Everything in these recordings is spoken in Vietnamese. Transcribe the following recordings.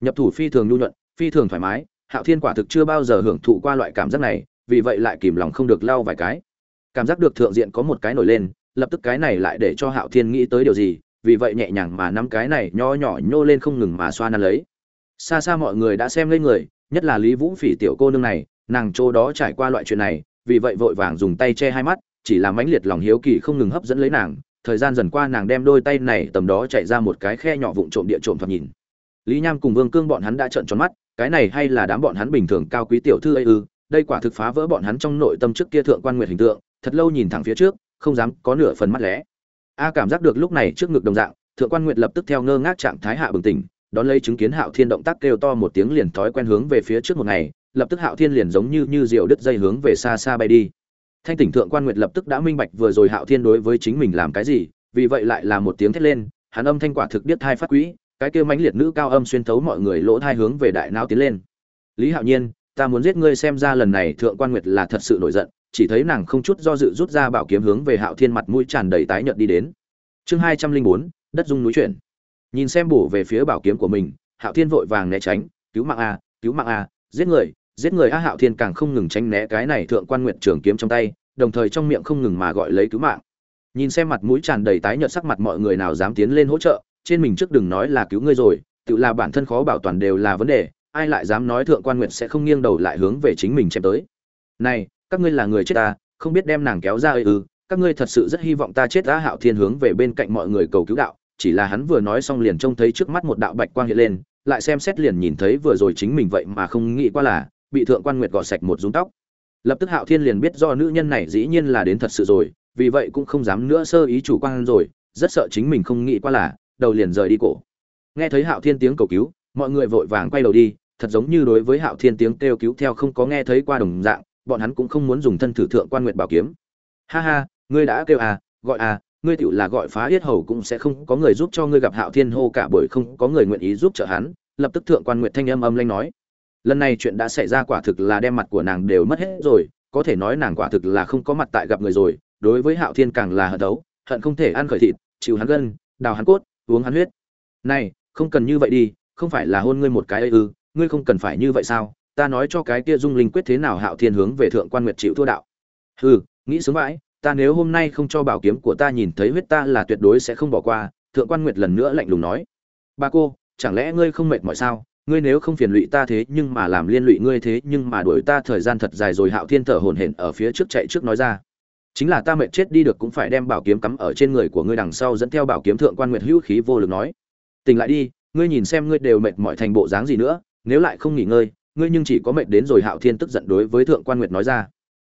nhập thủ phi thường nhu nhuận, phi thường thoải mái, hạo thiên quả thực chưa bao giờ hưởng thụ qua loại cảm giác này, vì vậy lại kìm lòng không được lau vài cái. Cảm giác được thượng diện có một cái nổi lên, lập tức cái này lại để cho hạo thiên nghĩ tới điều gì, vì vậy nhẹ nhàng mà nắm cái này nho nhỏ nhô lên không ngừng mà xoa năn lấy. Xa xa mọi người đã xem lên người, nhất là lý vũ phỉ tiểu cô nương này, nàng chỗ đó trải qua loại chuyện này, vì vậy vội vàng dùng tay che hai mắt, chỉ làm mãnh liệt lòng hiếu kỳ không ngừng hấp dẫn lấy nàng, thời gian dần qua nàng đem đôi tay này tầm đó chạy ra một cái khe nhỏ vụn trộm địa trộm thoạt nhìn lý nham cùng vương cương bọn hắn đã trợn tròn mắt, cái này hay là đám bọn hắn bình thường cao quý tiểu thư ấy ư? Đây quả thực phá vỡ bọn hắn trong nội tâm trước kia thượng quan nguyệt hình tượng, thật lâu nhìn thẳng phía trước, không dám có nửa phần mắt lẽ a cảm giác được lúc này trước ngực đồng dạng, thượng quan nguyệt lập tức theo ngơ ngác trạng thái hạ bừng tỉnh, đón lấy chứng kiến hạo thiên động tác kêu to một tiếng liền thói quen hướng về phía trước một ngày, lập tức hạo thiên liền giống như như diều đứt dây hướng về xa xa bay đi. Thanh tỉnh thượng quan nguyệt lập tức đã minh bạch vừa rồi hạo thiên đối với chính mình làm cái gì, vì vậy lại là một tiếng thét lên, hắn âm thanh quả thực điếc thai phát quỹ cái kia mãnh liệt nữ cao âm xuyên thấu mọi người lỗ thai hướng về đại não tiến lên. Lý hạo nhiên, ta muốn giết ngươi xem ra lần này thượng quan nguyệt là thật sự nổi giận, chỉ thấy nàng không chút do dự rút ra bảo kiếm hướng về hạo thiên mặt mũi tràn đầy tái nhợt đi đến. Chương hai trăm linh bốn, đất dung núi chuyển. Nhìn xem bổ về phía bảo kiếm của mình, hạo thiên vội vàng né tránh, cứu mạng a, cứu mạng a, giết người giết người a. Hạo thiên càng không ngừng tránh né cái này thượng quan nguyệt trường kiếm trong tay, đồng thời trong miệng không ngừng mà gọi lấy cứu mạng. Nhìn xem mặt mũi tràn đầy tái nhợt sắc mặt mọi người nào dám tiến lên hỗ trợ trên mình trước đừng nói là cứu ngươi rồi tự là bản thân khó bảo toàn đều là vấn đề ai lại dám nói thượng quan nguyệt sẽ không nghiêng đầu lại hướng về chính mình chém tới. Này các ngươi là người chết ta không biết đem nàng kéo ra ư ừ, các ngươi thật sự rất hy vọng ta chết đã hạo thiên hướng về bên cạnh mọi người cầu cứu đạo chỉ là hắn vừa nói xong liền trông thấy trước mắt một đạo bạch quang hiện lên lại xem xét liền nhìn thấy vừa rồi chính mình vậy mà không nghĩ qua là bị thượng quan nguyệt gọt sạch một rúng tóc. Lập tức hạo thiên liền biết do nữ nhân này dĩ nhiên là đến thật sự rồi vì vậy cũng không dám nữa sơ ý chủ quan rồi rất sợ chính mình không nghĩ qua là đầu liền rời đi cổ. Nghe thấy hạo thiên tiếng cầu cứu, mọi người vội vàng quay đầu đi, thật giống như đối với hạo thiên tiếng kêu cứu theo không có nghe thấy qua đồng dạng, bọn hắn cũng không muốn dùng thân thử thượng quan nguyệt bảo kiếm. Ha ha, ngươi đã kêu à gọi à ngươi tựu là gọi phá yết hầu cũng sẽ không có người giúp cho ngươi gặp hạo thiên hô cả bởi không có người nguyện ý giúp trợ hắn, lập tức thượng quan nguyệt thanh âm âm lanh nói. Lần này chuyện đã xảy ra quả thực là đem mặt của nàng đều mất hết rồi, có thể nói nàng quả thực là không có mặt tại gặp người rồi, đối với hạo thiên càng là hận đấu hận không thể ăn khởi thịt, chịu hắn gân, đào hắn cốt uống hắn huyết. Này không cần như vậy đi không phải là hôn ngươi một cái ư ừ, ngươi không cần phải như vậy sao? Ta nói cho cái kia dung linh quyết thế nào hạo thiên hướng về thượng quan nguyệt chịu thua đạo. Hừ nghĩ sướng vãi ta nếu hôm nay không cho bảo kiếm của ta nhìn thấy huyết ta là tuyệt đối sẽ không bỏ qua thượng quan nguyệt lần nữa lạnh lùng nói. Ba cô chẳng lẽ ngươi không mệt mỏi sao? Ngươi nếu không phiền lụy ta thế nhưng mà làm liên lụy ngươi thế nhưng mà đuổi ta thời gian thật dài rồi hạo thiên thở hổn hển ở phía trước chạy trước nói ra chính là ta mệt chết đi được cũng phải đem bảo kiếm cắm ở trên người của ngươi đằng sau dẫn theo bảo kiếm thượng quan nguyệt hữu khí vô lực nói. Tỉnh lại đi, ngươi nhìn xem ngươi đều mệt mỏi thành bộ dáng gì nữa, nếu lại không nghỉ ngơi, ngươi nhưng chỉ có mệt đến rồi hạo thiên tức giận đối với thượng quan nguyệt nói ra.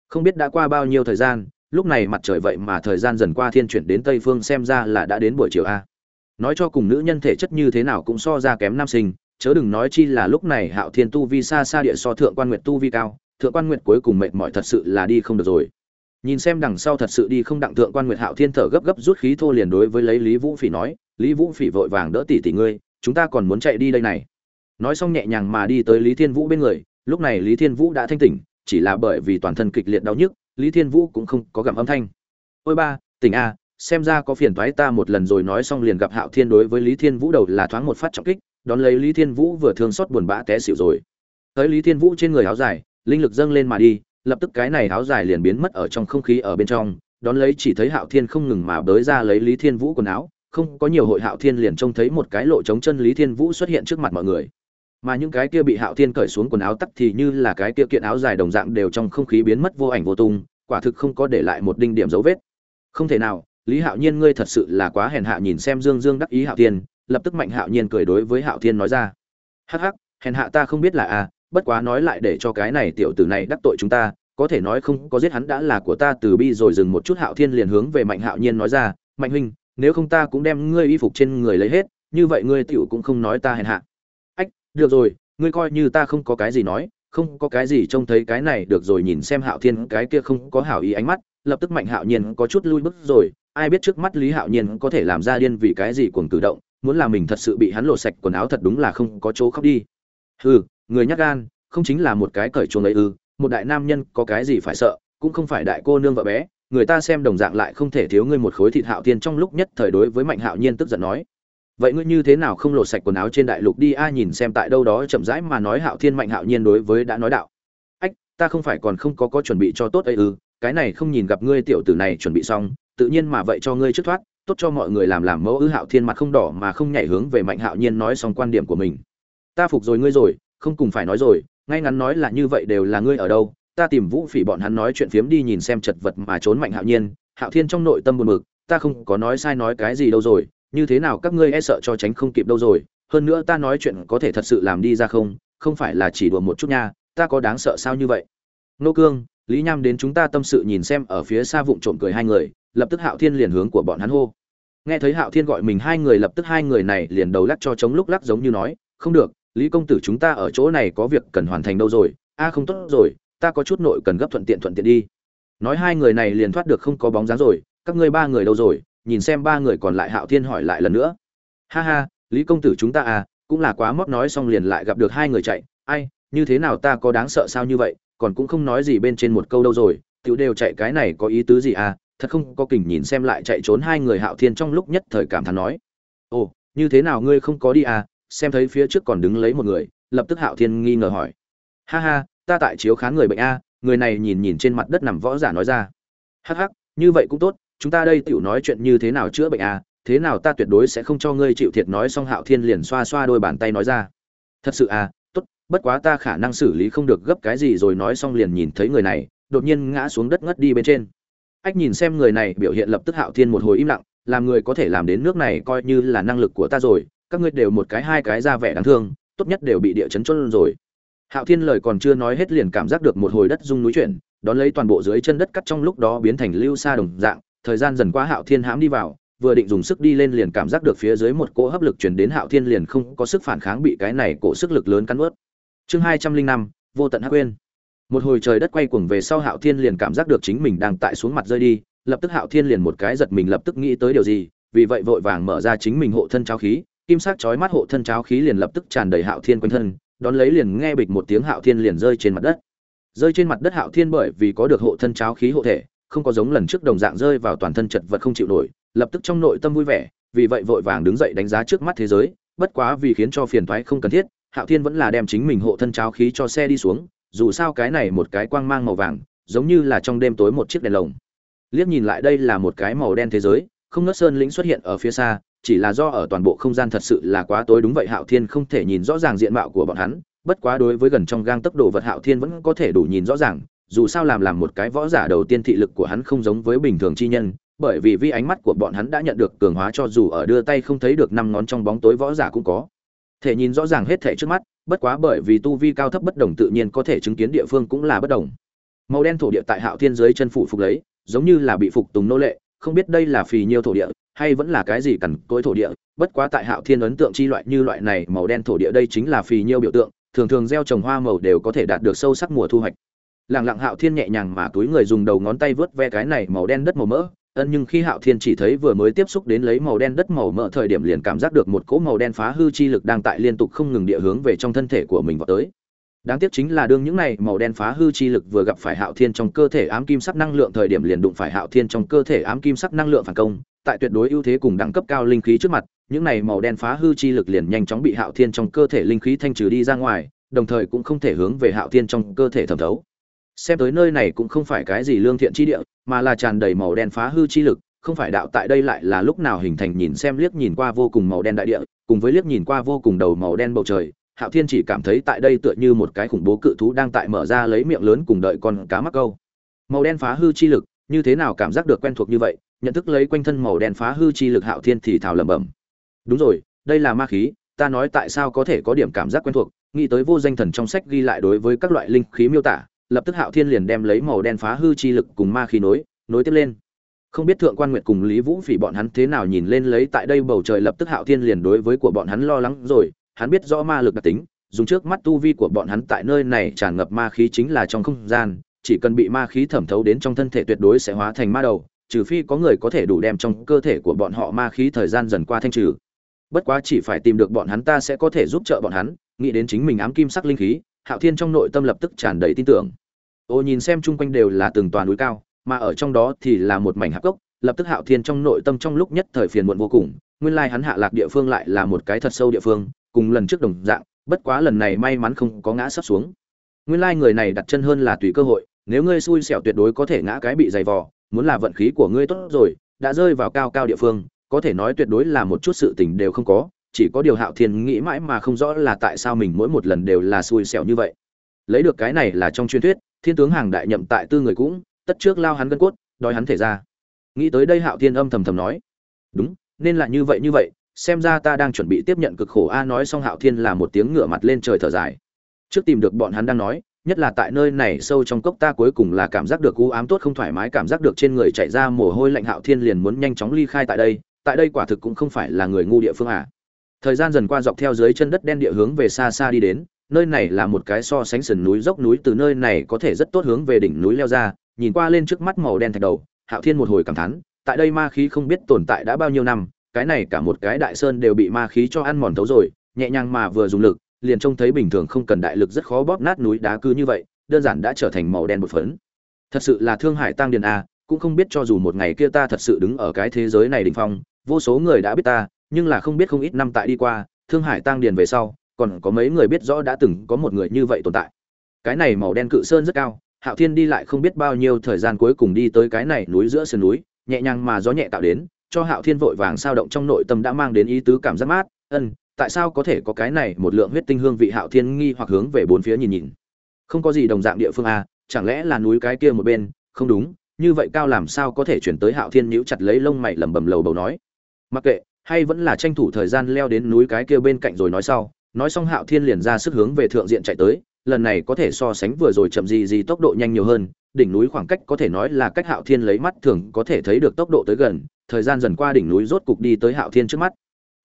Không biết đã qua bao nhiêu thời gian, lúc này mặt trời vậy mà thời gian dần qua thiên chuyển đến tây phương xem ra là đã đến buổi chiều a. Nói cho cùng nữ nhân thể chất như thế nào cũng so ra kém nam sinh, chớ đừng nói chi là lúc này hạo thiên tu vi xa xa địa so thượng quan nguyệt tu vi cao, thượng quan nguyệt cuối cùng mệt mỏi thật sự là đi không được rồi nhìn xem đằng sau thật sự đi không đặng tượng quan nguyệt hạo thiên thở gấp gấp rút khí thô liền đối với lấy lý vũ phỉ nói, lý vũ phỉ vội vàng đỡ tỷ tỷ ngươi, chúng ta còn muốn chạy đi đây này. Nói xong nhẹ nhàng mà đi tới lý thiên vũ bên người, lúc này lý thiên vũ đã thanh tỉnh, chỉ là bởi vì toàn thân kịch liệt đau nhức, lý thiên vũ cũng không có gặm âm thanh. Ôi ba, tỉnh a, xem ra có phiền thoái ta một lần rồi. Nói xong liền gặp hạo thiên đối với lý thiên vũ đầu là thoáng một phát trọng kích, đón lấy lý thiên vũ vừa thương xót buồn bã té xỉu rồi. Tới lý thiên vũ trên người áo dài, linh lực dâng lên mà đi lập tức cái này áo dài liền biến mất ở trong không khí ở bên trong, đón lấy chỉ thấy hạo thiên không ngừng mà bới ra lấy lý thiên vũ quần áo, không, có nhiều hội hạo thiên liền trông thấy một cái lộ trống chân lý thiên vũ xuất hiện trước mặt mọi người. Mà những cái kia bị hạo thiên cởi xuống quần áo tắt thì như là cái kia kiện áo dài đồng dạng đều trong không khí biến mất vô ảnh vô tung, quả thực không có để lại một đinh điểm dấu vết. Không thể nào, lý hạo nhiên ngươi thật sự là quá hèn hạ nhìn xem dương dương đắc ý hạo thiên, lập tức mạnh hạo nhiên cười đối với hạo thiên nói ra. Hắc hắc, hèn hạ ta không biết là a bất quá nói lại để cho cái này tiểu tử này đắc tội chúng ta, có thể nói không có giết hắn đã là của ta, từ bi rồi dừng một chút hạo thiên liền hướng về mạnh hạo nhiên nói ra, mạnh huynh, nếu không ta cũng đem ngươi y phục trên người lấy hết, như vậy ngươi tiểu cũng không nói ta hèn hạ. Ách, được rồi, ngươi coi như ta không có cái gì nói, không có cái gì trông thấy cái này, được rồi nhìn xem hạo thiên, cái kia không có hảo ý ánh mắt, lập tức mạnh hạo nhiên có chút lui bước rồi, ai biết trước mắt lý hạo nhiên có thể làm ra điên vì cái gì cuồng cử động, muốn là mình thật sự bị hắn lột sạch quần áo thật đúng là không có chỗ khóc đi. Hừ người nhắc gan, không chính là một cái cởi chuồng ấy ư, một đại nam nhân có cái gì phải sợ, cũng không phải đại cô nương vợ bé, người ta xem đồng dạng lại không thể thiếu ngươi một khối thịt hạo thiên trong lúc nhất thời đối với mạnh hạo nhiên tức giận nói. Vậy ngươi như thế nào không lột sạch quần áo trên đại lục đi a, nhìn xem tại đâu đó chậm rãi mà nói hạo thiên mạnh hạo nhiên đối với đã nói đạo. Ách, ta không phải còn không có có chuẩn bị cho tốt ấy ư, cái này không nhìn gặp ngươi tiểu tử này chuẩn bị xong, tự nhiên mà vậy cho ngươi trước thoát, tốt cho mọi người làm làm mẫu ư. Hạo thiên mặt không đỏ mà không nhảy hướng về mạnh hạo nhiên nói xong quan điểm của mình. Ta phục rồi ngươi rồi không cùng phải nói rồi, ngay ngắn nói là như vậy đều là ngươi ở đâu, ta tìm vũ phỉ bọn hắn nói chuyện phiếm đi nhìn xem chật vật mà trốn mạnh hạo nhiên, hạo thiên trong nội tâm buồn bực, ta không có nói sai nói cái gì đâu rồi, như thế nào các ngươi e sợ cho tránh không kịp đâu rồi, hơn nữa ta nói chuyện có thể thật sự làm đi ra không không phải là chỉ đùa một chút nha, ta có đáng sợ sao như vậy? Nô cương, lý nham đến chúng ta tâm sự nhìn xem ở phía xa vụng trộm cười hai người, lập tức hạo thiên liền hướng của bọn hắn hô. Nghe thấy hạo thiên gọi mình hai người lập tức hai người này liền đầu lắc cho chống lúc lắc giống như nói, không được lý công tử chúng ta ở chỗ này có việc cần hoàn thành đâu rồi? A, không tốt rồi, ta có chút nội cần gấp thuận tiện thuận tiện đi. Nói hai người này liền thoát được không có bóng dáng rồi, các ngươi ba người đâu rồi? Nhìn xem ba người còn lại hạo thiên hỏi lại lần nữa. Ha ha, lý công tử chúng ta à cũng là quá mót nói xong liền lại gặp được hai người chạy. Ai, như thế nào ta có đáng sợ sao như vậy? Còn cũng không nói gì bên trên một câu đâu rồi. Tiểu đều chạy cái này có ý tứ gì à? Thật không có kình nhìn xem lại chạy trốn hai người hạo thiên trong lúc nhất thời cảm thán nói. Ồ, như thế nào ngươi không có đi à? Xem thấy phía trước còn đứng lấy một người, lập tức hạo thiên nghi ngờ hỏi. Ha ha, ta tại chiếu khán người bệnh a, người này nhìn nhìn trên mặt đất nằm võ giả nói ra. Hắc hắc, như vậy cũng tốt, chúng ta đây tiểu nói chuyện như thế nào chữa bệnh a, thế nào ta tuyệt đối sẽ không cho ngươi chịu thiệt nói xong hạo thiên liền xoa xoa đôi bàn tay nói ra. Thật sự à tốt, bất quá ta khả năng xử lý không được gấp cái gì rồi nói xong liền nhìn thấy người này, đột nhiên ngã xuống đất ngất đi bên trên. Ách nhìn xem người này biểu hiện lập tức hạo thiên một hồi im lặng, làm người có thể làm đến nước này coi như là năng lực của ta rồi các ngươi đều một cái hai cái ra vẻ đáng thương, tốt nhất đều bị địa chấn chôn rồi. Hạo thiên lời còn chưa nói hết liền cảm giác được một hồi đất rung núi chuyển, đón lấy toàn bộ dưới chân đất cắt trong lúc đó biến thành lưu xa đồng dạng, thời gian dần qua hạo thiên hãm đi vào, vừa định dùng sức đi lên liền cảm giác được phía dưới một cỗ hấp lực chuyển đến hạo thiên liền không có sức phản kháng bị cái này cổ sức lực lớn cắn ướt. Chương hai trăm linh năm, vô tận hắc quên một hồi trời đất quay cuồng về sau hạo thiên liền cảm giác được chính mình đang tại xuống mặt rơi đi, lập tức hạo thiên liền một cái giật mình lập tức nghĩ tới điều gì, vì vậy vội vàng mở ra chính mình hộ thân cháo khí kim sắc chói mắt hộ thân cháo khí liền lập tức tràn đầy hạo thiên quanh thân, đón lấy liền nghe bịch một tiếng hạo thiên liền rơi trên mặt đất. Rơi trên mặt đất hạo thiên bởi vì có được hộ thân cháo khí hộ thể, không có giống lần trước đồng dạng rơi vào toàn thân chật vật không chịu nổi, lập tức trong nội tâm vui vẻ, vì vậy vội vàng đứng dậy đánh giá trước mắt thế giới, bất quá vì khiến cho phiền toái không cần thiết, hạo thiên vẫn là đem chính mình hộ thân cháo khí cho xe đi xuống, dù sao cái này một cái quang mang màu vàng, giống như là trong đêm tối một chiếc đèn lồng. Liếc nhìn lại đây là một cái màu đen thế giới, không nớt sơn lĩnh xuất hiện ở phía xa chỉ là do ở toàn bộ không gian thật sự là quá tối đúng vậy hạo thiên không thể nhìn rõ ràng diện mạo của bọn hắn, bất quá đối với gần trong gang tốc độ vật hạo thiên vẫn có thể đủ nhìn rõ ràng, dù sao làm làm một cái võ giả đầu tiên thị lực của hắn không giống với bình thường chi nhân, bởi vì vi ánh mắt của bọn hắn đã nhận được cường hóa cho dù ở đưa tay không thấy được năm ngón trong bóng tối võ giả cũng có. Thể nhìn rõ ràng hết thể trước mắt, bất quá bởi vì tu vi cao thấp bất đồng tự nhiên có thể chứng kiến địa phương cũng là bất đồng. Màu đen thổ địa tại hạo thiên dưới chân phủ phục lấy, giống như là bị phục tùng nô lệ không biết đây là phì nhiêu thổ địa, hay vẫn là cái gì cằn cỗi thổ địa, bất quá tại hạo thiên ấn tượng chi loại như loại này màu đen thổ địa đây chính là phì nhiêu biểu tượng, thường thường gieo trồng hoa màu đều có thể đạt được sâu sắc mùa thu hoạch. Lẳng lặng hạo thiên nhẹ nhàng mà túi người dùng đầu ngón tay vớt ve cái này màu đen đất màu mỡ, ân nhưng khi hạo thiên chỉ thấy vừa mới tiếp xúc đến lấy màu đen đất màu mỡ thời điểm liền cảm giác được một cỗ màu đen phá hư chi lực đang tại liên tục không ngừng địa hướng về trong thân thể của mình vào tới đáng tiếc chính là đương những này màu đen phá hư chi lực vừa gặp phải hạo thiên trong cơ thể ám kim sắc năng lượng thời điểm liền đụng phải hạo thiên trong cơ thể ám kim sắc năng lượng phản công, tại tuyệt đối ưu thế cùng đẳng cấp cao linh khí trước mặt, những này màu đen phá hư chi lực liền nhanh chóng bị hạo thiên trong cơ thể linh khí thanh trừ đi ra ngoài, đồng thời cũng không thể hướng về hạo thiên trong cơ thể thẩm thấu. Xem tới nơi này cũng không phải cái gì lương thiện chi địa, mà là tràn đầy màu đen phá hư chi lực, không phải đạo tại đây lại là lúc nào hình thành nhìn xem liếc nhìn qua vô cùng màu đen đại địa, cùng với liếc nhìn qua vô cùng đầu màu đen bầu trời hạo thiên chỉ cảm thấy tại đây tựa như một cái khủng bố cự thú đang tại mở ra lấy miệng lớn cùng đợi con cá mắc câu. Màu đen phá hư chi lực, như thế nào cảm giác được quen thuộc như vậy, nhận thức lấy quanh thân màu đen phá hư chi lực hạo thiên thì thào lẩm bẩm. Đúng rồi, đây là ma khí, ta nói tại sao có thể có điểm cảm giác quen thuộc, nghĩ tới vô danh thần trong sách ghi lại đối với các loại linh khí miêu tả, lập tức hạo thiên liền đem lấy màu đen phá hư chi lực cùng ma khí nối nối tiếp lên. Không biết thượng quan nguyệt cùng lý vũ phỉ bọn hắn thế nào nhìn lên lấy tại đây bầu trời, lập tức hạo thiên liền đối với của bọn hắn lo lắng rồi hắn biết rõ ma lực đặc tính, dùng trước mắt tu vi của bọn hắn tại nơi này tràn ngập ma khí chính là trong không gian, chỉ cần bị ma khí thẩm thấu đến trong thân thể tuyệt đối sẽ hóa thành ma đầu, trừ phi có người có thể đủ đem trong cơ thể của bọn họ ma khí thời gian dần qua thanh trừ. Bất quá chỉ phải tìm được bọn hắn ta sẽ có thể giúp trợ bọn hắn, nghĩ đến chính mình ám kim sắc linh khí, hạo thiên trong nội tâm lập tức tràn đầy tin tưởng. Ô nhìn xem chung quanh đều là từng toàn núi cao, mà ở trong đó thì là một mảnh hạp cốc, lập tức hạo thiên trong nội tâm trong lúc nhất thời phiền muộn vô cùng, nguyên lai hắn hạ lạc địa phương lại là một cái thật sâu địa phương cùng lần trước đồng dạng, bất quá lần này may mắn không có ngã sắp xuống. Nguyên lai người này đặt chân hơn là tùy cơ hội, nếu ngươi xui xẻo tuyệt đối có thể ngã cái bị dày vò, muốn là vận khí của ngươi tốt rồi, đã rơi vào cao cao địa phương, có thể nói tuyệt đối là một chút sự tình đều không có, chỉ có điều hạo thiên nghĩ mãi mà không rõ là tại sao mình mỗi một lần đều là xui xẻo như vậy. Lấy được cái này là trong truyền thuyết, thiên tướng hàng đại nhậm tại tư người cũng, tất trước lao hắn gân cốt, đòi hắn thể ra. Nghĩ tới đây hạo thiên âm thầm thầm nói, đúng, nên là như vậy như vậy xem ra ta đang chuẩn bị tiếp nhận cực khổ. A nói xong hạo thiên là một tiếng ngửa mặt lên trời thở dài. Trước tìm được bọn hắn đang nói, nhất là tại nơi này sâu trong cốc ta cuối cùng là cảm giác được u ám tốt không thoải mái, cảm giác được trên người chạy ra mồ hôi lạnh. Hạo thiên liền muốn nhanh chóng ly khai tại đây tại đây quả thực cũng không phải là người ngu địa phương à. Thời gian dần qua dọc theo dưới chân đất đen địa hướng về xa xa đi đến, nơi này là một cái so sánh sườn núi dốc núi, từ nơi này có thể rất tốt hướng về đỉnh núi leo ra, nhìn qua lên trước mắt màu đen thạch đầu. Hạo thiên một hồi cảm thán, tại đây ma khí không biết tồn tại đã bao nhiêu năm cái này cả một cái đại sơn đều bị ma khí cho ăn mòn thấu rồi, nhẹ nhàng mà vừa dùng lực, liền trông thấy bình thường không cần đại lực rất khó bóp nát núi đá cứ như vậy, đơn giản đã trở thành màu đen một phấn. Thật sự là thương hải tăng điền a, cũng không biết cho dù một ngày kia ta thật sự đứng ở cái thế giới này đỉnh phong, vô số người đã biết ta, nhưng là không biết không ít năm tại đi qua, thương hải tăng điền về sau, còn có mấy người biết rõ đã từng có một người như vậy tồn tại. Cái này màu đen cự sơn rất cao, hạo thiên đi lại không biết bao nhiêu thời gian cuối cùng đi tới cái này núi giữa sườn núi, nhẹ nhàng mà gió nhẹ tạo đến cho hạo thiên vội vàng sao động trong nội tâm đã mang đến ý tứ cảm giác mát, ân, tại sao có thể có cái này một lượng huyết tinh hương vị? Hạo thiên nghi hoặc hướng về bốn phía nhìn nhìn. Không có gì đồng dạng địa phương a chẳng lẽ là núi cái kia một bên? Không đúng, như vậy cao làm sao có thể chuyển tới hạo thiên nhíu chặt lấy lông mày lẩm bẩm lầu bầu nói. Mặc kệ, hay vẫn là tranh thủ thời gian leo đến núi cái kia bên cạnh rồi nói sau. Nói xong hạo thiên liền ra sức hướng về thượng diện chạy tới, lần này có thể so sánh vừa rồi chậm gì gì tốc độ nhanh nhiều hơn, đỉnh núi khoảng cách có thể nói là cách hạo thiên lấy mắt thường có thể thấy được tốc độ tới gần thời gian dần qua đỉnh núi rốt cục đi tới hạo thiên trước mắt.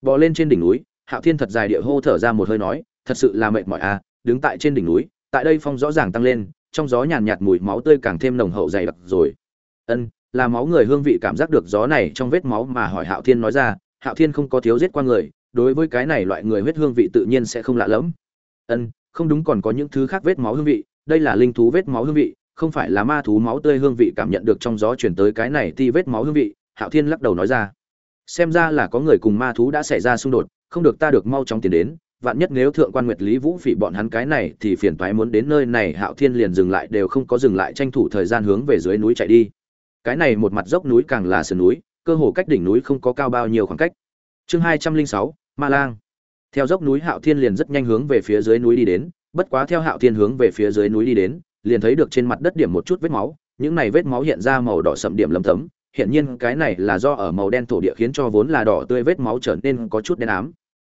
Bò lên trên đỉnh núi, hạo thiên thật dài địa hô thở ra một hơi nói, thật sự là mệt mỏi à đứng tại trên đỉnh núi, tại đây phong rõ ràng tăng lên, trong gió nhàn nhạt mùi máu tươi càng thêm nồng hậu dày đặc rồi. Ân, là máu người hương vị cảm giác được gió này trong vết máu mà hỏi hạo thiên nói ra, hạo thiên không có thiếu giết qua người, đối với cái này loại người huyết hương vị tự nhiên sẽ không lạ lẫm. Ân, không đúng còn có những thứ khác vết máu hương vị, đây là linh thú vết máu hương vị, không phải là ma thú máu tươi hương vị cảm nhận được trong gió chuyển tới cái này ti vết máu hương vị hạo thiên lắc đầu nói ra. Xem ra là có người cùng ma thú đã xảy ra xung đột, không được ta được mau chóng tiến đến, vạn nhất nếu thượng quan nguyệt lý vũ phỉ bọn hắn cái này thì phiền toái muốn đến nơi này, hạo thiên liền dừng lại, đều không có dừng lại tranh thủ thời gian hướng về dưới núi chạy đi. Cái này một mặt dốc núi càng là sườn núi, cơ hồ cách đỉnh núi không có cao bao nhiêu khoảng cách. Chương hai trăm linh sáu, ma lang. Theo dốc núi hạo thiên liền rất nhanh hướng về phía dưới núi đi đến, bất quá theo hạo thiên hướng về phía dưới núi đi đến, liền thấy được trên mặt đất điểm một chút vết máu, những này vết máu hiện ra màu đỏ sậm điểm lấm tấm hiện nhiên cái này là do ở màu đen thổ địa khiến cho vốn là đỏ tươi vết máu trở nên có chút đen ám.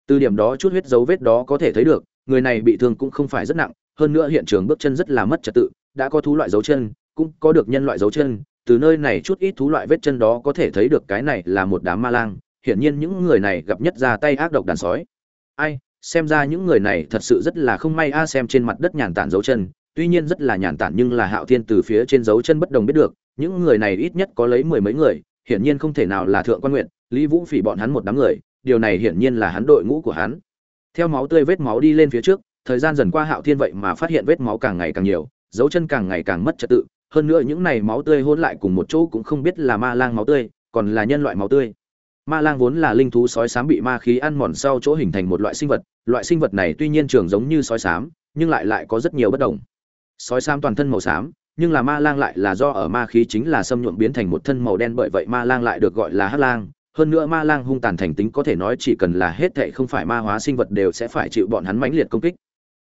Từ điểm đó chút huyết dấu vết đó có thể thấy được, người này bị thương cũng không phải rất nặng, hơn nữa hiện trường bước chân rất là mất trật tự, đã có thú loại dấu chân, cũng có được nhân loại dấu chân, từ nơi này chút ít thú loại vết chân đó có thể thấy được cái này là một đám ma lang, hiển nhiên những người này gặp nhất ra tay ác độc đàn sói. Ai, xem ra những người này thật sự rất là không may a, xem trên mặt đất nhàn tản dấu chân, tuy nhiên rất là nhàn tản nhưng là hạo thiên từ phía trên dấu chân bất đồng biết được những người này ít nhất có lấy mười mấy người, hiển nhiên không thể nào là thượng quan nguyện, lý vũ phỉ bọn hắn một đám người, điều này hiển nhiên là hắn đội ngũ của hắn. Theo máu tươi vết máu đi lên phía trước, thời gian dần qua hạo thiên vậy mà phát hiện vết máu càng ngày càng nhiều, dấu chân càng ngày càng mất trật tự, hơn nữa những này máu tươi hôn lại cùng một chỗ cũng không biết là ma lang máu tươi, còn là nhân loại máu tươi. Ma lang vốn là linh thú sói sám bị ma khí ăn mòn sau chỗ hình thành một loại sinh vật, loại sinh vật này tuy nhiên trường giống như sói sám nhưng lại lại có rất nhiều bất đồng. Sói sám toàn thân màu xám nhưng là ma lang lại là do ở ma khí chính là xâm nhuộm biến thành một thân màu đen bởi vậy ma lang lại được gọi là hắc lang. Hơn nữa ma lang hung tàn thành tính có thể nói chỉ cần là hết thệ không phải ma hóa sinh vật đều sẽ phải chịu bọn hắn mãnh liệt công kích.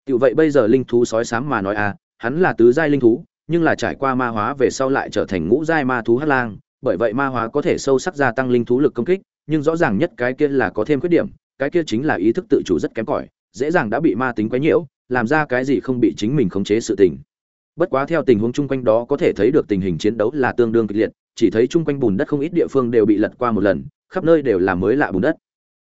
Tiểu vậy bây giờ linh thú sói sám mà nói à hắn là tứ giai linh thú, nhưng là trải qua ma hóa về sau lại trở thành ngũ giai ma thú hắc lang. Bởi vậy ma hóa có thể sâu sắc gia tăng linh thú lực công kích, nhưng rõ ràng nhất cái kia là có thêm khuyết điểm, cái kia chính là ý thức tự chủ rất kém cỏi, dễ dàng đã bị ma tính quấy nhiễu, làm ra cái gì không bị chính mình khống chế sự tình bất quá theo tình huống chung quanh đó có thể thấy được tình hình chiến đấu là tương đương kịch liệt, chỉ thấy chung quanh bùn đất không ít địa phương đều bị lật qua một lần, khắp nơi đều là mới lạ bùn đất.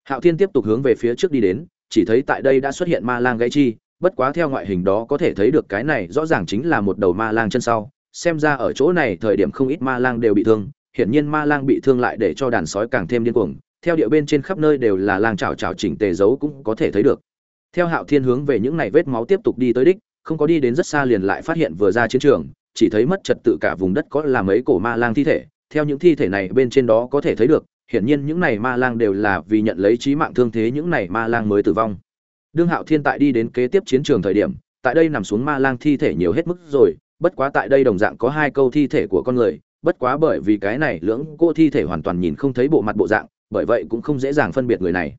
Hạo thiên tiếp tục hướng về phía trước đi đến, chỉ thấy tại đây đã xuất hiện ma lang gãy chi, bất quá theo ngoại hình đó có thể thấy được cái này rõ ràng chính là một đầu ma lang chân sau. Xem ra ở chỗ này thời điểm không ít ma lang đều bị thương, hiển nhiên ma lang bị thương lại để cho đàn sói càng thêm điên cuồng, theo địa bên trên khắp nơi đều là lang chảo chảo chỉnh tề giấu cũng có thể thấy được. Theo hạo thiên hướng về những này vết máu tiếp tục đi tới đích không có đi đến rất xa liền lại phát hiện vừa ra chiến trường, chỉ thấy mất trật tự cả vùng đất có là mấy cổ ma lang thi thể. Theo những thi thể này bên trên đó có thể thấy được, hiển nhiên những này ma lang đều là vì nhận lấy chí mạng thương thế những này ma lang mới tử vong. Đương hạo thiên tại đi đến kế tiếp chiến trường thời điểm, tại đây nằm xuống ma lang thi thể nhiều hết mức rồi, bất quá tại đây đồng dạng có hai câu thi thể của con người, bất quá bởi vì cái này lưỡng cô thi thể hoàn toàn nhìn không thấy bộ mặt bộ dạng, bởi vậy cũng không dễ dàng phân biệt người này.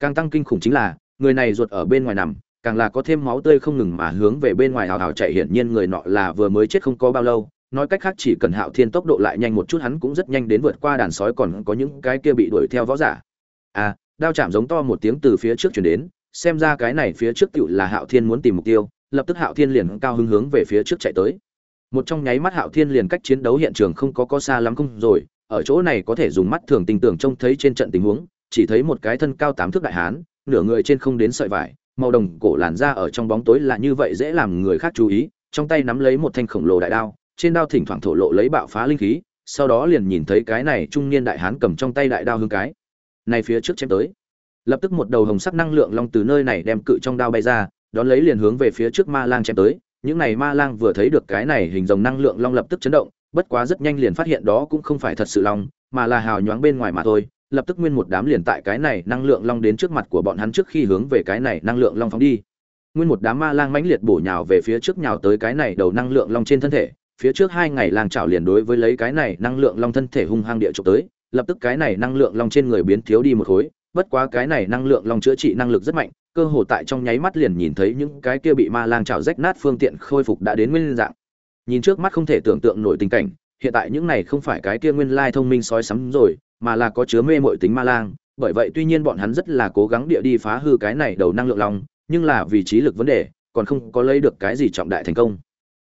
Càng tăng kinh khủng chính là, người này ruột ở bên ngoài nằm càng là có thêm máu tươi không ngừng mà hướng về bên ngoài hào hào chạy. Hiển nhiên người nọ là vừa mới chết không có bao lâu. Nói cách khác chỉ cần hạo thiên tốc độ lại nhanh một chút, hắn cũng rất nhanh đến vượt qua đàn sói, còn có những cái kia bị đuổi theo võ giả. À đao chạm giống to một tiếng từ phía trước chuyển đến. Xem ra cái này phía trước cựu là hạo thiên muốn tìm mục tiêu. Lập tức hạo thiên liền cao hứng hướng về phía trước chạy tới. Một trong nháy mắt hạo thiên liền cách chiến đấu hiện trường không có có xa lắm không rồi. Ở chỗ này có thể dùng mắt thường tình tưởng trông thấy trên trận tình huống. Chỉ thấy một cái thân cao tám thước đại hán, nửa người trên không đến sợi vải màu đồng cổ làn da ở trong bóng tối là như vậy dễ làm người khác chú ý, trong tay nắm lấy một thanh khổng lồ đại đao, trên đao thỉnh thoảng thổ lộ lấy bạo phá linh khí, sau đó liền nhìn thấy cái này trung niên đại hán cầm trong tay đại đao hướng cái này phía trước chém tới. Lập tức một đầu hồng sắc năng lượng long từ nơi này đem cự trong đao bay ra, đón lấy liền hướng về phía trước ma lang chém tới. Những này ma lang vừa thấy được cái này hình dòng năng lượng long lập tức chấn động, bất quá rất nhanh liền phát hiện đó cũng không phải thật sự long, mà là hào nhoáng bên ngoài mà thôi lập tức nguyên một đám liền tại cái này năng lượng long đến trước mặt của bọn hắn trước khi hướng về cái này năng lượng long phóng đi. Nguyên một đám ma lang mãnh liệt bổ nhào về phía trước nhào tới cái này đầu năng lượng long trên thân thể, phía trước hai ngày lang chảo liền đối với lấy cái này năng lượng long thân thể hung hăng địa trục tới, lập tức cái này năng lượng long trên người biến thiếu đi một khối, bất quá cái này năng lượng long chữa trị năng lực rất mạnh, cơ hồ tại trong nháy mắt liền nhìn thấy những cái kia bị ma lang chảo rách nát phương tiện khôi phục đã đến nguyên dạng. Nhìn trước mắt không thể tưởng tượng nổi tình cảnh, hiện tại những này không phải cái kia nguyên lai thông minh sói sắm rồi mà là có chứa mê mội tính ma lang. Bởi vậy tuy nhiên bọn hắn rất là cố gắng địa đi phá hư cái này đầu năng lượng long, nhưng là vì trí lực vấn đề, còn không có lấy được cái gì trọng đại thành công.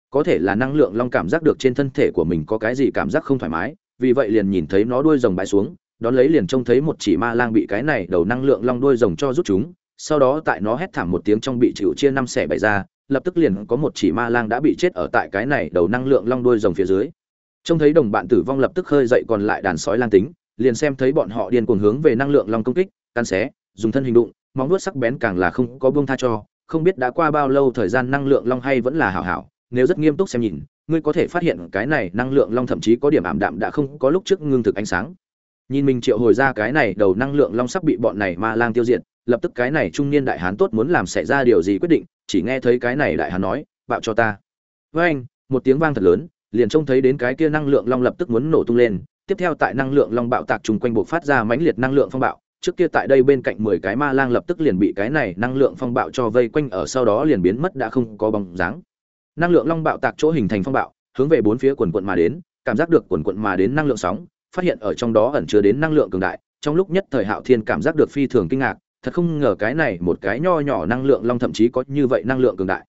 Có thể là năng lượng long cảm giác được trên thân thể của mình có cái gì cảm giác không thoải mái, vì vậy liền nhìn thấy nó đuôi rồng bãi xuống, đón lấy liền trông thấy một chỉ ma lang bị cái này đầu năng lượng long đuôi rồng cho rút chúng, sau đó tại nó hét thảm một tiếng trong bị chịu chia năm xẻ bảy ra, lập tức liền có một chỉ ma lang đã bị chết ở tại cái này đầu năng lượng long đuôi rồng phía dưới. Trông thấy đồng bạn tử vong lập tức khơi dậy còn lại đàn sói lang tính liền xem thấy bọn họ điên cuồng hướng về năng lượng long công kích căn xé, dùng thân hình đụng, móng vuốt sắc bén càng là không có buông tha cho, không biết đã qua bao lâu thời gian năng lượng long hay vẫn là hảo hảo, nếu rất nghiêm túc xem nhìn, ngươi có thể phát hiện cái này năng lượng long thậm chí có điểm ảm đạm đã không có lúc trước ngưng thực ánh sáng. Nhìn mình triệu hồi ra cái này, đầu năng lượng long sắp bị bọn này ma lang tiêu diệt, lập tức cái này trung niên đại hán tốt muốn làm xảy ra điều gì quyết định, chỉ nghe thấy cái này đại hán nói, bạo cho ta. Với anh một tiếng vang thật lớn, liền trông thấy đến cái kia năng lượng long lập tức muốn nổ tung lên tiếp theo tại năng lượng long bạo tạc trùng quanh buộc phát ra mãnh liệt năng lượng phong bạo, trước kia tại đây bên cạnh mười cái ma lang lập tức liền bị cái này năng lượng phong bạo cho vây quanh ở sau đó liền biến mất đã không có bóng dáng. Năng lượng long bạo tạc chỗ hình thành phong bạo, hướng về bốn phía quần quận mà đến, cảm giác được quần quận mà đến năng lượng sóng, phát hiện ở trong đó ẩn chứa đến năng lượng cường đại, trong lúc nhất thời hạo thiên cảm giác được phi thường kinh ngạc, thật không ngờ cái này một cái nho nhỏ năng lượng long thậm chí có như vậy năng lượng cường đại.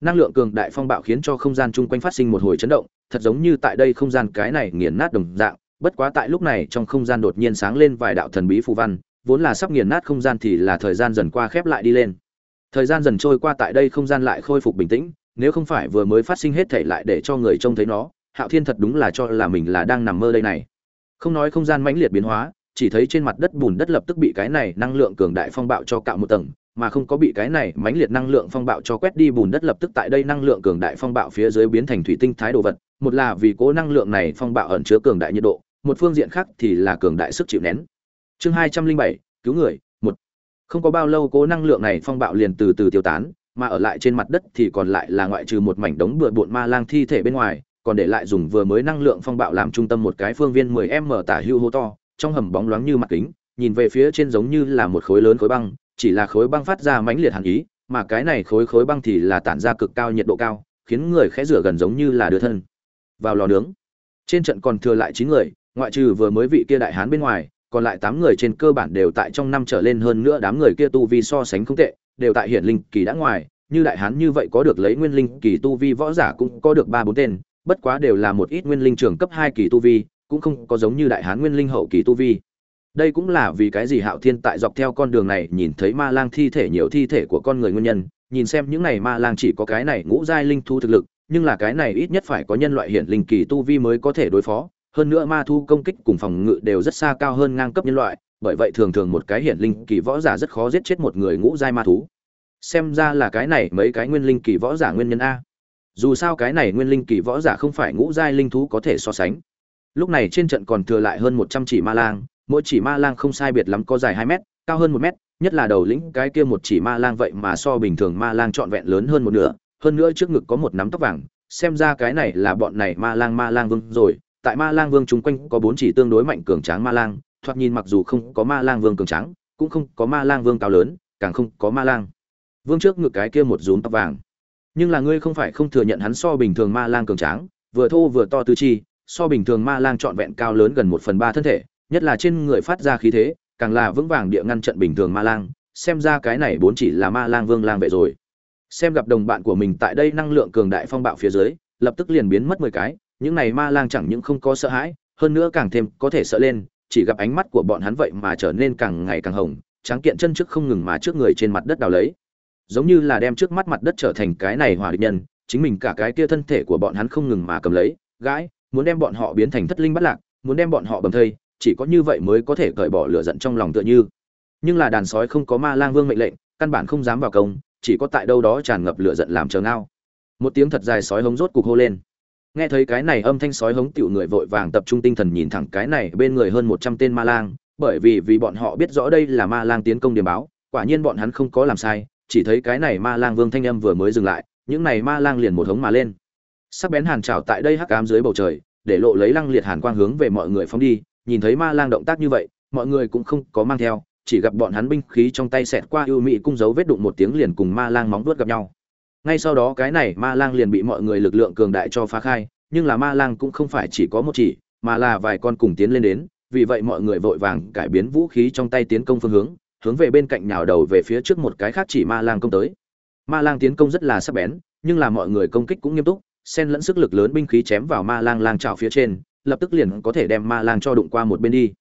Năng lượng cường đại phong bạo khiến cho không gian chung quanh phát sinh một hồi chấn động, thật giống như tại đây không gian cái này nghiền nát đồng dạng bất quá tại lúc này trong không gian đột nhiên sáng lên vài đạo thần bí phù văn, vốn là sắp nghiền nát không gian thì là thời gian dần qua khép lại đi lên. Thời gian dần trôi qua tại đây không gian lại khôi phục bình tĩnh, nếu không phải vừa mới phát sinh hết thể lại để cho người trông thấy nó, hạo thiên thật đúng là cho là mình là đang nằm mơ đây này. Không nói không gian mãnh liệt biến hóa, chỉ thấy trên mặt đất bùn đất lập tức bị cái này năng lượng cường đại phong bạo cho cạo một tầng, mà không có bị cái này mãnh liệt năng lượng phong bạo cho quét đi, bùn đất lập tức tại đây năng lượng cường đại phong bạo phía dưới biến thành thủy tinh thái đồ vật, một là vì cố năng lượng này phong bạo ẩn chứa cường đại nhiệt độ một phương diện khác thì là cường đại sức chịu nén. Chương hai trăm linh bảy cứu người một. Không có bao lâu cố năng lượng này phong bạo liền từ từ tiêu tán mà ở lại trên mặt đất thì còn lại là ngoại trừ một mảnh đống bừa bộn ma lang thi thể bên ngoài còn để lại dùng vừa mới năng lượng phong bạo làm trung tâm một cái phương viên 10m tả hưu hô to, trong hầm bóng loáng như mặt kính, nhìn về phía trên giống như là một khối lớn khối băng, chỉ là khối băng phát ra mãnh liệt hàn ý, mà cái này khối khối băng thì là tản ra cực cao nhiệt độ cao, khiến người khẽ rửa gần giống như là đưa thân. Vào lò nướng. Trên trận còn thừa lại 9 người, ngoại trừ vừa mới vị kia đại hán bên ngoài, còn lại tám người trên cơ bản đều tại trong năm trở lên hơn nữa đám người kia tu vi so sánh không tệ, đều tại hiển linh kỳ đã ngoài, như đại hán như vậy có được lấy nguyên linh kỳ tu vi võ giả cũng có được 3 4 tên, bất quá đều là một ít nguyên linh trường cấp hai kỳ tu vi, cũng không có giống như đại hán nguyên linh hậu kỳ tu vi. Đây cũng là vì cái gì Hạo Thiên tại dọc theo con đường này nhìn thấy ma lang thi thể nhiều thi thể của con người nguyên nhân, nhìn xem những này ma lang chỉ có cái này ngũ giai linh thu thực lực, nhưng là cái này ít nhất phải có nhân loại hiển linh kỳ tu vi mới có thể đối phó, hơn nữa ma thu công kích cùng phòng ngự đều rất xa cao hơn ngang cấp nhân loại, bởi vậy thường thường một cái hiển linh kỳ võ giả rất khó giết chết một người ngũ giai ma thú. Xem ra là cái này mấy cái nguyên linh kỳ võ giả nguyên nhân a dù sao cái này nguyên linh kỳ võ giả không phải ngũ giai linh thú có thể so sánh lúc này trên trận còn thừa lại hơn một trăm chỉ ma lang mỗi chỉ ma lang không sai biệt lắm có dài hai mét cao hơn một mét nhất là đầu lĩnh cái kia một chỉ ma lang vậy mà so bình thường ma lang trọn vẹn lớn hơn một nửa hơn nữa trước ngực có một nắm tóc vàng xem ra cái này là bọn này ma lang ma lang vương rồi tại ma lang vương chung quanh có bốn chỉ tương đối mạnh cường tráng ma lang, thoạt nhìn mặc dù không có ma lang vương cường tráng, cũng không có ma lang vương cao lớn, càng không có ma lang. Vương trước ngực cái kia một rúm tóc vàng. Nhưng là ngươi không phải không thừa nhận hắn so bình thường ma lang cường tráng, vừa thô vừa to tư chi, so bình thường ma lang trọn vẹn cao lớn gần một phần ba thân thể, nhất là trên người phát ra khí thế, càng là vững vàng địa ngăn trận bình thường ma lang, xem ra cái này bốn chỉ là ma lang vương lang vệ rồi. Xem gặp đồng bạn của mình tại đây năng lượng cường đại phong bạo phía dưới, lập tức liền biến mất mười cái những này ma lang chẳng những không có sợ hãi, hơn nữa càng thêm có thể sợ lên, chỉ gặp ánh mắt của bọn hắn vậy mà trở nên càng ngày càng hồng, tráng kiện chân trước không ngừng mà trước người trên mặt đất đào lấy. Giống như là đem trước mắt mặt đất trở thành cái này hỏa địch nhân, chính mình cả cái kia thân thể của bọn hắn không ngừng mà cầm lấy, gãi, muốn đem bọn họ biến thành thất linh bất lạc, muốn đem bọn họ bầm thây, chỉ có như vậy mới có thể cởi bỏ lửa giận trong lòng tựa như. Nhưng là đàn sói không có ma lang vương mệnh lệnh, căn bản không dám vào công, chỉ có tại đâu đó tràn ngập lửa giận làm chờ ngao. Một tiếng thật dài sói hống rốt cục hô lên nghe thấy cái này âm thanh sói hống tiểu người vội vàng tập trung tinh thần nhìn thẳng cái này bên người hơn một trăm tên ma lang, bởi vì vì bọn họ biết rõ đây là ma lang tiến công điểm báo, quả nhiên bọn hắn không có làm sai, chỉ thấy cái này ma lang vương thanh âm vừa mới dừng lại, những này ma lang liền một hống mà lên. Sắc bén hàn trào tại đây hắc ám dưới bầu trời, để lộ lấy lăng liệt hàn quang hướng về mọi người phóng đi, nhìn thấy ma lang động tác như vậy, mọi người cũng không có mang theo, chỉ gặp bọn hắn binh khí trong tay xẹt qua ưu mị cung dấu vết đụng một tiếng liền cùng ma lang móng vuốt gặp nhau ngay sau đó cái này ma lang liền bị mọi người lực lượng cường đại cho phá khai, nhưng là ma lang cũng không phải chỉ có một chỉ, mà là vài con cùng tiến lên đến, vì vậy mọi người vội vàng cải biến vũ khí trong tay tiến công phương hướng hướng về bên cạnh nhào đầu về phía trước một cái khác chỉ ma lang công tới. Ma lang tiến công rất là sắc bén, nhưng là mọi người công kích cũng nghiêm túc, xen lẫn sức lực lớn binh khí chém vào ma lang lang trào phía trên, lập tức liền có thể đem ma lang cho đụng qua một bên đi.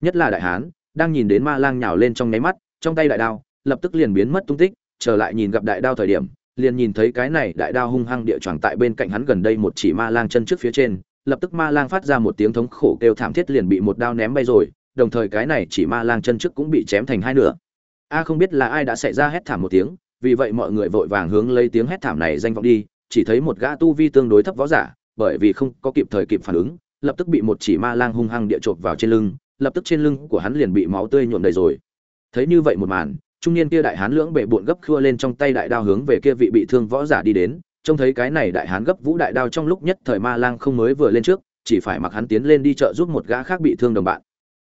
Nhất là đại hán, đang nhìn đến ma lang nhào lên trong nháy mắt, trong tay đại đao, lập tức liền biến mất tung tích, trở lại nhìn gặp đại đao thời điểm liền nhìn thấy cái này đại đao hung hăng địa choàng tại bên cạnh hắn gần đây một chỉ ma lang chân trước phía trên, lập tức ma lang phát ra một tiếng thống khổ kêu thảm thiết liền bị một đao ném bay rồi, đồng thời cái này chỉ ma lang chân trước cũng bị chém thành hai nửa. A không biết là ai đã xảy ra hét thảm một tiếng, vì vậy mọi người vội vàng hướng lấy tiếng hét thảm này danh vọng đi, chỉ thấy một gã tu vi tương đối thấp võ giả, bởi vì không có kịp thời kịp phản ứng, lập tức bị một chỉ ma lang hung hăng địa chộp vào trên lưng, lập tức trên lưng của hắn liền bị máu tươi nhuộm đầy rồi. Thấy như vậy một màn trung niên kia đại hán lưỡng bệ bộn gấp khua lên trong tay đại đao hướng về kia vị bị thương võ giả đi đến. Trông thấy cái này đại hán gấp vũ đại đao trong lúc nhất thời ma lang không mới vừa lên trước, chỉ phải mặc hắn tiến lên đi chợ giúp một gã khác bị thương đồng bạn.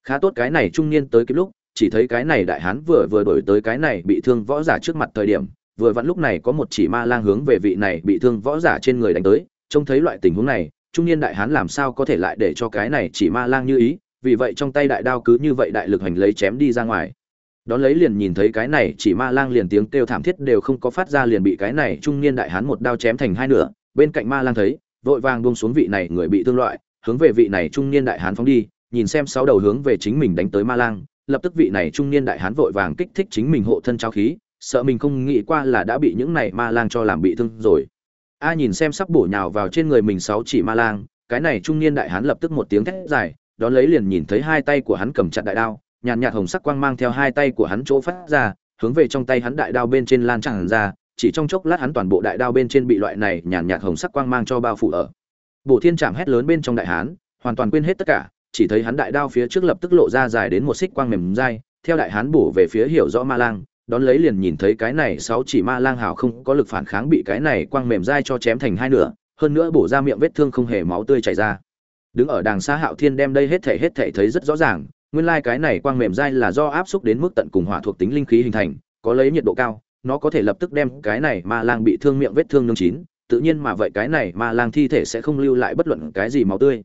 Khá tốt cái này trung niên tới kịp lúc, chỉ thấy cái này đại hán vừa vừa đổi tới cái này bị thương võ giả trước mặt thời điểm, vừa vặn lúc này có một chỉ ma lang hướng về vị này bị thương võ giả trên người đánh tới. Trông thấy loại tình huống này, trung niên đại hán làm sao có thể lại để cho cái này chỉ ma lang như ý, vì vậy trong tay đại đao cứ như vậy đại lực hành lấy chém đi ra ngoài đón lấy liền nhìn thấy cái này, chỉ ma lang liền tiếng kêu thảm thiết đều không có phát ra liền bị cái này trung niên đại hán một đao chém thành hai nửa. Bên cạnh ma lang thấy, vội vàng buông xuống vị này người bị thương loại, hướng về vị này trung niên đại hán phóng đi, nhìn xem sáu đầu hướng về chính mình đánh tới ma lang. Lập tức vị này trung niên đại hán vội vàng kích thích chính mình hộ thân trao khí, sợ mình không nghĩ qua là đã bị những này ma lang cho làm bị thương rồi. A nhìn xem sắp bổ nhào vào trên người mình sáu chỉ ma lang, cái này trung niên đại hán lập tức một tiếng thét dài, đón lấy liền nhìn thấy hai tay của hắn cầm chặt đại đao nhàn nhạt hồng sắc quang mang theo hai tay của hắn chỗ phát ra, hướng về trong tay hắn đại đao bên trên lan tràn ra, chỉ trong chốc lát hắn toàn bộ đại đao bên trên bị loại này nhàn nhạt hồng sắc quang mang cho bao phủ ở. Bổ thiên chạm hét lớn bên trong đại hán, hoàn toàn quên hết tất cả, chỉ thấy hắn đại đao phía trước lập tức lộ ra dài đến một xích quang mềm dai, theo đại hán bổ về phía hiểu rõ ma lang, đón lấy liền nhìn thấy cái này sáu chỉ ma lang hào không có lực phản kháng bị cái này quang mềm dai cho chém thành hai nửa, hơn nữa bổ ra miệng vết thương không hề máu tươi chảy ra. Đứng ở đàng xa hạo thiên đem đây hết thể hết thể thấy rất rõ ràng nguyên lai cái này quang mềm dai là do áp xúc đến mức tận cùng hỏa thuộc tính linh khí hình thành, có lấy nhiệt độ cao, nó có thể lập tức đem cái này ma lang bị thương miệng vết thương nương chín, tự nhiên mà vậy cái này ma lang thi thể sẽ không lưu lại bất luận cái gì máu tươi.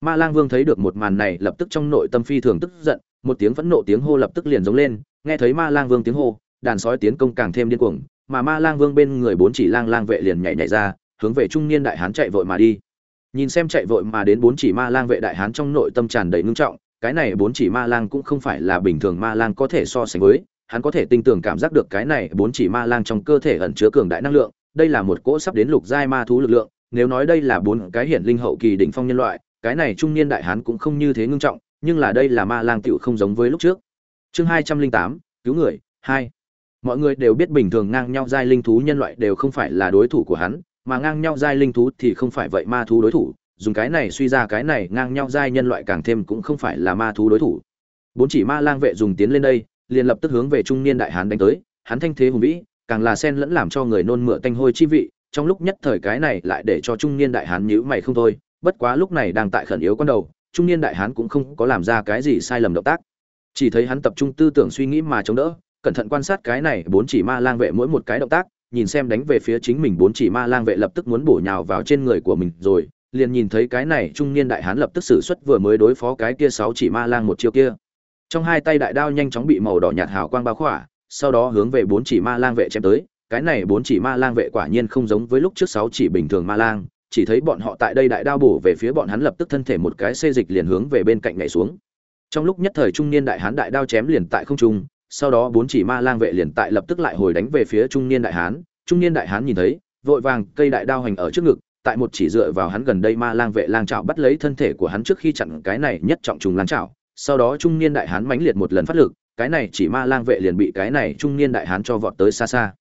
Ma lang vương thấy được một màn này lập tức trong nội tâm phi thường tức giận, một tiếng phẫn nộ tiếng hô lập tức liền giống lên, nghe thấy ma lang vương tiếng hô, đàn sói tiến công càng thêm điên cuồng, mà ma lang vương bên người bốn chỉ lang lang vệ liền nhảy nhảy ra, hướng về trung niên đại hán chạy vội mà đi. Nhìn xem chạy vội mà đến bốn chỉ ma lang vệ đại hán trong nội tâm tràn đầy ngưng trọng cái này bốn chỉ ma lang cũng không phải là bình thường ma lang có thể so sánh với, hắn có thể tinh tường cảm giác được cái này bốn chỉ ma lang trong cơ thể ẩn chứa cường đại năng lượng, đây là một cỗ sắp đến lục giai ma thú lực lượng, nếu nói đây là bốn cái hiển linh hậu kỳ đỉnh phong nhân loại, cái này trung niên đại hán cũng không như thế ngưng trọng, nhưng là đây là ma lang tựu không giống với lúc trước. Chương hai trăm linh tám, cứu người, hai. Mọi người đều biết bình thường ngang nhau giai linh thú nhân loại đều không phải là đối thủ của hắn, mà ngang nhau giai linh thú thì không phải vậy ma thú đối thủ dùng cái này suy ra cái này ngang nhau giai nhân loại càng thêm cũng không phải là ma thú đối thủ. Bốn chỉ ma lang vệ dùng tiến lên đây, liền lập tức hướng về trung niên đại hán đánh tới, hắn thanh thế hùng vĩ, càng là sen lẫn làm cho người nôn mửa tanh hôi chi vị, trong lúc nhất thời cái này lại để cho trung niên đại hán nhíu mày không thôi, bất quá lúc này đang tại khẩn yếu con đầu, trung niên đại hán cũng không có làm ra cái gì sai lầm động tác. Chỉ thấy hắn tập trung tư tưởng suy nghĩ mà chống đỡ, cẩn thận quan sát cái này bốn chỉ ma lang vệ mỗi một cái động tác, nhìn xem đánh về phía chính mình bốn chỉ ma lang vệ lập tức muốn bổ nhào vào trên người của mình rồi liền nhìn thấy cái này trung niên đại hán lập tức sử xuất vừa mới đối phó cái kia sáu chỉ ma lang một chiêu kia. Trong hai tay đại đao nhanh chóng bị màu đỏ nhạt hào quang bao khỏa, sau đó hướng về bốn chỉ ma lang vệ chém tới. Cái này bốn chỉ ma lang vệ quả nhiên không giống với lúc trước sáu chỉ bình thường ma lang, chỉ thấy bọn họ tại đây đại đao bổ về phía bọn hắn lập tức thân thể một cái xê dịch liền hướng về bên cạnh nhảy xuống. Trong lúc nhất thời trung niên đại hán đại đao chém liền tại không trung, sau đó bốn chỉ ma lang vệ liền tại lập tức lại hồi đánh về phía trung niên đại hán. Trung niên đại hán nhìn thấy, vội vàng cây đại đao hành ở trước ngực tại một chỉ dựa vào hắn gần đây ma lang vệ lang trảo bắt lấy thân thể của hắn trước khi chặn cái này nhất trọng trùng lang trảo sau đó trung niên đại hán mãnh liệt một lần phát lực, cái này chỉ ma lang vệ liền bị cái này trung niên đại hán cho vọt tới xa xa.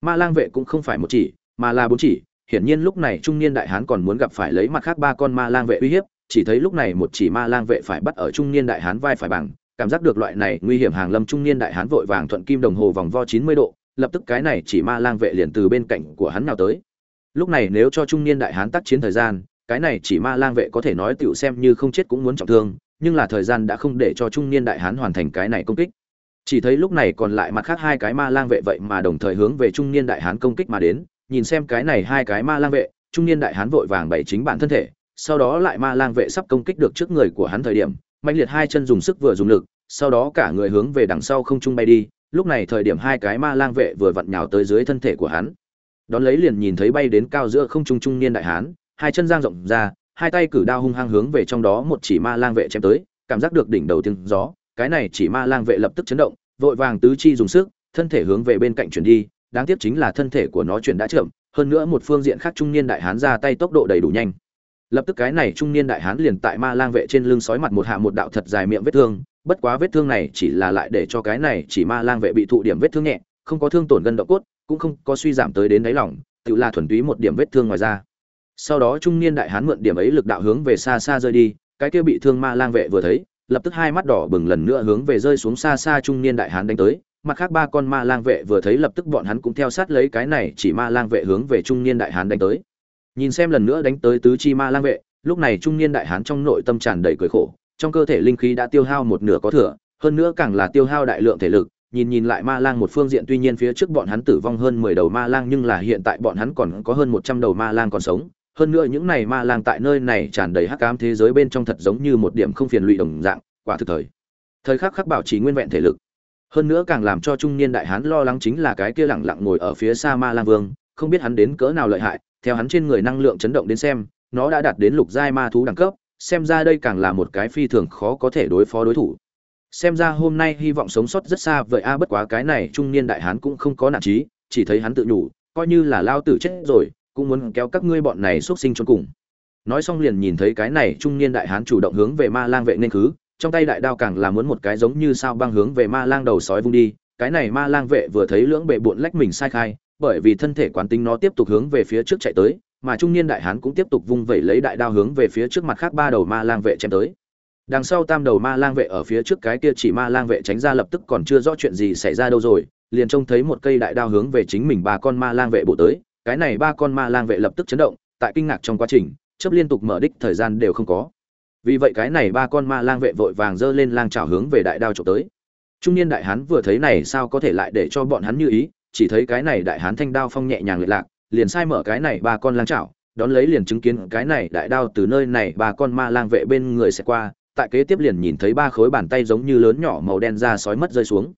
Ma lang vệ cũng không phải một chỉ, mà là bốn chỉ, hiển nhiên lúc này trung niên đại hán còn muốn gặp phải lấy mặt khác ba con ma lang vệ uy hiếp, chỉ thấy lúc này một chỉ ma lang vệ phải bắt ở trung niên đại hán vai phải bằng, cảm giác được loại này nguy hiểm hàng lâm trung niên đại hán vội vàng thuận kim đồng hồ vòng vo chín mươi độ, lập tức cái này chỉ ma lang vệ liền từ bên cạnh của hắn nào tới lúc này nếu cho trung niên đại hán tác chiến thời gian, cái này chỉ ma lang vệ có thể nói tựu xem như không chết cũng muốn trọng thương, nhưng là thời gian đã không để cho trung niên đại hán hoàn thành cái này công kích. Chỉ thấy lúc này còn lại mặt khác hai cái ma lang vệ vậy mà đồng thời hướng về trung niên đại hán công kích mà đến, nhìn xem cái này hai cái ma lang vệ, trung niên đại hán vội vàng bày chính bản thân thể, sau đó lại ma lang vệ sắp công kích được trước người của hắn thời điểm mạnh liệt hai chân dùng sức vừa dùng lực, sau đó cả người hướng về đằng sau không trung bay đi, lúc này thời điểm hai cái ma lang vệ vừa vặn nhào tới dưới thân thể của hắn đón lấy liền nhìn thấy bay đến cao giữa không trung trung niên đại hán, hai chân giang rộng ra, hai tay cử đao hung hăng hướng về trong đó một chỉ ma lang vệ chém tới, cảm giác được đỉnh đầu tiếng gió, cái này chỉ ma lang vệ lập tức chấn động, vội vàng tứ chi dùng sức, thân thể hướng về bên cạnh chuyển đi, đáng tiếc chính là thân thể của nó chuyển đã chậm, hơn nữa một phương diện khác trung niên đại hán ra tay tốc độ đầy đủ nhanh. Lập tức cái này trung niên đại hán liền tại ma lang vệ trên lưng sói mặt một hạ một đạo thật dài miệng vết thương, bất quá vết thương này chỉ là lại để cho cái này chỉ ma lang vệ bị thụ điểm vết thương nhẹ, không có thương tổn gân động cốt cũng không có suy giảm tới đến đáy lòng, tự là thuần túy một điểm vết thương ngoài ra sau đó trung niên đại hán mượn điểm ấy lực đạo hướng về xa xa rơi đi, cái kia bị thương ma lang vệ vừa thấy, lập tức hai mắt đỏ bừng lần nữa hướng về rơi xuống xa xa trung niên đại hán đánh tới, mặt khác ba con ma lang vệ vừa thấy lập tức bọn hắn cũng theo sát lấy cái này chỉ ma lang vệ hướng về trung niên đại hán đánh tới. Nhìn xem lần nữa đánh tới tứ chi ma lang vệ, lúc này trung niên đại hán trong nội tâm tràn đầy cười khổ, trong cơ thể linh khí đã tiêu hao một nửa có thừa, hơn nữa càng là tiêu hao đại lượng thể lực nhìn nhìn lại ma lang một phương diện, tuy nhiên phía trước bọn hắn tử vong hơn mười đầu ma lang, nhưng là hiện tại bọn hắn còn có hơn một trăm đầu ma lang còn sống. Hơn nữa những này ma lang tại nơi này tràn đầy hắc ám thế giới bên trong thật giống như một điểm không phiền lụy đồng dạng, quả thực thời. Thời khắc khắc bảo trì nguyên vẹn thể lực. Hơn nữa càng làm cho trung niên đại hán lo lắng chính là cái kia lẳng lặng ngồi ở phía xa ma lang vương, không biết hắn đến cỡ nào lợi hại, theo hắn trên người năng lượng chấn động đến xem, nó đã đạt đến lục giai ma thú đẳng cấp, xem ra đây càng là một cái phi thường khó có thể đối phó đối thủ xem ra hôm nay hy vọng sống sót rất xa vậy a, bất quá cái này trung niên đại hán cũng không có nản trí, chỉ thấy hắn tự nhủ, coi như là lao tử chết rồi, cũng muốn kéo các ngươi bọn này xuất sinh trốn cùng. Nói xong liền nhìn thấy cái này trung niên đại hán chủ động hướng về ma lang vệ nên khứ, trong tay đại đao càng là muốn một cái giống như sao băng hướng về ma lang đầu sói vung đi, cái này ma lang vệ vừa thấy lưỡng bệ bụn lách mình sai khai, bởi vì thân thể quán tính nó tiếp tục hướng về phía trước chạy tới, mà trung niên đại hán cũng tiếp tục vung vẩy lấy đại đao hướng về phía trước mặt khác ba đầu ma lang vệ chém tới đằng sau tam đầu ma lang vệ ở phía trước cái kia chỉ ma lang vệ tránh ra lập tức còn chưa rõ chuyện gì xảy ra đâu rồi, liền trông thấy một cây đại đao hướng về chính mình ba con ma lang vệ bổ tới, cái này ba con ma lang vệ lập tức chấn động, tại kinh ngạc trong quá trình chấp liên tục mở đích thời gian đều không có. Vì vậy cái này ba con ma lang vệ vội vàng giơ lên lang trào hướng về đại đao trộm tới. Trung niên đại hán vừa thấy này sao có thể lại để cho bọn hắn như ý, chỉ thấy cái này đại hán thanh đao phong nhẹ nhàng lệ lạc, liền sai mở cái này ba con lang trào đón lấy liền chứng kiến cái này đại đao từ nơi này ba con ma lang vệ bên người sẽ qua tại kế tiếp liền nhìn thấy ba khối bàn tay giống như lớn nhỏ màu đen ra sói mất rơi xuống.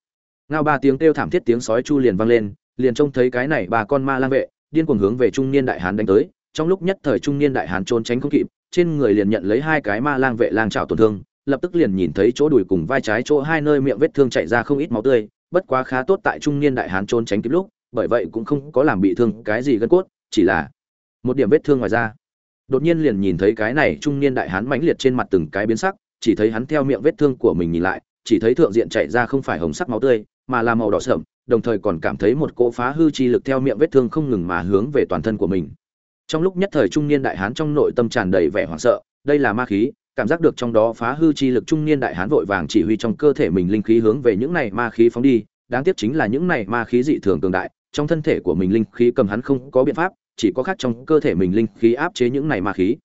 Ngao ba tiếng kêu thảm thiết tiếng sói chu liền vang lên, liền trông thấy cái này ba con ma lang vệ, điên cuồng hướng về trung niên đại hán đánh tới. Trong lúc nhất thời trung niên đại hán trốn tránh không kịp, trên người liền nhận lấy hai cái ma lang vệ lang trào tổn thương, lập tức liền nhìn thấy chỗ đùi cùng vai trái chỗ hai nơi miệng vết thương chảy ra không ít máu tươi, bất quá khá tốt tại trung niên đại hán trốn tránh kịp lúc, bởi vậy cũng không có làm bị thương cái gì gân cốt, chỉ là một điểm vết thương ngoài ra đột nhiên liền nhìn thấy cái này trung niên đại hán mãnh liệt trên mặt từng cái biến sắc chỉ thấy hắn theo miệng vết thương của mình nhìn lại, chỉ thấy thượng diện chảy ra không phải hồng sắc máu tươi, mà là màu đỏ sậm đồng thời còn cảm thấy một cỗ phá hư chi lực theo miệng vết thương không ngừng mà hướng về toàn thân của mình. Trong lúc nhất thời trung niên đại hán trong nội tâm tràn đầy vẻ hoảng sợ, đây là ma khí, cảm giác được trong đó phá hư chi lực trung niên đại hán vội vàng chỉ huy trong cơ thể mình linh khí hướng về những này ma khí phóng đi, đáng tiếc chính là những này ma khí dị thường cường đại, trong thân thể của mình linh khí cầm hắn không có biện pháp, chỉ có khác trong cơ thể mình linh khí áp chế những này ma khí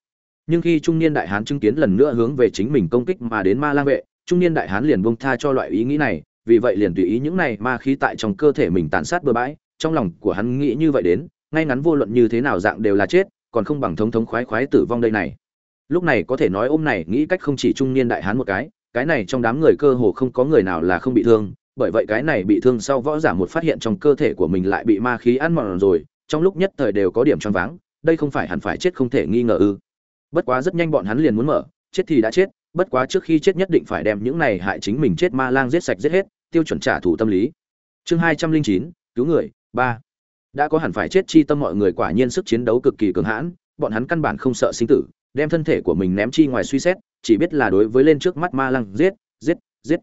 nhưng khi trung niên đại hán chứng kiến lần nữa hướng về chính mình công kích mà đến ma lang vệ, trung niên đại hán liền buông tha cho loại ý nghĩ này, vì vậy liền tùy ý những này ma khí tại trong cơ thể mình tàn sát bừa bãi, trong lòng của hắn nghĩ như vậy đến, ngay ngắn vô luận như thế nào dạng đều là chết, còn không bằng thống thống khoái khoái tử vong đây này. Lúc này có thể nói ôm này, nghĩ cách không chỉ trung niên đại hán một cái cái này trong đám người cơ hồ không có người nào là không bị thương, bởi vậy cái này bị thương sau võ giả một phát hiện trong cơ thể của mình lại bị ma khí ăn mòn rồi, trong lúc nhất thời đều có điểm choáng váng, đây không phải hẳn phải chết không thể nghi ngờ ư bất quá rất nhanh bọn hắn liền muốn mở, chết thì đã chết, bất quá trước khi chết nhất định phải đem những này hại chính mình chết ma lang giết sạch giết hết, tiêu chuẩn trả thù tâm lý. Chương hai trăm linh chín, cứu người, ba. Đã có hẳn phải chết chi tâm mọi người quả nhiên sức chiến đấu cực kỳ cường hãn, bọn hắn căn bản không sợ sinh tử, đem thân thể của mình ném chi ngoài suy xét, chỉ biết là đối với lên trước mắt ma lang giết giết giết.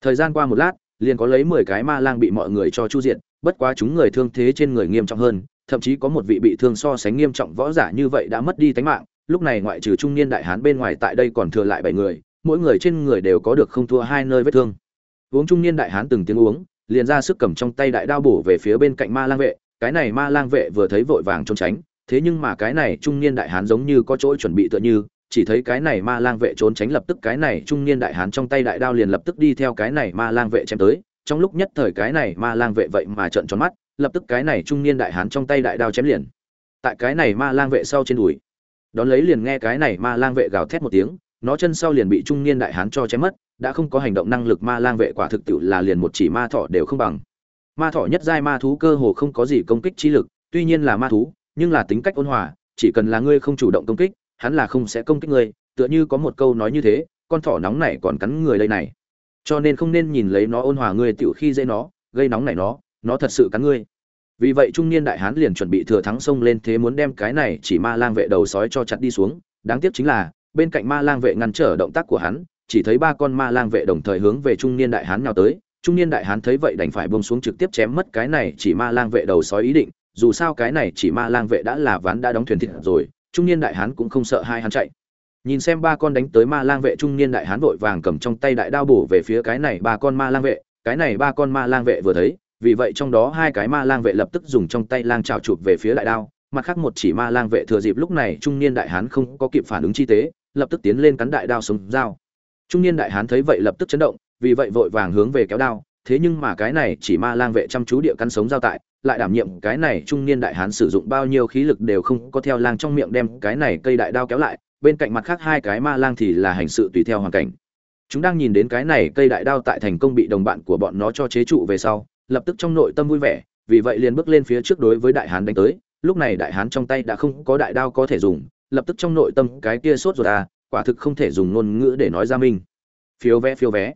Thời gian qua một lát, liền có lấy mười cái ma lang bị mọi người cho chu diện bất quá chúng người thương thế trên người nghiêm trọng hơn, thậm chí có một vị bị thương so sánh nghiêm trọng võ giả như vậy đã mất đi tính mạng lúc này ngoại trừ trung niên đại hán bên ngoài tại đây còn thừa lại bảy người, mỗi người trên người đều có được không thua hai nơi vết thương. Uống trung niên đại hán từng tiếng uống, liền ra sức cầm trong tay đại đao bổ về phía bên cạnh ma lang vệ, cái này ma lang vệ vừa thấy vội vàng trốn tránh, thế nhưng mà cái này trung niên đại hán giống như có chỗ chuẩn bị tựa như, chỉ thấy cái này ma lang vệ trốn tránh lập tức cái này trung niên đại hán trong tay đại đao liền lập tức đi theo cái này ma lang vệ chém tới, trong lúc nhất thời cái này ma lang vệ vậy mà trợn tròn mắt, lập tức cái này trung niên đại hán trong tay đại đao chém liền. Tại cái này ma lang vệ sau trên đùi đón lấy liền nghe cái này ma lang vệ gào thét một tiếng, nó chân sau liền bị trung niên đại hán cho chém mất, đã không có hành động năng lực ma lang vệ quả thực tiệu là liền một chỉ ma thọ đều không bằng. Ma thọ nhất giai ma thú cơ hồ không có gì công kích trí lực, tuy nhiên là ma thú, nhưng là tính cách ôn hòa, chỉ cần là ngươi không chủ động công kích, hắn là không sẽ công kích ngươi, tựa như có một câu nói như thế, con thỏ nóng này còn cắn người đây này. Cho nên không nên nhìn lấy nó ôn hòa ngươi tiểu khi dễ nó, gây nóng này nó nó thật sự cắn ngươi vì vậy trung niên đại hán liền chuẩn bị thừa thắng xông lên thế muốn đem cái này chỉ ma lang vệ đầu sói cho chặt đi xuống. Đáng tiếc chính là, bên cạnh ma lang vệ ngăn trở động tác của hắn, chỉ thấy ba con ma lang vệ đồng thời hướng về trung niên đại hán nào tới. Trung niên đại hán thấy vậy đành phải buông xuống trực tiếp chém mất cái này chỉ ma lang vệ đầu sói ý định. Dù sao cái này chỉ ma lang vệ đã là ván đã đóng thuyền thịt rồi, trung niên đại hán cũng không sợ hai hắn chạy. Nhìn xem ba con đánh tới ma lang vệ, trung niên đại hán vội vàng cầm trong tay đại đao bổ về phía cái này ba con ma lang vệ. Cái này ba con ma lang vệ vừa thấy vì vậy trong đó hai cái ma lang vệ lập tức dùng trong tay lang trào chụp về phía đại đao, mặt khác một chỉ ma lang vệ thừa dịp lúc này trung niên đại hán không có kịp phản ứng chi tế, lập tức tiến lên cắn đại đao sống dao. Trung niên đại hán thấy vậy lập tức chấn động, vì vậy vội vàng hướng về kéo đao, thế nhưng mà cái này chỉ ma lang vệ chăm chú địa cắn sống dao tại, lại đảm nhiệm cái này trung niên đại hán sử dụng bao nhiêu khí lực đều không có theo lang trong miệng đem cái này cây đại đao kéo lại, bên cạnh mặt khác hai cái ma lang thì là hành sự tùy theo hoàn cảnh. Chúng đang nhìn đến cái này cây đại đao tại thành công bị đồng bạn của bọn nó cho chế trụ về sau lập tức trong nội tâm vui vẻ, vì vậy liền bước lên phía trước đối với đại hán đánh tới. Lúc này đại hán trong tay đã không có đại đao có thể dùng, lập tức trong nội tâm cái kia sốt ruột à quả thực không thể dùng ngôn ngữ để nói ra mình. phiếu vé phiếu vé.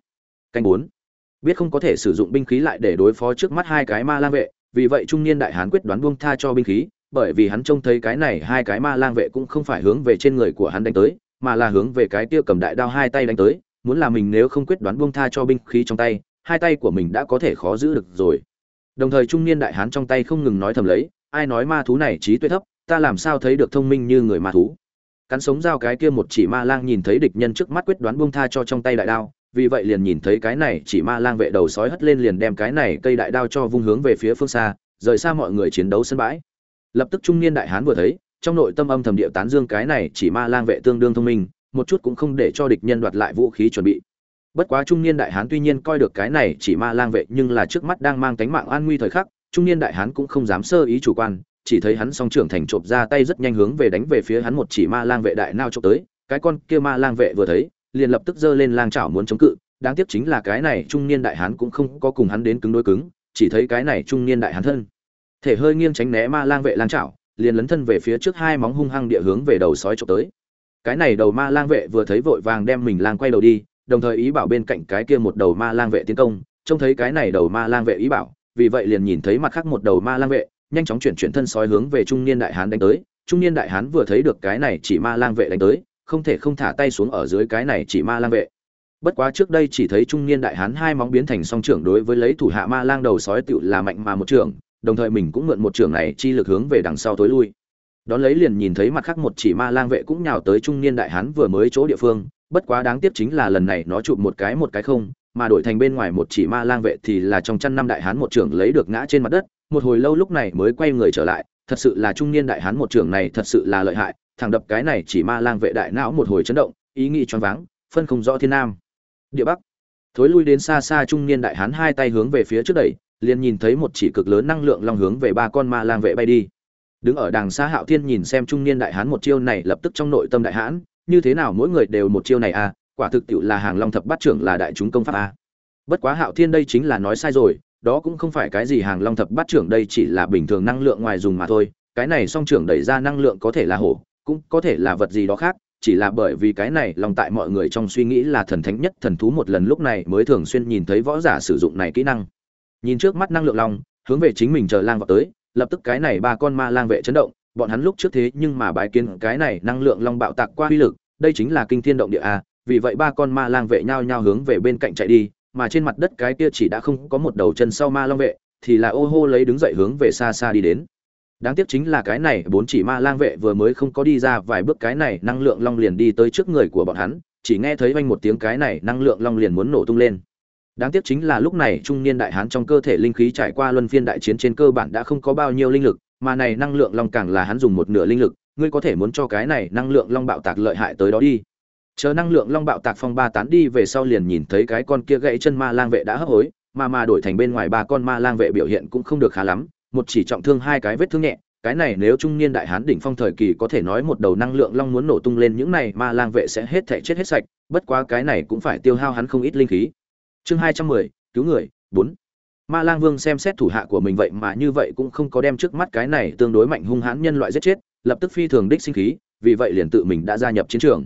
Canh bốn. Biết không có thể sử dụng binh khí lại để đối phó trước mắt hai cái ma lang vệ, vì vậy trung niên đại hán quyết đoán buông tha cho binh khí, bởi vì hắn trông thấy cái này hai cái ma lang vệ cũng không phải hướng về trên người của hắn đánh tới, mà là hướng về cái kia cầm đại đao hai tay đánh tới. Muốn là mình nếu không quyết đoán buông tha cho binh khí trong tay hai tay của mình đã có thể khó giữ được rồi. Đồng thời trung niên đại hán trong tay không ngừng nói thầm lấy, ai nói ma thú này trí tuệ thấp, ta làm sao thấy được thông minh như người ma thú? Cắn sống dao cái kia một chỉ ma lang nhìn thấy địch nhân trước mắt quyết đoán buông tha cho trong tay đại đao, vì vậy liền nhìn thấy cái này chỉ ma lang vệ đầu sói hất lên liền đem cái này cây đại đao cho vung hướng về phía phương xa, rời xa mọi người chiến đấu sân bãi. Lập tức trung niên đại hán vừa thấy, trong nội tâm âm thầm điệu tán dương cái này chỉ ma lang vệ tương đương thông minh, một chút cũng không để cho địch nhân đoạt lại vũ khí chuẩn bị bất quá trung niên đại hán tuy nhiên coi được cái này chỉ ma lang vệ nhưng là trước mắt đang mang cánh mạng an nguy thời khắc, trung niên đại hán cũng không dám sơ ý chủ quan, chỉ thấy hắn song trưởng thành chộp ra tay rất nhanh hướng về đánh về phía hắn một chỉ ma lang vệ đại nao chộp tới, cái con kia ma lang vệ vừa thấy, liền lập tức giơ lên lang chảo muốn chống cự, đáng tiếc chính là cái này trung niên đại hán cũng không có cùng hắn đến cứng đối cứng, chỉ thấy cái này trung niên đại hán thân, thể hơi nghiêng tránh né ma lang vệ lang chảo, liền lấn thân về phía trước hai móng hung hăng địa hướng về đầu sói chộp tới. Cái này đầu ma lang vệ vừa thấy vội vàng đem mình lang quay đầu đi đồng thời ý bảo bên cạnh cái kia một đầu ma lang vệ tiến công, trông thấy cái này đầu ma lang vệ ý bảo, vì vậy liền nhìn thấy mặt khác một đầu ma lang vệ, nhanh chóng chuyển chuyển thân sói hướng về trung niên đại hán đánh tới. Trung niên đại hán vừa thấy được cái này chỉ ma lang vệ đánh tới, không thể không thả tay xuống ở dưới cái này chỉ ma lang vệ. Bất quá trước đây chỉ thấy trung niên đại hán hai móng biến thành song trưởng đối với lấy thủ hạ ma lang đầu sói tựu là mạnh mà một trưởng, đồng thời mình cũng mượn một trưởng này chi lực hướng về đằng sau tối lui. Đón lấy liền nhìn thấy mặt khác một chỉ ma lang vệ cũng nhào tới trung niên đại hán vừa mới chỗ địa phương bất quá đáng tiếc chính là lần này nó chụp một cái một cái không, mà đổi thành bên ngoài một chỉ ma lang vệ thì là trong chăn năm đại hán một trưởng lấy được ngã trên mặt đất. Một hồi lâu lúc này mới quay người trở lại, thật sự là trung niên đại hán một trưởng này thật sự là lợi hại. Thẳng đập cái này chỉ ma lang vệ đại não một hồi chấn động, ý nghĩ choáng váng, phân không rõ thiên nam. Địa bắc. Thối lui đến xa xa trung niên đại hán hai tay hướng về phía trước đẩy, liền nhìn thấy một chỉ cực lớn năng lượng long hướng về ba con ma lang vệ bay đi. Đứng ở đàng xa hạo thiên nhìn xem trung niên đại hán một chiêu này lập tức trong nội tâm đại hán như thế nào mỗi người đều một chiêu này à quả thực tiệu là hàng long thập bát trưởng là đại chúng công pháp à. bất quá hạo thiên đây chính là nói sai rồi, đó cũng không phải cái gì hàng long thập bát trưởng đây chỉ là bình thường năng lượng ngoài dùng mà thôi, cái này song trưởng đẩy ra năng lượng có thể là hổ, cũng có thể là vật gì đó khác, chỉ là bởi vì cái này lòng tại mọi người trong suy nghĩ là thần thánh nhất thần thú một lần lúc này mới thường xuyên nhìn thấy võ giả sử dụng này kỹ năng nhìn trước mắt năng lượng long, hướng về chính mình chờ lang vào tới, lập tức cái này ba con ma lang vệ chấn động bọn hắn lúc trước thế nhưng mà bái kiến cái này năng lượng long bạo tạc qua uy lực, đây chính là kinh thiên động địa a vì vậy ba con ma lang vệ nhao nhao hướng về bên cạnh chạy đi, mà trên mặt đất cái kia chỉ đã không có một đầu chân sau ma long vệ, thì là ô hô lấy đứng dậy hướng về xa xa đi đến. Đáng tiếc chính là cái này bốn chỉ ma lang vệ vừa mới không có đi ra vài bước cái này năng lượng long liền đi tới trước người của bọn hắn, chỉ nghe thấy vang một tiếng cái này năng lượng long liền muốn nổ tung lên. Đáng tiếc chính là lúc này trung niên đại hán trong cơ thể linh khí trải qua luân phiên đại chiến trên cơ bản đã không có bao nhiêu linh lực mà này năng lượng long càng là hắn dùng một nửa linh lực, ngươi có thể muốn cho cái này năng lượng long bạo tạc lợi hại tới đó đi. Chờ năng lượng long bạo tạc phong ba tán đi về sau liền nhìn thấy cái con kia gãy chân ma lang vệ đã hấp hối, mà mà đổi thành bên ngoài ba con ma lang vệ biểu hiện cũng không được khá lắm, một chỉ trọng thương hai cái vết thương nhẹ, cái này nếu trung niên đại hán đỉnh phong thời kỳ có thể nói một đầu năng lượng long muốn nổ tung lên những này ma lang vệ sẽ hết thể chết hết sạch, bất quá cái này cũng phải tiêu hao hắn không ít linh khí. Chương hai trăm mười, cứu người, bốn ma lang vương xem xét thủ hạ của mình vậy mà như vậy cũng không có đem trước mắt cái này tương đối mạnh hung hãn nhân loại giết chết, lập tức phi thường đích sinh khí, vì vậy liền tự mình đã gia nhập chiến trường.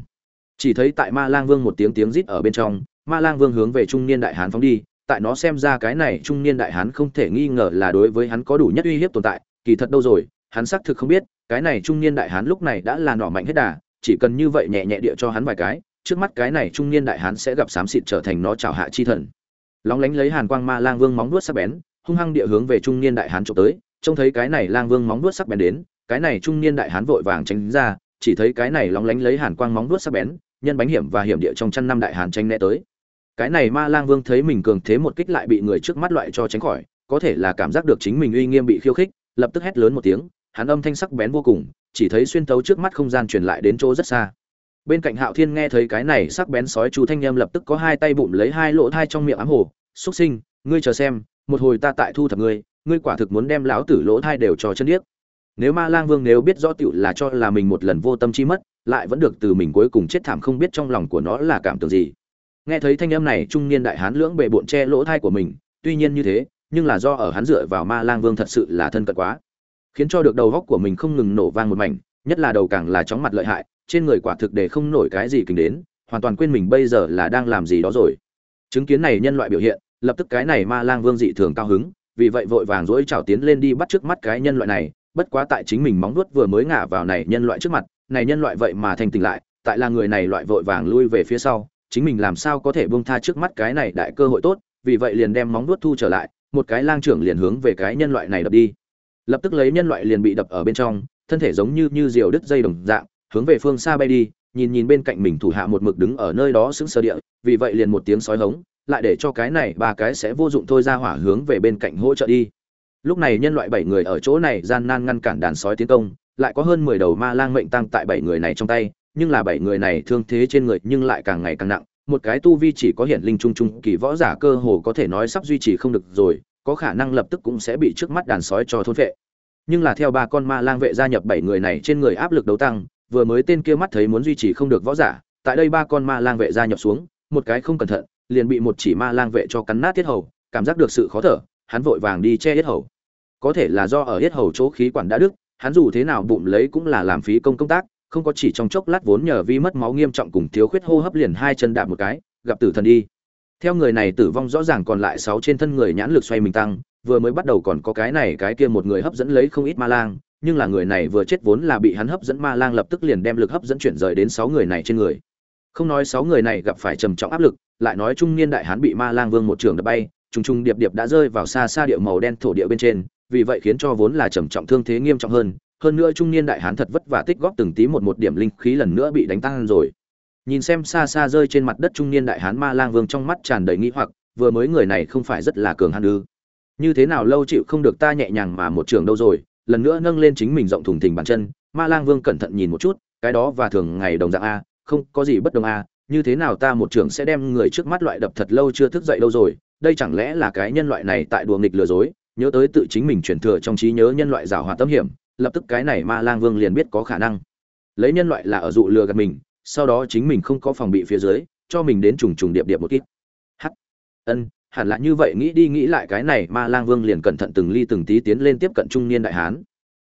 Chỉ thấy tại ma lang vương một tiếng tiếng rít ở bên trong, ma lang vương hướng về trung niên đại hán phóng đi, tại nó xem ra cái này trung niên đại hán không thể nghi ngờ là đối với hắn có đủ nhất uy hiếp tồn tại, kỳ thật đâu rồi, hắn xác thực không biết, cái này trung niên đại hán lúc này đã là nỏ mạnh hết đà, chỉ cần như vậy nhẹ nhẹ địa cho hắn vài cái, trước mắt cái này trung niên đại hán sẽ gặp xám xịt trở thành nó chào hạ chi thần lóng lánh lấy hàn quang ma lang vương móng vuốt sắc bén, hung hăng địa hướng về trung niên đại hán trộm tới. Trông thấy cái này lang vương móng vuốt sắc bén đến, cái này trung niên đại hán vội vàng tránh ra, chỉ thấy cái này lóng lánh lấy hàn quang móng vuốt sắc bén, nhân bánh hiểm và hiểm địa trong chăn năm đại hán tranh né tới. Cái này ma lang vương thấy mình cường thế một kích lại bị người trước mắt loại cho tránh khỏi, có thể là cảm giác được chính mình uy nghiêm bị khiêu khích, lập tức hét lớn một tiếng, hắn âm thanh sắc bén vô cùng, chỉ thấy xuyên tấu trước mắt không gian truyền lại đến chỗ rất xa. Bên cạnh hạo thiên nghe thấy cái này sắc bén sói chu thanh nhâm lập tức có hai tay bụng lấy hai lỗ thai trong miệng ám hồ xuất sinh, ngươi chờ xem, một hồi ta tại thu thập ngươi ngươi quả thực muốn đem lão tử lỗ thai đều cho chân điếc. Nếu ma lang vương nếu biết rõ tựu là cho là mình một lần vô tâm chi mất, lại vẫn được từ mình cuối cùng chết thảm không biết trong lòng của nó là cảm tưởng gì. Nghe thấy thanh âm này, trung niên đại hán lưỡng bề bộn che lỗ thai của mình, tuy nhiên như thế, nhưng là do ở hắn dựa vào ma lang vương thật sự là thân cận quá. Khiến cho được đầu góc của mình không ngừng nổ vang một mảnh, nhất là đầu càng là chóng mặt lợi hại, trên người quả thực để không nổi cái gì kính đến, hoàn toàn quên mình bây giờ là đang làm gì đó rồi. Chứng kiến này nhân loại biểu hiện lập tức cái này ma lang vương dị thường cao hứng, vì vậy vội vàng dỗi trào tiến lên đi bắt trước mắt cái nhân loại này, bất quá tại chính mình móng nuốt vừa mới ngả vào này nhân loại trước mặt, này nhân loại vậy mà thành tỉnh lại, tại là người này loại vội vàng lui về phía sau, chính mình làm sao có thể buông tha trước mắt cái này đại cơ hội tốt, vì vậy liền đem móng nuốt thu trở lại, một cái lang trưởng liền hướng về cái nhân loại này đập đi. Lập tức lấy nhân loại liền bị đập ở bên trong, thân thể giống như như diều đứt dây đồng dạng, hướng về phương xa bay đi, nhìn nhìn bên cạnh mình thủ hạ một mực đứng ở nơi đó sững sờ địa, vì vậy liền một tiếng sói hống lại để cho cái này ba cái sẽ vô dụng thôi ra hỏa hướng về bên cạnh hỗ trợ đi. Lúc này nhân loại bảy người ở chỗ này gian nan ngăn cản đàn sói tiến công, lại có hơn mười đầu ma lang mệnh tăng tại bảy người này trong tay, nhưng là bảy người này thương thế trên người nhưng lại càng ngày càng nặng, một cái tu vi chỉ có hiện linh trung trung, kỳ võ giả cơ hồ có thể nói sắp duy trì không được rồi, có khả năng lập tức cũng sẽ bị trước mắt đàn sói cho thôn vệ. Nhưng là theo ba con ma lang vệ gia nhập bảy người này trên người áp lực đấu tăng, vừa mới tên kia mắt thấy muốn duy trì không được võ giả, tại đây ba con ma lang vệ gia nhập xuống, một cái không cẩn thận liền bị một chỉ ma lang vệ cho cắn nát tiết hầu, cảm giác được sự khó thở, hắn vội vàng đi che tiết hầu. Có thể là do ở tiết hầu chỗ khí quản đã đứt, hắn dù thế nào bụng lấy cũng là làm phí công công tác, không có chỉ trong chốc lát vốn nhờ vi mất máu nghiêm trọng cùng thiếu khuyết hô hấp liền hai chân đạp một cái, gặp tử thần đi. Theo người này tử vong rõ ràng còn lại sáu trên thân người nhãn lực xoay mình tăng, vừa mới bắt đầu còn có cái này cái kia một người hấp dẫn lấy không ít ma lang, nhưng là người này vừa chết vốn là bị hắn hấp dẫn ma lang lập tức liền đem lực hấp dẫn chuyển rời đến sáu người này trên người không nói sáu người này gặp phải trầm trọng áp lực, lại nói trung niên đại hán bị ma lang vương một trường đập bay, trùng trùng điệp điệp đã rơi vào xa xa địa màu đen thổ địa bên trên, vì vậy khiến cho vốn là trầm trọng thương thế nghiêm trọng hơn hơn nữa trung niên đại hán thật vất vả tích góp từng tí một một điểm linh khí lần nữa bị đánh tan rồi. Nhìn xem xa xa rơi trên mặt đất trung niên đại hán ma lang vương trong mắt tràn đầy nghĩ hoặc, vừa mới người này không phải rất là cường hàn ư. Như thế nào lâu chịu không được ta nhẹ nhàng mà một trường đâu rồi, lần nữa nâng lên chính mình rộng thùng thình bàn chân, ma lang vương cẩn thận nhìn một chút, cái đó và thường ngày đồng dạng a không có gì bất đồng à như thế nào ta một trưởng sẽ đem người trước mắt loại đập thật lâu chưa thức dậy đâu rồi, đây chẳng lẽ là cái nhân loại này tại đùa nghịch lừa dối, nhớ tới tự chính mình truyền thừa trong trí nhớ nhân loại giảo hòa tâm hiểm, lập tức cái này ma lang vương liền biết có khả năng. Lấy nhân loại là ở dụ lừa gạt mình, sau đó chính mình không có phòng bị phía dưới, cho mình đến trùng trùng điệp điệp một ít. Hắc. Ân, hẳn là như vậy, nghĩ đi nghĩ lại cái này ma lang vương liền cẩn thận từng ly từng tí tiến lên tiếp cận trung niên đại hán.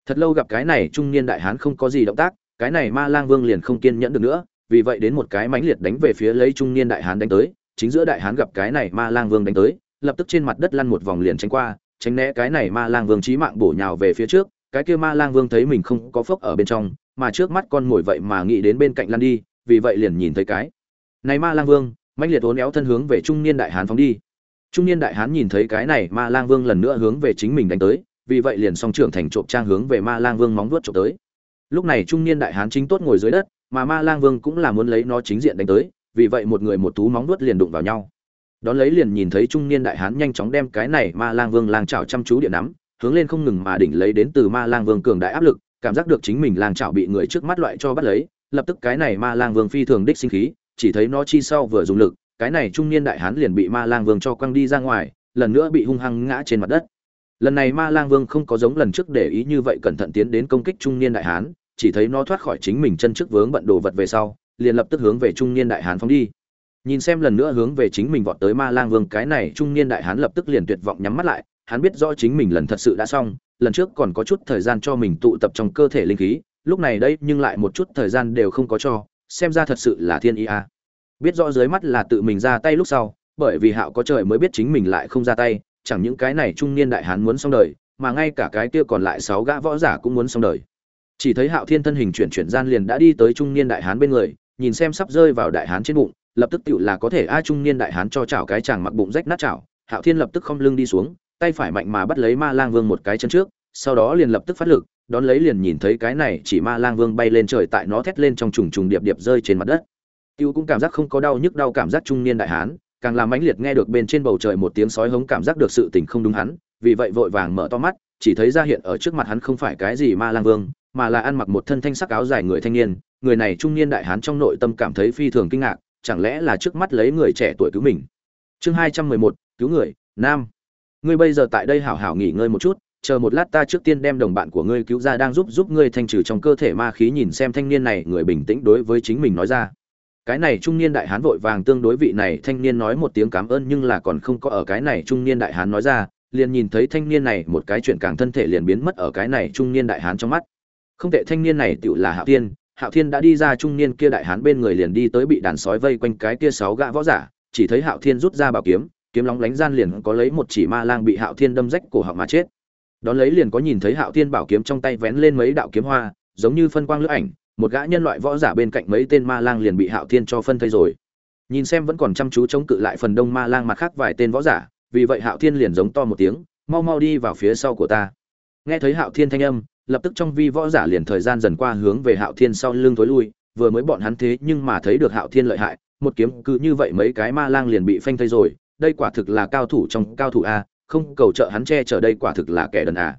Thật lâu gặp cái này trung niên đại hán không có gì động tác, cái này ma lang vương liền không kiên nhẫn được nữa vì vậy đến một cái mãnh liệt đánh về phía lấy trung niên đại hán đánh tới, chính giữa đại hán gặp cái này ma lang vương đánh tới, lập tức trên mặt đất lăn một vòng liền tránh qua, tránh né cái này ma lang vương chí mạng bổ nhào về phía trước, cái kia ma lang vương thấy mình không có phốc ở bên trong, mà trước mắt con mồi vậy mà nghĩ đến bên cạnh lăn đi, vì vậy liền nhìn thấy cái này ma lang vương, mãnh liệt uốn éo thân hướng về trung niên đại hán phóng đi. Trung niên đại hán nhìn thấy cái này ma lang vương lần nữa hướng về chính mình đánh tới, vì vậy liền song trưởng thành trộm trang hướng về ma lang vương móng vuốt trộm tới. Lúc này trung niên đại hán chính tốt ngồi dưới đất mà ma lang vương cũng là muốn lấy nó chính diện đánh tới, vì vậy một người một thú móng nuốt liền đụng vào nhau. Đón lấy liền nhìn thấy trung niên đại hán nhanh chóng đem cái này ma lang vương lang chảo chăm chú điện nắm, hướng lên không ngừng mà đỉnh lấy đến từ ma lang vương cường đại áp lực, cảm giác được chính mình lang chảo bị người trước mắt loại cho bắt lấy, lập tức cái này ma lang vương phi thường đích sinh khí, chỉ thấy nó chi sau vừa dùng lực, cái này trung niên đại hán liền bị ma lang vương cho quăng đi ra ngoài, lần nữa bị hung hăng ngã trên mặt đất. Lần này ma lang vương không có giống lần trước để ý như vậy cẩn thận tiến đến công kích trung niên đại hán chỉ thấy nó thoát khỏi chính mình chân trước vướng bận đồ vật về sau, liền lập tức hướng về trung niên đại hán phóng đi. Nhìn xem lần nữa hướng về chính mình vọt tới ma lang vương, cái này trung niên đại hán lập tức liền tuyệt vọng nhắm mắt lại, hắn biết rõ chính mình lần thật sự đã xong, lần trước còn có chút thời gian cho mình tụ tập trong cơ thể linh khí, lúc này đây nhưng lại một chút thời gian đều không có cho, xem ra thật sự là thiên ý a. Biết rõ dưới mắt là tự mình ra tay lúc sau, bởi vì hạo có trời mới biết chính mình lại không ra tay, chẳng những cái này trung niên đại hán muốn xong đời, mà ngay cả cái kia còn lại sáu gã võ giả cũng muốn xong đời chỉ thấy hạo thiên thân hình chuyển chuyển gian liền đã đi tới trung niên đại hán bên người, nhìn xem sắp rơi vào đại hán trên bụng, lập tức tựu là có thể a trung niên đại hán cho chảo cái chàng mặc bụng rách nát chảo. Hạo thiên lập tức không lưng đi xuống, tay phải mạnh mà bắt lấy ma lang vương một cái chân trước, sau đó liền lập tức phát lực, đón lấy liền nhìn thấy cái này chỉ ma lang vương bay lên trời tại nó thét lên trong trùng trùng điệp điệp rơi trên mặt đất. Tiêu cũng cảm giác không có đau nhức đau cảm giác trung niên đại hán, càng làm mãnh liệt nghe được bên trên bầu trời một tiếng sói hống cảm giác được sự tình không đúng hắn, vì vậy vội vàng mở to mắt, chỉ thấy ra hiện ở trước mặt hắn không phải cái gì ma lang vương mà là ăn mặc một thân thanh sắc áo dài người thanh niên, người này trung niên đại hán trong nội tâm cảm thấy phi thường kinh ngạc, chẳng lẽ là trước mắt lấy người trẻ tuổi cứu mình? Chương hai trăm mười một, cứu người, nam. Ngươi bây giờ tại đây hảo hảo nghỉ ngơi một chút, chờ một lát ta trước tiên đem đồng bạn của ngươi cứu ra đang giúp giúp ngươi thanh trừ trong cơ thể ma khí nhìn xem thanh niên này người bình tĩnh đối với chính mình nói ra. Cái này trung niên đại hán vội vàng tương đối vị này thanh niên nói một tiếng cảm ơn nhưng là còn không có ở cái này trung niên đại hán nói ra, liền nhìn thấy thanh niên này một cái chuyện càng thân thể liền biến mất ở cái này trung niên đại hán trong mắt không tệ thanh niên này tựu là hạo thiên hạo thiên đã đi ra trung niên kia đại hán bên người liền đi tới bị đàn sói vây quanh cái kia sáu gã võ giả, chỉ thấy hạo thiên rút ra bảo kiếm kiếm lóng lánh gian liền có lấy một chỉ ma lang bị hạo thiên đâm rách cổ họng mà chết. Đón lấy liền có nhìn thấy hạo thiên bảo kiếm trong tay vén lên mấy đạo kiếm hoa, giống như phân quang lưỡi ảnh, một gã nhân loại võ giả bên cạnh mấy tên ma lang liền bị hạo thiên cho phân thây rồi. Nhìn xem vẫn còn chăm chú chống cự lại phần đông ma lang mặt khác vài tên võ giả, vì vậy hạo thiên liền giống to một tiếng, mau mau đi vào phía sau của ta. Nghe thấy hạo thiên thanh âm lập tức trong vi võ giả liền thời gian dần qua hướng về hạo thiên sau lưng tối lui, vừa mới bọn hắn thế nhưng mà thấy được hạo thiên lợi hại, một kiếm cứ như vậy mấy cái ma lang liền bị phanh thây rồi, đây quả thực là cao thủ trong cao thủ a, không cầu trợ hắn che chở đây quả thực là kẻ đần à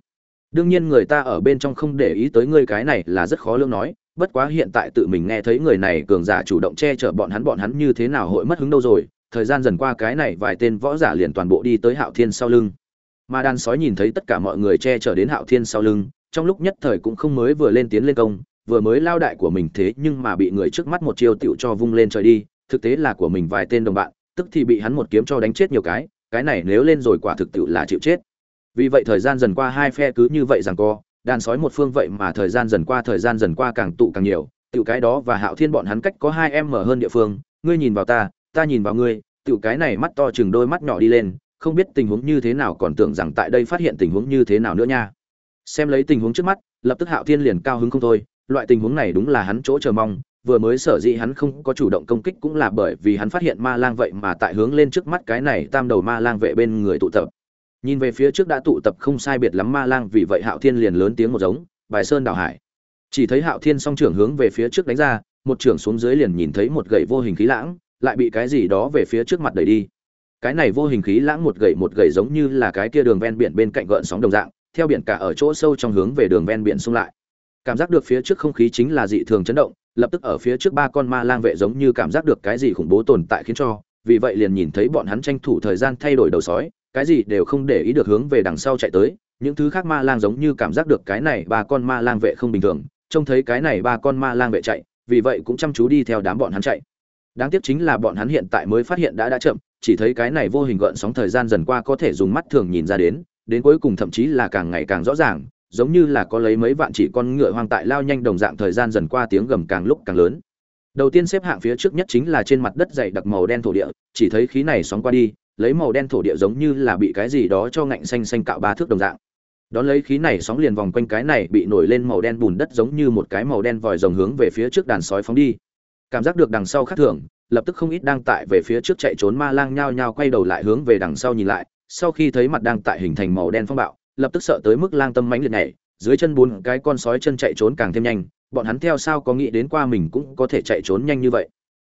đương nhiên người ta ở bên trong không để ý tới ngươi cái này là rất khó lương nói, bất quá hiện tại tự mình nghe thấy người này cường giả chủ động che chở bọn hắn bọn hắn như thế nào hội mất hứng đâu rồi, thời gian dần qua cái này vài tên võ giả liền toàn bộ đi tới hạo thiên sau lưng. Mà đàn sói nhìn thấy tất cả mọi người che chở đến hạo thiên sau lưng trong lúc nhất thời cũng không mới vừa lên tiến lên công, vừa mới lao đại của mình thế nhưng mà bị người trước mắt một chiêu tiểu cho vung lên trời đi, thực tế là của mình vài tên đồng bạn, tức thì bị hắn một kiếm cho đánh chết nhiều cái cái này nếu lên rồi quả thực tiệu là chịu chết. Vì vậy thời gian dần qua hai phe cứ như vậy rằng co, đàn sói một phương vậy mà thời gian dần qua thời gian dần qua càng tụ càng nhiều, tiểu cái đó và hạo thiên bọn hắn cách có hai em mở hơn địa phương, ngươi nhìn vào ta ta nhìn vào ngươi, tiểu cái này mắt to chừng đôi mắt nhỏ đi lên, không biết tình huống như thế nào còn tưởng rằng tại đây phát hiện tình huống như thế nào nữa nha xem lấy tình huống trước mắt, lập tức hạo thiên liền cao hứng không thôi, loại tình huống này đúng là hắn chỗ chờ mong, vừa mới sở dĩ hắn không có chủ động công kích cũng là bởi vì hắn phát hiện ma lang vậy mà tại hướng lên trước mắt cái này tam đầu ma lang vệ bên người tụ tập. Nhìn về phía trước đã tụ tập không sai biệt lắm ma lang, vì vậy hạo thiên liền lớn tiếng một giống, bài sơn đảo hải. Chỉ thấy hạo thiên song trưởng hướng về phía trước đánh ra, một trưởng xuống dưới liền nhìn thấy một gậy vô hình khí lãng, lại bị cái gì đó về phía trước mặt đẩy đi. Cái này vô hình khí lãng một gậy một gậy giống như là cái kia đường ven biển bên cạnh gợn sóng đồng dạng theo biển cả ở chỗ sâu trong hướng về đường ven biển xung lại. Cảm giác được phía trước không khí chính là dị thường chấn động, lập tức ở phía trước ba con ma lang vệ giống như cảm giác được cái gì khủng bố tồn tại khiến cho, vì vậy liền nhìn thấy bọn hắn tranh thủ thời gian thay đổi đầu sói, cái gì đều không để ý được hướng về đằng sau chạy tới, những thứ khác ma lang giống như cảm giác được cái này ba con ma lang vệ không bình thường, trông thấy cái này ba con ma lang vệ chạy, vì vậy cũng chăm chú đi theo đám bọn hắn chạy. Đáng tiếc chính là bọn hắn hiện tại mới phát hiện đã đã chậm, chỉ thấy cái này vô hình gợn sóng thời gian dần qua có thể dùng mắt thường nhìn ra đến đến cuối cùng thậm chí là càng ngày càng rõ ràng, giống như là có lấy mấy vạn chỉ con ngựa hoang tại lao nhanh đồng dạng thời gian dần qua tiếng gầm càng lúc càng lớn. Đầu tiên xếp hạng phía trước nhất chính là trên mặt đất dày đặc màu đen thổ địa, chỉ thấy khí này sóng qua đi, lấy màu đen thổ địa giống như là bị cái gì đó cho ngạnh xanh xanh cạo ba thước đồng dạng. Đón lấy khí này sóng liền vòng quanh cái này bị nổi lên màu đen bùn đất giống như một cái màu đen vòi rồng hướng về phía trước đàn sói phóng đi. Cảm giác được đằng sau khác thường, lập tức không ít đang tại về phía trước chạy trốn ma lang nhao nhao quay đầu lại hướng về đằng sau nhìn lại sau khi thấy mặt đang tại hình thành màu đen phong bạo, lập tức sợ tới mức lang tâm mãnh liệt nhảy, dưới chân bốn cái con sói chân chạy trốn càng thêm nhanh, bọn hắn theo sao có nghĩ đến qua mình cũng có thể chạy trốn nhanh như vậy.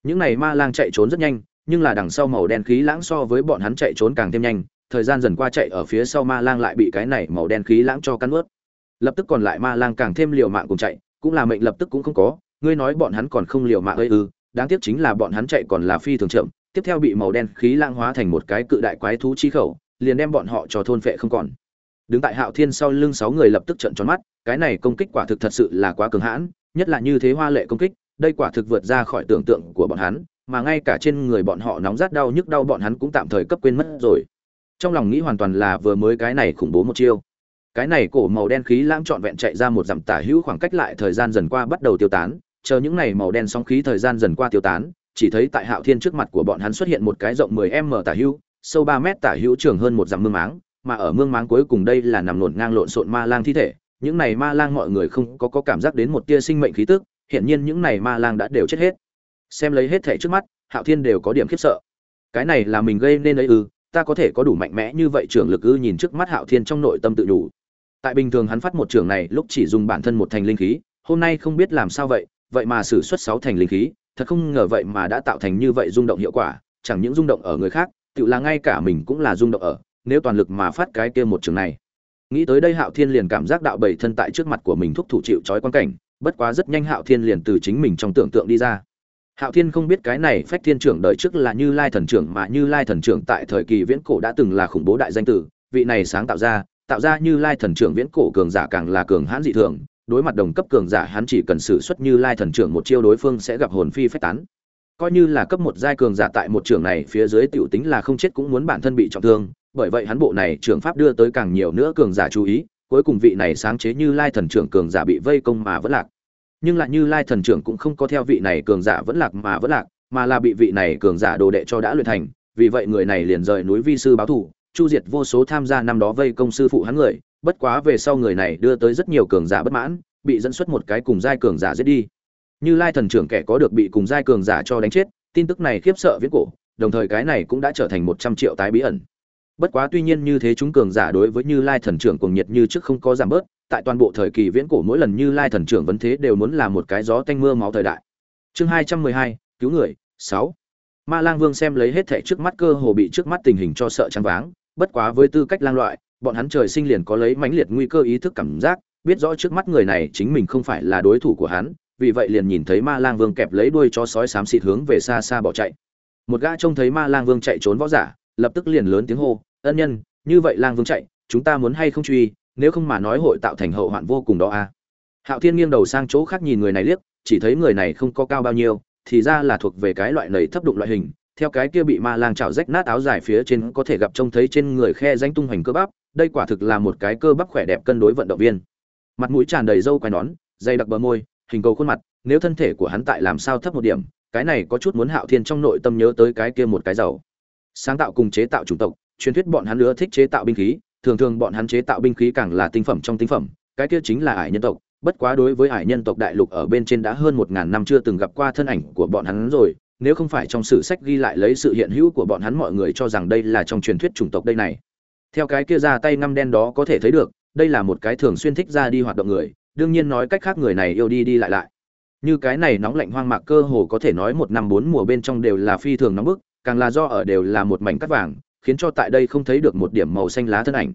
Những này ma lang chạy trốn rất nhanh, nhưng là đằng sau màu đen khí lãng so với bọn hắn chạy trốn càng thêm nhanh, thời gian dần qua chạy ở phía sau ma lang lại bị cái này màu đen khí lãng cho cắn ướt. Lập tức còn lại ma lang càng thêm liều mạng cùng chạy, cũng là mệnh lập tức cũng không có, ngươi nói bọn hắn còn không liều mạng ơi ư, đáng tiếc chính là bọn hắn chạy còn là phi thường chậm tiếp theo bị màu đen khí lãng hóa thành một cái cự đại quái thú chi khẩu, liền đem bọn họ cho thôn phệ không còn. Đứng tại hạo thiên sau lưng sáu người lập tức trợn tròn mắt, cái này công kích quả thực thật sự là quá cường hãn, nhất là như thế hoa lệ công kích, đây quả thực vượt ra khỏi tưởng tượng của bọn hắn, mà ngay cả trên người bọn họ nóng rát đau nhức đau bọn hắn cũng tạm thời cấp quên mất rồi. Trong lòng nghĩ hoàn toàn là vừa mới cái này khủng bố một chiêu. Cái này cổ màu đen khí lãng trọn vẹn chạy ra một dặm tả hữu khoảng cách lại thời gian dần qua bắt đầu tiêu tán, chờ những này màu đen sóng khí thời gian dần qua tiêu tán chỉ thấy tại hạo thiên trước mặt của bọn hắn xuất hiện một cái rộng 10 m tả hữu sâu 3 mét tả hữu trường hơn một dặm mương máng mà ở mương máng cuối cùng đây là nằm lộn ngang lộn xộn ma lang thi thể. Những này ma lang mọi người không có, có cảm giác đến một tia sinh mệnh khí tức hiện nhiên những này ma lang đã đều chết hết. Xem lấy hết thể trước mắt hạo thiên đều có điểm khiếp sợ. Cái này là mình gây nên ấy ư ta có thể có đủ mạnh mẽ như vậy trưởng lực ư nhìn trước mắt hạo thiên trong nội tâm tự đủ. Tại bình thường hắn phát một trường này lúc chỉ dùng bản thân một thành linh khí hôm nay không biết làm sao vậy vậy mà sử xuất sáu thành linh khí thật không ngờ vậy mà đã tạo thành như vậy rung động hiệu quả, chẳng những rung động ở người khác, tự là ngay cả mình cũng là rung động ở, nếu toàn lực mà phát cái kia một trường này. Nghĩ tới đây hạo thiên liền cảm giác đạo bảy thân tại trước mặt của mình thúc thủ chịu trói quan cảnh, bất quá rất nhanh hạo thiên liền từ chính mình trong tưởng tượng đi ra. Hạo thiên không biết cái này phách thiên trưởng đời trước là như lai thần trưởng mà như lai thần trưởng tại thời kỳ viễn cổ đã từng là khủng bố đại danh tử, vị này sáng tạo ra tạo ra như lai thần trưởng viễn cổ cường giả càng là cường hãn dị thường đối mặt đồng cấp cường giả, hắn chỉ cần sử xuất như lai thần trưởng một chiêu, đối phương sẽ gặp hồn phi phách tán. Coi như là cấp một giai cường giả tại một trưởng này phía dưới, tiểu tính là không chết cũng muốn bản thân bị trọng thương. Bởi vậy hắn bộ này trưởng pháp đưa tới càng nhiều nữa cường giả chú ý, cuối cùng vị này sáng chế như lai thần trưởng cường giả bị vây công mà vẫn lạc. Nhưng lại như lai thần trưởng cũng không có theo vị này cường giả vẫn lạc mà vẫn lạc, mà là bị vị này cường giả đồ đệ cho đã luyện thành. Vì vậy người này liền rời núi vi sư báo thủ, chu diệt vô số tham gia năm đó vây công sư phụ hắn người bất quá về sau người này đưa tới rất nhiều cường giả bất mãn, bị dẫn xuất một cái cùng giai cường giả giết đi. Như lai thần trưởng kẻ có được bị cùng giai cường giả cho đánh chết, tin tức này khiếp sợ viễn cổ, đồng thời cái này cũng đã trở thành một trăm triệu tái bí ẩn. Bất quá tuy nhiên như thế chúng cường giả đối với như lai thần trưởng cuồng nhiệt như trước không có giảm bớt, tại toàn bộ thời kỳ viễn cổ mỗi lần như lai thần trưởng vấn thế đều muốn là một cái gió tanh mưa máu thời đại. Chương hai trăm mười hai, cứu người, sáu. Ma lang vương xem lấy hết thảy trước mắt cơ hồ bị trước mắt tình hình cho sợ trắng váng, bất quá với tư cách lang loại bọn hắn trời sinh liền có lấy mãnh liệt nguy cơ ý thức cảm giác, biết rõ trước mắt người này chính mình không phải là đối thủ của hắn, vì vậy liền nhìn thấy ma lang vương kẹp lấy đuôi chó sói xám xịt hướng về xa xa bỏ chạy một gã trông thấy ma lang vương chạy trốn võ giả, lập tức liền lớn tiếng hô, ân nhân, như vậy lang vương chạy, chúng ta muốn hay không truy, nếu không mà nói hội tạo thành hậu hoạn vô cùng đó a à. hạo thiên nghiêng đầu sang chỗ khác nhìn người này liếc, chỉ thấy người này không có cao bao nhiêu, thì ra là thuộc về cái loại nảy thấp đụng loại hình theo cái kia bị ma lang chảo rách nát áo dài phía trên có thể gặp trông thấy trên người khe danh tung hoành cơ bắp, đây quả thực là một cái cơ bắp khỏe đẹp cân đối vận động viên. Mặt mũi tràn đầy râu quai nón, dày đặc bờ môi, hình cầu khuôn mặt, nếu thân thể của hắn tại làm sao thấp một điểm, cái này có chút muốn hạo thiên trong nội tâm nhớ tới cái kia một cái giàu. Sáng tạo cùng chế tạo chủng tộc, truyền thuyết bọn hắn nữa thích chế tạo binh khí, thường thường bọn hắn chế tạo binh khí càng là tinh phẩm trong tinh phẩm, cái kia chính là ải nhân tộc, bất quá đối với ải nhân tộc đại lục ở bên trên đã hơn một ngàn năm chưa từng gặp qua thân ảnh của bọn hắn rồi nếu không phải trong sử sách ghi lại lấy sự hiện hữu của bọn hắn, mọi người cho rằng đây là trong truyền thuyết chủng tộc đây này. Theo cái kia ra tay ngăm đen đó có thể thấy được, đây là một cái thường xuyên thích ra đi hoạt động người, đương nhiên nói cách khác người này yêu đi đi lại lại. Như cái này nóng lạnh hoang mạc cơ hồ có thể nói một năm bốn mùa bên trong đều là phi thường nóng bức, càng là do ở đều là một mảnh cắt vàng, khiến cho tại đây không thấy được một điểm màu xanh lá thân ảnh.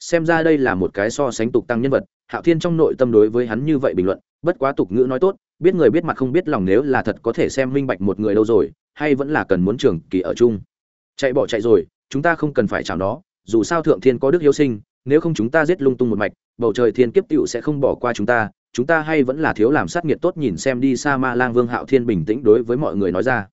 Xem ra đây là một cái so sánh tục tăng nhân vật, hạo thiên trong nội tâm đối với hắn như vậy bình luận, bất quá tục ngữ nói tốt biết người biết mặt không biết lòng nếu là thật có thể xem minh bạch một người đâu rồi, hay vẫn là cần muốn trường kỳ ở chung. Chạy bỏ chạy rồi, chúng ta không cần phải chào nó, dù sao thượng thiên có đức hiếu sinh, nếu không chúng ta giết lung tung một mạch, bầu trời thiên kiếp tựu sẽ không bỏ qua chúng ta chúng ta hay vẫn là thiếu làm sát nghiệt tốt nhìn xem đi xa ma lang vương hạo thiên bình tĩnh đối với mọi người nói ra.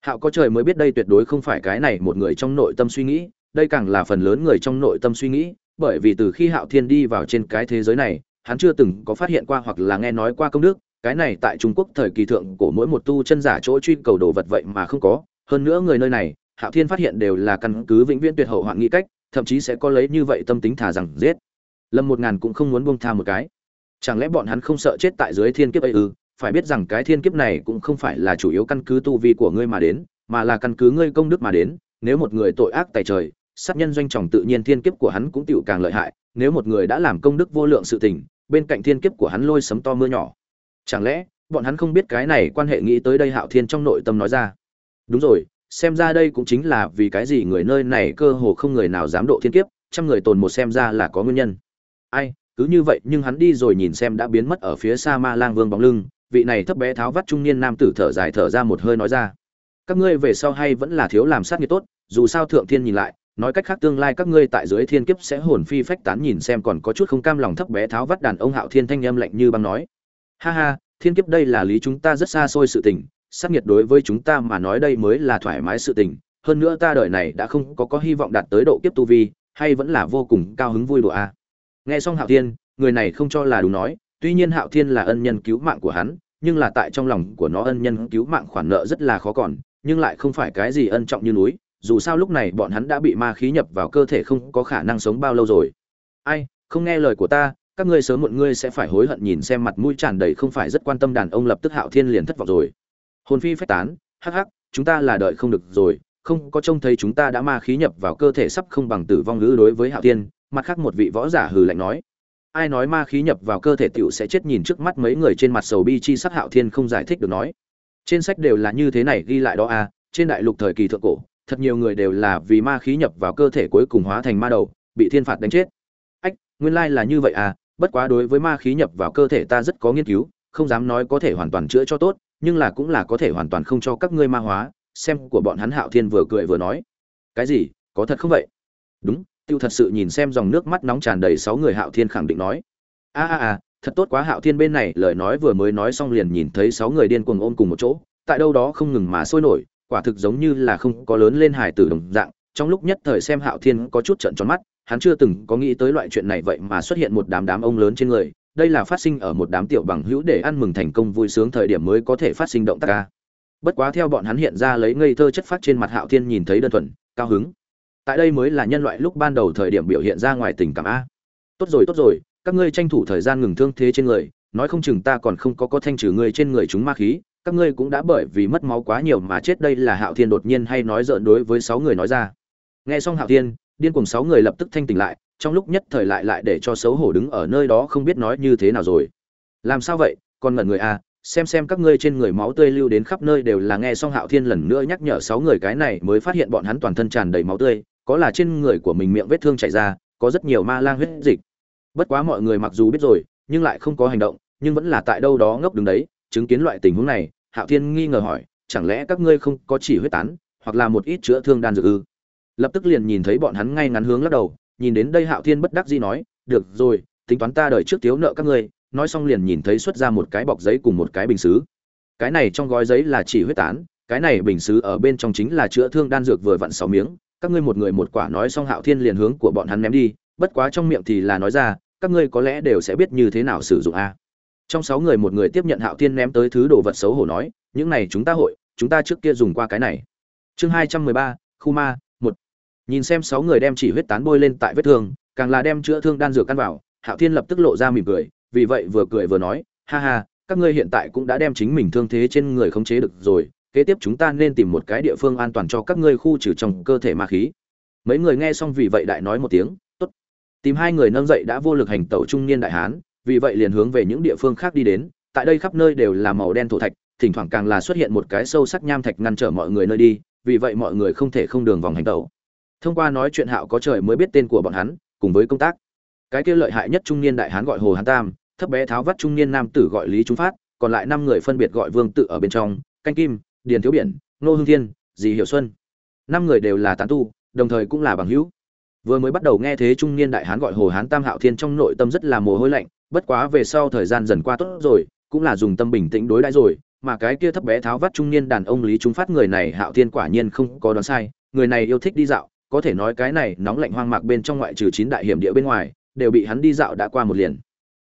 Hạo có trời mới biết đây tuyệt đối không phải cái này một người trong nội tâm suy nghĩ, đây càng là phần lớn người trong nội tâm suy nghĩ, bởi vì từ khi hạo thiên đi vào trên cái thế giới này, hắn chưa từng có phát hiện qua hoặc là nghe nói qua công đức cái này tại trung quốc thời kỳ thượng của mỗi một tu chân giả chỗ truy cầu đồ vật vậy mà không có. Hơn nữa người nơi này, hạo thiên phát hiện đều là căn cứ vĩnh viễn tuyệt hậu hoạn nghĩ cách, thậm chí sẽ có lấy như vậy tâm tính thả rằng giết. Lâm một ngàn cũng không muốn buông tha một cái. Chẳng lẽ bọn hắn không sợ chết tại dưới thiên kiếp ấy ư? Phải biết rằng cái thiên kiếp này cũng không phải là chủ yếu căn cứ tu vi của ngươi mà đến, mà là căn cứ ngươi công đức mà đến. Nếu một người tội ác tại trời, sát nhân doanh trọng tự nhiên thiên kiếp của hắn cũng tiểu càng lợi hại. Nếu một người đã làm công đức vô lượng sự tình, bên cạnh thiên kiếp của hắn lôi sấm to mưa nhỏ chẳng lẽ, bọn hắn không biết cái này quan hệ nghĩ tới đây hạo thiên trong nội tâm nói ra? Đúng rồi, xem ra đây cũng chính là vì cái gì người nơi này cơ hồ không người nào dám độ thiên kiếp, trăm người tồn một xem ra là có nguyên nhân. Ai, cứ như vậy nhưng hắn đi rồi nhìn xem đã biến mất ở phía xa ma lang vương bóng lưng, vị này thấp bé tháo vắt trung niên nam tử thở dài thở ra một hơi nói ra. Các ngươi về sau hay vẫn là thiếu làm sát nghiệp tốt, dù sao thượng thiên nhìn lại, nói cách khác tương lai các ngươi tại dưới thiên kiếp sẽ hồn phi phách tán nhìn xem còn có chút không cam lòng thấp bé tháo vắt đàn ông hạo thiên thanh âm lạnh như băng nói ha ha, thiên kiếp đây là lý chúng ta rất xa xôi sự tình sắc nhiệt đối với chúng ta mà nói đây mới là thoải mái sự tình. Hơn nữa ta đời này đã không có có hy vọng đạt tới độ kiếp tu vi, hay vẫn là vô cùng cao hứng vui đùa a nghe xong hạo thiên, người này không cho là đúng nói, tuy nhiên hạo thiên là ân nhân cứu mạng của hắn, nhưng là tại trong lòng của nó ân nhân cứu mạng khoản nợ rất là khó còn, nhưng lại không phải cái gì ân trọng như núi, dù sao lúc này bọn hắn đã bị ma khí nhập vào cơ thể không có khả năng sống bao lâu rồi. Ai, không nghe lời của ta các ngươi sớm muộn ngươi sẽ phải hối hận nhìn xem mặt mũi tràn đầy không phải rất quan tâm đàn ông lập tức hạo thiên liền thất vọng rồi. Hồn phi phách tán, hắc hắc, chúng ta là đợi không được rồi, không có trông thấy chúng ta đã ma khí nhập vào cơ thể sắp không bằng tử vong ngữ đối với hạo thiên, mặt khác một vị võ giả hừ lạnh nói. Ai nói ma khí nhập vào cơ thể tiểu sẽ chết nhìn trước mắt mấy người trên mặt sầu bi chi sắc hạo thiên không giải thích được nói. Trên sách đều là như thế này ghi lại đó à trên đại lục thời kỳ thượng cổ, thật nhiều người đều là vì ma khí nhập vào cơ thể cuối cùng hóa thành ma đầu, bị thiên phạt đánh chết. Ách, nguyên lai là như vậy à bất quá đối với ma khí nhập vào cơ thể ta rất có nghiên cứu, không dám nói có thể hoàn toàn chữa cho tốt, nhưng là cũng là có thể hoàn toàn không cho các ngươi ma hóa, xem của bọn hắn hạo thiên vừa cười vừa nói. Cái gì? Có thật không vậy? Đúng, tiêu thật sự nhìn xem dòng nước mắt nóng tràn đầy sáu người hạo thiên khẳng định nói. A a a, thật tốt quá hạo thiên bên này, lời nói vừa mới nói xong liền nhìn thấy sáu người điên cuồng ôm cùng một chỗ, tại đâu đó không ngừng mà sôi nổi, quả thực giống như là không có lớn lên hài tử đồng dạng, trong lúc nhất thời xem hạo thiên có chút trận tròn mắt hắn chưa từng có nghĩ tới loại chuyện này vậy mà xuất hiện một đám đám ông lớn trên người, đây là phát sinh ở một đám tiểu bằng hữu để ăn mừng thành công vui sướng thời điểm mới có thể phát sinh động tác ca. Bất quá theo bọn hắn hiện ra lấy ngây thơ chất phát trên mặt hạo thiên nhìn thấy đơn thuần, cao hứng. Tại đây mới là nhân loại lúc ban đầu thời điểm biểu hiện ra ngoài tình cảm a. Tốt rồi tốt rồi, các ngươi tranh thủ thời gian ngừng thương thế trên người, nói không chừng ta còn không có có thanh trừ ngươi trên người chúng ma khí, các ngươi cũng đã bởi vì mất máu quá nhiều mà chết, đây là hạo thiên đột nhiên hay nói dợn đối với sáu người nói ra. Nghe xong hạo thiên điên cùng sáu người lập tức thanh tỉnh lại, trong lúc nhất thời lại lại để cho xấu hổ đứng ở nơi đó không biết nói như thế nào rồi. Làm sao vậy? Còn ngẩn người à xem xem các ngươi trên người máu tươi lưu đến khắp nơi đều là nghe xong hạo thiên lần nữa nhắc nhở sáu người cái này mới phát hiện bọn hắn toàn thân tràn đầy máu tươi, có là trên người của mình miệng vết thương chảy ra, có rất nhiều ma lang huyết dịch. Bất quá mọi người mặc dù biết rồi, nhưng lại không có hành động, nhưng vẫn là tại đâu đó ngốc đứng đấy, chứng kiến loại tình huống này, hạo thiên nghi ngờ hỏi, chẳng lẽ các ngươi không có chỉ huyết tán, hoặc là một ít chữa thương đan dược ư? Lập tức liền nhìn thấy bọn hắn ngay ngắn hướng lắc đầu, nhìn đến đây hạo thiên bất đắc dĩ nói, được rồi, tính toán ta đợi trước thiếu nợ các ngươi. Nói xong liền nhìn thấy xuất ra một cái bọc giấy cùng một cái bình xứ. Cái này trong gói giấy là chỉ huyết tán, cái này bình xứ ở bên trong chính là chữa thương đan dược vừa vặn sáu miếng. Các ngươi một người một quả nói xong hạo thiên liền hướng của bọn hắn ném đi, bất quá trong miệng thì là nói ra, các ngươi có lẽ đều sẽ biết như thế nào sử dụng a. Trong sáu người một người tiếp nhận hạo thiên ném tới thứ đồ vật xấu hổ nói, những này chúng ta hội, chúng ta trước kia dùng qua cái này. Chương hai trăm mười ba, khu ma nhìn xem sáu người đem chỉ huyết tán bôi lên tại vết thương, càng là đem chữa thương đan dược căn vào, hạo thiên lập tức lộ ra mỉm cười, vì vậy vừa cười vừa nói, ha ha, các ngươi hiện tại cũng đã đem chính mình thương thế trên người khống chế được rồi, kế tiếp chúng ta nên tìm một cái địa phương an toàn cho các ngươi khu trừ trong cơ thể ma khí. Mấy người nghe xong vì vậy đại nói một tiếng, tốt. Tìm hai người nâng dậy đã vô lực hành tẩu trung niên đại hán, vì vậy liền hướng về những địa phương khác đi đến, tại đây khắp nơi đều là màu đen thổ thạch, thỉnh thoảng càng là xuất hiện một cái sâu sắc nham thạch ngăn trở mọi người nơi đi, vì vậy mọi người không thể không đường vòng hành tẩu thông qua nói chuyện hạo có trời mới biết tên của bọn hắn, cùng với công tác. Cái kia lợi hại nhất trung niên đại hán gọi hồ hán tam, thấp bé tháo vắt trung niên nam tử gọi lý trung phát, còn lại năm người phân biệt gọi vương tự ở bên trong, canh kim, điền thiếu biển nô hương thiên, dì hiệu xuân. Năm người đều là tán tu, đồng thời cũng là bằng hữu. Vừa mới bắt đầu nghe thế trung niên đại hán gọi hồ hán tam hạo thiên trong nội tâm rất là mồ hôi lạnh, bất quá về sau thời gian dần qua tốt rồi, cũng là dùng tâm bình tĩnh đối đãi rồi, mà cái kia thấp bé tháo vắt trung niên đàn ông lý trung phát người này hạo thiên quả nhiên không có đoán sai, người này yêu thích đi dạo có thể nói cái này nóng lạnh hoang mạc bên trong ngoại trừ chín đại hiểm địa bên ngoài, đều bị hắn đi dạo đã qua một liền.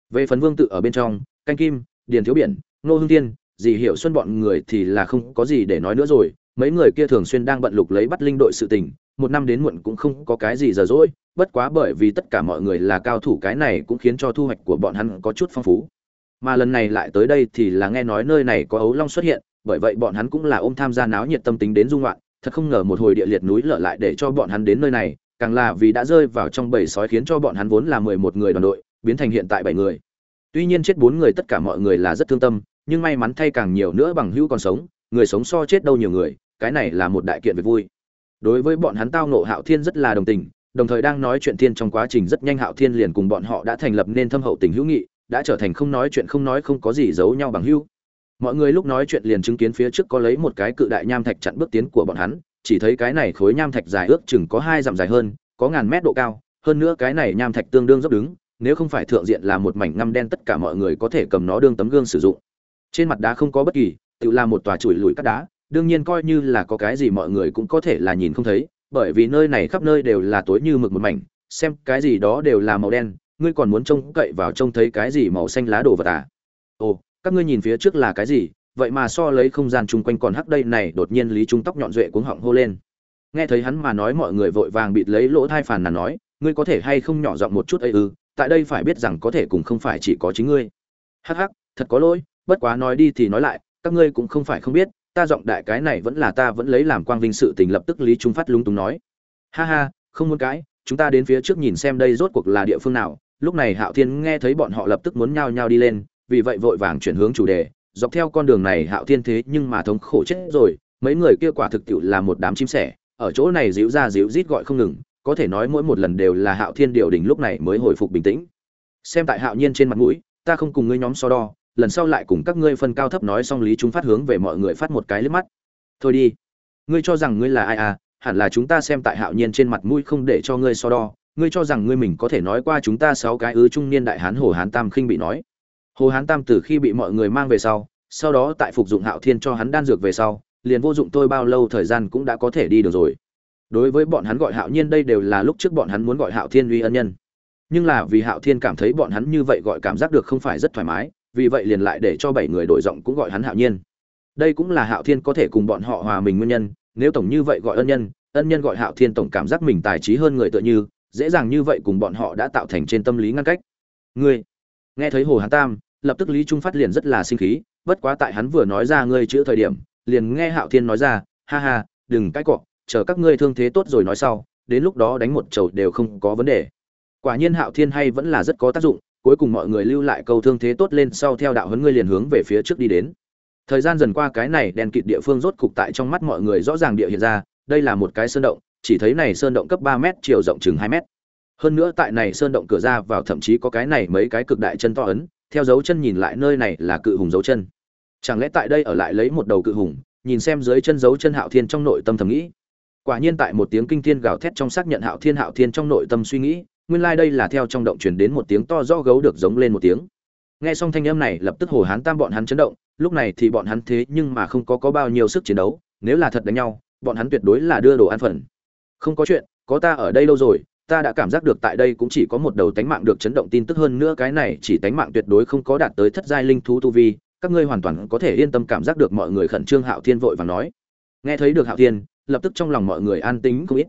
Về phần vương tự ở bên trong, canh kim, điền thiếu biển, nô hương tiên dì hiệu xuân bọn người thì là không có gì để nói nữa rồi. Mấy người kia thường xuyên đang bận lục lấy bắt linh đội sự tình, một năm đến muộn cũng không có cái gì giờ dỗi bất quá bởi vì tất cả mọi người là cao thủ cái này cũng khiến cho thu hoạch của bọn hắn có chút phong phú. Mà lần này lại tới đây thì là nghe nói nơi này có ấu long xuất hiện, bởi vậy bọn hắn cũng là ôm tham gia náo nhiệt tâm tính đến dung loạn thật không ngờ một hồi địa liệt núi lở lại để cho bọn hắn đến nơi này, càng là vì đã rơi vào trong bầy sói khiến cho bọn hắn vốn là mười một người đoàn đội, biến thành hiện tại bảy người. Tuy nhiên chết bốn người tất cả mọi người là rất thương tâm, nhưng may mắn thay càng nhiều nữa bằng hữu còn sống, người sống so chết đâu nhiều người, cái này là một đại kiện việc vui. Đối với bọn hắn tao nộ hạo thiên rất là đồng tình, đồng thời đang nói chuyện thiên trong quá trình rất nhanh hạo thiên liền cùng bọn họ đã thành lập nên thâm hậu tình hữu nghị, đã trở thành không nói chuyện không nói không có gì giấu nhau bằng hữu mọi người lúc nói chuyện liền chứng kiến phía trước có lấy một cái cự đại nham thạch chặn bước tiến của bọn hắn, chỉ thấy cái này khối nham thạch dài ước chừng có hai dặm dài hơn, có ngàn mét độ cao, hơn nữa cái này nham thạch tương đương dốc đứng, nếu không phải thượng diện là một mảnh ngăm đen tất cả mọi người có thể cầm nó đương tấm gương sử dụng. Trên mặt đá không có bất kỳ, tự là một tòa chùi lùi cắt đá, đương nhiên coi như là có cái gì mọi người cũng có thể là nhìn không thấy, bởi vì nơi này khắp nơi đều là tối như mực một mảnh, xem cái gì đó đều là màu đen, ngươi còn muốn trông cậy vào trông thấy cái gì màu xanh lá đồ vật à? Ồ các ngươi nhìn phía trước là cái gì? Vậy mà so lấy không gian chung quanh còn hắc đây này, đột nhiên lý trung tóc nhọn duệ cuống họng hô lên. Nghe thấy hắn mà nói mọi người vội vàng bịt lấy lỗ thai phàn nàn nói, ngươi có thể hay không nhỏ giọng một chút ấy ư? Tại đây phải biết rằng có thể cùng không phải chỉ có chính ngươi. Hắc hắc, thật có lỗi, bất quá nói đi thì nói lại, các ngươi cũng không phải không biết, ta giọng đại cái này vẫn là ta vẫn lấy làm quang vinh sự tình, lập tức lý trung phát lung tung nói. Ha ha, không muốn cãi, chúng ta đến phía trước nhìn xem đây rốt cuộc là địa phương nào. Lúc này hạo thiên nghe thấy bọn họ lập tức muốn nhao nhao đi lên vì vậy vội vàng chuyển hướng chủ đề, dọc theo con đường này hạo thiên thế nhưng mà thống khổ chết rồi, mấy người kia quả thực tiệu là một đám chim sẻ, ở chỗ này díu ra díu rít gọi không ngừng, có thể nói mỗi một lần đều là hạo thiên điều đình lúc này mới hồi phục bình tĩnh. Xem tại hạo nhiên trên mặt mũi, ta không cùng ngươi nhóm so đo, lần sau lại cùng các ngươi phân cao thấp nói xong lý chúng phát hướng về mọi người phát một cái liếc mắt. Thôi đi. Ngươi cho rằng ngươi là ai à hẳn là chúng ta xem tại hạo nhiên trên mặt mũi không để cho ngươi so đo, ngươi cho rằng ngươi mình có thể nói qua chúng ta sáu cái ứ trung niên đại hán hồ hán tam khinh bị nói hồ hán tam từ khi bị mọi người mang về sau sau đó tại phục dụng hạo thiên cho hắn đan dược về sau, liền vô dụng tôi bao lâu thời gian cũng đã có thể đi được rồi. Đối với bọn hắn gọi hạo nhiên đây đều là lúc trước bọn hắn muốn gọi hạo thiên uy ân nhân. Nhưng là vì hạo thiên cảm thấy bọn hắn như vậy gọi cảm giác được không phải rất thoải mái, vì vậy liền lại để cho bảy người đổi giọng cũng gọi hắn hạo nhiên. Đây cũng là hạo thiên có thể cùng bọn họ hòa mình nguyên nhân, nếu tổng như vậy gọi ân nhân ân nhân gọi hạo thiên tổng cảm giác mình tài trí hơn người tựa như, dễ dàng như vậy cùng bọn họ đã tạo thành trên tâm lý ngăn cách. Ngươi nghe thấy hồ hán tam, lập tức lý trung phát liền rất là sinh khí, bất quá tại hắn vừa nói ra ngươi chữ thời điểm, liền nghe hạo thiên nói ra, ha ha, đừng cãi cọ, chờ các ngươi thương thế tốt rồi nói sau, đến lúc đó đánh một chầu đều không có vấn đề. Quả nhiên hạo thiên hay vẫn là rất có tác dụng, cuối cùng mọi người lưu lại câu thương thế tốt lên sau theo đạo huấn ngươi liền hướng về phía trước đi đến. Thời gian dần qua cái này đèn kịt địa phương rốt cục tại trong mắt mọi người rõ ràng địa hiện ra, đây là một cái sơn động, chỉ thấy này sơn động cấp ba m chiều rộng chừng hai m hơn nữa tại này sơn động cửa ra vào thậm chí có cái này mấy cái cực đại chân to ấn, theo dấu chân nhìn lại nơi này là cự hùng dấu chân. Chẳng lẽ tại đây ở lại lấy một đầu cự hùng, nhìn xem dưới chân dấu chân hạo thiên trong nội tâm thầm nghĩ. Quả nhiên tại một tiếng kinh thiên gào thét trong xác nhận hạo thiên hạo thiên trong nội tâm suy nghĩ, nguyên lai đây là theo trong động truyền đến một tiếng to rõ gấu được giống lên một tiếng. Nghe xong thanh âm này, lập tức hồ hán tam bọn hắn chấn động, lúc này thì bọn hắn thế nhưng mà không có có bao nhiêu sức chiến đấu, nếu là thật đánh nhau, bọn hắn tuyệt đối là đưa đồ ăn phần. Không có chuyện, có ta ở đây lâu rồi ta đã cảm giác được tại đây cũng chỉ có một đầu tánh mạng được chấn động tin tức hơn nữa cái này chỉ tánh mạng tuyệt đối không có đạt tới thất giai linh thú tu vi, các ngươi hoàn toàn có thể yên tâm cảm giác được mọi người khẩn trương hạo thiên vội và nói. Nghe thấy được hạo thiên, lập tức trong lòng mọi người an tính không ít.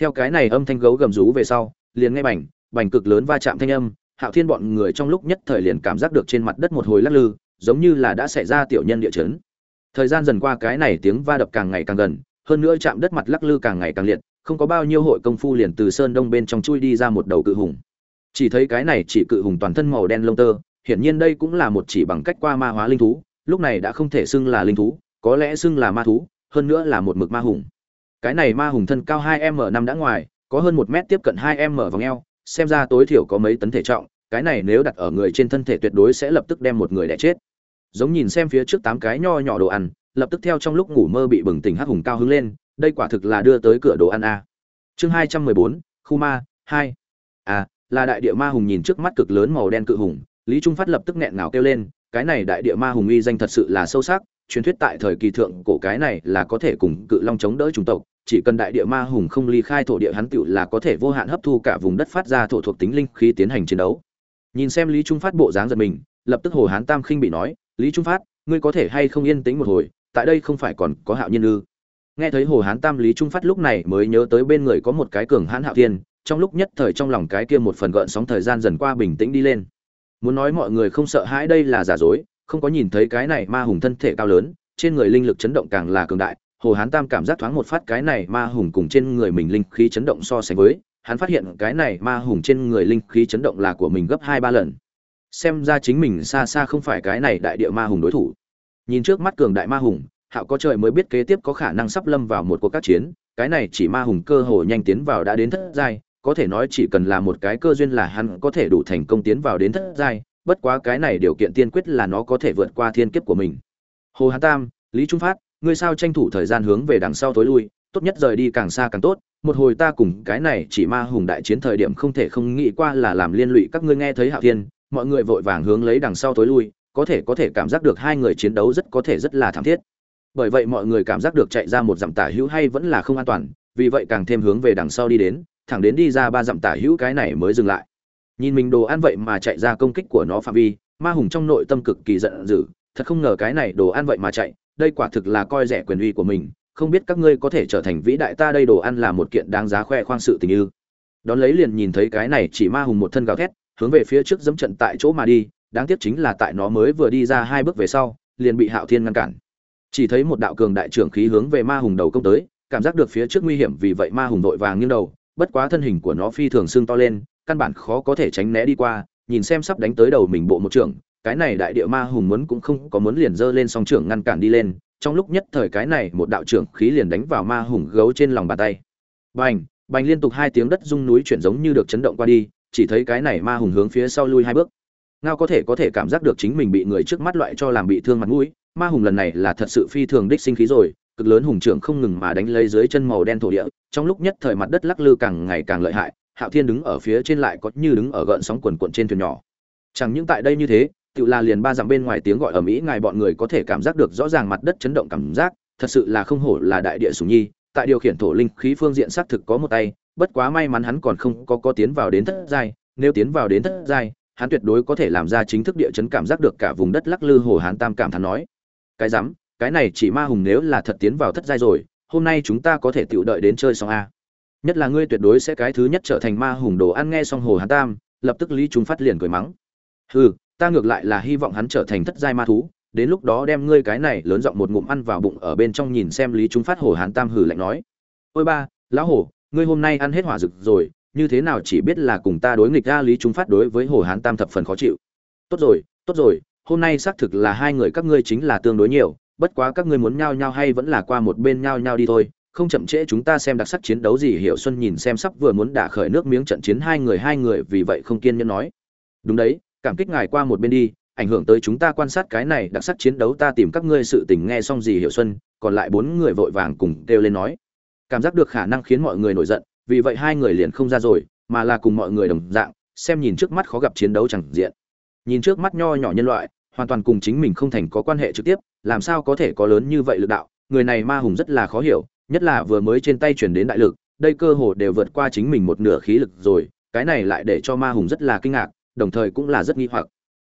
Theo cái này âm thanh gấu gầm rú về sau, liền nghe bành bành cực lớn va chạm thanh âm, hạo thiên bọn người trong lúc nhất thời liền cảm giác được trên mặt đất một hồi lắc lư, giống như là đã xảy ra tiểu nhân địa chấn. Thời gian dần qua cái này tiếng va đập càng ngày càng gần, hơn nữa chạm đất mặt lắc lư càng ngày càng liệt không có bao nhiêu hội công phu liền từ sơn đông bên trong chui đi ra một đầu cự hùng. Chỉ thấy cái này chỉ cự hùng toàn thân màu đen lông tơ, hiển nhiên đây cũng là một chỉ bằng cách qua ma hóa linh thú, lúc này đã không thể xưng là linh thú, có lẽ xưng là ma thú, hơn nữa là một mực ma hùng. Cái này ma hùng thân cao hai m năm đã ngoài, có hơn một mét tiếp cận hai m vòng eo, xem ra tối thiểu có mấy tấn thể trọng, cái này nếu đặt ở người trên thân thể tuyệt đối sẽ lập tức đem một người đẻ chết. Giống nhìn xem phía trước tám cái nho nhỏ đồ ăn lập tức theo trong lúc ngủ mơ bị bừng tỉnh hắc hùng cao hứng lên, đây quả thực là đưa tới cửa đồ ăn a. Chương hai trăm mười bốn, khu ma, hai. A là đại địa ma hùng nhìn trước mắt cực lớn màu đen cự hùng, lý trung phát lập tức nghẹn ngào kêu lên, cái này đại địa ma hùng uy danh thật sự là sâu sắc, truyền thuyết tại thời kỳ thượng cổ cái này là có thể cùng cự long chống đỡ chủng tộc, chỉ cần đại địa ma hùng không ly khai thổ địa hắn tựu là có thể vô hạn hấp thu cả vùng đất phát ra thổ thuộc tính linh khi tiến hành chiến đấu. Nhìn xem lý trung phát bộ dáng giật mình, lập tức hồ hán tam khinh bị nói, lý trung phát, ngươi có thể hay không yên tĩnh một hồi tại đây không phải còn có hạo nhiên ư? Nghe thấy hồ hán tam lý trung phát lúc này mới nhớ tới bên người có một cái cường hãn hạo thiên, trong lúc nhất thời trong lòng cái kia một phần gợn sóng thời gian dần qua bình tĩnh đi lên. Muốn nói mọi người không sợ hãi đây là giả dối, không có nhìn thấy cái này ma hùng thân thể cao lớn, trên người linh lực chấn động càng là cường đại, hồ hán tam cảm giác thoáng một phát cái này ma hùng cùng trên người mình linh khí chấn động so sánh với, hắn phát hiện cái này ma hùng trên người linh khí chấn động là của mình gấp hai ba lần. Xem ra chính mình xa xa không phải cái này đại địa ma hùng đối thủ nhìn trước mắt cường đại ma hùng, hạo có trời mới biết kế tiếp có khả năng sắp lâm vào một cuộc các chiến, cái này chỉ ma hùng cơ hồ nhanh tiến vào đã đến thất giai, có thể nói chỉ cần là một cái cơ duyên là hắn có thể đủ thành công tiến vào đến thất giai, bất quá cái này điều kiện tiên quyết là nó có thể vượt qua thiên kiếp của mình. Hồ hán tam, lý trung phát, ngươi sao tranh thủ thời gian hướng về đằng sau tối lui, tốt nhất rời đi càng xa càng tốt, một hồi ta cùng cái này chỉ ma hùng đại chiến thời điểm không thể không nghĩ qua là làm liên lụy các ngươi nghe thấy hạo thiên, mọi người vội vàng hướng lấy đằng sau tối lui có thể có thể cảm giác được hai người chiến đấu rất có thể rất là thảm thiết. Bởi vậy mọi người cảm giác được chạy ra một dặm tả hữu hay vẫn là không an toàn, vì vậy càng thêm hướng về đằng sau đi đến, thẳng đến đi ra ba dặm tả hữu cái này mới dừng lại. Nhìn mình đồ ăn vậy mà chạy ra công kích của nó phạm vi, ma hùng trong nội tâm cực kỳ giận dữ, thật không ngờ cái này đồ ăn vậy mà chạy, đây quả thực là coi rẻ quyền uy của mình, không biết các ngươi có thể trở thành vĩ đại ta đây đồ ăn là một kiện đáng giá khoe khoang sự tình ư. Đón lấy liền nhìn thấy cái này chỉ ma hùng một thân gào thét, hướng về phía trước dẫm trận tại chỗ mà đi đáng tiếc chính là tại nó mới vừa đi ra hai bước về sau, liền bị hạo thiên ngăn cản. Chỉ thấy một đạo cường đại trưởng khí hướng về ma hùng đầu công tới, cảm giác được phía trước nguy hiểm vì vậy ma hùng vội vàng nghiêng đầu, bất quá thân hình của nó phi thường xương to lên, căn bản khó có thể tránh né đi qua, nhìn xem sắp đánh tới đầu mình bộ một trưởng, cái này đại địa ma hùng muốn cũng không có muốn liền giơ lên song trưởng ngăn cản đi lên, trong lúc nhất thời cái này một đạo trưởng khí liền đánh vào ma hùng gấu trên lòng bàn tay. Bành bành liên tục hai tiếng đất rung núi chuyển giống như được chấn động qua đi, chỉ thấy cái này ma hùng hướng phía sau lui hai bước ngao có thể có thể cảm giác được chính mình bị người trước mắt loại cho làm bị thương mặt mũi. Ma hùng lần này là thật sự phi thường đích sinh khí rồi, cực lớn hùng trưởng không ngừng mà đánh lấy dưới chân màu đen thổ địa, trong lúc nhất thời mặt đất lắc lư càng ngày càng lợi hại, hạo thiên đứng ở phía trên lại có như đứng ở gợn sóng quần quận trên thuyền nhỏ. Chẳng những tại đây như thế tự là liền ba dặm bên ngoài tiếng gọi ở mỹ ngài bọn người có thể cảm giác được rõ ràng mặt đất chấn động cảm giác, thật sự là không hổ là đại địa sùng nhi. Tại điều khiển thổ linh khí phương diện xác thực có một tay, bất quá may mắn hắn còn không có có tiến vào đến thất giai, nếu tiến vào đến thất giai hắn tuyệt đối có thể làm ra chính thức địa chấn cảm giác được cả vùng đất lắc lư hồ hán tam cảm thán nói. Cái rắm, cái này chỉ ma hùng nếu là thật tiến vào thất giai rồi, hôm nay chúng ta có thể tự đợi đến chơi xong a. Nhất là ngươi tuyệt đối sẽ cái thứ nhất trở thành ma hùng đồ ăn nghe xong hồ hán tam, lập tức lý chúng phát liền cười mắng. Hừ, ta ngược lại là hy vọng hắn trở thành thất giai ma thú, đến lúc đó đem ngươi cái này lớn giọng một ngụm ăn vào bụng ở bên trong nhìn xem lý chúng phát hồ hán tam hừ lạnh nói. Ôi ba, lão hổ, ngươi hôm nay ăn hết hỏa rực rồi như thế nào chỉ biết là cùng ta đối nghịch ra lý chúng phát đối với hồ hán tam thập phần khó chịu. Tốt rồi tốt rồi, hôm nay xác thực là hai người các ngươi chính là tương đối nhiều, bất quá các ngươi muốn nhao nhao hay vẫn là qua một bên nhao nhao đi thôi, không chậm trễ chúng ta xem đặc sắc chiến đấu gì hiểu xuân nhìn xem sắp vừa muốn đả khởi nước miếng trận chiến hai người hai người vì vậy không kiên nhẫn nói. Đúng đấy, cảm kích ngài qua một bên đi, ảnh hưởng tới chúng ta quan sát cái này đặc sắc chiến đấu ta tìm các ngươi sự tình nghe xong gì hiểu xuân, còn lại bốn người vội vàng cùng kêu lên nói. Cảm giác được khả năng khiến mọi người nổi giận vì vậy hai người liền không ra rồi, mà là cùng mọi người đồng dạng, xem nhìn trước mắt khó gặp chiến đấu chẳng diện. Nhìn trước mắt nho nhỏ nhân loại, hoàn toàn cùng chính mình không thành có quan hệ trực tiếp, làm sao có thể có lớn như vậy lực đạo? Người này ma hùng rất là khó hiểu, nhất là vừa mới trên tay chuyển đến đại lực, đây cơ hồ đều vượt qua chính mình một nửa khí lực rồi, cái này lại để cho ma hùng rất là kinh ngạc, đồng thời cũng là rất nghi hoặc.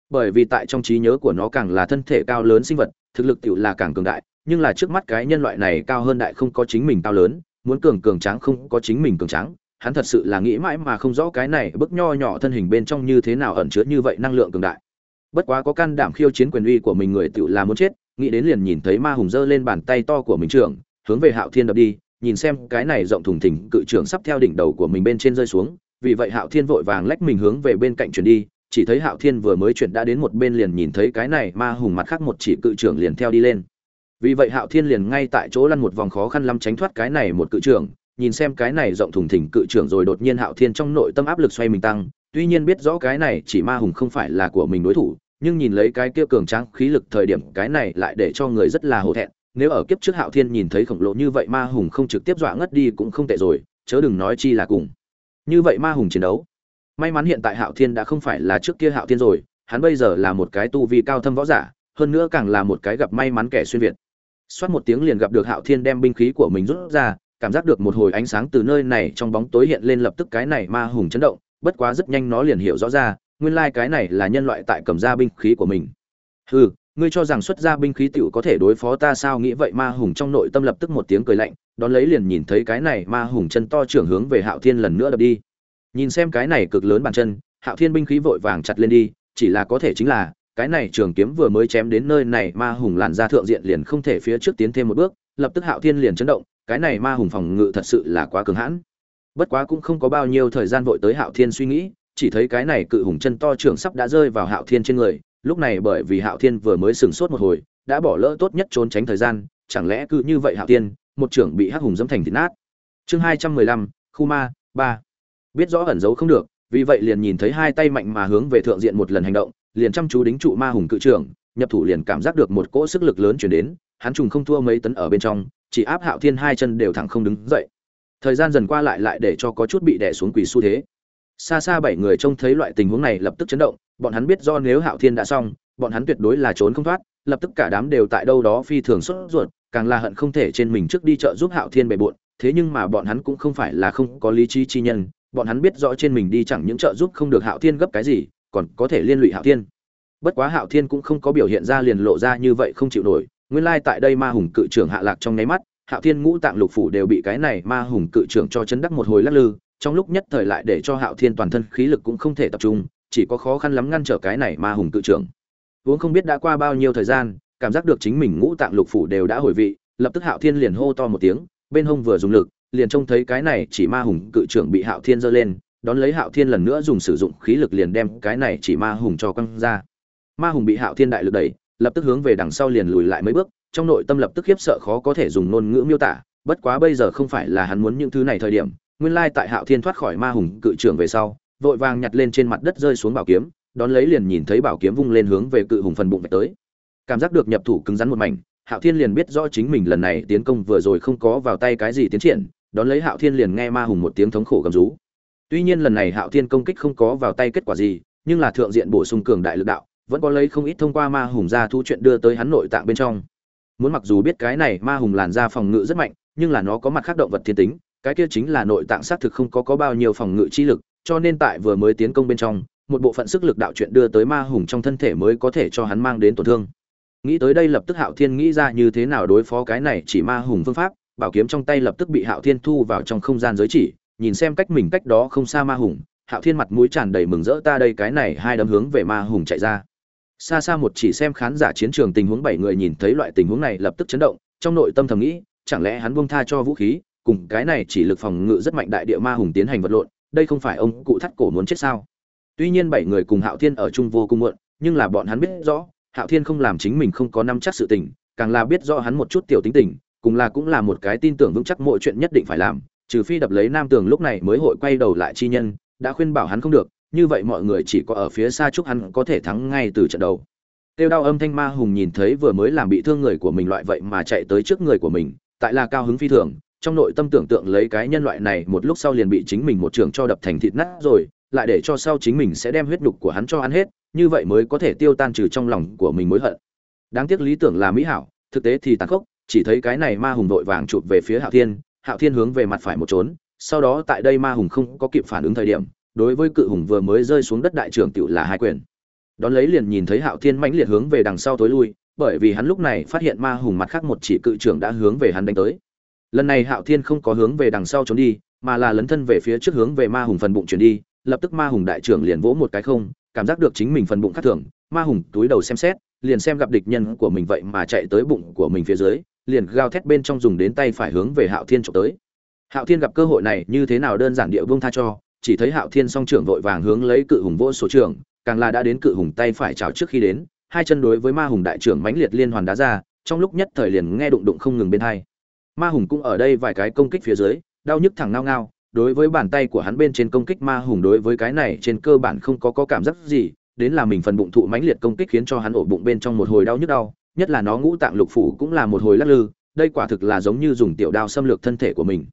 Bởi vì tại trong trí nhớ của nó càng là thân thể cao lớn sinh vật, thực lực tiểu là càng cường đại, nhưng là trước mắt cái nhân loại này cao hơn đại không có chính mình cao lớn muốn cường cường tráng không có chính mình cường tráng, hắn thật sự là nghĩ mãi mà không rõ cái này bức nho nhỏ thân hình bên trong như thế nào ẩn chứa như vậy năng lượng cường đại. Bất quá có can đảm khiêu chiến quyền uy của mình người tự là muốn chết, nghĩ đến liền nhìn thấy ma hùng giơ lên bàn tay to của mình trưởng, hướng về hạo thiên đập đi, nhìn xem cái này rộng thùng thình cự trưởng sắp theo đỉnh đầu của mình bên trên rơi xuống, vì vậy hạo thiên vội vàng lách mình hướng về bên cạnh chuyển đi, chỉ thấy hạo thiên vừa mới chuyển đã đến một bên liền nhìn thấy cái này ma hùng mặt khác một chỉ cự trưởng liền theo đi lên vì vậy hạo thiên liền ngay tại chỗ lăn một vòng khó khăn lắm tránh thoát cái này một cự trưởng, nhìn xem cái này rộng thùng thỉnh cự trưởng rồi đột nhiên hạo thiên trong nội tâm áp lực xoay mình tăng, tuy nhiên biết rõ cái này chỉ ma hùng không phải là của mình đối thủ, nhưng nhìn lấy cái kia cường tráng khí lực thời điểm, cái này lại để cho người rất là hổ thẹn, nếu ở kiếp trước hạo thiên nhìn thấy khổng lồ như vậy ma hùng không trực tiếp dọa ngất đi cũng không tệ rồi, chớ đừng nói chi là cùng. Như vậy ma hùng chiến đấu, may mắn hiện tại hạo thiên đã không phải là trước kia hạo thiên rồi, hắn bây giờ là một cái tu vi cao thâm võ giả, hơn nữa càng là một cái gặp may mắn kẻ xuyên việt xoát một tiếng liền gặp được hạo thiên đem binh khí của mình rút ra, cảm giác được một hồi ánh sáng từ nơi này trong bóng tối hiện lên lập tức cái này ma hùng chấn động, bất quá rất nhanh nó liền hiểu rõ ra, nguyên lai cái này là nhân loại tại cầm ra binh khí của mình. Hừ, ngươi cho rằng xuất ra binh khí tiểu có thể đối phó ta sao? Nghĩ vậy ma hùng trong nội tâm lập tức một tiếng cười lạnh, đón lấy liền nhìn thấy cái này ma hùng chân to trưởng hướng về hạo thiên lần nữa đập đi. Nhìn xem cái này cực lớn bàn chân, hạo thiên binh khí vội vàng chặt lên đi, chỉ là có thể chính là cái này trường kiếm vừa mới chém đến nơi này ma hùng làn ra thượng diện liền không thể phía trước tiến thêm một bước, lập tức hạo thiên liền chấn động, cái này ma hùng phòng ngự thật sự là quá cứng hãn. Bất quá cũng không có bao nhiêu thời gian vội tới hạo thiên suy nghĩ, chỉ thấy cái này cự hùng chân to trưởng sắp đã rơi vào hạo thiên trên người, lúc này bởi vì hạo thiên vừa mới sừng sốt một hồi, đã bỏ lỡ tốt nhất trốn tránh thời gian, chẳng lẽ cứ như vậy hạo thiên, một trưởng bị hắc hùng dẫm thành thịt nát. Chương hai trăm mười lăm, khu ma, ba. Biết rõ ẩn giấu không được, vì vậy liền nhìn thấy hai tay mạnh mà hướng về thượng diện một lần hành động liền chăm chú đính trụ ma hùng cự trưởng, nhập thủ liền cảm giác được một cỗ sức lực lớn chuyển đến, hắn trùng không thua mấy tấn ở bên trong, chỉ áp hạo thiên hai chân đều thẳng không đứng dậy. Thời gian dần qua lại lại để cho có chút bị đè xuống quỳ xu thế. Xa xa bảy người trông thấy loại tình huống này lập tức chấn động, bọn hắn biết do nếu hạo thiên đã xong, bọn hắn tuyệt đối là trốn không thoát, lập tức cả đám đều tại đâu đó phi thường sốt ruột, càng là hận không thể trên mình trước đi chợ giúp hạo thiên bề bộn, thế nhưng mà bọn hắn cũng không phải là không có lý trí chi nhân, bọn hắn biết rõ trên mình đi chẳng những trợ giúp không được hạo thiên gấp cái gì còn có thể liên lụy hạo thiên. Bất quá hạo thiên cũng không có biểu hiện ra liền lộ ra như vậy không chịu nổi, nguyên lai tại đây ma hùng cự trưởng hạ lạc trong nháy mắt, hạo thiên ngũ tạng lục phủ đều bị cái này ma hùng cự trưởng cho chấn đắc một hồi lắc lư, trong lúc nhất thời lại để cho hạo thiên toàn thân khí lực cũng không thể tập trung, chỉ có khó khăn lắm ngăn trở cái này ma hùng cự trưởng. Vốn không biết đã qua bao nhiêu thời gian, cảm giác được chính mình ngũ tạng lục phủ đều đã hồi vị, lập tức hạo thiên liền hô to một tiếng, bên hông vừa dùng lực, liền trông thấy cái này chỉ ma hùng cự trưởng bị hạo thiên giơ lên đón lấy hạo thiên lần nữa dùng sử dụng khí lực liền đem cái này chỉ ma hùng cho quăng ra. Ma hùng bị hạo thiên đại lực đẩy, lập tức hướng về đằng sau liền lùi lại mấy bước, trong nội tâm lập tức khiếp sợ khó có thể dùng ngôn ngữ miêu tả, bất quá bây giờ không phải là hắn muốn những thứ này thời điểm, nguyên lai tại hạo thiên thoát khỏi ma hùng cự trưởng về sau, vội vàng nhặt lên trên mặt đất rơi xuống bảo kiếm, đón lấy liền nhìn thấy bảo kiếm vung lên hướng về cự hùng phần bụng vạch tới. Cảm giác được nhập thủ cứng rắn một mảnh, hạo thiên liền biết rõ chính mình lần này tiến công vừa rồi không có vào tay cái gì tiến triển, đón lấy hạo thiên liền nghe ma hùng một tiếng thống khổ gầm rú tuy nhiên lần này hạo thiên công kích không có vào tay kết quả gì, nhưng là thượng diện bổ sung cường đại lực đạo, vẫn có lấy không ít thông qua ma hùng ra thu chuyện đưa tới hắn nội tạng bên trong. Muốn mặc dù biết cái này ma hùng làn ra phòng ngự rất mạnh, nhưng là nó có mặt khác động vật thiên tính, cái kia chính là nội tạng xác thực không có có bao nhiêu phòng ngự chi lực, cho nên tại vừa mới tiến công bên trong, một bộ phận sức lực đạo chuyện đưa tới ma hùng trong thân thể mới có thể cho hắn mang đến tổn thương. Nghĩ tới đây lập tức hạo thiên nghĩ ra như thế nào đối phó cái này chỉ ma hùng phương pháp, bảo kiếm trong tay lập tức bị hạo thiên thu vào trong không gian giới chỉ nhìn xem cách mình cách đó không xa ma hùng, hạo thiên mặt mũi tràn đầy mừng rỡ, ta đây cái này hai đấm hướng về ma hùng chạy ra. Xa xa một chỉ xem khán giả chiến trường tình huống, bảy người nhìn thấy loại tình huống này lập tức chấn động, trong nội tâm thầm nghĩ, chẳng lẽ hắn buông tha cho vũ khí, cùng cái này chỉ lực phòng ngự rất mạnh đại địa ma hùng tiến hành vật lộn, đây không phải ông cụ thắt cổ muốn chết sao? Tuy nhiên bảy người cùng hạo thiên ở chung vô cùng muộn, nhưng là bọn hắn biết rõ, hạo thiên không làm chính mình không có năm chắc sự tình, càng là biết rõ hắn một chút tiểu tính tình, cùng là cũng là một cái tin tưởng vững chắc mọi chuyện nhất định phải làm trừ phi đập lấy nam tường lúc này mới hội quay đầu lại chi nhân, đã khuyên bảo hắn không được, như vậy mọi người chỉ có ở phía xa chúc hắn có thể thắng ngay từ trận đầu. Tiêu đau âm thanh ma hùng nhìn thấy vừa mới làm bị thương người của mình loại vậy mà chạy tới trước người của mình, tại là cao hứng phi thường, trong nội tâm tưởng tượng lấy cái nhân loại này một lúc sau liền bị chính mình một trường cho đập thành thịt nát rồi, lại để cho sau chính mình sẽ đem huyết nhục của hắn cho ăn hết, như vậy mới có thể tiêu tan trừ trong lòng của mình mối hận. Đáng tiếc lý tưởng là mỹ hảo, thực tế thì tàn khốc, chỉ thấy cái này ma hùng vội vàng chụp về phía hạo thiên hạo thiên hướng về mặt phải một trốn, sau đó tại đây ma hùng không có kịp phản ứng thời điểm, đối với cự hùng vừa mới rơi xuống đất đại trưởng tiểu là hai quyền. Đón lấy liền nhìn thấy hạo thiên mãnh liệt hướng về đằng sau tối lui, bởi vì hắn lúc này phát hiện ma hùng mặt khác một chỉ cự trưởng đã hướng về hắn đánh tới. Lần này hạo thiên không có hướng về đằng sau trốn đi, mà là lấn thân về phía trước hướng về ma hùng phần bụng chuyển đi, lập tức ma hùng đại trưởng liền vỗ một cái không, cảm giác được chính mình phần bụng khác thường. Ma hùng túi đầu xem xét, liền xem gặp địch nhân của mình vậy mà chạy tới bụng của mình phía dưới liền gào thét bên trong dùng đến tay phải hướng về hạo thiên chụp tới. Hạo thiên gặp cơ hội này, như thế nào đơn giản địa vương tha cho, chỉ thấy hạo thiên song trưởng vội vàng hướng lấy cự hùng vỗ số trưởng, càng là đã đến cự hùng tay phải chào trước khi đến, hai chân đối với ma hùng đại trưởng mãnh liệt liên hoàn đá ra, trong lúc nhất thời liền nghe đụng đụng không ngừng bên hai. Ma hùng cũng ở đây vài cái công kích phía dưới, đau nhức thẳng ngao ngao, đối với bàn tay của hắn bên trên công kích ma hùng đối với cái này trên cơ bản không có có cảm giác gì, đến là mình phần bụng thụ mãnh liệt công kích khiến cho hắn ổ bụng bên trong một hồi đau nhức đau nhất là nó ngũ tạng lục phủ cũng là một hồi lắc lư, đây quả thực là giống như dùng tiểu đao xâm lược thân thể của mình.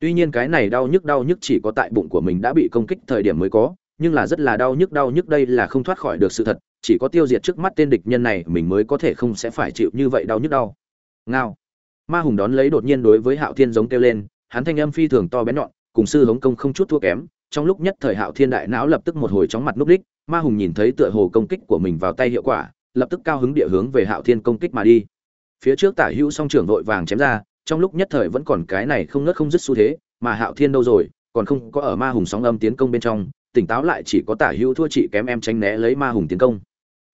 Tuy nhiên cái này đau nhức đau nhức chỉ có tại bụng của mình đã bị công kích thời điểm mới có, nhưng là rất là đau nhức đau nhức đây là không thoát khỏi được sự thật, chỉ có tiêu diệt trước mắt tên địch nhân này mình mới có thể không sẽ phải chịu như vậy đau nhức đau. Ngao. Ma hùng đón lấy đột nhiên đối với hạo thiên giống kêu lên, hắn thanh âm phi thường to bén nhọn, cùng sư hống công không chút thua kém, trong lúc nhất thời hạo thiên đại não lập tức một hồi chóng mặt núp đích, ma hùng nhìn thấy tựa hồ công kích của mình vào tay hiệu quả lập tức cao hứng địa hướng về hạo thiên công kích mà đi. Phía trước tả hữu song trưởng vội vàng chém ra, trong lúc nhất thời vẫn còn cái này không ngớt không dứt xu thế, mà hạo thiên đâu rồi, còn không có ở ma hùng sóng âm tiến công bên trong, tỉnh táo lại chỉ có tả hữu thua chị kém em tránh né lấy ma hùng tiến công.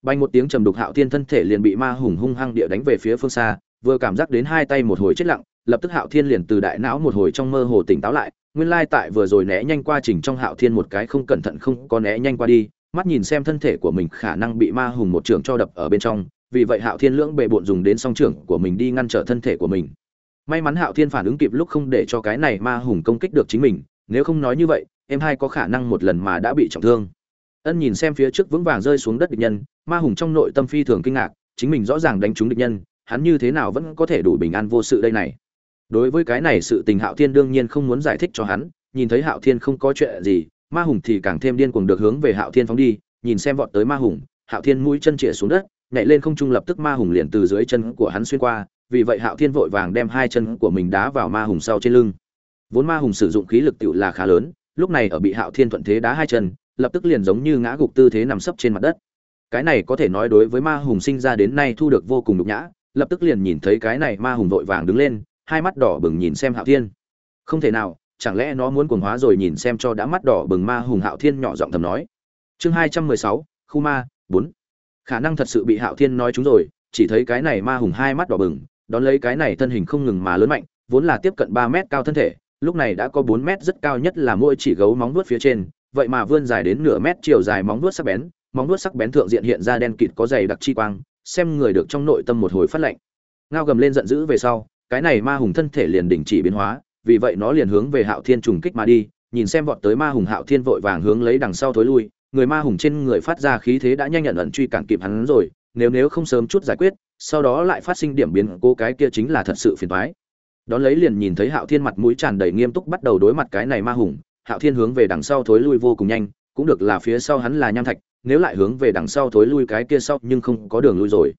Bay một tiếng trầm đục hạo thiên thân thể liền bị ma hùng hung hăng địa đánh về phía phương xa, vừa cảm giác đến hai tay một hồi chết lặng, lập tức hạo thiên liền từ đại não một hồi trong mơ hồ tỉnh táo lại, nguyên lai tại vừa rồi né nhanh qua trình trong hạo thiên một cái không cẩn thận không có né nhanh qua đi mắt nhìn xem thân thể của mình khả năng bị ma hùng một trường cho đập ở bên trong, vì vậy hạo thiên lưỡng bệ bộn dùng đến song trưởng của mình đi ngăn trở thân thể của mình. May mắn hạo thiên phản ứng kịp lúc không để cho cái này ma hùng công kích được chính mình, nếu không nói như vậy, em hai có khả năng một lần mà đã bị trọng thương. Ân nhìn xem phía trước vững vàng rơi xuống đất địch nhân, ma hùng trong nội tâm phi thường kinh ngạc, chính mình rõ ràng đánh trúng địch nhân, hắn như thế nào vẫn có thể đủ bình an vô sự đây này. Đối với cái này sự tình hạo thiên đương nhiên không muốn giải thích cho hắn, nhìn thấy hạo thiên không có chuyện gì ma hùng thì càng thêm điên cuồng được hướng về hạo thiên phóng đi, nhìn xem vọt tới ma hùng, hạo thiên mũi chân chĩa xuống đất, nhảy lên không trung lập tức ma hùng liền từ dưới chân của hắn xuyên qua, vì vậy hạo thiên vội vàng đem hai chân của mình đá vào ma hùng sau trên lưng. Vốn ma hùng sử dụng khí lực tựu là khá lớn, lúc này ở bị hạo thiên thuận thế đá hai chân, lập tức liền giống như ngã gục tư thế nằm sấp trên mặt đất. Cái này có thể nói đối với ma hùng sinh ra đến nay thu được vô cùng nhục nhã, lập tức liền nhìn thấy cái này ma hùng vội vàng đứng lên, hai mắt đỏ bừng nhìn xem hạo thiên. Không thể nào chẳng lẽ nó muốn cuồng hóa rồi nhìn xem cho đã mắt đỏ bừng ma hùng hạo thiên nhỏ giọng thầm nói. Chương hai trăm mười sáu, khu ma, bốn. Khả năng thật sự bị hạo thiên nói chúng rồi, chỉ thấy cái này ma hùng hai mắt đỏ bừng, đón lấy cái này thân hình không ngừng mà lớn mạnh, vốn là tiếp cận ba mét cao thân thể, lúc này đã có bốn mét rất cao nhất là mỗi chỉ gấu móng vuốt phía trên, vậy mà vươn dài đến nửa mét chiều dài móng vuốt sắc bén, móng vuốt sắc bén thượng diện hiện ra đen kịt có dày đặc chi quang, xem người được trong nội tâm một hồi phát lạnh ngao gầm lên giận dữ về sau, cái này ma hùng thân thể liền đình chỉ biến hóa vì vậy nó liền hướng về hạo thiên trùng kích mà đi, nhìn xem vọt tới ma hùng hạo thiên vội vàng hướng lấy đằng sau thối lui, người ma hùng trên người phát ra khí thế đã nhanh nhận ẩn truy cản kịp hắn rồi, nếu nếu không sớm chút giải quyết, sau đó lại phát sinh điểm biến cố cái kia chính là thật sự phiền toái. Đón lấy liền nhìn thấy hạo thiên mặt mũi tràn đầy nghiêm túc bắt đầu đối mặt cái này ma hùng, hạo thiên hướng về đằng sau thối lui vô cùng nhanh, cũng được là phía sau hắn là nham thạch, nếu lại hướng về đằng sau thối lui cái kia sau nhưng không có đường lui rồi.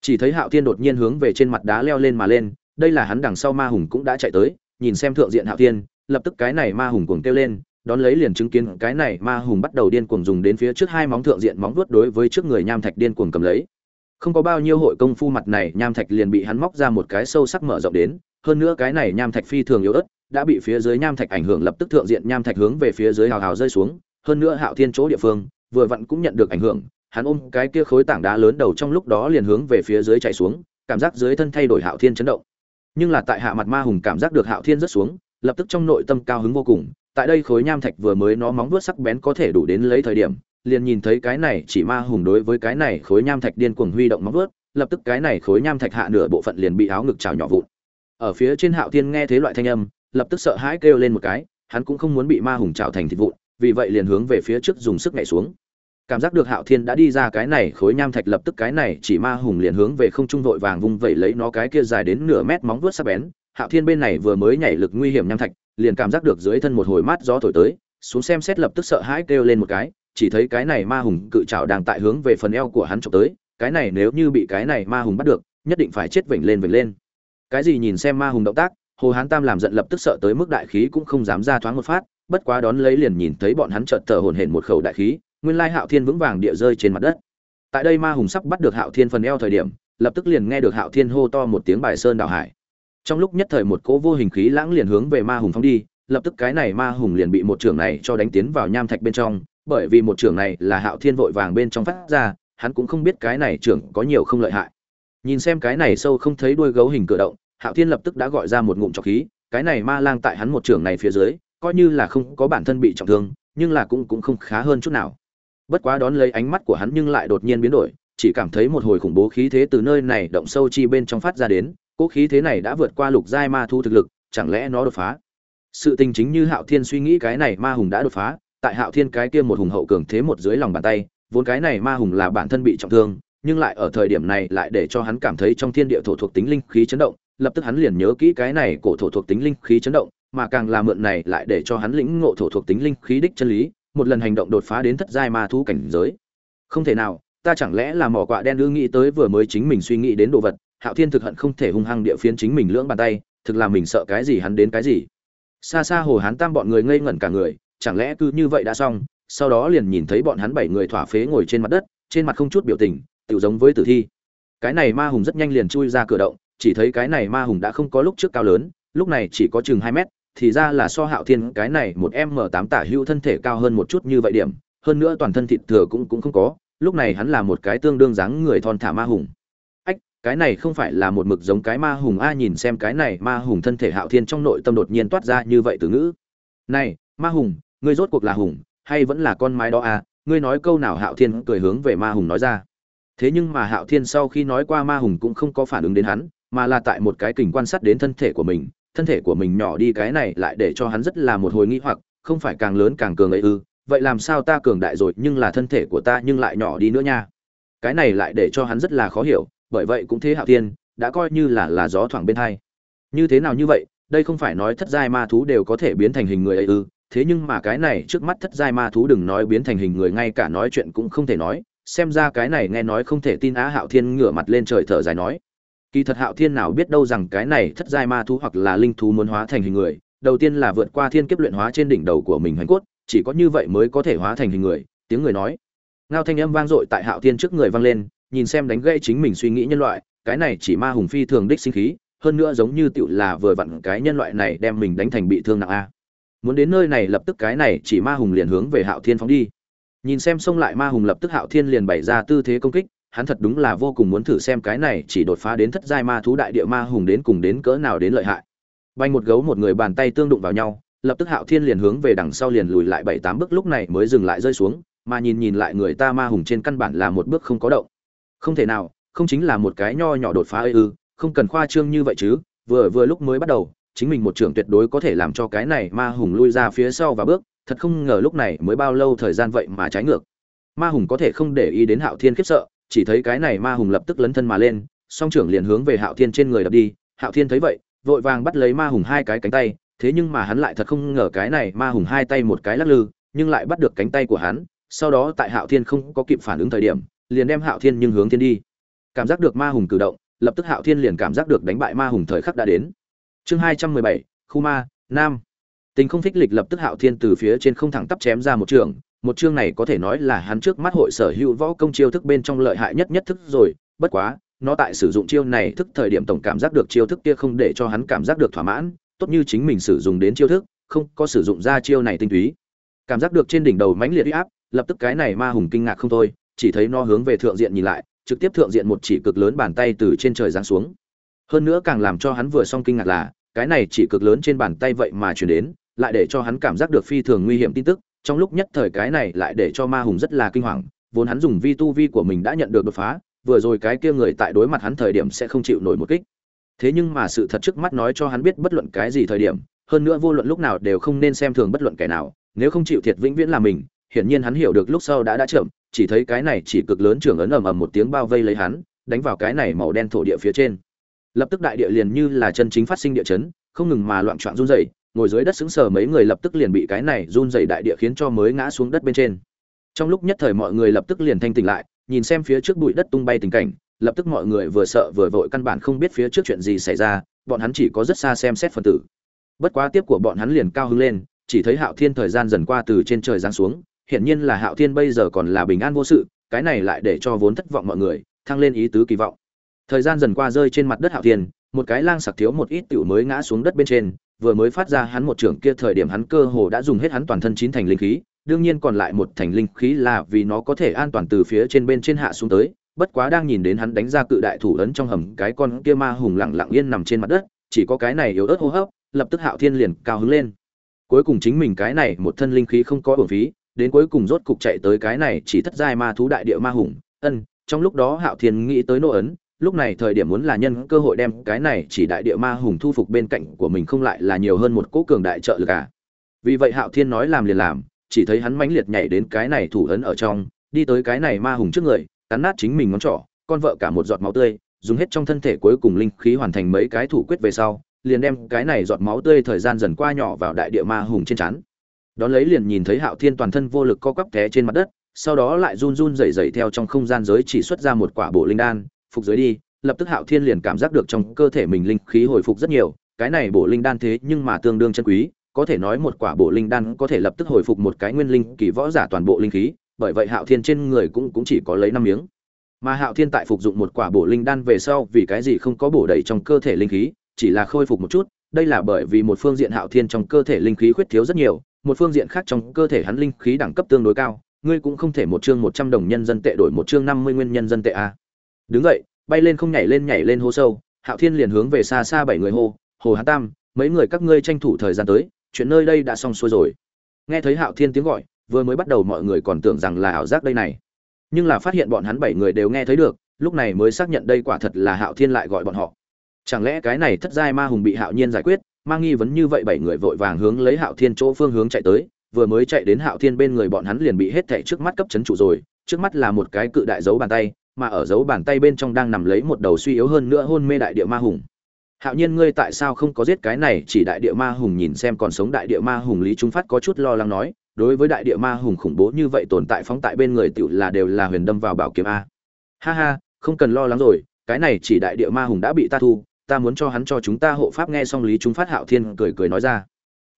Chỉ thấy hạo thiên đột nhiên hướng về trên mặt đá leo lên mà lên, đây là hắn đằng sau ma hùng cũng đã chạy tới nhìn xem thượng diện hạo thiên, lập tức cái này ma hùng cuồng kêu lên, đón lấy liền chứng kiến cái này ma hùng bắt đầu điên cuồng dùng đến phía trước hai móng thượng diện móng vuốt đối với trước người nham thạch điên cuồng cầm lấy. Không có bao nhiêu hội công phu mặt này, nham thạch liền bị hắn móc ra một cái sâu sắc mở rộng đến, hơn nữa cái này nham thạch phi thường yếu ớt, đã bị phía dưới nham thạch ảnh hưởng lập tức thượng diện nham thạch hướng về phía dưới hào hào rơi xuống, hơn nữa hạo thiên chỗ địa phương, vừa vặn cũng nhận được ảnh hưởng, hắn ôm cái kia khối tảng đá lớn đầu trong lúc đó liền hướng về phía dưới chạy xuống, cảm giác dưới thân thay đổi hạo thiên chấn động nhưng là tại hạ mặt ma hùng cảm giác được hạo thiên rất xuống, lập tức trong nội tâm cao hứng vô cùng, tại đây khối nham thạch vừa mới nó móng vuốt sắc bén có thể đủ đến lấy thời điểm, liền nhìn thấy cái này chỉ ma hùng đối với cái này khối nham thạch điên cuồng huy động móng vuốt, lập tức cái này khối nham thạch hạ nửa bộ phận liền bị áo ngực trào nhỏ vụn. Ở phía trên hạo thiên nghe thấy loại thanh âm, lập tức sợ hãi kêu lên một cái, hắn cũng không muốn bị ma hùng trào thành thịt vụn, vì vậy liền hướng về phía trước dùng sức nhảy xuống cảm giác được hạo thiên đã đi ra cái này, khối nham thạch lập tức cái này, chỉ ma hùng liền hướng về không trung vội vàng vung vẩy lấy nó cái kia dài đến nửa mét móng vuốt sắc bén. Hạo thiên bên này vừa mới nhảy lực nguy hiểm nham thạch, liền cảm giác được dưới thân một hồi mát gió thổi tới, xuống xem xét lập tức sợ hãi kêu lên một cái, chỉ thấy cái này ma hùng cự trảo đang tại hướng về phần eo của hắn chụp tới, cái này nếu như bị cái này ma hùng bắt được, nhất định phải chết vểnh lên vểnh lên. Cái gì nhìn xem ma hùng động tác, hồ hán tam làm giận lập tức sợ tới mức đại khí cũng không dám ra thoáng một phát, bất quá đón lấy liền nhìn thấy bọn hắn chợt thở hổn hển một khẩu đại khí nguyên lai hạo thiên vững vàng địa rơi trên mặt đất. Tại đây ma hùng sắp bắt được hạo thiên phần eo thời điểm, lập tức liền nghe được hạo thiên hô to một tiếng bài sơn đảo hải. Trong lúc nhất thời một cỗ vô hình khí lãng liền hướng về ma hùng phóng đi, lập tức cái này ma hùng liền bị một trưởng này cho đánh tiến vào nham thạch bên trong, bởi vì một trưởng này là hạo thiên vội vàng bên trong phát ra, hắn cũng không biết cái này trưởng có nhiều không lợi hại. Nhìn xem cái này sâu không thấy đuôi gấu hình cử động, hạo thiên lập tức đã gọi ra một ngụm trọc khí, cái này ma lang tại hắn một trưởng này phía dưới, coi như là không có bản thân bị trọng thương, nhưng là cũng cũng không khá hơn chút nào bất quá đón lấy ánh mắt của hắn nhưng lại đột nhiên biến đổi, chỉ cảm thấy một hồi khủng bố khí thế từ nơi này động sâu chi bên trong phát ra đến, cỗ khí thế này đã vượt qua lục giai ma thu thực lực, chẳng lẽ nó đột phá? Sự tình chính như hạo thiên suy nghĩ cái này ma hùng đã đột phá, tại hạo thiên cái kia một hùng hậu cường thế một dưới lòng bàn tay, vốn cái này ma hùng là bản thân bị trọng thương, nhưng lại ở thời điểm này lại để cho hắn cảm thấy trong thiên địa thổ thuộc tính linh khí chấn động, lập tức hắn liền nhớ kỹ cái này cổ thổ thuộc tính linh khí chấn động, mà càng là mượn này lại để cho hắn lĩnh ngộ thổ thuộc tính linh khí đích chân lý một lần hành động đột phá đến thất giai ma thú cảnh giới. Không thể nào, ta chẳng lẽ là mỏ quạ đen đưa nghĩ tới vừa mới chính mình suy nghĩ đến đồ vật, hạo thiên thực hận không thể hung hăng địa phiến chính mình lưỡng bàn tay, thực là mình sợ cái gì hắn đến cái gì. Xa xa hồ hán tam bọn người ngây ngẩn cả người, chẳng lẽ cứ như vậy đã xong, sau đó liền nhìn thấy bọn hắn bảy người thỏa phế ngồi trên mặt đất, trên mặt không chút biểu tình tự giống với tử thi. Cái này ma hùng rất nhanh liền chui ra cửa động, chỉ thấy cái này ma hùng đã không có lúc trước cao lớn, lúc này chỉ có chừng hai mét thì ra là so hạo thiên cái này một m tám tả hữu thân thể cao hơn một chút như vậy điểm, hơn nữa toàn thân thịt thừa cũng cũng không có, lúc này hắn là một cái tương đương dáng người thon thả ma hùng. Ách, cái này không phải là một mực giống cái ma hùng a nhìn xem cái này ma hùng thân thể hạo thiên trong nội tâm đột nhiên toát ra như vậy từ ngữ. Này, ma hùng, ngươi rốt cuộc là hùng, hay vẫn là con mái đó a ngươi nói câu nào hạo thiên cười hướng về ma hùng nói ra. Thế nhưng mà hạo thiên sau khi nói qua ma hùng cũng không có phản ứng đến hắn, mà là tại một cái kình quan sát đến thân thể của mình thân thể của mình nhỏ đi cái này lại để cho hắn rất là một hồi nghĩ hoặc, không phải càng lớn càng cường ấy ư, vậy làm sao ta cường đại rồi nhưng là thân thể của ta nhưng lại nhỏ đi nữa nha. Cái này lại để cho hắn rất là khó hiểu, bởi vậy cũng thế hạo thiên, đã coi như là là gió thoảng bên hai. Như thế nào như vậy, đây không phải nói thất giai ma thú đều có thể biến thành hình người ấy ư, thế nhưng mà cái này trước mắt thất giai ma thú đừng nói biến thành hình người ngay cả nói chuyện cũng không thể nói, xem ra cái này nghe nói không thể tin á hạo thiên ngửa mặt lên trời thở dài nói kỳ thật hạo thiên nào biết đâu rằng cái này thất giai ma thú hoặc là linh thú muốn hóa thành hình người, đầu tiên là vượt qua thiên kiếp luyện hóa trên đỉnh đầu của mình hành cốt, chỉ có như vậy mới có thể hóa thành hình người, tiếng người nói. Ngao thanh âm vang dội tại hạo thiên trước người vang lên, nhìn xem đánh gãy chính mình suy nghĩ nhân loại, cái này chỉ ma hùng phi thường đích sinh khí, hơn nữa giống như tựu là vừa vặn cái nhân loại này đem mình đánh thành bị thương nặng a. Muốn đến nơi này lập tức cái này chỉ ma hùng liền hướng về hạo thiên phóng đi. Nhìn xem xông lại ma hùng lập tức hạo thiên liền bày ra tư thế công kích hắn thật đúng là vô cùng muốn thử xem cái này chỉ đột phá đến thất giai ma thú đại địa ma hùng đến cùng đến cỡ nào đến lợi hại. Banh một gấu một người bàn tay tương đụng vào nhau, lập tức hạo thiên liền hướng về đằng sau liền lùi lại bảy tám bước, lúc này mới dừng lại rơi xuống, mà nhìn nhìn lại người ta ma hùng trên căn bản là một bước không có động. Không thể nào, không chính là một cái nho nhỏ đột phá ư, không cần khoa trương như vậy chứ, vừa vừa lúc mới bắt đầu, chính mình một trưởng tuyệt đối có thể làm cho cái này ma hùng lui ra phía sau và bước, thật không ngờ lúc này mới bao lâu thời gian vậy mà trái ngược. Ma hùng có thể không để ý đến hạo thiên khiếp sợ chỉ thấy cái này ma hùng lập tức lấn thân mà lên, song trưởng liền hướng về hạo thiên trên người đập đi. Hạo thiên thấy vậy, vội vàng bắt lấy ma hùng hai cái cánh tay, thế nhưng mà hắn lại thật không ngờ cái này ma hùng hai tay một cái lắc lư, nhưng lại bắt được cánh tay của hắn. Sau đó tại hạo thiên không có kịp phản ứng thời điểm, liền đem hạo thiên nhưng hướng thiên đi. Cảm giác được ma hùng cử động, lập tức hạo thiên liền cảm giác được đánh bại ma hùng thời khắc đã đến. Chương hai trăm mười bảy, khu ma, nam. Tình không thích lịch lập tức hạo thiên từ phía trên không thẳng tắp chém ra một trường một chương này có thể nói là hắn trước mắt hội sở hữu võ công chiêu thức bên trong lợi hại nhất nhất thức rồi, bất quá, nó tại sử dụng chiêu này thức thời điểm tổng cảm giác được chiêu thức kia không để cho hắn cảm giác được thỏa mãn, tốt như chính mình sử dụng đến chiêu thức, không có sử dụng ra chiêu này tinh túy. Cảm giác được trên đỉnh đầu mãnh liệt uy áp, lập tức cái này ma hùng kinh ngạc không thôi, chỉ thấy nó hướng về thượng diện nhìn lại, trực tiếp thượng diện một chỉ cực lớn bàn tay từ trên trời giáng xuống. Hơn nữa càng làm cho hắn vừa xong kinh ngạc là, cái này chỉ cực lớn trên bàn tay vậy mà chuyển đến, lại để cho hắn cảm giác được phi thường nguy hiểm tin tức trong lúc nhất thời cái này lại để cho ma hùng rất là kinh hoàng, vốn hắn dùng vi tu vi của mình đã nhận được đột phá, vừa rồi cái kia người tại đối mặt hắn thời điểm sẽ không chịu nổi một kích. Thế nhưng mà sự thật trước mắt nói cho hắn biết bất luận cái gì thời điểm, hơn nữa vô luận lúc nào đều không nên xem thường bất luận kẻ nào, nếu không chịu thiệt vĩnh viễn là mình, hiển nhiên hắn hiểu được lúc sau đã đã chậm, chỉ thấy cái này chỉ cực lớn trưởng ấn ầm ầm một tiếng bao vây lấy hắn, đánh vào cái này màu đen thổ địa phía trên. Lập tức đại địa liền như là chân chính phát sinh địa chấn, không ngừng mà loạn trọn run rẩy ngồi dưới đất sững sờ mấy người lập tức liền bị cái này run rẩy đại địa khiến cho mới ngã xuống đất bên trên. Trong lúc nhất thời mọi người lập tức liền thanh tỉnh lại, nhìn xem phía trước bụi đất tung bay tình cảnh, lập tức mọi người vừa sợ vừa vội căn bản không biết phía trước chuyện gì xảy ra, bọn hắn chỉ có rất xa xem xét phần tử. Bất quá tiếp của bọn hắn liền cao hứng lên, chỉ thấy hạo thiên thời gian dần qua từ trên trời giáng xuống, hiển nhiên là hạo thiên bây giờ còn là bình an vô sự, cái này lại để cho vốn thất vọng mọi người, thăng lên ý tứ kỳ vọng. Thời gian dần qua rơi trên mặt đất hạo thiên, một cái lang sặc thiếu một ít tiểu mới ngã xuống đất bên trên vừa mới phát ra hắn một trưởng kia thời điểm hắn cơ hồ đã dùng hết hắn toàn thân chín thành linh khí, đương nhiên còn lại một thành linh khí là vì nó có thể an toàn từ phía trên bên trên hạ xuống tới, bất quá đang nhìn đến hắn đánh ra cự đại thủ ấn trong hầm, cái con kia ma hùng lặng lặng yên nằm trên mặt đất, chỉ có cái này yếu ớt hô hấp, lập tức hạo thiên liền cao hứng lên. Cuối cùng chính mình cái này một thân linh khí không có uổng phí, đến cuối cùng rốt cục chạy tới cái này chỉ thất giai ma thú đại địa ma hùng. Ân, trong lúc đó hạo thiên nghĩ tới nô ấn lúc này thời điểm muốn là nhân cơ hội đem cái này chỉ đại địa ma hùng thu phục bên cạnh của mình không lại là nhiều hơn một cỗ cường đại trợ lực cả à. vì vậy hạo thiên nói làm liền làm, chỉ thấy hắn mãnh liệt nhảy đến cái này thủ ấn ở trong, đi tới cái này ma hùng trước người, cắn nát chính mình ngón trỏ, con vợ cả một giọt máu tươi, dùng hết trong thân thể cuối cùng linh khí hoàn thành mấy cái thủ quyết về sau, liền đem cái này giọt máu tươi thời gian dần qua nhỏ vào đại địa ma hùng trên chắn đón lấy liền nhìn thấy hạo thiên toàn thân vô lực co quắp té trên mặt đất, sau đó lại run run rẩy rẩy theo trong không gian giới chỉ xuất ra một quả bộ linh đan phục dưới đi, lập tức hạo thiên liền cảm giác được trong cơ thể mình linh khí hồi phục rất nhiều, cái này bộ linh đan thế nhưng mà tương đương chân quý, có thể nói một quả bộ linh đan có thể lập tức hồi phục một cái nguyên linh kỳ võ giả toàn bộ linh khí, bởi vậy hạo thiên trên người cũng cũng chỉ có lấy năm miếng. Mà hạo thiên tại phục dụng một quả bộ linh đan về sau, vì cái gì không có bổ đầy trong cơ thể linh khí, chỉ là khôi phục một chút, đây là bởi vì một phương diện hạo thiên trong cơ thể linh khí khuyết thiếu rất nhiều, một phương diện khác trong cơ thể hắn linh khí đẳng cấp tương đối cao, ngươi cũng không thể một chương một trăm đồng nhân dân tệ đổi một chương năm mươi nguyên nhân dân tệ a đứng vậy bay lên không nhảy lên nhảy lên hô sâu, hạo thiên liền hướng về xa xa bảy người hô, hồ hán tam, mấy người các ngươi tranh thủ thời gian tới, chuyện nơi đây đã xong xuôi rồi. Nghe thấy hạo thiên tiếng gọi, vừa mới bắt đầu mọi người còn tưởng rằng là ảo giác đây này. Nhưng là phát hiện bọn hắn bảy người đều nghe thấy được, lúc này mới xác nhận đây quả thật là hạo thiên lại gọi bọn họ. Chẳng lẽ cái này thất giai ma hùng bị hạo nhiên giải quyết mang nghi vấn như vậy bảy người vội vàng hướng lấy hạo thiên chỗ phương hướng chạy tới, vừa mới chạy đến hạo thiên bên người bọn hắn liền bị hết thảy trước mắt cấp chấn trụ rồi, trước mắt là một cái cự đại dấu bàn tay mà ở dấu bàn tay bên trong đang nằm lấy một đầu suy yếu hơn nữa hôn mê đại địa ma hùng. Hạo nhiên ngươi tại sao không có giết cái này, chỉ đại địa ma hùng nhìn xem còn sống đại địa ma hùng lý trung phát có chút lo lắng nói, đối với đại địa ma hùng khủng bố như vậy tồn tại phóng tại bên người tựu là đều là huyền đâm vào bảo kiếm a. Ha ha, không cần lo lắng rồi, cái này chỉ đại địa ma hùng đã bị ta thu, ta muốn cho hắn cho chúng ta hộ pháp nghe xong lý trung phát hạo thiên cười cười nói ra.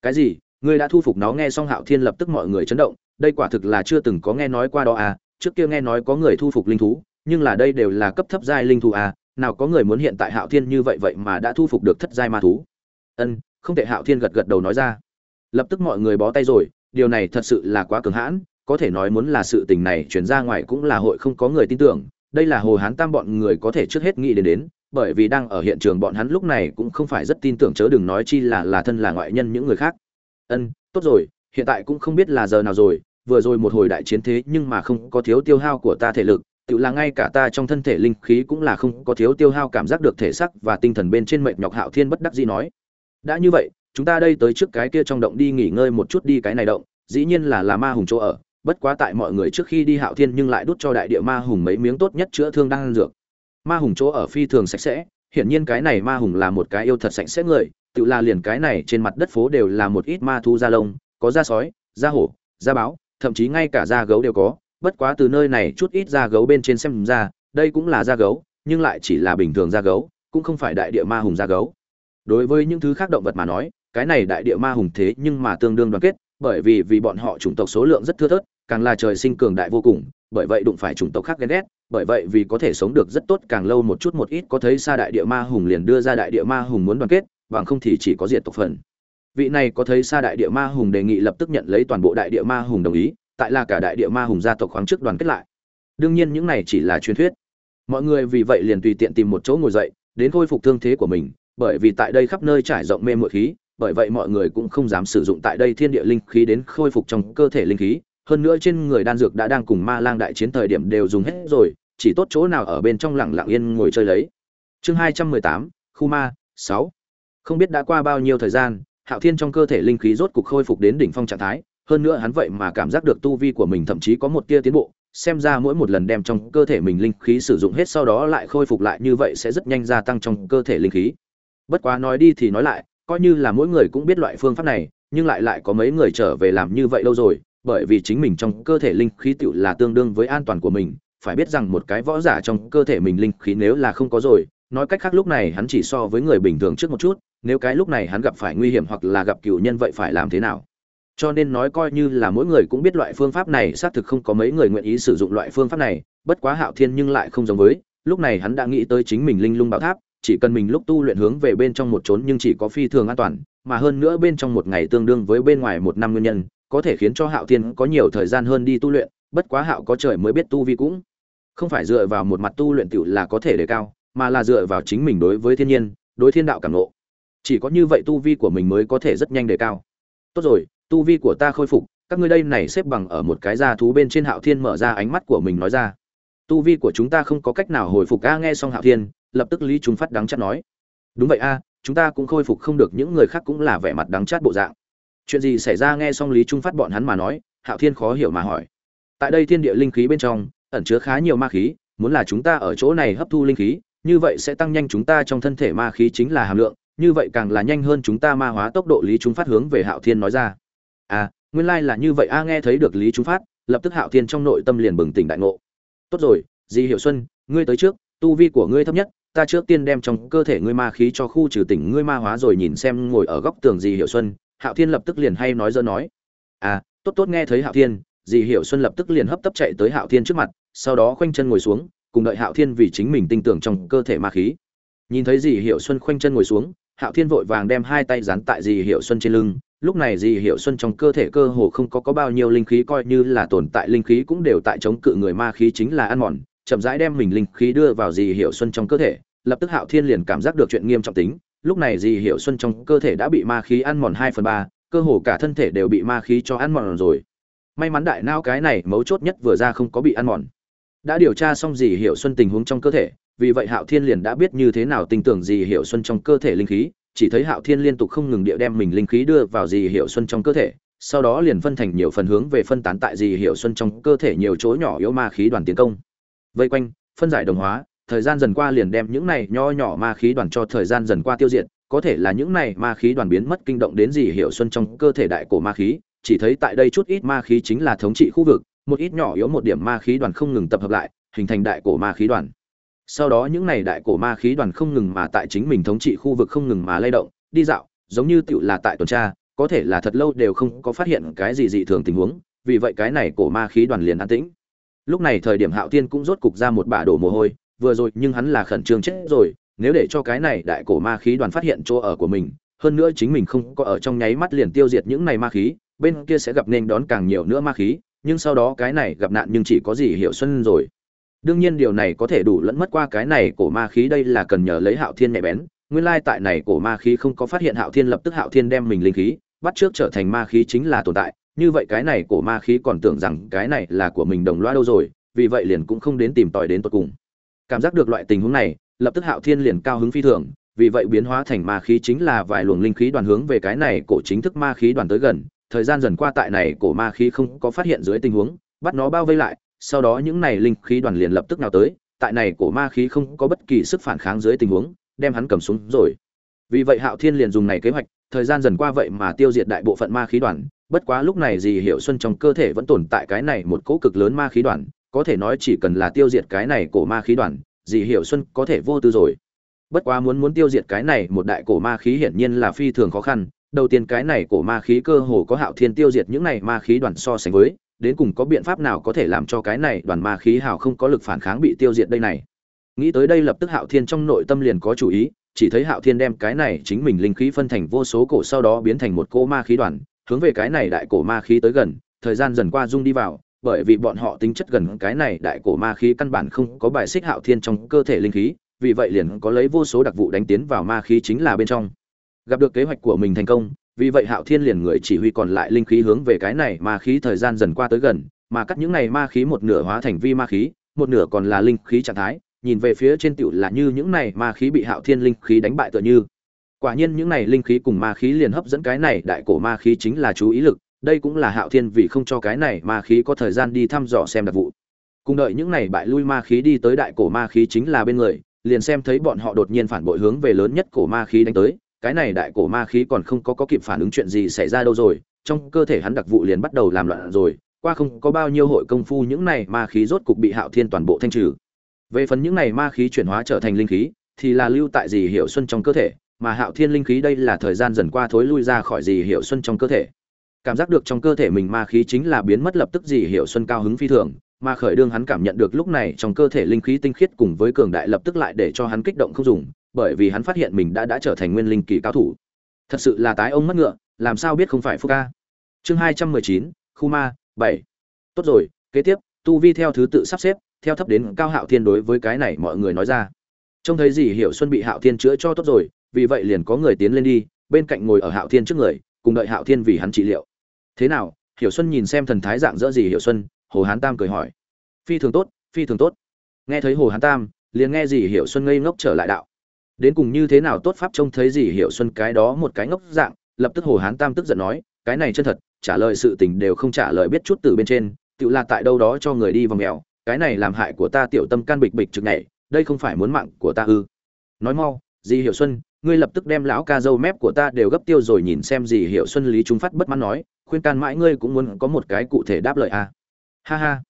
Cái gì? Ngươi đã thu phục nó nghe xong hạo thiên lập tức mọi người chấn động, đây quả thực là chưa từng có nghe nói qua đó à trước kia nghe nói có người thu phục linh thú nhưng là đây đều là cấp thấp giai linh thú à nào có người muốn hiện tại hạo thiên như vậy vậy mà đã thu phục được thất giai ma thú. Ân, không thể, hạo thiên gật gật đầu nói ra. Lập tức mọi người bó tay rồi, điều này thật sự là quá cường hãn, có thể nói muốn là sự tình này truyền ra ngoài cũng là hội không có người tin tưởng, đây là hồ hán tam bọn người có thể trước hết nghĩ đến đến, bởi vì đang ở hiện trường bọn hắn lúc này cũng không phải rất tin tưởng chớ đừng nói chi là là thân là ngoại nhân những người khác. Ân, tốt rồi, hiện tại cũng không biết là giờ nào rồi, vừa rồi một hồi đại chiến thế nhưng mà không có thiếu tiêu hao của ta thể lực tự là ngay cả ta trong thân thể linh khí cũng là không có thiếu tiêu hao cảm giác được thể sắc và tinh thần bên trên mệnh nhọc hạo thiên bất đắc dĩ nói. Đã như vậy, chúng ta đây tới trước cái kia trong động đi nghỉ ngơi một chút đi, cái này động, dĩ nhiên là là ma hùng chỗ ở, bất quá tại mọi người trước khi đi hạo thiên nhưng lại đút cho đại địa ma hùng mấy miếng tốt nhất chữa thương đang ăn dược. Ma hùng chỗ ở phi thường sạch sẽ, hiển nhiên cái này ma hùng là một cái yêu thật sạch sẽ người tự là liền cái này trên mặt đất phố đều là một ít ma thu da lông, có da sói, da hổ, da báo, thậm chí ngay cả da gấu đều có bất quá từ nơi này chút ít da gấu bên trên xem ra, đây cũng là da gấu, nhưng lại chỉ là bình thường da gấu, cũng không phải đại địa ma hùng da gấu. Đối với những thứ khác động vật mà nói, cái này đại địa ma hùng thế nhưng mà tương đương đoàn kết, bởi vì vì bọn họ chủng tộc số lượng rất thưa thớt, càng là trời sinh cường đại vô cùng, bởi vậy đụng phải chủng tộc khác ghen ghét, bởi vậy vì có thể sống được rất tốt, càng lâu một chút một ít có thấy xa đại địa ma hùng liền đưa ra đại địa ma hùng muốn đoàn kết, bằng không thì chỉ có diệt tộc phần. Vị này có thấy xa đại địa ma hùng đề nghị lập tức nhận lấy toàn bộ đại địa ma hùng đồng ý tại là cả đại địa ma hùng gia tộc khoáng trước đoàn kết lại. Đương nhiên những này chỉ là truyền thuyết. Mọi người vì vậy liền tùy tiện tìm một chỗ ngồi dậy, đến khôi phục thương thế của mình, bởi vì tại đây khắp nơi trải rộng mê muội khí, bởi vậy mọi người cũng không dám sử dụng tại đây thiên địa linh khí đến khôi phục trong cơ thể linh khí. Hơn nữa trên người đan dược đã đang cùng ma lang đại chiến thời điểm đều dùng hết rồi, chỉ tốt chỗ nào ở bên trong lặng lặng yên ngồi chơi lấy. Chương hai trăm mười tám, khu ma, sáu. Không biết đã qua bao nhiêu thời gian, hạo thiên trong cơ thể linh khí rốt cục khôi phục đến đỉnh phong trạng thái hơn nữa hắn vậy mà cảm giác được tu vi của mình thậm chí có một tia tiến bộ, xem ra mỗi một lần đem trong cơ thể mình linh khí sử dụng hết sau đó lại khôi phục lại như vậy sẽ rất nhanh gia tăng trong cơ thể linh khí. Bất quá nói đi thì nói lại, coi như là mỗi người cũng biết loại phương pháp này, nhưng lại lại có mấy người trở về làm như vậy lâu rồi, bởi vì chính mình trong cơ thể linh khí tựu là tương đương với an toàn của mình, phải biết rằng một cái võ giả trong cơ thể mình linh khí nếu là không có rồi, nói cách khác lúc này hắn chỉ so với người bình thường trước một chút, nếu cái lúc này hắn gặp phải nguy hiểm hoặc là gặp cựu nhân vậy phải làm thế nào? Cho nên nói coi như là mỗi người cũng biết loại phương pháp này, xác thực không có mấy người nguyện ý sử dụng loại phương pháp này, bất quá hạo thiên nhưng lại không giống với, lúc này hắn đã nghĩ tới chính mình linh lung bảo tháp, chỉ cần mình lúc tu luyện hướng về bên trong một trốn nhưng chỉ có phi thường an toàn, mà hơn nữa bên trong một ngày tương đương với bên ngoài một năm nguyên nhân, có thể khiến cho hạo thiên có nhiều thời gian hơn đi tu luyện, bất quá hạo có trời mới biết tu vi cũng không phải dựa vào một mặt tu luyện tiểu là có thể đề cao, mà là dựa vào chính mình đối với thiên nhiên, đối thiên đạo cảm nộ chỉ có như vậy tu vi của mình mới có thể rất nhanh đề cao. Tốt rồi tu vi của ta khôi phục, các ngươi đây này xếp bằng ở một cái da thú bên trên hạo thiên mở ra ánh mắt của mình nói ra. Tu vi của chúng ta không có cách nào hồi phục, a, nghe xong hạo thiên, lập tức lý chúng phát đắng chắc nói. Đúng vậy, a, chúng ta cũng khôi phục không được, những người khác cũng là vẻ mặt đắng chát bộ dạng. Chuyện gì xảy ra nghe xong lý trung phát bọn hắn mà nói, hạo thiên khó hiểu mà hỏi. Tại đây thiên địa linh khí bên trong, ẩn chứa khá nhiều ma khí, muốn là chúng ta ở chỗ này hấp thu linh khí, như vậy sẽ tăng nhanh chúng ta trong thân thể ma khí chính là hàm lượng, như vậy càng là nhanh hơn chúng ta ma hóa tốc độ lý trung phát hướng về hạo thiên nói ra à nguyên lai là như vậy, a, nghe thấy được lý trung phát, lập tức hạo thiên trong nội tâm liền bừng tỉnh đại ngộ. Tốt rồi di Hiểu xuân, ngươi tới trước, tu vi của ngươi thấp nhất, ta trước tiên đem trong cơ thể ngươi ma khí cho khu trừ tỉnh ngươi ma hóa rồi nhìn xem ngồi ở góc tường di Hiểu xuân, hạo thiên lập tức liền hay nói dơ nói. À tốt tốt nghe thấy hạo thiên di Hiểu xuân lập tức liền hấp tấp chạy tới hạo thiên trước mặt, sau đó khoanh chân ngồi xuống, cùng đợi hạo thiên vì chính mình tin tưởng trong cơ thể ma khí. Nhìn thấy di hiệu xuân khoanh chân ngồi xuống, hạo thiên vội vàng đem hai tay dán tại di hiệu xuân trên lưng lúc này dì hiệu xuân trong cơ thể cơ hồ không có có bao nhiêu linh khí, coi như là tồn tại linh khí cũng đều tại chống cự người ma khí chính là ăn mòn, chậm rãi đem mình linh khí đưa vào dì hiệu xuân trong cơ thể, lập tức hạo thiên liền cảm giác được chuyện nghiêm trọng tính. Lúc này dì hiệu xuân trong cơ thể đã bị ma khí ăn mòn hai phần ba, cơ hồ cả thân thể đều bị ma khí cho ăn mòn rồi. May mắn đại nao cái này mấu chốt nhất vừa ra không có bị ăn mòn. Đã điều tra xong gì hiệu xuân tình huống trong cơ thể, vì vậy hạo thiên liền đã biết như thế nào tin tưởng gì hiệu xuân trong cơ thể linh khí chỉ thấy hạo thiên liên tục không ngừng địa đem mình linh khí đưa vào Dì Hiểu xuân trong cơ thể, sau đó liền phân thành nhiều phần hướng về phân tán tại Dì Hiểu xuân trong cơ thể nhiều chỗ nhỏ yếu ma khí đoàn tiến công. Vây quanh, phân giải đồng hóa, thời gian dần qua liền đem những này nho nhỏ ma khí đoàn cho thời gian dần qua tiêu diệt, có thể là những này ma khí đoàn biến mất kinh động đến Dì Hiểu xuân trong cơ thể đại cổ ma khí, chỉ thấy tại đây chút ít ma khí chính là thống trị khu vực, một ít nhỏ yếu một điểm ma khí đoàn không ngừng tập hợp lại, hình thành đại cổ ma khí đoàn sau đó những này đại cổ ma khí đoàn không ngừng mà tại chính mình thống trị khu vực không ngừng mà lay động, đi dạo, giống như tựu là tại tuần tra, có thể là thật lâu đều không có phát hiện cái gì dị thường tình huống, vì vậy cái này cổ ma khí đoàn liền an tĩnh. Lúc này thời điểm hạo tiên cũng rốt cục ra một bả đổ mồ hôi, vừa rồi nhưng hắn là khẩn trương chết rồi, nếu để cho cái này đại cổ ma khí đoàn phát hiện chỗ ở của mình, hơn nữa chính mình không có ở trong nháy mắt liền tiêu diệt những này ma khí, bên kia sẽ gặp nên đón càng nhiều nữa ma khí, nhưng sau đó cái này gặp nạn nhưng chỉ có gì hiểu xuân rồi đương nhiên điều này có thể đủ lẫn mất qua cái này cổ ma khí đây là cần nhờ lấy hạo thiên nhạy bén. Nguyên lai tại này cổ ma khí không có phát hiện hạo thiên lập tức hạo thiên đem mình linh khí, bắt trước trở thành ma khí chính là tồn tại. Như vậy cái này cổ ma khí còn tưởng rằng cái này là của mình đồng loa đâu rồi, vì vậy liền cũng không đến tìm tòi đến tột cùng. Cảm giác được loại tình huống này, lập tức hạo thiên liền cao hứng phi thường, vì vậy biến hóa thành ma khí chính là vài luồng linh khí đoàn hướng về cái này cổ chính thức ma khí đoàn tới gần. Thời gian dần qua tại này cổ ma khí không có phát hiện dưới tình huống, bắt nó bao vây lại sau đó những này linh khí đoàn liền lập tức nào tới, tại này cổ ma khí không có bất kỳ sức phản kháng dưới tình huống, đem hắn cầm xuống rồi. Vì vậy hạo thiên liền dùng này kế hoạch, thời gian dần qua vậy mà tiêu diệt đại bộ phận ma khí đoàn, bất quá lúc này gì hiểu xuân trong cơ thể vẫn tồn tại cái này một cỗ cực lớn ma khí đoàn, có thể nói chỉ cần là tiêu diệt cái này cổ ma khí đoàn, gì hiểu xuân có thể vô tư rồi. Bất quá muốn muốn tiêu diệt cái này một đại cổ ma khí hiển nhiên là phi thường khó khăn, đầu tiên cái này cổ ma khí cơ hồ có hạo thiên tiêu diệt những này ma khí đoàn so sánh với đến cùng có biện pháp nào có thể làm cho cái này đoàn ma khí hào không có lực phản kháng bị tiêu diệt đây này? Nghĩ tới đây lập tức hạo thiên trong nội tâm liền có chủ ý, chỉ thấy hạo thiên đem cái này chính mình linh khí phân thành vô số cổ sau đó biến thành một cỗ ma khí đoàn, hướng về cái này đại cổ ma khí tới gần, thời gian dần qua rung đi vào, bởi vì bọn họ tính chất gần cái này đại cổ ma khí căn bản không có bài xích hạo thiên trong cơ thể linh khí, vì vậy liền có lấy vô số đặc vụ đánh tiến vào ma khí chính là bên trong. Gặp được kế hoạch của mình thành công vì vậy hạo thiên liền người chỉ huy còn lại linh khí hướng về cái này ma khí thời gian dần qua tới gần, mà cắt những này ma khí một nửa hóa thành vi ma khí, một nửa còn là linh khí trạng thái, nhìn về phía trên tiểu là như những này ma khí bị hạo thiên linh khí đánh bại tựa như. Quả nhiên những này linh khí cùng ma khí liền hấp dẫn cái này đại cổ ma khí chính là chú ý lực, đây cũng là hạo thiên vì không cho cái này ma khí có thời gian đi thăm dò xem đặc vụ. Cùng đợi những này bại lui ma khí đi tới đại cổ ma khí chính là bên người, liền xem thấy bọn họ đột nhiên phản bội hướng về lớn nhất cổ ma khí đánh tới cái này đại cổ ma khí còn không có có kịp phản ứng chuyện gì xảy ra đâu rồi, trong cơ thể hắn đặc vụ liền bắt đầu làm loạn rồi, qua không có bao nhiêu hội công phu những này ma khí rốt cục bị hạo thiên toàn bộ thanh trừ. Về phần những này ma khí chuyển hóa trở thành linh khí, thì là lưu tại gì hiệu xuân trong cơ thể, mà hạo thiên linh khí đây là thời gian dần qua thối lui ra khỏi gì hiệu xuân trong cơ thể. Cảm giác được trong cơ thể mình ma khí chính là biến mất lập tức gì hiệu xuân cao hứng phi thường, mà khởi đương hắn cảm nhận được lúc này trong cơ thể linh khí tinh khiết cùng với cường đại lập tức lại để cho hắn kích động không dùng bởi vì hắn phát hiện mình đã đã trở thành nguyên linh kỳ cao thủ. Thật sự là tái ông mất ngựa, làm sao biết không phải phúc ca? Chương hai trăm mười chín, khu ma, bảy. Tốt rồi, kế tiếp, tu vi theo thứ tự sắp xếp, theo thấp đến cao hạo thiên đối với cái này mọi người nói ra. Trông thấy gì hiểu xuân bị hạo thiên chữa cho tốt rồi, vì vậy liền có người tiến lên đi, bên cạnh ngồi ở hạo thiên trước người, cùng đợi hạo thiên vì hắn trị liệu. Thế nào, hiểu xuân nhìn xem thần thái dạng dỡ gì hiểu xuân, hồ hán tam cười hỏi. Phi thường tốt, phi thường tốt. Nghe thấy hồ hán tam, liền nghe gì hiểu xuân ngây ngốc trở lại đạo đến cùng như thế nào tốt pháp trông thấy gì hiểu xuân cái đó một cái ngốc dạng, lập tức hồ hán tam tức giận nói, cái này chân thật, trả lời sự tình đều không trả lời biết chút từ bên trên, tự là tại đâu đó cho người đi vòng mèo, cái này làm hại của ta tiểu tâm can bịch bịch trực này đây không phải muốn mạng của ta ư nói mau, dì hiểu xuân, ngươi lập tức đem lão ca dâu mép của ta đều gấp tiêu rồi nhìn xem gì hiểu xuân lý trung phát bất mãn nói, khuyên can mãi ngươi cũng muốn có một cái cụ thể đáp lời à. ha ha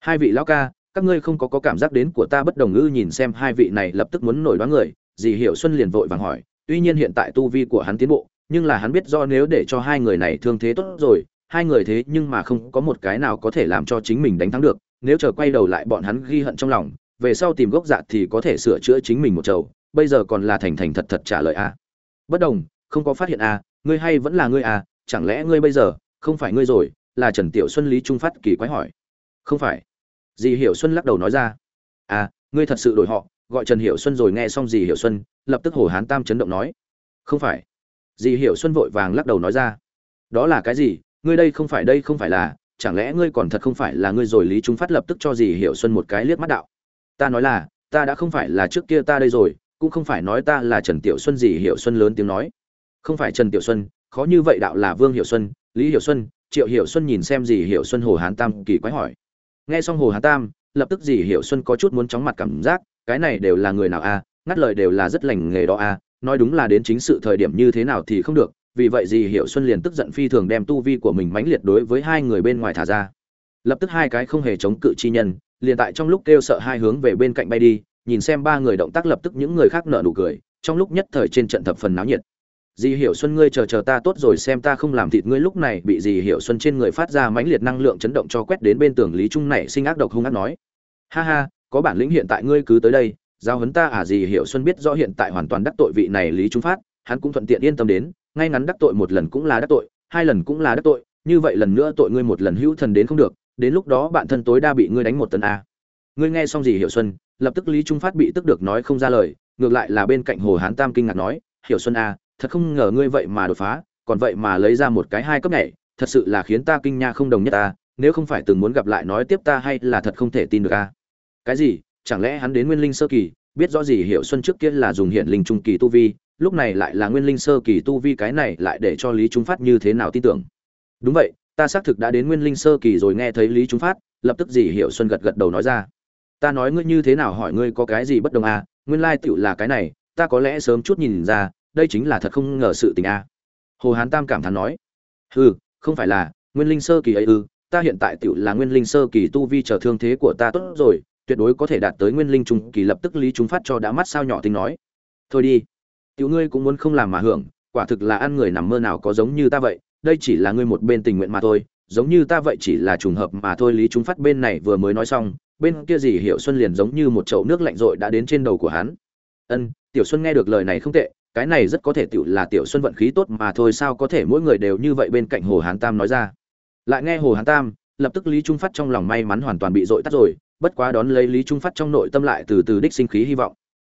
hai vị lão ca, các ngươi không có có cảm giác đến của ta bất đồng ư nhìn xem hai vị này lập tức muốn nổi đoán người dì hiểu xuân liền vội vàng hỏi, tuy nhiên hiện tại tu vi của hắn tiến bộ, nhưng là hắn biết do nếu để cho hai người này thương thế tốt rồi, hai người thế nhưng mà không có một cái nào có thể làm cho chính mình đánh thắng được, nếu chờ quay đầu lại bọn hắn ghi hận trong lòng, về sau tìm gốc dạ thì có thể sửa chữa chính mình một chầu, bây giờ còn là thành thành thật thật trả lời a. Bất đồng, không có phát hiện a, ngươi hay vẫn là ngươi a, chẳng lẽ ngươi bây giờ không phải ngươi rồi? Là trần tiểu xuân lý trung phát kỳ quái hỏi. Không phải. Dì hiểu xuân lắc đầu nói ra. À ngươi thật sự đổi họ gọi trần hiểu xuân rồi nghe xong dì hiểu xuân, lập tức hồ hán tam chấn động nói. Không phải. Dì hiểu xuân vội vàng lắc đầu nói ra. Đó là cái gì? Ngươi đây không phải đây không phải là, chẳng lẽ ngươi còn thật không phải là ngươi rồi lý trung phát lập tức cho dì hiểu xuân một cái liếc mắt đạo. Ta nói là, ta đã không phải là trước kia ta đây rồi, cũng không phải nói ta là trần tiểu xuân, dì hiểu xuân lớn tiếng nói. Không phải trần tiểu xuân, khó như vậy đạo là vương hiểu xuân, lý hiểu xuân, triệu hiểu xuân nhìn xem dì hiểu xuân hồ hán tam kỳ quái hỏi. Nghe xong hồ hán tam, lập tức dì hiểu xuân có chút muốn chóng mặt cảm giác cái này đều là người nào a, ngắt lời đều là rất lành nghề đó a, nói đúng là đến chính sự thời điểm như thế nào thì không được, vì vậy dì hiểu xuân liền tức giận phi thường đem tu vi của mình mãnh liệt đối với hai người bên ngoài thả ra. Lập tức hai cái không hề chống cự chi nhân, liền tại trong lúc kêu sợ hai hướng về bên cạnh bay đi, nhìn xem ba người động tác lập tức những người khác nở nụ cười, trong lúc nhất thời trên trận thập phần náo nhiệt. Dì hiểu xuân ngươi chờ chờ ta tốt rồi xem ta không làm thịt ngươi lúc này, bị dì hiểu xuân trên người phát ra mãnh liệt năng lượng chấn động cho quét đến bên tường lý trung này sinh ác độc hung ác nói. Ha ha có bản lĩnh hiện tại ngươi cứ tới đây, giao hấn ta à gì hiểu xuân biết rõ hiện tại hoàn toàn đắc tội vị này lý trung phát, hắn cũng thuận tiện yên tâm đến, ngay ngắn đắc tội một lần cũng là đắc tội, hai lần cũng là đắc tội, như vậy lần nữa tội ngươi một lần hữu thần đến không được, đến lúc đó bạn thân tối đa bị ngươi đánh một tấn a ngươi nghe xong gì hiểu xuân, lập tức lý trung phát bị tức được nói không ra lời, ngược lại là bên cạnh hồ hán tam kinh ngạc nói, hiểu xuân a thật không ngờ ngươi vậy mà đột phá, còn vậy mà lấy ra một cái hai cấp này thật sự là khiến ta kinh nha không đồng nhất ta, nếu không phải từng muốn gặp lại nói tiếp ta hay là thật không thể tin được a cái gì? Chẳng lẽ hắn đến nguyên linh sơ kỳ? Biết rõ gì hiểu xuân trước kia là dùng hiện linh trung kỳ tu vi, lúc này lại là nguyên linh sơ kỳ tu vi cái này lại để cho lý trung phát như thế nào tin tưởng? Đúng vậy, ta xác thực đã đến nguyên linh sơ kỳ rồi nghe thấy lý trung phát, lập tức dì hiểu xuân gật gật đầu nói ra. Ta nói ngươi như thế nào hỏi ngươi có cái gì bất đồng à? Nguyên lai tựu là cái này, ta có lẽ sớm chút nhìn ra, đây chính là thật không ngờ sự tình à? Hồ hán tam cảm thán nói. Ừ không phải là, nguyên linh sơ kỳ ấy ư? Ta hiện tại tựu là nguyên linh sơ kỳ tu vi trở thương thế của ta tốt rồi tuyệt đối có thể đạt tới nguyên linh trung kỳ, lập tức lý trung phát cho đã mắt sao nhỏ tính nói. Thôi đi, tiểu ngươi cũng muốn không làm mà hưởng, quả thực là ăn người nằm mơ nào có giống như ta vậy, đây chỉ là ngươi một bên tình nguyện mà thôi, giống như ta vậy chỉ là trùng hợp mà thôi. Lý chúng phát bên này vừa mới nói xong, bên kia gì hiểu xuân liền giống như một chậu nước lạnh rội đã đến trên đầu của hắn. Ân, tiểu xuân nghe được lời này không tệ, cái này rất có thể tiểu là tiểu xuân vận khí tốt mà thôi, sao có thể mỗi người đều như vậy bên cạnh hồ hán tam nói ra. Lại nghe hồ hán tam, lập tức lý trung phát trong lòng may mắn hoàn toàn bị dội tắt rồi bất quá đón lấy lý trung phát trong nội tâm lại từ từ đích sinh khí hy vọng.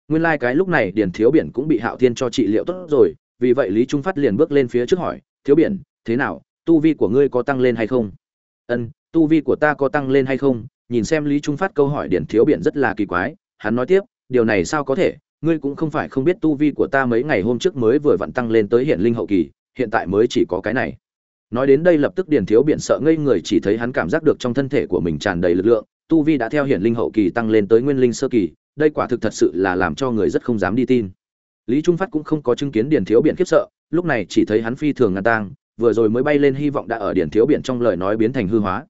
Nguyên lai like cái lúc này điền thiếu biển cũng bị hạo thiên cho trị liệu tốt rồi, vì vậy lý trung phát liền bước lên phía trước hỏi, thiếu biển, thế nào? Tu vi của ngươi có tăng lên hay không? Ân, tu vi của ta có tăng lên hay không? Nhìn xem lý trung phát câu hỏi điển thiếu biển rất là kỳ quái, hắn nói tiếp, điều này sao có thể? Ngươi cũng không phải không biết tu vi của ta mấy ngày hôm trước mới vừa vặn tăng lên tới hiện linh hậu kỳ, hiện tại mới chỉ có cái này. Nói đến đây lập tức điển thiếu biển sợ ngây người chỉ thấy hắn cảm giác được trong thân thể của mình tràn đầy lực lượng tu vi đã theo hiện linh hậu kỳ tăng lên tới nguyên linh sơ kỳ, đây quả thực thật sự là làm cho người rất không dám đi tin. Lý trung phát cũng không có chứng kiến điển thiếu biển khiếp sợ, lúc này chỉ thấy hắn phi thường ngàn tang, vừa rồi mới bay lên hy vọng đã ở điển thiếu biển trong lời nói biến thành hư hóa.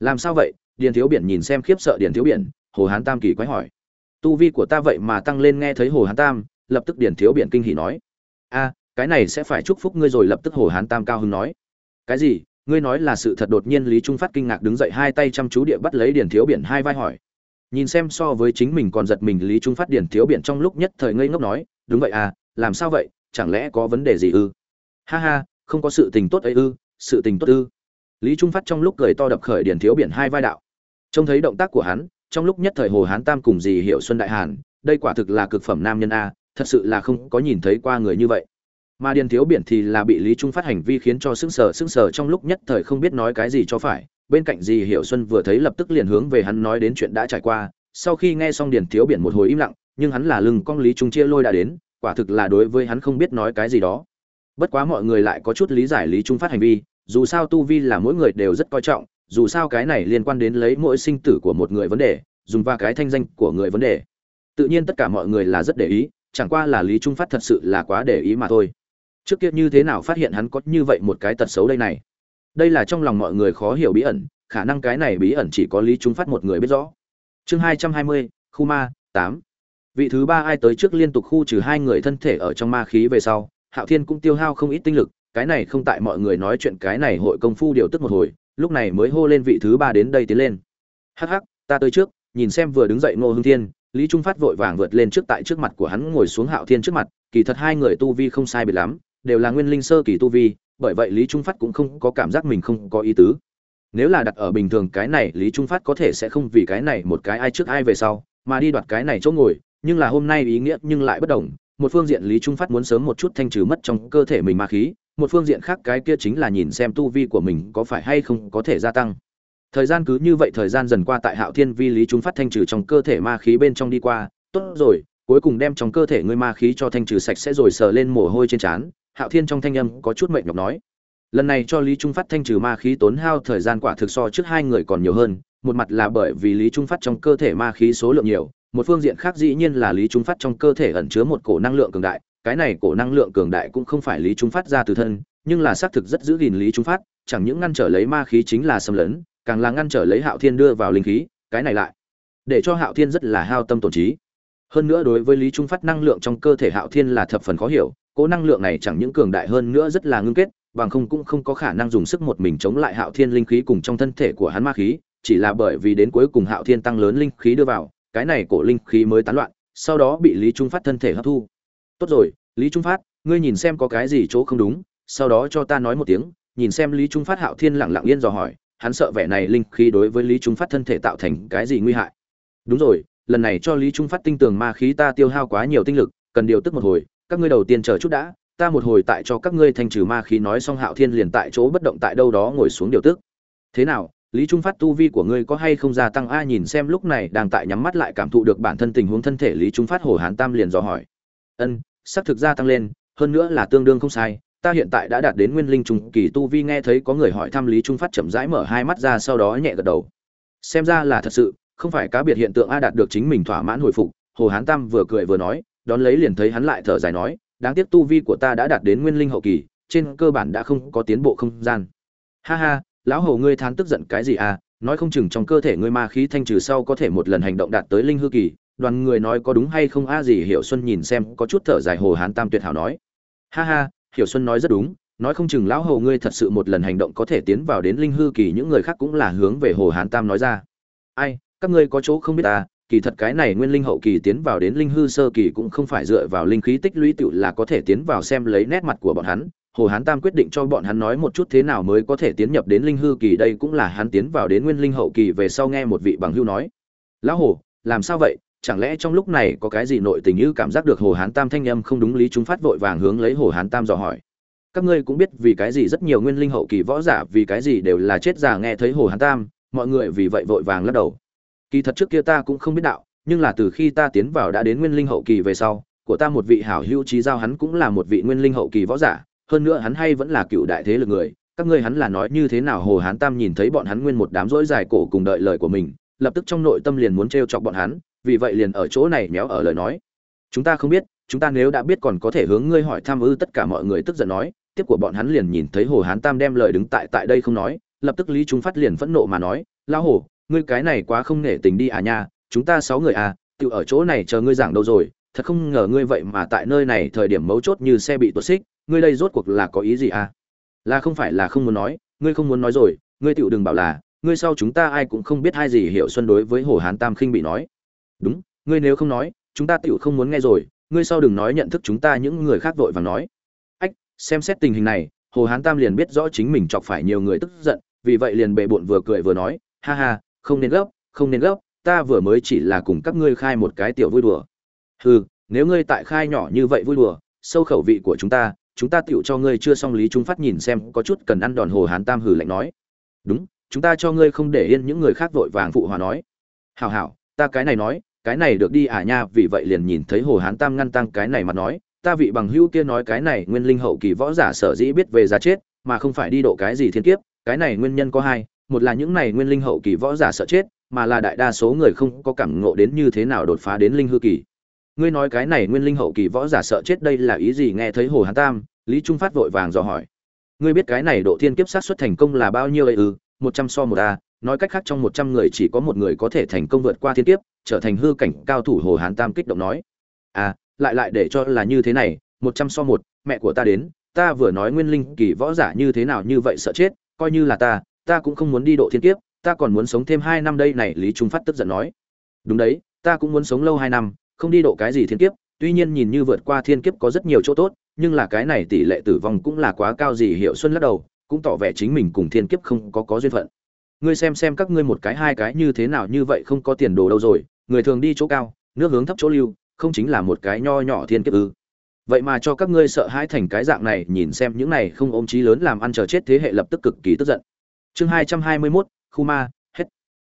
Làm sao vậy? Điển thiếu biển nhìn xem khiếp sợ điển thiếu biển, hồ hán tam kỳ quái hỏi. Tu vi của ta vậy mà tăng lên nghe thấy hồ hán tam, lập tức điển thiếu biển kinh hỉ nói. A, cái này sẽ phải chúc phúc ngươi rồi, lập tức hồ hán tam cao hứng nói. Cái gì? Ngươi nói là sự thật đột nhiên lý trung phát kinh ngạc đứng dậy hai tay chăm chú địa bắt lấy điển thiếu biển hai vai hỏi. Nhìn xem so với chính mình còn giật mình lý trung phát điển thiếu biển trong lúc nhất thời ngây ngốc nói, đúng vậy à làm sao vậy? Chẳng lẽ có vấn đề gì ư? Ha ha, không có sự tình tốt ấy ư, sự tình tốt ư. Lý trung phát trong lúc cười to đập khởi điển thiếu biển hai vai đạo. Trông thấy động tác của hắn, trong lúc nhất thời hồ hán tam cùng dì hiệu xuân đại hàn, đây quả thực là cực phẩm nam nhân a, thật sự là không có nhìn thấy qua người như vậy mà điền thiếu biển thì là bị lý trung phát hành vi khiến cho sững sờ sững sờ trong lúc nhất thời không biết nói cái gì cho phải. Bên cạnh gì hiểu xuân vừa thấy lập tức liền hướng về hắn nói đến chuyện đã trải qua. Sau khi nghe xong điền thiếu biển một hồi im lặng, nhưng hắn là lưng con lý trung chia lôi đã đến, quả thực là đối với hắn không biết nói cái gì đó. Bất quá mọi người lại có chút lý giải lý trung phát hành vi, dù sao tu vi là mỗi người đều rất coi trọng, dù sao cái này liên quan đến lấy mỗi sinh tử của một người vấn đề, dùng và cái thanh danh của người vấn đề. Tự nhiên tất cả mọi người là rất để ý, chẳng qua là lý trung phát thật sự là quá để ý mà thôi trước kia như thế nào phát hiện hắn có như vậy một cái tật xấu đây này? Đây là trong lòng mọi người khó hiểu bí ẩn, khả năng cái này bí ẩn chỉ có lý trung phát một người biết rõ. Chương hai trăm hai mươi, khu ma, tám. Vị thứ ba ai tới trước liên tục khu trừ hai người thân thể ở trong ma khí về sau, hạo thiên cũng tiêu hao không ít tinh lực, cái này không tại mọi người nói chuyện cái này hội công phu điều tức một hồi, lúc này mới hô lên vị thứ ba đến đây tiến lên. Hắc hắc, ta tới trước, nhìn xem vừa đứng dậy ngô hưng thiên, lý trung phát vội vàng vượt lên trước tại trước mặt của hắn ngồi xuống hạo thiên trước mặt, kỳ thật hai người tu vi không sai biệt lắm đều là nguyên linh sơ kỳ tu vi, bởi vậy lý trung phát cũng không có cảm giác mình không có ý tứ. Nếu là đặt ở bình thường, cái này lý trung phát có thể sẽ không vì cái này một cái ai trước ai về sau, mà đi đoạt cái này chỗ ngồi, nhưng là hôm nay ý nghĩa nhưng lại bất đồng. Một phương diện lý trung phát muốn sớm một chút thanh trừ mất trong cơ thể mình ma khí, một phương diện khác cái kia chính là nhìn xem tu vi của mình có phải hay không có thể gia tăng. Thời gian cứ như vậy, thời gian dần qua tại hạo thiên vi lý trung phát thanh trừ trong cơ thể ma khí bên trong đi qua. Tốt rồi, cuối cùng đem trong cơ thể ngươi ma khí cho thanh trừ sạch sẽ rồi sờ lên mồ hôi trên trán hạo thiên trong thanh âm có chút mệt nhọc nói. Lần này cho lý trung phát thanh trừ ma khí tốn hao thời gian quả thực so trước hai người còn nhiều hơn, một mặt là bởi vì lý trung phát trong cơ thể ma khí số lượng nhiều, một phương diện khác dĩ nhiên là lý trung phát trong cơ thể ẩn chứa một cổ năng lượng cường đại, cái này cổ năng lượng cường đại cũng không phải lý trung phát ra từ thân, nhưng là xác thực rất giữ gìn lý trung phát, chẳng những ngăn trở lấy ma khí chính là xâm lấn, càng là ngăn trở lấy hạo thiên đưa vào linh khí, cái này lại để cho hạo thiên rất là hao tâm tổn trí. Hơn nữa đối với lý trung phát năng lượng trong cơ thể hạo thiên là thập phần khó hiểu cố năng lượng này chẳng những cường đại hơn nữa rất là ngưng kết, bằng không cũng không có khả năng dùng sức một mình chống lại hạo thiên linh khí cùng trong thân thể của hắn ma khí, chỉ là bởi vì đến cuối cùng hạo thiên tăng lớn linh khí đưa vào, cái này cổ linh khí mới tán loạn, sau đó bị lý trung phát thân thể hấp thu. Tốt rồi, lý trung phát, ngươi nhìn xem có cái gì chỗ không đúng, sau đó cho ta nói một tiếng. Nhìn xem lý trung phát, hạo thiên lặng lặng yên dò hỏi, hắn sợ vẻ này linh khí đối với lý trung phát thân thể tạo thành cái gì nguy hại. Đúng rồi, lần này cho lý trung phát tinh tường ma khí ta tiêu hao quá nhiều tinh lực, cần điều tức một hồi các ngươi đầu tiên chờ chút đã, ta một hồi tại cho các ngươi thanh trừ ma khí nói xong hạo thiên liền tại chỗ bất động tại đâu đó ngồi xuống điều tức. Thế nào, lý trung phát tu vi của ngươi có hay không gia tăng? A nhìn xem lúc này đang tại nhắm mắt lại cảm thụ được bản thân tình huống thân thể, lý trung phát hồ hán tam liền dò hỏi. Ân, sắc thực gia tăng lên, hơn nữa là tương đương không sai, ta hiện tại đã đạt đến nguyên linh trùng kỳ tu vi, nghe thấy có người hỏi thăm lý trung phát chậm rãi mở hai mắt ra, sau đó nhẹ gật đầu. Xem ra là thật sự, không phải cá biệt hiện tượng a đạt được chính mình thỏa mãn hồi phục, hồ hán tam vừa cười vừa nói đón lấy liền thấy hắn lại thở dài nói, đáng tiếc tu vi của ta đã đạt đến nguyên linh hậu kỳ, trên cơ bản đã không có tiến bộ không gian. Ha ha, lão hồ ngươi thán tức giận cái gì à? Nói không chừng trong cơ thể ngươi ma khí thanh trừ sau có thể một lần hành động đạt tới linh hư kỳ. Đoàn người nói có đúng hay không a gì hiểu xuân nhìn xem có chút thở dài hồ hán tam tuyệt hảo nói. Ha ha, hiểu xuân nói rất đúng, nói không chừng lão hồ ngươi thật sự một lần hành động có thể tiến vào đến linh hư kỳ, những người khác cũng là hướng về hồ hán tam nói ra. Ai, các ngươi có chỗ không biết à? Kỳ thật cái này nguyên linh hậu kỳ tiến vào đến linh hư sơ kỳ cũng không phải dựa vào linh khí tích lũy tựu là có thể tiến vào xem lấy nét mặt của bọn hắn. Hồ hán tam quyết định cho bọn hắn nói một chút thế nào mới có thể tiến nhập đến linh hư kỳ, đây cũng là hắn tiến vào đến nguyên linh hậu kỳ về sau nghe một vị bằng hưu nói. Lão hồ, làm sao vậy? Chẳng lẽ trong lúc này có cái gì nội tình như cảm giác được hồ hán tam thanh âm không đúng lý, chúng phát vội vàng hướng lấy hồ hán tam dò hỏi. Các ngươi cũng biết vì cái gì rất nhiều nguyên linh hậu kỳ võ giả, vì cái gì đều là chết già nghe thấy hồ hán tam, mọi người vì vậy vội vàng lắc đầu kỳ thật trước kia ta cũng không biết đạo, nhưng là từ khi ta tiến vào đã đến nguyên linh hậu kỳ về sau, của ta một vị hảo hữu trí giao hắn cũng là một vị nguyên linh hậu kỳ võ giả, hơn nữa hắn hay vẫn là cựu đại thế lực người. Các ngươi hắn là nói như thế nào hồ hán tam nhìn thấy bọn hắn nguyên một đám rỗi dài cổ cùng đợi lời của mình, lập tức trong nội tâm liền muốn t chọc bọn hắn, vì vậy liền ở chỗ này méo ở lời nói. Chúng ta không biết, chúng ta nếu đã biết còn có thể hướng ngươi hỏi tham ư tất cả mọi người tức giận nói, tiếp của bọn hắn liền nhìn thấy hồ hán tam đem lời đứng tại tại đây không nói, lập tức lý chúng phát liền phẫn nộ mà nói, lão hồ ngươi cái này quá không nể tình đi à nha, chúng ta sáu người à tự ở chỗ này chờ ngươi giảng đâu rồi, thật không ngờ ngươi vậy mà tại nơi này thời điểm mấu chốt như xe bị tuột xích, ngươi đây rốt cuộc là có ý gì à? Là không phải là không muốn nói, ngươi không muốn nói rồi, ngươi tựu đừng bảo là, ngươi sau chúng ta ai cũng không biết hai gì hiểu xuân đối với hồ hán tam khinh bị nói. Đúng, ngươi nếu không nói, chúng ta tựu không muốn nghe rồi, ngươi sau đừng nói nhận thức chúng ta những người khác vội và nói. Ách, xem xét tình hình này, hồ hán tam liền biết rõ chính mình chọc phải nhiều người tức giận, vì vậy liền bệ bộn vừa cười vừa nói, ha ha không nên gấp, không nên gấp, ta vừa mới chỉ là cùng các ngươi khai một cái tiểu vui đùa. Hừ, nếu ngươi tại khai nhỏ như vậy vui đùa, sâu khẩu vị của chúng ta chúng ta tựu cho ngươi chưa xong lý trung phát nhìn xem có chút cần ăn đòn hồ hán tam hử lạnh nói. Đúng, chúng ta cho ngươi không để yên những người khác vội vàng phụ hòa nói. Hảo hảo, ta cái này nói, cái này được đi à nha, vì vậy liền nhìn thấy hồ hán tam ngăn tăng cái này mà nói. Ta vị bằng hữu kia nói cái này nguyên linh hậu kỳ võ giả sở dĩ biết về giá chết, mà không phải đi độ cái gì thiên kiếp, cái này nguyên nhân có hai một là những này nguyên linh hậu kỳ võ giả sợ chết, mà là đại đa số người không có cảm ngộ đến như thế nào đột phá đến linh hư kỳ. Ngươi nói cái này nguyên linh hậu kỳ võ giả sợ chết đây là ý gì? Nghe thấy hồ hán tam, lý trung phát vội vàng dò hỏi. Ngươi biết cái này độ thiên kiếp sát xuất thành công là bao nhiêu ấy ư? Một trăm so một a. Nói cách khác trong một trăm người chỉ có một người có thể thành công vượt qua thiên kiếp, trở thành hư cảnh cao thủ, hồ hán tam kích động nói. À lại lại để cho là như thế này, một trăm so một, mẹ của ta đến, ta vừa nói nguyên linh kỳ võ giả như thế nào như vậy sợ chết, coi như là ta ta cũng không muốn đi độ thiên kiếp, ta còn muốn sống thêm hai năm đây này, lý trung phát tức giận nói. Đúng đấy, ta cũng muốn sống lâu hai năm, không đi độ cái gì thiên kiếp, tuy nhiên nhìn như vượt qua thiên kiếp có rất nhiều chỗ tốt, nhưng là cái này tỷ lệ tử vong cũng là quá cao gì, hiệu xuân lắc đầu, cũng tỏ vẻ chính mình cùng thiên kiếp không có có duyên phận. Ngươi xem xem các ngươi một cái, hai cái như thế nào như vậy không có tiền đồ đâu rồi, người thường đi chỗ cao, nước hướng thấp chỗ lưu, không chính là một cái nho nhỏ thiên kiếp ư. Vậy mà cho các ngươi sợ hãi thành cái dạng này, nhìn xem những này không ôm chí lớn làm ăn chờ chết thế hệ lập tức cực kỳ tức giận chương hai trăm hai mươi mốt, khu ma, hết.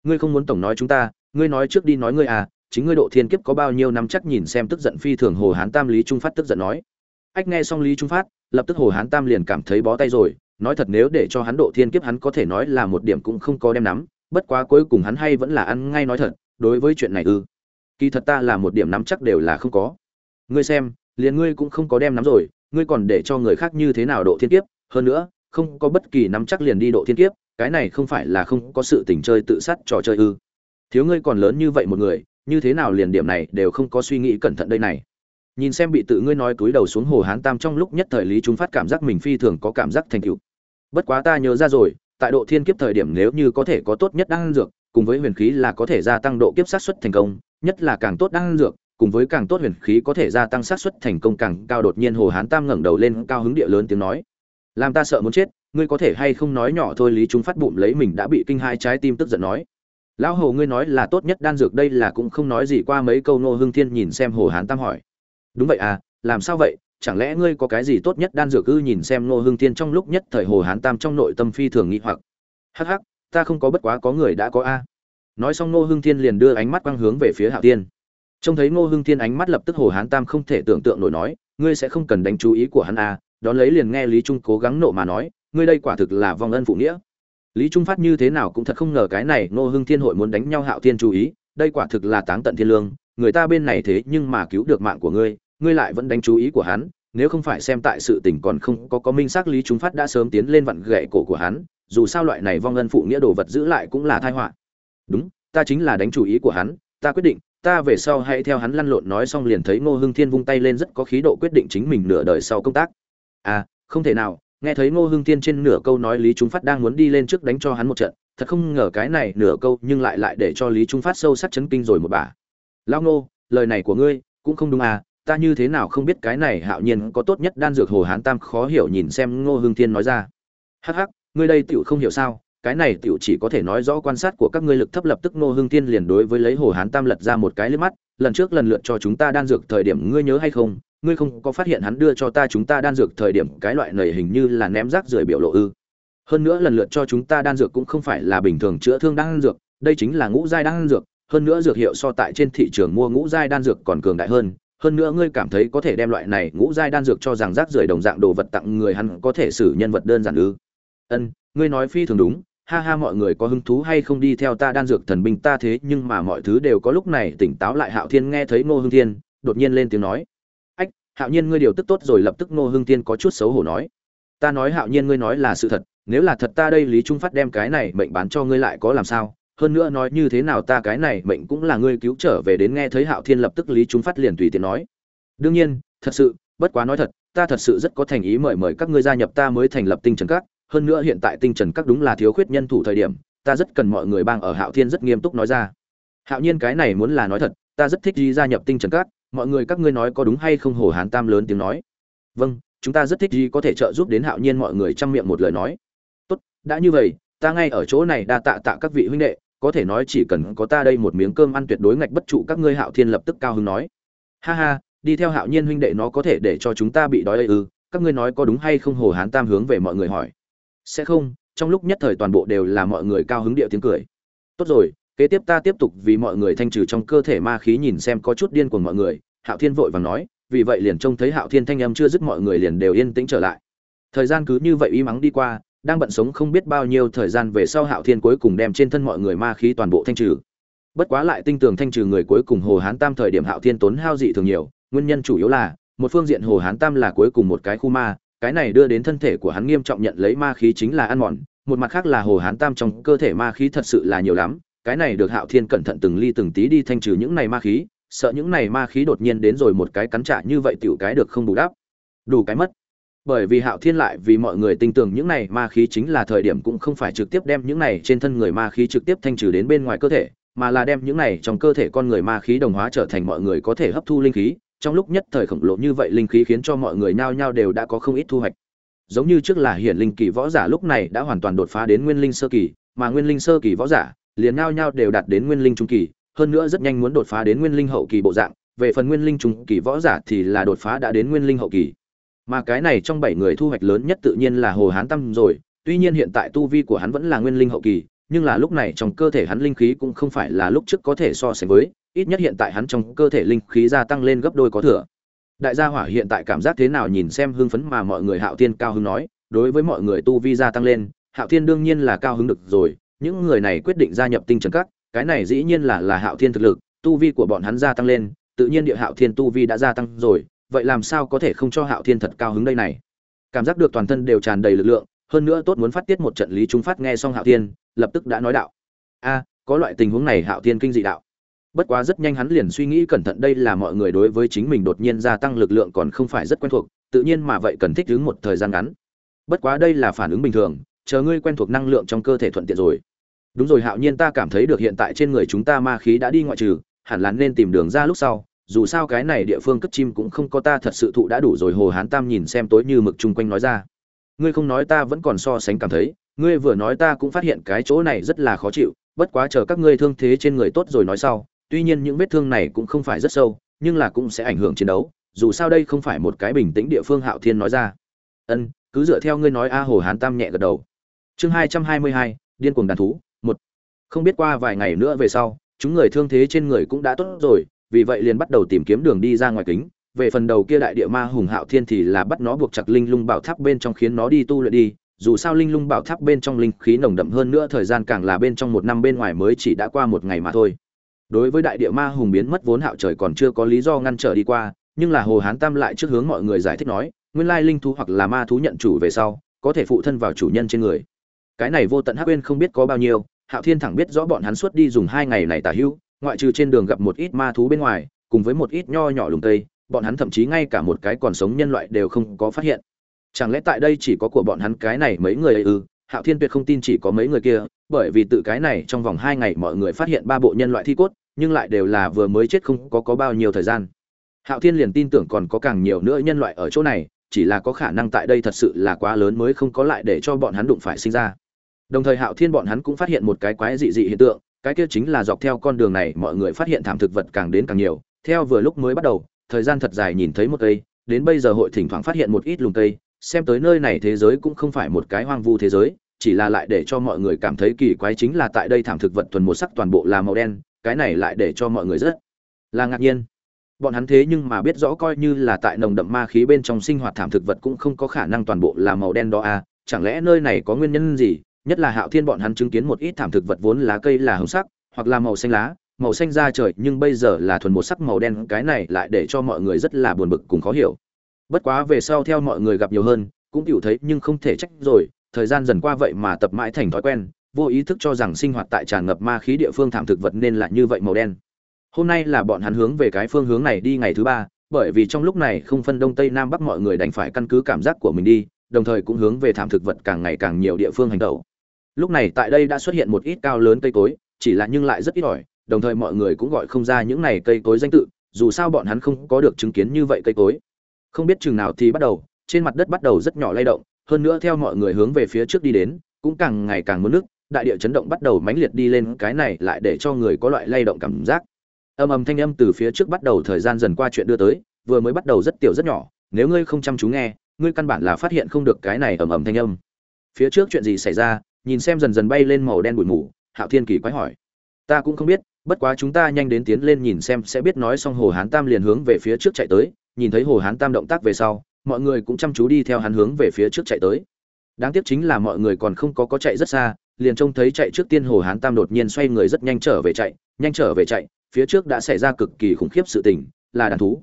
Ngươi không muốn tổng nói chúng ta, ngươi nói trước đi nói ngươi à chính ngươi độ thiên kiếp có bao nhiêu năm chắc nhìn xem tức giận phi thường hồ hán tam lý trung phát tức giận nói. Ách, nghe xong lý trung phát, lập tức hồ hán tam liền cảm thấy bó tay rồi, nói thật nếu để cho hắn độ thiên kiếp hắn có thể nói là một điểm cũng không có đem nắm, bất quá cuối cùng hắn hay vẫn là ăn ngay nói thật, đối với chuyện này ư. Kỳ thật ta là một điểm nắm chắc đều là không có. Ngươi xem, liền ngươi cũng không có đem nắm rồi, ngươi còn để cho người khác như thế nào độ thiên kiếp, hơn nữa, không có bất kỳ nắm chắc liền đi độ thiên kiếp cái này không phải là không có sự tình chơi tự sát trò chơi ư. Thiếu ngươi còn lớn như vậy một người, như thế nào liền điểm này đều không có suy nghĩ cẩn thận đây này. Nhìn xem bị tự ngươi nói túi đầu xuống hồ hán tam trong lúc nhất thời lý chúng phát cảm giác mình phi thường có cảm giác thành tựu. Bất quá ta nhớ ra rồi, tại độ thiên kiếp thời điểm nếu như có thể có tốt nhất đan dược, cùng với huyền khí là có thể gia tăng độ kiếp sát xuất thành công, nhất là càng tốt đan dược, cùng với càng tốt huyền khí có thể gia tăng sát xuất thành công càng cao, đột nhiên hồ hán tam ngẩng đầu lên cao hứng địa lớn tiếng nói. Làm ta sợ muốn chết ngươi có thể hay không nói nhỏ thôi, lý chúng phát bụng lấy mình đã bị kinh hai trái tim tức giận nói. Lão hồ ngươi nói là tốt nhất, đan dược đây là cũng không nói gì qua, mấy câu nô hưng thiên nhìn xem hồ hán tam hỏi. Đúng vậy à làm sao vậy? Chẳng lẽ ngươi có cái gì tốt nhất đan dược ư? Nhìn xem nô hưng thiên trong lúc nhất thời hồ hán tam trong nội tâm phi thường nghĩ hoặc. Hắc hắc, ta không có bất quá có người đã có a. Nói xong nô hưng thiên liền đưa ánh mắt quang hướng về phía hạo tiên. Trông thấy nô hưng thiên ánh mắt lập tức hồ hán tam không thể tưởng tượng nổi nói, ngươi sẽ không cần đánh chú ý của hắn a đón lấy liền nghe lý trung cố gắng nộ mà nói ngươi đây quả thực là vong ân phụ nghĩa. Lý trung phát như thế nào cũng thật không ngờ cái này nô hưng thiên hội muốn đánh nhau hạo thiên chú ý, đây quả thực là táng tận thiên lương, người ta bên này thế nhưng mà cứu được mạng của ngươi ngươi lại vẫn đánh chú ý của hắn, nếu không phải xem tại sự tình còn không có có minh xác lý trung phát đã sớm tiến lên vặn gậy cổ của hắn, dù sao loại này vong ân phụ nghĩa đồ vật giữ lại cũng là tai họa. Đúng, ta chính là đánh chủ ý của hắn, ta quyết định, ta về sau hãy theo hắn lăn lộn nói xong liền thấy ngô hưng thiên vung tay lên rất có khí độ quyết định chính mình nửa đời sau công tác. À không thể nào nghe thấy ngô hưng thiên trên nửa câu nói lý trung phát đang muốn đi lên trước đánh cho hắn một trận, thật không ngờ cái này nửa câu nhưng lại lại để cho lý trung phát sâu sắc chấn kinh rồi một bà. Lao ngô, lời này của ngươi cũng không đúng à ta như thế nào không biết cái này hạo nhiên có tốt nhất đan dược hồ hán tam khó hiểu nhìn xem ngô hưng thiên nói ra. Hắc hắc, ngươi đây tựu không hiểu sao, cái này tựu chỉ có thể nói rõ quan sát của các ngươi lực thấp lập tức ngô hưng thiên liền đối với lấy hồ hán tam lật ra một cái lưỡi mắt, lần trước lần lượt cho chúng ta đan dược thời điểm ngươi nhớ hay không ngươi không có phát hiện hắn đưa cho ta chúng ta đan dược thời điểm cái loại này hình như là ném rác rưởi biểu lộ ư? Hơn nữa lần lượt cho chúng ta đan dược cũng không phải là bình thường chữa thương đan dược, đây chính là ngũ giai đan dược, hơn nữa dược hiệu so tại trên thị trường mua ngũ giai đan dược còn cường đại hơn. Hơn nữa ngươi cảm thấy có thể đem loại này ngũ giai đan dược cho rằng rác rưởi đồng dạng đồ vật tặng người hắn có thể xử nhân vật đơn giản ư? Ân, ngươi nói phi thường đúng. Ha ha, mọi người có hứng thú hay không đi theo ta đan dược thần binh ta thế, nhưng mà mọi thứ đều có lúc này tỉnh táo lại. Hạo thiên nghe thấy ngô hưng thiên, đột nhiên lên tiếng nói hạo nhiên ngươi điều tức tốt rồi lập tức ngô hưng thiên có chút xấu hổ nói. Ta nói hạo nhiên ngươi nói là sự thật, nếu là thật ta đây lý trung phát đem cái này mệnh bán cho ngươi lại có làm sao? Hơn nữa nói như thế nào ta cái này mệnh cũng là ngươi cứu trở về đến nghe thấy hạo thiên lập tức lý trung phát liền tùy tiện nói. Đương nhiên, thật sự, bất quá nói thật, ta thật sự rất có thành ý mời mời các ngươi gia nhập ta mới thành lập tinh trần các. Hơn nữa hiện tại tinh trần các đúng là thiếu khuyết nhân thủ thời điểm, ta rất cần mọi người bang ở hạo thiên rất nghiêm túc nói ra. Hạo nhiên cái này muốn là nói thật, ta rất thích đi gia nhập tinh trần các mọi người các ngươi nói có đúng hay không hồ hán tam lớn tiếng nói. Vâng chúng ta rất thích gì có thể trợ giúp đến hạo nhiên mọi người chăm miệng một lời nói. Tốt, đã như vậy, ta ngay ở chỗ này đa tạ tạ các vị huynh đệ, có thể nói chỉ cần có ta đây một miếng cơm ăn tuyệt đối ngạch bất trụ các ngươi hạo thiên lập tức cao hứng nói. Ha ha, đi theo hạo nhiên huynh đệ nó có thể để cho chúng ta bị đói ư ừ, các ngươi nói có đúng hay không hồ hán tam hướng về mọi người hỏi. Sẽ không, trong lúc nhất thời toàn bộ đều là mọi người cao hứng địa tiếng cười. Tốt rồi kế tiếp ta tiếp tục vì mọi người thanh trừ trong cơ thể ma khí nhìn xem có chút điên của mọi người, hạo thiên vội vàng nói, vì vậy liền trông thấy hạo thiên thanh âm chưa dứt mọi người liền đều yên tĩnh trở lại. Thời gian cứ như vậy y mắng đi qua, đang bận sống không biết bao nhiêu thời gian về sau hạo thiên cuối cùng đem trên thân mọi người ma khí toàn bộ thanh trừ. Bất quá lại tinh tường thanh trừ người cuối cùng hồ hán tam thời điểm hạo thiên tốn hao dị thường nhiều, nguyên nhân chủ yếu là, một phương diện hồ hán tam là cuối cùng một cái khu ma, cái này đưa đến thân thể của hắn nghiêm trọng nhận lấy ma khí chính là ăn mòn, một mặt khác là hồ hán tam trong cơ thể ma khí thật sự là nhiều lắm cái này được hạo thiên cẩn thận từng ly từng tí đi thanh trừ những này ma khí, sợ những này ma khí đột nhiên đến rồi một cái cắn trả như vậy tiểu cái được không bù đắp. Đủ cái mất. Bởi vì hạo thiên lại vì mọi người tin tưởng những này ma khí chính là thời điểm cũng không phải trực tiếp đem những này trên thân người ma khí trực tiếp thanh trừ đến bên ngoài cơ thể, mà là đem những này trong cơ thể con người ma khí đồng hóa trở thành mọi người có thể hấp thu linh khí. Trong lúc nhất thời khổng lồ như vậy linh khí khiến cho mọi người nhao nhao đều đã có không ít thu hoạch. Giống như trước là hiển linh kỳ võ giả lúc này đã hoàn toàn đột phá đến nguyên linh sơ kỳ, mà nguyên linh sơ kỳ võ giả liền nhao nhao đều đạt đến nguyên linh trung kỳ, hơn nữa rất nhanh muốn đột phá đến nguyên linh hậu kỳ bộ dạng, về phần nguyên linh trung kỳ võ giả thì là đột phá đã đến nguyên linh hậu kỳ. Mà cái này trong bảy người thu hoạch lớn nhất tự nhiên là hồ hán tâm rồi, tuy nhiên hiện tại tu vi của hắn vẫn là nguyên linh hậu kỳ, nhưng là lúc này trong cơ thể hắn linh khí cũng không phải là lúc trước có thể so sánh với, ít nhất hiện tại hắn trong cơ thể linh khí gia tăng lên gấp đôi có thừa. Đại gia hỏa hiện tại cảm giác thế nào nhìn xem hưng phấn mà mọi người hạo tiên cao hứng nói, đối với mọi người tu vi gia tăng lên, hạo thiên đương nhiên là cao hứng được rồi những người này quyết định gia nhập tinh trần các, cái này dĩ nhiên là là hạo thiên thực lực, tu vi của bọn hắn gia tăng lên, tự nhiên địa hạo thiên tu vi đã gia tăng rồi, vậy làm sao có thể không cho hạo thiên thật cao hứng đây này? Cảm giác được toàn thân đều tràn đầy lực lượng, hơn nữa tốt muốn phát tiết một trận lý trung phát nghe xong hạo thiên, lập tức đã nói đạo. A, có loại tình huống này hạo thiên kinh dị đạo. Bất quá rất nhanh hắn liền suy nghĩ cẩn thận đây là mọi người đối với chính mình đột nhiên gia tăng lực lượng còn không phải rất quen thuộc, tự nhiên mà vậy cần thích ứng một thời gian ngắn. Bất quá đây là phản ứng bình thường, chờ ngươi quen thuộc năng lượng trong cơ thể thuận tiện rồi đúng rồi, hạo nhiên, ta cảm thấy được hiện tại trên người chúng ta ma khí đã đi ngoại trừ, hẳn là nên tìm đường ra lúc sau. Dù sao cái này địa phương cất chim cũng không có ta, thật sự thụ đã đủ rồi, hồ hán tam nhìn xem tối như mực chung quanh nói ra. Ngươi không nói ta vẫn còn so sánh cảm thấy, ngươi vừa nói ta cũng phát hiện cái chỗ này rất là khó chịu, bất quá chờ các ngươi thương thế trên người tốt rồi nói sau, tuy nhiên những vết thương này cũng không phải rất sâu, nhưng là cũng sẽ ảnh hưởng chiến đấu. Dù sao đây không phải một cái bình tĩnh địa phương, hạo thiên nói ra. Ân, cứ dựa theo ngươi nói, a hồ hán tam nhẹ gật đầu. Chương hai trăm hai mươi hai, điên cuồng đàn thú không biết qua vài ngày nữa về sau, chúng người thương thế trên người cũng đã tốt rồi, vì vậy liền bắt đầu tìm kiếm đường đi ra ngoài kính. Về phần đầu kia đại địa ma hùng hạo thiên thì là bắt nó buộc chặt linh lung bảo tháp bên trong khiến nó đi tu luyện đi. Dù sao linh lung bảo tháp bên trong linh khí nồng đậm hơn nữa, thời gian càng là bên trong một năm bên ngoài mới chỉ đã qua một ngày mà thôi. Đối với đại địa ma hùng biến mất vốn hạo trời còn chưa có lý do ngăn trở đi qua, nhưng là hồ hán tam lại trước hướng mọi người giải thích nói, nguyên lai linh thú hoặc là ma thú nhận chủ về sau, có thể phụ thân vào chủ nhân trên người. Cái này vô tận hắc quên không biết có bao nhiêu hạo thiên thẳng biết rõ bọn hắn suốt đi dùng hai ngày này tả hữu, ngoại trừ trên đường gặp một ít ma thú bên ngoài, cùng với một ít nho nhỏ lùng tây bọn hắn thậm chí ngay cả một cái còn sống nhân loại đều không có phát hiện. Chẳng lẽ tại đây chỉ có của bọn hắn cái này mấy người ấy ư? Hạo thiên tuyệt không tin chỉ có mấy người kia, bởi vì tự cái này trong vòng hai ngày mọi người phát hiện ba bộ nhân loại thi cốt, nhưng lại đều là vừa mới chết không có có bao nhiêu thời gian. Hạo thiên liền tin tưởng còn có càng nhiều nữa nhân loại ở chỗ này, chỉ là có khả năng tại đây thật sự là quá lớn mới không có lại để cho bọn hắn đụng phải sinh ra đồng thời hạo thiên bọn hắn cũng phát hiện một cái quái dị dị hiện tượng, cái kia chính là dọc theo con đường này mọi người phát hiện thảm thực vật càng đến càng nhiều. Theo vừa lúc mới bắt đầu, thời gian thật dài nhìn thấy một cây, đến bây giờ hội thỉnh thoảng phát hiện một ít lùng cây, xem tới nơi này thế giới cũng không phải một cái hoang vu thế giới, chỉ là lại để cho mọi người cảm thấy kỳ quái chính là tại đây thảm thực vật thuần một sắc toàn bộ là màu đen, cái này lại để cho mọi người rất là ngạc nhiên. Bọn hắn thế nhưng mà biết rõ coi như là tại nồng đậm ma khí bên trong sinh hoạt thảm thực vật cũng không có khả năng toàn bộ là màu đen đó à chẳng lẽ nơi này có nguyên nhân gì? Nhất là hạo thiên bọn hắn chứng kiến một ít thảm thực vật vốn lá cây là hồng sắc, hoặc là màu xanh lá. Màu xanh da trời, nhưng bây giờ là thuần một sắc màu đen, cái này lại để cho mọi người rất là buồn bực cùng khó hiểu. Bất quá về sau theo mọi người gặp nhiều hơn, cũng hiểu thấy nhưng không thể trách rồi, thời gian dần qua vậy mà tập mãi thành thói quen, vô ý thức cho rằng sinh hoạt tại tràn ngập ma khí địa phương thảm thực vật nên là như vậy màu đen. Hôm nay là bọn hắn hướng về cái phương hướng này đi ngày thứ ba, bởi vì trong lúc này không phân đông tây nam bắc mọi người đành phải căn cứ cảm giác của mình đi, đồng thời cũng hướng về thảm thực vật càng ngày càng nhiều địa phương hành động lúc này tại đây đã xuất hiện một ít cao lớn cây cối, chỉ là nhưng lại rất ít ỏi, đồng thời mọi người cũng gọi không ra những này cây cối danh tự, dù sao bọn hắn không có được chứng kiến như vậy cây cối. Không biết chừng nào thì bắt đầu, trên mặt đất bắt đầu rất nhỏ lay động, hơn nữa theo mọi người hướng về phía trước đi đến, cũng càng ngày càng mất nước, đại địa chấn động bắt đầu mãnh liệt đi lên, cái này lại để cho người có loại lay động cảm giác. Âm ầm thanh âm từ phía trước bắt đầu thời gian dần qua chuyện đưa tới, vừa mới bắt đầu rất tiểu rất nhỏ, nếu ngươi không chăm chú nghe, ngươi căn bản là phát hiện không được cái này ầm ầm thanh âm. Phía trước chuyện gì xảy ra nhìn xem dần dần bay lên màu đen bụi mù, hạo thiên kỳ quái hỏi. Ta cũng không biết, bất quá chúng ta nhanh đến tiến lên nhìn xem sẽ biết nói xong hồ hán tam liền hướng về phía trước chạy tới, nhìn thấy hồ hán tam động tác về sau, mọi người cũng chăm chú đi theo hắn hướng về phía trước chạy tới. Đáng tiếc chính là mọi người còn không có có chạy rất xa, liền trông thấy chạy trước tiên hồ hán tam đột nhiên xoay người rất nhanh trở về chạy, nhanh trở về chạy, phía trước đã xảy ra cực kỳ khủng khiếp sự tình, là đàn thú.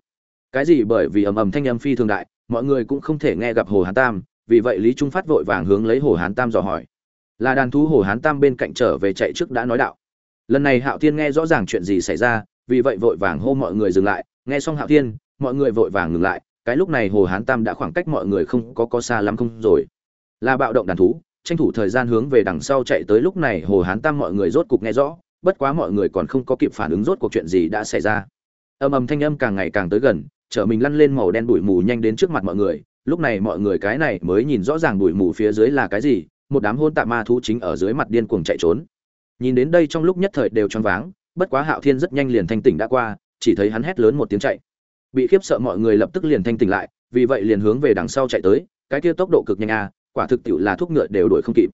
Cái gì bởi vì ầm ầm thanh âm phi thường đại, mọi người cũng không thể nghe gặp hồ hán tam, vì vậy lý trung phát vội vàng hướng lấy hồ hán tam dò hỏi là đàn thú hồ hán tam bên cạnh trở về chạy trước đã nói đạo. Lần này hạo thiên nghe rõ ràng chuyện gì xảy ra, vì vậy vội vàng hô mọi người dừng lại. Nghe xong hạo thiên, mọi người vội vàng ngừng lại. Cái lúc này hồ hán tam đã khoảng cách mọi người không có có xa lắm không rồi. Là bạo động đàn thú, tranh thủ thời gian hướng về đằng sau chạy tới lúc này hồ hán tam mọi người rốt cục nghe rõ, bất quá mọi người còn không có kịp phản ứng rốt cuộc chuyện gì đã xảy ra. Âm âm thanh âm càng ngày càng tới gần chở mình lăn lên màu đen bụi mù nhanh đến trước mặt mọi người. Lúc này mọi người cái này mới nhìn rõ ràng bụi mù phía dưới là cái gì một đám hôn tạ ma thú chính ở dưới mặt điên cuồng chạy trốn. Nhìn đến đây trong lúc nhất thời đều choáng váng, bất quá hạo thiên rất nhanh liền thanh tỉnh đã qua, chỉ thấy hắn hét lớn một tiếng chạy. Bị khiếp sợ mọi người lập tức liền thanh tỉnh lại, vì vậy liền hướng về đằng sau chạy tới, cái kia tốc độ cực nhanh a quả thực tiệu là thuốc ngựa đều đuổi không kịp.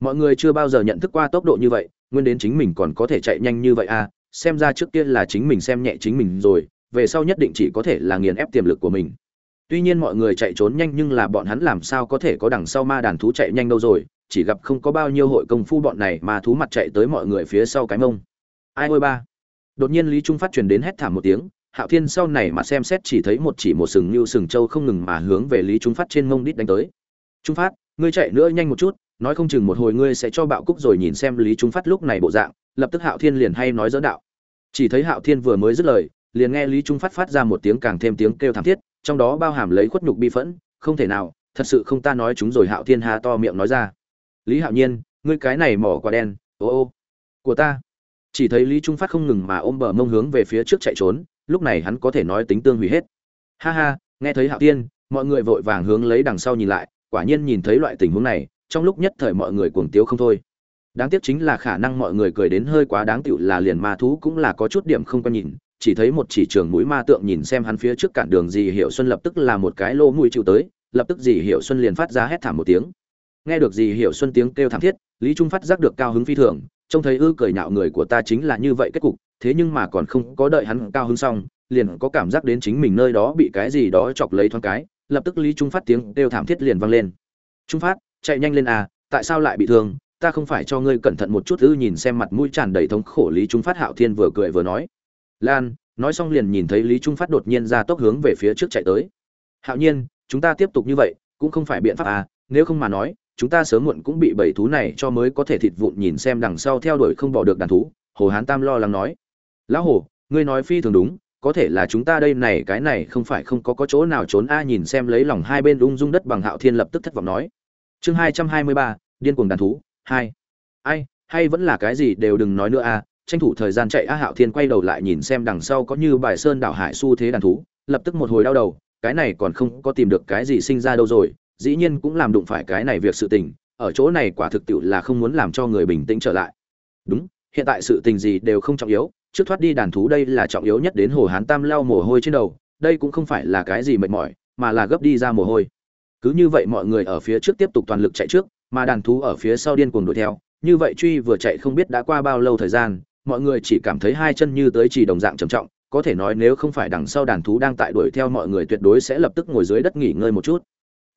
Mọi người chưa bao giờ nhận thức qua tốc độ như vậy, nguyên đến chính mình còn có thể chạy nhanh như vậy a xem ra trước kia là chính mình xem nhẹ chính mình rồi, về sau nhất định chỉ có thể là nghiền ép tiềm lực của mình tuy nhiên mọi người chạy trốn nhanh nhưng là bọn hắn làm sao có thể có đằng sau ma đàn thú chạy nhanh đâu rồi, chỉ gặp không có bao nhiêu hội công phu bọn này mà thú mặt chạy tới mọi người phía sau cái mông. Ai ôi ba. Đột nhiên lý trung phát truyền đến hét thảm một tiếng, hạo thiên sau này mà xem xét chỉ thấy một chỉ một sừng như sừng trâu không ngừng mà hướng về lý trung phát trên mông đít đánh tới. Trung phát, ngươi chạy nữa nhanh một chút, nói không chừng một hồi ngươi sẽ cho bạo cúc rồi nhìn xem lý trung phát lúc này bộ dạng, lập tức hạo thiên liền hay nói dỡ đạo. Chỉ thấy hạo thiên vừa mới dứt lời, liền nghe lý trung phát phát ra một tiếng càng thêm tiếng kêu thảm thiết trong đó bao hàm lấy khuất nhục bi phẫn, không thể nào, thật sự không ta nói chúng rồi, hạo thiên hà to miệng nói ra. Lý hạo nhiên, ngươi cái này mỏ quả đen, ô ô, của ta. Chỉ thấy lý trung phát không ngừng mà ôm bờ mông hướng về phía trước chạy trốn, lúc này hắn có thể nói tính tương hủy hết. Ha ha, nghe thấy hạo tiên mọi người vội vàng hướng lấy đằng sau nhìn lại, quả nhiên nhìn thấy loại tình huống này, trong lúc nhất thời mọi người cuồng tiếu không thôi. Đáng tiếc chính là khả năng mọi người cười đến hơi quá đáng tựu là liền ma thú cũng là có chút điểm không có nhìn chỉ thấy một chỉ trường mũi ma tượng nhìn xem hắn phía trước cản đường dì hiểu xuân lập tức là một cái lô mũi chịu tới, lập tức dì hiểu xuân liền phát ra hét thảm một tiếng. Nghe được dì hiểu xuân tiếng kêu thảm thiết, lý trung phát giác được cao hứng phi thường, trông thấy ư cười nhạo người của ta chính là như vậy kết cục, thế nhưng mà còn không có đợi hắn cao hứng xong, liền có cảm giác đến chính mình nơi đó bị cái gì đó chọc lấy thoáng cái, lập tức lý trung phát tiếng kêu thảm thiết liền vang lên. Trung phát, chạy nhanh lên à tại sao lại bị thương? Ta không phải cho ngươi cẩn thận một chút ư? Nhìn xem mặt mũi tràn đầy thống khổ, lý trung phát hạo thiên vừa cười vừa nói lan, nói xong liền nhìn thấy lý trung phát đột nhiên ra tốc hướng về phía trước chạy tới. Hạo nhiên, chúng ta tiếp tục như vậy, cũng không phải biện pháp à nếu không mà nói, chúng ta sớm muộn cũng bị bảy thú này cho mới có thể thịt vụn nhìn xem đằng sau theo đuổi không bỏ được đàn thú, hồ hán tam lo lắng nói. Lão hồ, ngươi nói phi thường đúng, có thể là chúng ta đây này, cái này không phải không có có chỗ nào trốn a, nhìn xem lấy lòng hai bên ung dung đất bằng hạo thiên lập tức thất vọng nói. Chương hai trăm hai mươi ba, điên cuồng đàn thú, hai. Ai, hay vẫn là cái gì đều đừng nói nữa a tranh thủ thời gian chạy a hạo thiên quay đầu lại nhìn xem đằng sau có như bài sơn đảo hải xu thế đàn thú, lập tức một hồi đau đầu, cái này còn không có tìm được cái gì sinh ra đâu rồi, dĩ nhiên cũng làm đụng phải cái này việc sự tình, ở chỗ này quả thực tiệu là không muốn làm cho người bình tĩnh trở lại. Đúng, hiện tại sự tình gì đều không trọng yếu, trước thoát đi đàn thú đây là trọng yếu nhất đến hồ hán tam leo mồ hôi trên đầu, đây cũng không phải là cái gì mệt mỏi, mà là gấp đi ra mồ hôi. Cứ như vậy mọi người ở phía trước tiếp tục toàn lực chạy trước, mà đàn thú ở phía sau điên cuồng đuổi theo, như vậy truy vừa chạy không biết đã qua bao lâu thời gian mọi người chỉ cảm thấy hai chân như tới chỉ đồng dạng trầm trọng, có thể nói nếu không phải đằng sau đàn thú đang tại đuổi theo mọi người tuyệt đối sẽ lập tức ngồi dưới đất nghỉ ngơi một chút.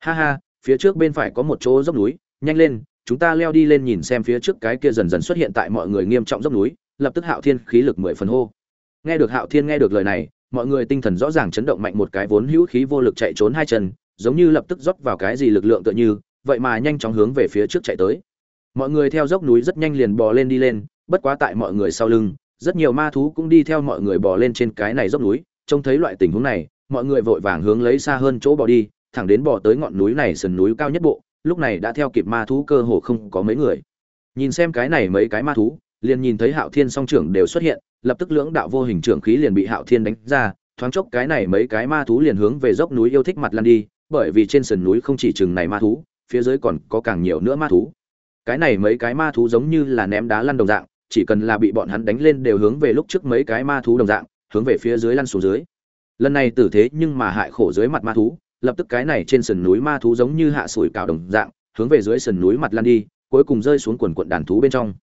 Ha ha, phía trước bên phải có một chỗ dốc núi, nhanh lên, chúng ta leo đi lên nhìn xem phía trước cái kia dần dần xuất hiện tại mọi người nghiêm trọng dốc núi, lập tức hạo thiên khí lực mười phần hô. Nghe được hạo thiên nghe được lời này, mọi người tinh thần rõ ràng chấn động mạnh một cái vốn hữu khí vô lực chạy trốn hai chân, giống như lập tức rót vào cái gì lực lượng tựa như, vậy mà nhanh chóng hướng về phía trước chạy tới. Mọi người theo dốc núi rất nhanh liền bò lên đi lên bất quá tại mọi người sau lưng, rất nhiều ma thú cũng đi theo mọi người bò lên trên cái này dốc núi, trông thấy loại tình huống này, mọi người vội vàng hướng lấy xa hơn chỗ bò đi, thẳng đến bò tới ngọn núi này sườn núi cao nhất bộ, lúc này đã theo kịp ma thú cơ hồ không có mấy người. Nhìn xem cái này mấy cái ma thú, liền nhìn thấy hạo thiên song trưởng đều xuất hiện, lập tức lưỡng đạo vô hình trưởng khí liền bị hạo thiên đánh ra, thoáng chốc cái này mấy cái ma thú liền hướng về dốc núi yêu thích mặt lan đi, bởi vì trên sườn núi không chỉ chừng này ma thú, phía dưới còn có càng nhiều nữa ma thú. Cái này mấy cái ma thú giống như là ném đá lăn đồng dạng chỉ cần là bị bọn hắn đánh lên đều hướng về lúc trước mấy cái ma thú đồng dạng, hướng về phía dưới lăn xuống dưới. Lần này tử thế nhưng mà hại khổ dưới mặt ma thú, lập tức cái này trên sườn núi ma thú giống như hạ sủi cào đồng dạng, hướng về dưới sườn núi mặt lan đi, cuối cùng rơi xuống quần quận đàn thú bên trong.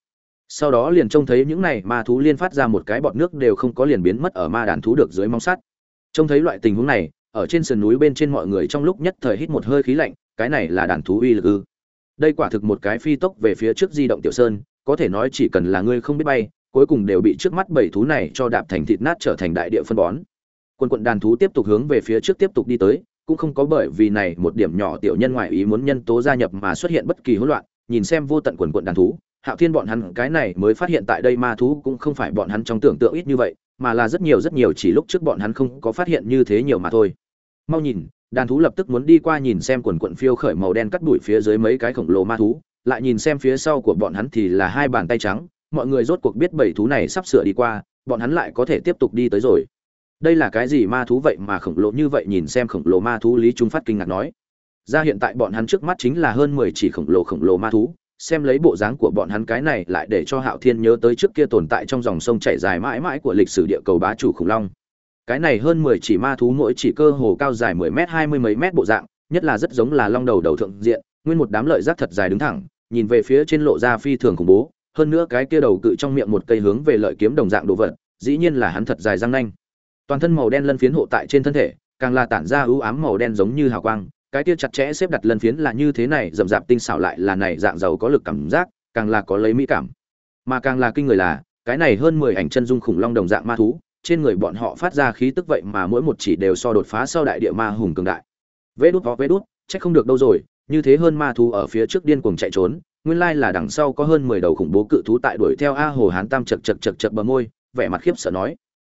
Sau đó liền trông thấy những này ma thú liên phát ra một cái bọt nước đều không có liền biến mất ở ma đàn thú được dưới mong sắt. Trông thấy loại tình huống này, ở trên sườn núi bên trên mọi người trong lúc nhất thời hít một hơi khí lạnh, cái này là đàn thú uy lực ư. Đây quả thực một cái phi tốc về phía trước di động tiểu sơn có thể nói chỉ cần là ngươi không biết bay, cuối cùng đều bị trước mắt bảy thú này cho đạp thành thịt nát trở thành đại địa phân bón. Quân quận đàn thú tiếp tục hướng về phía trước tiếp tục đi tới, cũng không có bởi vì này một điểm nhỏ tiểu nhân ngoại ý muốn nhân tố gia nhập mà xuất hiện bất kỳ hỗn loạn, nhìn xem vô tận quần quận đàn thú, hạo thiên bọn hắn cái này mới phát hiện tại đây ma thú cũng không phải bọn hắn trong tưởng tượng ít như vậy, mà là rất nhiều rất nhiều chỉ lúc trước bọn hắn không có phát hiện như thế nhiều mà thôi. Mau nhìn, đàn thú lập tức muốn đi qua nhìn xem quần quận phiêu khởi màu đen cắt đuổi phía dưới mấy cái khổng lồ ma thú lại nhìn xem phía sau của bọn hắn thì là hai bàn tay trắng, mọi người rốt cuộc biết bảy thú này sắp sửa đi qua, bọn hắn lại có thể tiếp tục đi tới rồi. Đây là cái gì ma thú vậy mà khổng lồ như vậy nhìn xem khổng lồ ma thú lý trung phát kinh ngạc nói. Ra hiện tại bọn hắn trước mắt chính là hơn mười chỉ khổng lồ khổng lồ ma thú, xem lấy bộ dáng của bọn hắn cái này lại để cho hạo thiên nhớ tới trước kia tồn tại trong dòng sông chảy dài mãi mãi của lịch sử địa cầu bá chủ khủng long. Cái này hơn mười chỉ ma thú mỗi chỉ cơ hồ cao dài mười m hai mươi mấy mét bộ dạng, nhất là rất giống là long đầu đầu thượng diện nguyên một đám lợi giác thật dài đứng thẳng, nhìn về phía trên lộ ra phi thường khủng bố, hơn nữa cái kia đầu cự trong miệng một cây hướng về lợi kiếm đồng dạng đồ vật, dĩ nhiên là hắn thật dài răng nanh. Toàn thân màu đen lân phiến hộ tại trên thân thể, càng là tản ra ưu ám màu đen giống như hào quang, cái kia chặt chẽ xếp đặt lân phiến là như thế này, rậm rạp tinh xảo lại là này dạng giàu có lực cảm giác, càng là có lấy mỹ cảm. Mà càng là kinh người là, cái này hơn mười ảnh chân dung khủng long đồng dạng ma thú, trên người bọn họ phát ra khí tức vậy mà mỗi một chỉ đều so đột phá sau đại địa ma hùng cường đại. Vê đút vó vê đút, chắc không được đâu rồi như thế hơn ma thú ở phía trước điên cuồng chạy trốn, nguyên lai là đằng sau có hơn mười đầu khủng bố cự thú tại đuổi theo a hồ hán tam chật chật chật chật bờ môi, vẻ mặt khiếp sợ nói.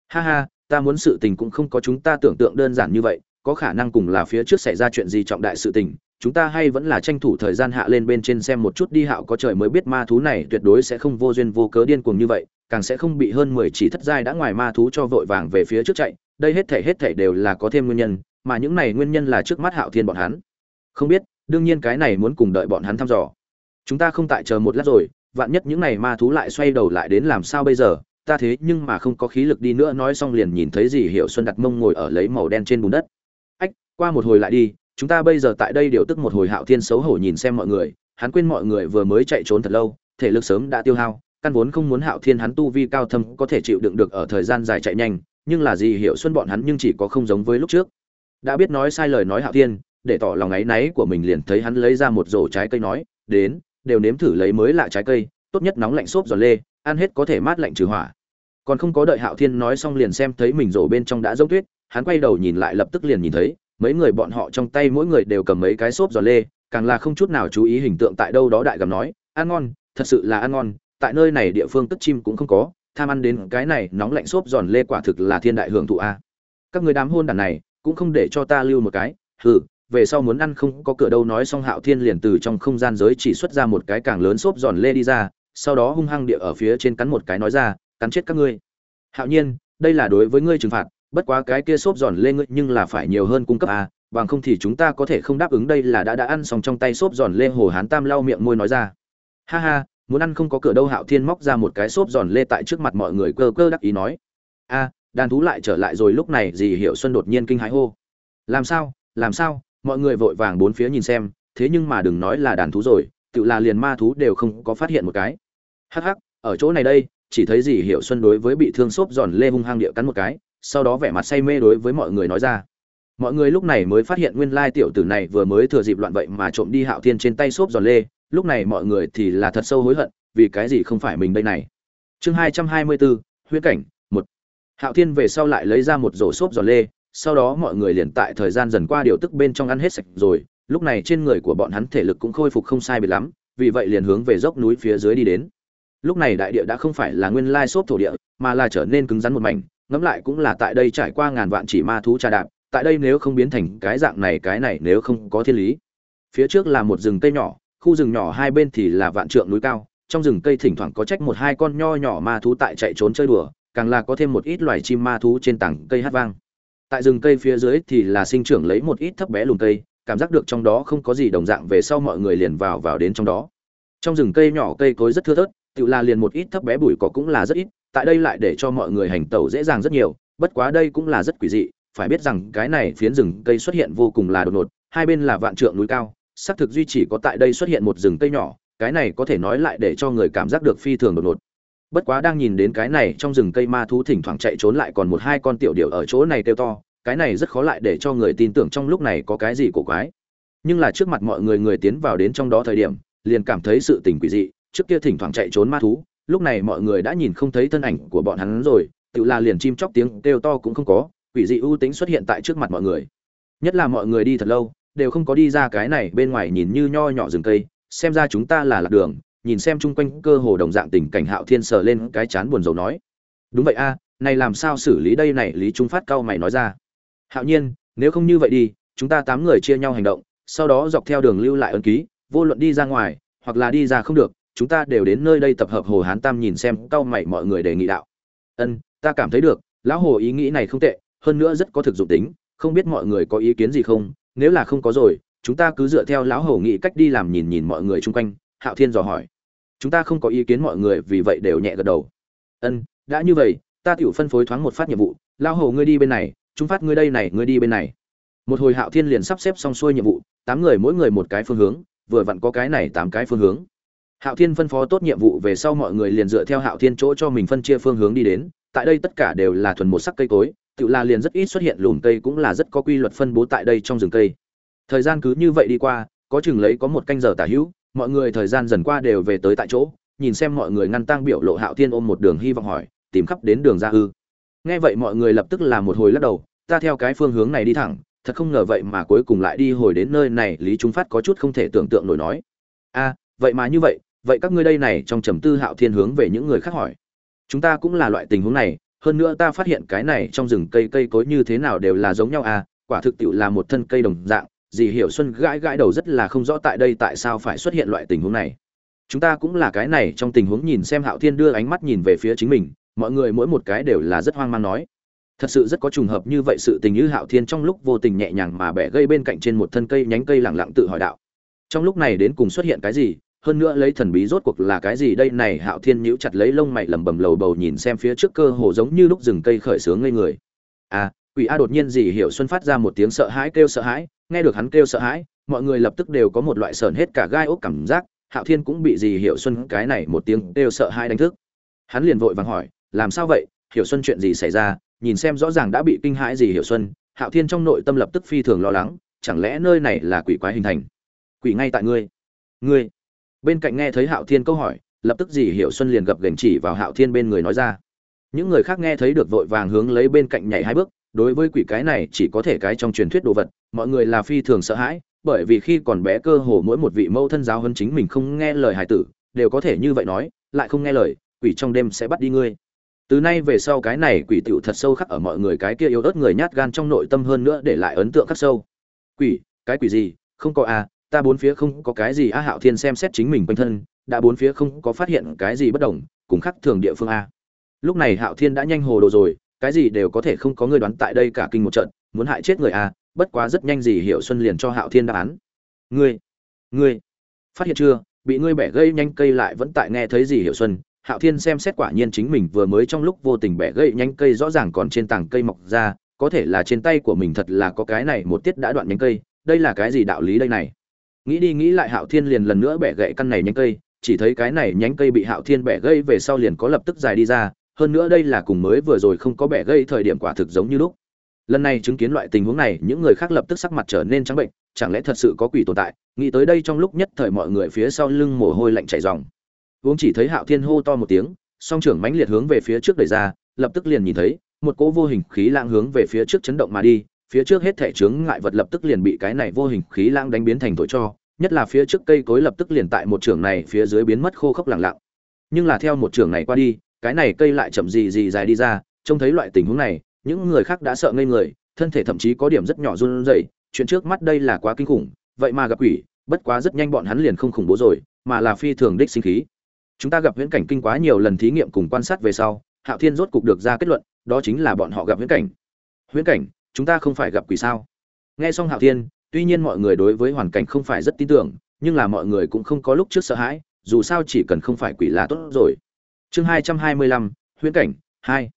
Ha ha, ta muốn sự tình cũng không có chúng ta tưởng tượng đơn giản như vậy, có khả năng cùng là phía trước xảy ra chuyện gì trọng đại sự tình, chúng ta hay vẫn là tranh thủ thời gian hạ lên bên trên xem một chút đi hạo có trời mới biết ma thú này tuyệt đối sẽ không vô duyên vô cớ điên cuồng như vậy, càng sẽ không bị hơn mười chỉ thất giai đã ngoài ma thú cho vội vàng về phía trước chạy, đây hết thể hết thể đều là có thêm nguyên nhân, mà những này nguyên nhân là trước mắt hạo thiên bọn hắn. Không biết đương nhiên cái này muốn cùng đợi bọn hắn thăm dò. Chúng ta không tại chờ một lát rồi, vạn nhất những này ma thú lại xoay đầu lại đến làm sao bây giờ, ta thế nhưng mà không có khí lực đi nữa, nói xong liền nhìn thấy gì Hiệu xuân đặt mông ngồi ở lấy màu đen trên bùn đất. Ách, qua một hồi lại đi, chúng ta bây giờ tại đây điều tức một hồi hạo thiên xấu hổ nhìn xem mọi người, hắn quên mọi người vừa mới chạy trốn thật lâu, thể lực sớm đã tiêu hao, căn vốn không muốn hạo thiên hắn tu vi cao thâm có thể chịu đựng được ở thời gian dài chạy nhanh, nhưng là gì Hiệu xuân bọn hắn nhưng chỉ có không giống với lúc trước. Đã biết nói sai lời nói hạo thiên để tỏ lòng áy náy của mình liền thấy hắn lấy ra một rổ trái cây nói, đến, đều nếm thử lấy mới lạ trái cây, tốt nhất nóng lạnh xốp giòn lê, ăn hết có thể mát lạnh trừ hỏa. Còn không có đợi hạo thiên nói xong liền xem thấy mình rổ bên trong đã giống tuyết, hắn quay đầu nhìn lại lập tức liền nhìn thấy, mấy người bọn họ trong tay mỗi người đều cầm mấy cái xốp giòn lê, càng là không chút nào chú ý hình tượng tại đâu đó đại gầm nói, ăn ngon, thật sự là ăn ngon, tại nơi này địa phương tất chim cũng không có, tham ăn đến cái này nóng lạnh xốp giòn lê quả thực là thiên đại hưởng thụ a. Các người đám hôn đàn này cũng không để cho ta lưu một cái. Hừ về sau muốn ăn không có cửa đâu nói xong hạo thiên liền từ trong không gian giới chỉ xuất ra một cái càng lớn xốp giòn lê đi ra, sau đó hung hăng địa ở phía trên cắn một cái nói ra, cắn chết các ngươi. Hạo nhiên, đây là đối với ngươi trừng phạt, bất quá cái kia xốp giòn lê ngươi nhưng là phải nhiều hơn cung cấp à bằng không thì chúng ta có thể không đáp ứng đây là đã đã ăn xong trong tay xốp giòn lê. Hồ hán tam lau miệng môi nói ra. Ha ha, muốn ăn không có cửa đâu. Hạo thiên móc ra một cái xốp giòn lê tại trước mặt mọi người cơ cơ đắc ý nói. A, đàn thú lại trở lại rồi, lúc này dì hiểu xuân đột nhiên kinh hãi hô. Làm sao làm sao mọi người vội vàng bốn phía nhìn xem, thế nhưng mà đừng nói là đàn thú rồi, tự là liền ma thú đều không có phát hiện một cái. Hắc hắc, ở chỗ này đây, chỉ thấy dì hiệu xuân đối với bị thương xốp giòn lê hung hăng địa cắn một cái, sau đó vẻ mặt say mê đối với mọi người nói ra. Mọi người lúc này mới phát hiện nguyên lai tiểu tử này vừa mới thừa dịp loạn vậy mà trộm đi hạo thiên trên tay xốp giòn lê, lúc này mọi người thì là thật sâu hối hận, vì cái gì không phải mình đây này. Chương hai trăm hai mươi bốn, huyễn cảnh, một. Hạo thiên về sau lại lấy ra một rổ xốp giòn lê sau đó mọi người liền tại thời gian dần qua điều tức bên trong ăn hết sạch rồi, lúc này trên người của bọn hắn thể lực cũng khôi phục không sai biệt lắm, vì vậy liền hướng về dốc núi phía dưới đi đến. Lúc này đại địa đã không phải là nguyên lai xốp thổ địa, mà là trở nên cứng rắn một mảnh, ngẫm lại cũng là tại đây trải qua ngàn vạn chỉ ma thú trà đạp, tại đây nếu không biến thành cái dạng này, cái này nếu không có thiên lý. Phía trước là một rừng cây nhỏ, khu rừng nhỏ hai bên thì là vạn trượng núi cao, trong rừng cây thỉnh thoảng có trách một hai con nho nhỏ ma thú tại chạy trốn chơi đùa, càng là có thêm một ít loài chim ma thú trên tảng cây hát vang tại rừng cây phía dưới thì là sinh trưởng lấy một ít thấp bé lùm cây, cảm giác được trong đó không có gì đồng dạng về sau mọi người liền vào vào đến trong đó. Trong rừng cây nhỏ cây cối rất thưa thớt, tự là liền một ít thấp bé bụi cỏ cũng là rất ít, tại đây lại để cho mọi người hành tẩu dễ dàng rất nhiều, bất quá đây cũng là rất quỷ dị, phải biết rằng cái này phiến rừng cây xuất hiện vô cùng là đột ngột, hai bên là vạn trượng núi cao, xác thực duy chỉ có tại đây xuất hiện một rừng cây nhỏ, cái này có thể nói lại để cho người cảm giác được phi thường đột ngột bất quá đang nhìn đến cái này trong rừng cây ma thú thỉnh thoảng chạy trốn lại còn một hai con tiểu điệu ở chỗ này kêu to, cái này rất khó lại để cho người tin tưởng trong lúc này có cái gì cổ quái. Nhưng là trước mặt mọi người người tiến vào đến trong đó thời điểm, liền cảm thấy sự tình quỷ dị, trước kia thỉnh thoảng chạy trốn ma thú, lúc này mọi người đã nhìn không thấy thân ảnh của bọn hắn rồi, tự là liền chim chóc tiếng kêu to cũng không có, quỷ dị ưu tính xuất hiện tại trước mặt mọi người. Nhất là mọi người đi thật lâu, đều không có đi ra cái này bên ngoài nhìn như nho nhỏ rừng cây, xem ra chúng ta là lạc đường nhìn xem chung quanh cơ hồ đồng dạng tình cảnh hạo thiên sờ lên cái chán buồn rầu nói, đúng vậy a, này làm sao xử lý đây này? Lý trung phát cao mày nói ra, hạo nhiên, nếu không như vậy đi, chúng ta tám người chia nhau hành động, sau đó dọc theo đường lưu lại ấn ký, vô luận đi ra ngoài, hoặc là đi ra không được, chúng ta đều đến nơi đây tập hợp hồ hán tam nhìn xem cao mày mọi người đề nghị đạo. Ân, ta cảm thấy được, lão hồ ý nghĩ này không tệ, hơn nữa rất có thực dụng tính, không biết mọi người có ý kiến gì không? Nếu là không có rồi, chúng ta cứ dựa theo lão hồ nghĩ cách đi làm nhìn nhìn mọi người chung quanh hạo thiên dò hỏi. Chúng ta không có ý kiến mọi người, vì vậy đều nhẹ gật đầu. Ân, đã như vậy, ta tiểu phân phối thoáng một phát nhiệm vụ. Lao hầu ngươi đi bên này, chúng phát ngươi đây này, ngươi đi bên này. Một hồi hạo thiên liền sắp xếp xong xuôi nhiệm vụ, tám người mỗi người một cái phương hướng, vừa vặn có cái này tám cái phương hướng. Hạo thiên phân phó tốt nhiệm vụ về sau mọi người liền dựa theo hạo thiên chỗ cho mình phân chia phương hướng đi đến. Tại đây tất cả đều là thuần một sắc cây cối, tự là liền rất ít xuất hiện lùm cây cũng là rất có quy luật phân bố tại đây trong rừng cây. Thời gian cứ như vậy đi qua, có chừng lấy có một canh giờ tả hữu mọi người thời gian dần qua đều về tới tại chỗ, nhìn xem mọi người ngăn tang biểu lộ hạo thiên ôm một đường hy vọng hỏi, tìm khắp đến đường ra ư. Nghe vậy mọi người lập tức là một hồi lắc đầu, ta theo cái phương hướng này đi thẳng, thật không ngờ vậy mà cuối cùng lại đi hồi đến nơi này, lý trung phát có chút không thể tưởng tượng nổi nói. A, vậy mà như vậy vậy các ngươi đây này trong trầm tư hạo thiên hướng về những người khác hỏi. Chúng ta cũng là loại tình huống này, hơn nữa ta phát hiện cái này trong rừng cây cây cối như thế nào đều là giống nhau à quả thực tiệu là một thân cây đồng dạng dì hiểu xuân gãi gãi đầu rất là không rõ tại đây tại sao phải xuất hiện loại tình huống này. Chúng ta cũng là cái này, trong tình huống nhìn xem hạo thiên đưa ánh mắt nhìn về phía chính mình, mọi người mỗi một cái đều là rất hoang mang nói. Thật sự rất có trùng hợp như vậy sự tình như hạo thiên trong lúc vô tình nhẹ nhàng mà bẻ gây bên cạnh trên một thân cây nhánh cây lẳng lặng tự hỏi đạo. Trong lúc này đến cùng xuất hiện cái gì, hơn nữa lấy thần bí rốt cuộc là cái gì đây này, hạo thiên nhíu chặt lấy lông mày lẩm bẩm lầu bầu nhìn xem phía trước cơ hồ giống như lúc rừng cây khởi sướng ngây người. À quỷ a đột nhiên gì hiểu xuân phát ra một tiếng sợ hãi kêu sợ hãi, nghe được hắn kêu sợ hãi, mọi người lập tức đều có một loại sờn hết cả gai ốc cảm giác, hạo thiên cũng bị gì hiểu xuân cái này một tiếng kêu sợ hãi đánh thức. Hắn liền vội vàng hỏi, làm sao vậy? Hiểu xuân chuyện gì xảy ra? Nhìn xem rõ ràng đã bị kinh hãi gì hiểu xuân. Hạo thiên trong nội tâm lập tức phi thường lo lắng, chẳng lẽ nơi này là quỷ quái hình thành? Quỷ ngay tại ngươi. Ngươi? Bên cạnh nghe thấy hạo thiên câu hỏi, lập tức dì hiểu xuân liền gập gành chỉ vào hạo thiên bên người nói ra. Những người khác nghe thấy được vội vàng hướng lấy bên cạnh nhảy hai bước đối với quỷ cái này chỉ có thể cái trong truyền thuyết đồ vật, mọi người là phi thường sợ hãi, bởi vì khi còn bé cơ hồ mỗi một vị mẫu thân giáo hơn chính mình không nghe lời hải tử, đều có thể như vậy nói, lại không nghe lời, quỷ trong đêm sẽ bắt đi ngươi. Từ nay về sau cái này quỷ tựu thật sâu khắc ở mọi người cái kia yếu ớt người nhát gan trong nội tâm hơn nữa để lại ấn tượng khắc sâu. Quỷ, cái quỷ gì? Không có à ta bốn phía không có cái gì a hạo thiên xem xét chính mình quanh thân, đã bốn phía không có phát hiện cái gì bất đồng, cùng khắc thường địa phương a. Lúc này hạo thiên đã nhanh hồ đồ rồi cái gì đều có thể không có người đoán tại đây cả kinh một trận, muốn hại chết người à? bất quá rất nhanh gì hiểu xuân liền cho hạo thiên đáp án ngươi ngươi, phát hiện chưa, bị ngươi bẻ gây nhanh cây lại vẫn tại nghe thấy gì hiểu xuân, hạo thiên xem xét quả nhiên chính mình vừa mới trong lúc vô tình bẻ gây nhanh cây rõ ràng còn trên tảng cây mọc ra, có thể là trên tay của mình thật là có cái này một tiết đã đoạn nhánh cây, đây là cái gì đạo lý đây này nghĩ đi nghĩ lại hạo thiên liền lần nữa bẻ gãy căn này nhánh cây, chỉ thấy cái này nhánh cây bị hạo thiên bẻ gây về sau liền có lập tức dài đi ra hơn nữa đây là cùng mới vừa rồi không có bẻ gây thời điểm quả thực giống như lúc. Lần này chứng kiến loại tình huống này những người khác lập tức sắc mặt trở nên trắng bệnh chẳng lẽ thật sự có quỷ tồn tại? Nghĩ tới đây trong lúc nhất thời mọi người phía sau lưng mồ hôi lạnh chảy ròng. Uống chỉ thấy hạo thiên hô to một tiếng song trưởng mãnh liệt hướng về phía trước đẩy ra lập tức liền nhìn thấy một cỗ vô hình khí lãng hướng về phía trước chấn động mà đi phía trước hết thể chướng ngại vật lập tức liền bị cái này vô hình khí lãng đánh biến thành thổi cho, nhất là phía trước cây cối lập tức liền tại một trường này phía dưới biến mất khô khốc lặng lặng. Nhưng là theo một trường này qua đi, cái này cây lại chậm gì gì dài đi ra, trông thấy loại tình huống này, những người khác đã sợ ngây người, thân thể thậm chí có điểm rất nhỏ run rẩy, chuyện trước mắt đây là quá kinh khủng, vậy mà gặp quỷ, bất quá rất nhanh bọn hắn liền không khủng bố rồi, mà là phi thường đích sinh khí. Chúng ta gặp huyễn cảnh kinh quá nhiều lần thí nghiệm cùng quan sát về sau, Hạo Thiên rốt cục được ra kết luận, đó chính là bọn họ gặp huyễn cảnh. Huyễn cảnh, chúng ta không phải gặp quỷ sao nghe xong hạo thiên tuy nhiên mọi người đối với hoàn cảnh không phải rất tin tưởng nhưng là mọi người cũng không có lúc trước sợ hãi dù sao chỉ cần không phải quỷ là tốt rồi chương hai trăm hai mươi lăm, huyễn cảnh, hai.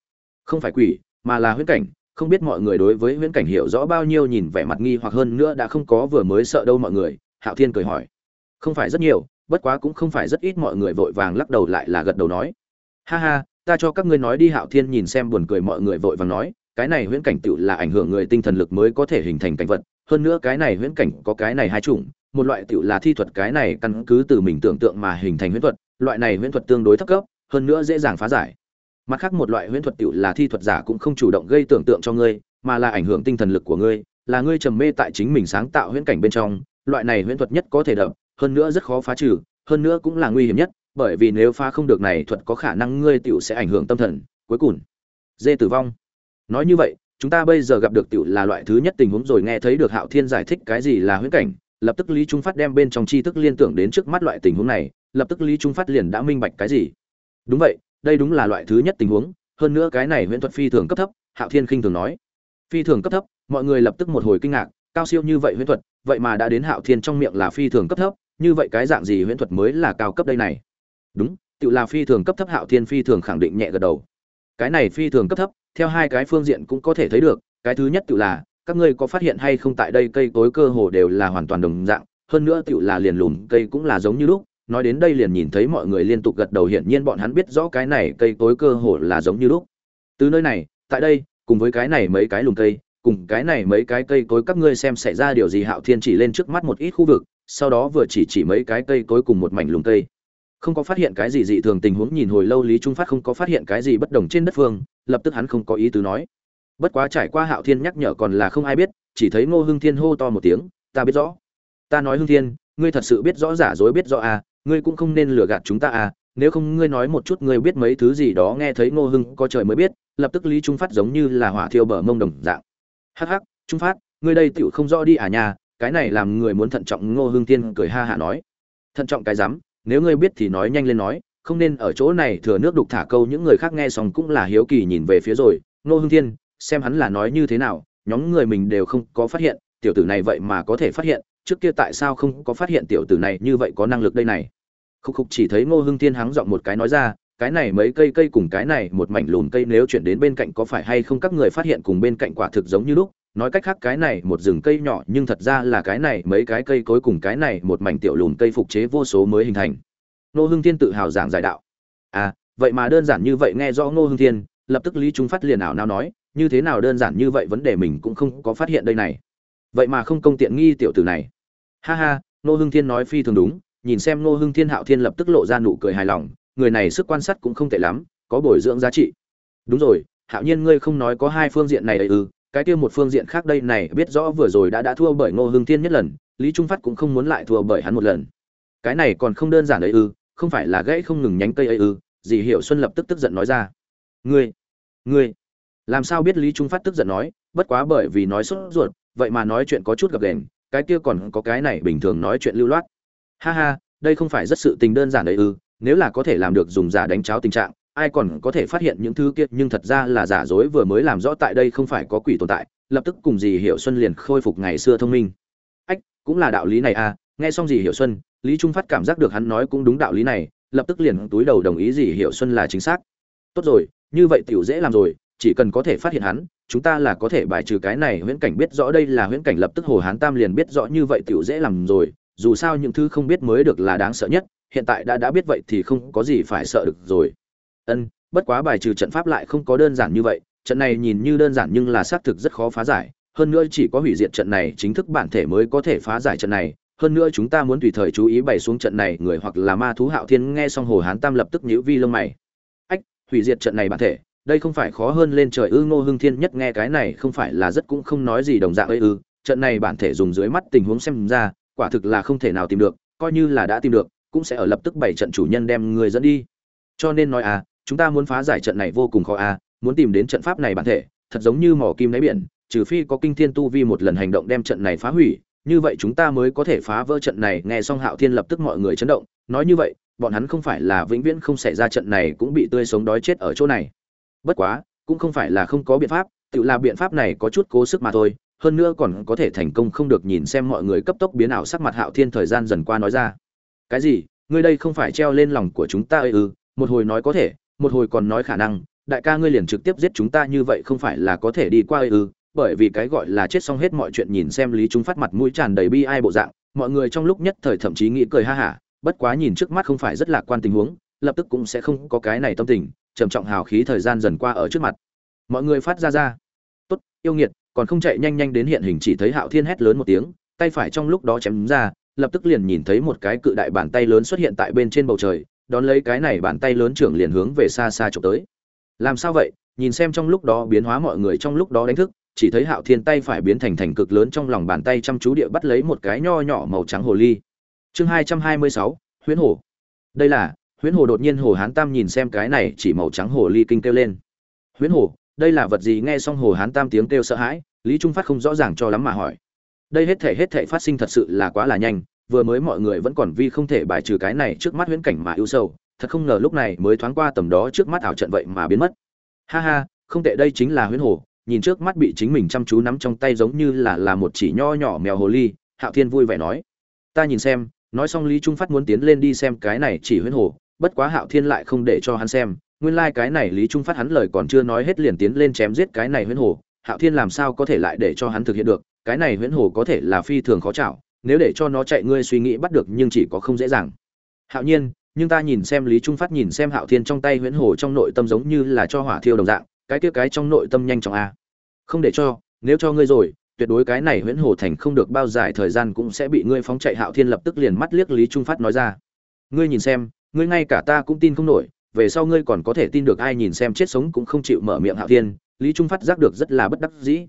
Không phải quỷ, mà là huyễn cảnh. Không biết mọi người đối với huyễn cảnh hiểu rõ bao nhiêu nhìn vẻ mặt nghi hoặc hơn nữa đã không có vừa mới sợ đâu mọi người, hạo thiên cười hỏi. Không phải rất nhiều, bất quá cũng không phải rất ít mọi người vội vàng lắc đầu lại là gật đầu nói. Ha ha, ta cho các ngươi nói đi, hạo thiên nhìn xem buồn cười mọi người vội vàng nói, cái này huyễn cảnh tựu là ảnh hưởng người tinh thần lực mới có thể hình thành cảnh vật. Hơn nữa cái này huyễn cảnh có cái này hai chủng, một loại tựu là thi thuật, cái này căn cứ từ mình tưởng tượng mà hình thành huyễn thuật. Loại này huyễn thuật tương đối thấp cấp hơn nữa dễ dàng phá giải. Mặt khác một loại huyễn thuật tựu là thi thuật giả cũng không chủ động gây tưởng tượng cho ngươi, mà là ảnh hưởng tinh thần lực của ngươi, là ngươi trầm mê tại chính mình sáng tạo huyễn cảnh bên trong. Loại này huyễn thuật nhất có thể đậm hơn nữa rất khó phá trừ, hơn nữa cũng là nguy hiểm nhất, bởi vì nếu phá không được này thuật có khả năng ngươi tựu sẽ ảnh hưởng tâm thần. Cuối cùng, dê tử vong. Nói như vậy, chúng ta bây giờ gặp được tựu là loại thứ nhất tình huống rồi nghe thấy được hạo thiên giải thích cái gì là huyễn cảnh, lập tức lý trung phát đem bên trong tri thức liên tưởng đến trước mắt loại tình huống này, lập tức lý trung phát liền đã minh bạch cái gì đúng vậy, đây đúng là loại thứ nhất tình huống, hơn nữa cái này huyễn thuật phi thường cấp thấp, hạo thiên khinh thường nói. Phi thường cấp thấp, mọi người lập tức một hồi kinh ngạc, cao siêu như vậy huyễn thuật, vậy mà đã đến hạo thiên trong miệng là phi thường cấp thấp, như vậy cái dạng gì huyễn thuật mới là cao cấp đây này? Đúng, tự là phi thường cấp thấp hạo thiên phi thường khẳng định nhẹ gật đầu. Cái này phi thường cấp thấp, theo hai cái phương diện cũng có thể thấy được, cái thứ nhất tự là, các ngươi có phát hiện hay không tại đây cây cối cơ hồ đều là hoàn toàn đồng dạng, hơn nữa tự là liền lùn cây cũng là giống như lúc nói đến đây liền nhìn thấy mọi người liên tục gật đầu, hiển nhiên bọn hắn biết rõ cái này cây cối cơ hồ là giống như lúc. Từ nơi này, tại đây, cùng với cái này mấy cái lùm cây, cùng cái này mấy cái cây cối các ngươi xem xảy ra điều gì. Hạo thiên chỉ lên trước mắt một ít khu vực, sau đó vừa chỉ chỉ mấy cái cây cối cùng một mảnh lùm cây. Không có phát hiện cái gì dị thường, tình huống nhìn hồi lâu lý trung phát không có phát hiện cái gì bất đồng trên đất phương, lập tức hắn không có ý tứ nói. Bất quá trải qua hạo thiên nhắc nhở còn là không ai biết, chỉ thấy ngô hưng thiên hô to một tiếng, ta biết rõ. Ta nói hưng thiên, ngươi thật sự biết rõ giả dối biết rõ à ngươi cũng không nên lừa gạt chúng ta à nếu không ngươi nói một chút ngươi biết mấy thứ gì đó nghe thấy ngô hưng có trời mới biết, lập tức lý trung phát giống như là hỏa thiêu bờ mông đồng dạng. Hắc hắc, trung phát, ngươi đây tựu không rõ đi à nhà cái này làm người muốn thận trọng ngô hưng tiên cười ha hạ nói. Thận trọng cái rắm, nếu ngươi biết thì nói nhanh lên nói, không nên ở chỗ này thừa nước đục thả câu, những người khác nghe xong cũng là hiếu kỳ nhìn về phía rồi. Ngô hưng thiên, xem hắn là nói như thế nào, nhóm người mình đều không có phát hiện, tiểu tử này vậy mà có thể phát hiện trước kia tại sao không có phát hiện tiểu tử này như vậy có năng lực đây này? Khúc khúc chỉ thấy ngô hưng thiên hắng giọng một cái nói ra, cái này mấy cây cây cùng cái này một mảnh lùn cây nếu chuyển đến bên cạnh có phải hay không các người phát hiện cùng bên cạnh quả thực giống như lúc? Nói cách khác cái này một rừng cây nhỏ nhưng thật ra là cái này mấy cái cây cối cùng cái này một mảnh tiểu lùn cây phục chế vô số mới hình thành. Ngô hưng thiên tự hào giảng giải đạo. À vậy mà đơn giản như vậy nghe rõ ngô hưng thiên, lập tức lý trung phát liền ảo nào nói, như thế nào đơn giản như vậy vấn đề mình cũng không có phát hiện đây này. Vậy mà không công tiện nghi tiểu tử này ha ha, ngô hưng thiên nói phi thường đúng, nhìn xem ngô hưng thiên hạo thiên lập tức lộ ra nụ cười hài lòng, người này sức quan sát cũng không tệ lắm, có bồi dưỡng giá trị. Đúng rồi, hạo nhiên ngươi không nói có hai phương diện này ư, cái kia một phương diện khác đây này biết rõ vừa rồi đã đã thua bởi ngô hưng thiên nhất lần, lý trung phát cũng không muốn lại thua bởi hắn một lần. Cái này còn không đơn giản ấy ư, không phải là gãy không ngừng nhánh cây ấy ư, dì hiệu xuân lập tức tức giận nói ra. Ngươi ngươi, làm sao biết lý trung phát tức giận nói, bất quá bởi vì nói sốt ruột, vậy mà nói chuyện có chút gặp ghềnh cái kia còn có cái này bình thường nói chuyện lưu loát. Ha ha, đây không phải rất sự tình đơn giản đấy ư, nếu là có thể làm được dùng giả đánh cháo tình trạng, ai còn có thể phát hiện những thứ kia, nhưng thật ra là giả dối vừa mới làm rõ tại đây không phải có quỷ tồn tại, lập tức cùng dì Hiểu xuân liền khôi phục ngày xưa thông minh. Ách, cũng là đạo lý này à nghe xong dì Hiểu xuân, lý trung phát cảm giác được hắn nói cũng đúng đạo lý này, lập tức liền túi đầu đồng ý dì Hiểu xuân là chính xác. Tốt rồi, như vậy tiểu dễ làm rồi, chỉ cần có thể phát hiện hắn chúng ta là có thể bài trừ cái này, huyễn cảnh biết rõ đây là huyễn cảnh, lập tức hồ hán tam liền biết rõ như vậy tiểu dễ làm rồi. Dù sao những thứ không biết mới được là đáng sợ nhất, hiện tại đã đã biết vậy thì không có gì phải sợ được rồi. Ân, bất quá bài trừ trận pháp lại không có đơn giản như vậy. Trận này nhìn như đơn giản nhưng là xác thực rất khó phá giải. Hơn nữa chỉ có hủy diệt trận này chính thức bản thể mới có thể phá giải trận này. Hơn nữa chúng ta muốn tùy thời chú ý bày xuống trận này, người hoặc là ma thú hạo thiên nghe xong hồ hán tam lập tức nhíu vi lông mày. Ách, hủy diệt trận này bản thể đây không phải khó hơn lên trời ư ngô hưng thiên nhất nghe cái này không phải là rất cũng không nói gì đồng dạng ấy ư, trận này bản thể dùng dưới mắt tình huống xem ra, quả thực là không thể nào tìm được, coi như là đã tìm được, cũng sẽ ở lập tức bảy trận chủ nhân đem người dẫn đi. Cho nên nói à chúng ta muốn phá giải trận này vô cùng khó à muốn tìm đến trận pháp này bản thể, thật giống như mỏ kim đáy biển, trừ phi có kinh thiên tu vi một lần hành động đem trận này phá hủy, như vậy chúng ta mới có thể phá vỡ trận này, nghe xong hạo thiên lập tức mọi người chấn động, nói như vậy, bọn hắn không phải là vĩnh viễn không xảy ra trận này cũng bị tươi sống đói chết ở chỗ này bất quá, cũng không phải là không có biện pháp, tự là biện pháp này có chút cố sức mà thôi, hơn nữa còn có thể thành công không được nhìn xem mọi người cấp tốc biến ảo sắc mặt hạo thiên thời gian dần qua nói ra. Cái gì? Ngươi đây không phải treo lên lòng của chúng ta ư? Ừ, một hồi nói có thể, một hồi còn nói khả năng. Đại ca ngươi liền trực tiếp giết chúng ta như vậy không phải là có thể đi qua ư? Ừ, bởi vì cái gọi là chết xong hết mọi chuyện nhìn xem lý chúng phát mặt mũi tràn đầy bi ai bộ dạng, mọi người trong lúc nhất thời thậm chí nghĩ cười ha hả, bất quá nhìn trước mắt không phải rất lạc quan tình huống, lập tức cũng sẽ không có cái này tâm tình trầm trọng hào khí thời gian dần qua ở trước mặt. Mọi người phát ra ra. Tốt, yêu nghiệt, còn không chạy nhanh nhanh đến hiện hình chỉ thấy hạo thiên hét lớn một tiếng, tay phải trong lúc đó chém ra, lập tức liền nhìn thấy một cái cự đại bàn tay lớn xuất hiện tại bên trên bầu trời, đón lấy cái này bàn tay lớn trưởng liền hướng về xa xa trộm tới. Làm sao vậy? Nhìn xem trong lúc đó biến hóa mọi người trong lúc đó đánh thức, chỉ thấy hạo thiên tay phải biến thành thành cực lớn trong lòng bàn tay chăm chú địa bắt lấy một cái nho nhỏ màu trắng hồ ly. Chương hai trăm hai mươi sáu, huyễn hồ. Đây là huyễn hồ đột nhiên hồ hán tam nhìn xem cái này chỉ màu trắng hồ ly kinh kêu lên. Huyễn hồ, đây là vật gì? Nghe xong hồ hán tam tiếng kêu sợ hãi, lý trung phát không rõ ràng cho lắm mà hỏi. Đây hết thể hết thể phát sinh thật sự là quá là nhanh, vừa mới mọi người vẫn còn vi không thể bài trừ cái này trước mắt huyễn cảnh mà ưu sâu thật không ngờ lúc này mới thoáng qua tầm đó trước mắt ảo trận vậy mà biến mất. Ha ha, không tệ, đây chính là huyễn hồ, nhìn trước mắt bị chính mình chăm chú nắm trong tay giống như là là một chỉ nho nhỏ mèo hồ ly, hạo thiên vui vẻ nói. Ta nhìn xem, nói xong lý trung phát muốn tiến lên đi xem cái này chỉ huyễn hồ bất quá hạo thiên lại không để cho hắn xem. Nguyên lai like cái này lý trung phát hắn lời còn chưa nói hết liền tiến lên chém giết cái này huyễn hồ. Hạo thiên làm sao có thể lại để cho hắn thực hiện được? Cái này huyễn hồ có thể là phi thường khó chảo. Nếu để cho nó chạy, ngươi suy nghĩ bắt được nhưng chỉ có không dễ dàng. Hạo nhiên, nhưng ta nhìn xem lý trung phát nhìn xem hạo thiên trong tay huyễn hồ trong nội tâm giống như là cho hỏa thiêu đồng dạng. Cái kia cái trong nội tâm nhanh chóng a. Không để cho, nếu cho ngươi rồi, tuyệt đối cái này huyễn hồ thành không được bao dài thời gian cũng sẽ bị ngươi phóng chạy. Hạo thiên lập tức liền mắt liếc lý trung phát nói ra. Ngươi nhìn xem ngươi ngay cả ta cũng tin không nổi về sau ngươi còn có thể tin được ai nhìn xem chết sống cũng không chịu mở miệng hạo thiên lý trung phát giác được rất là bất đắc dĩ.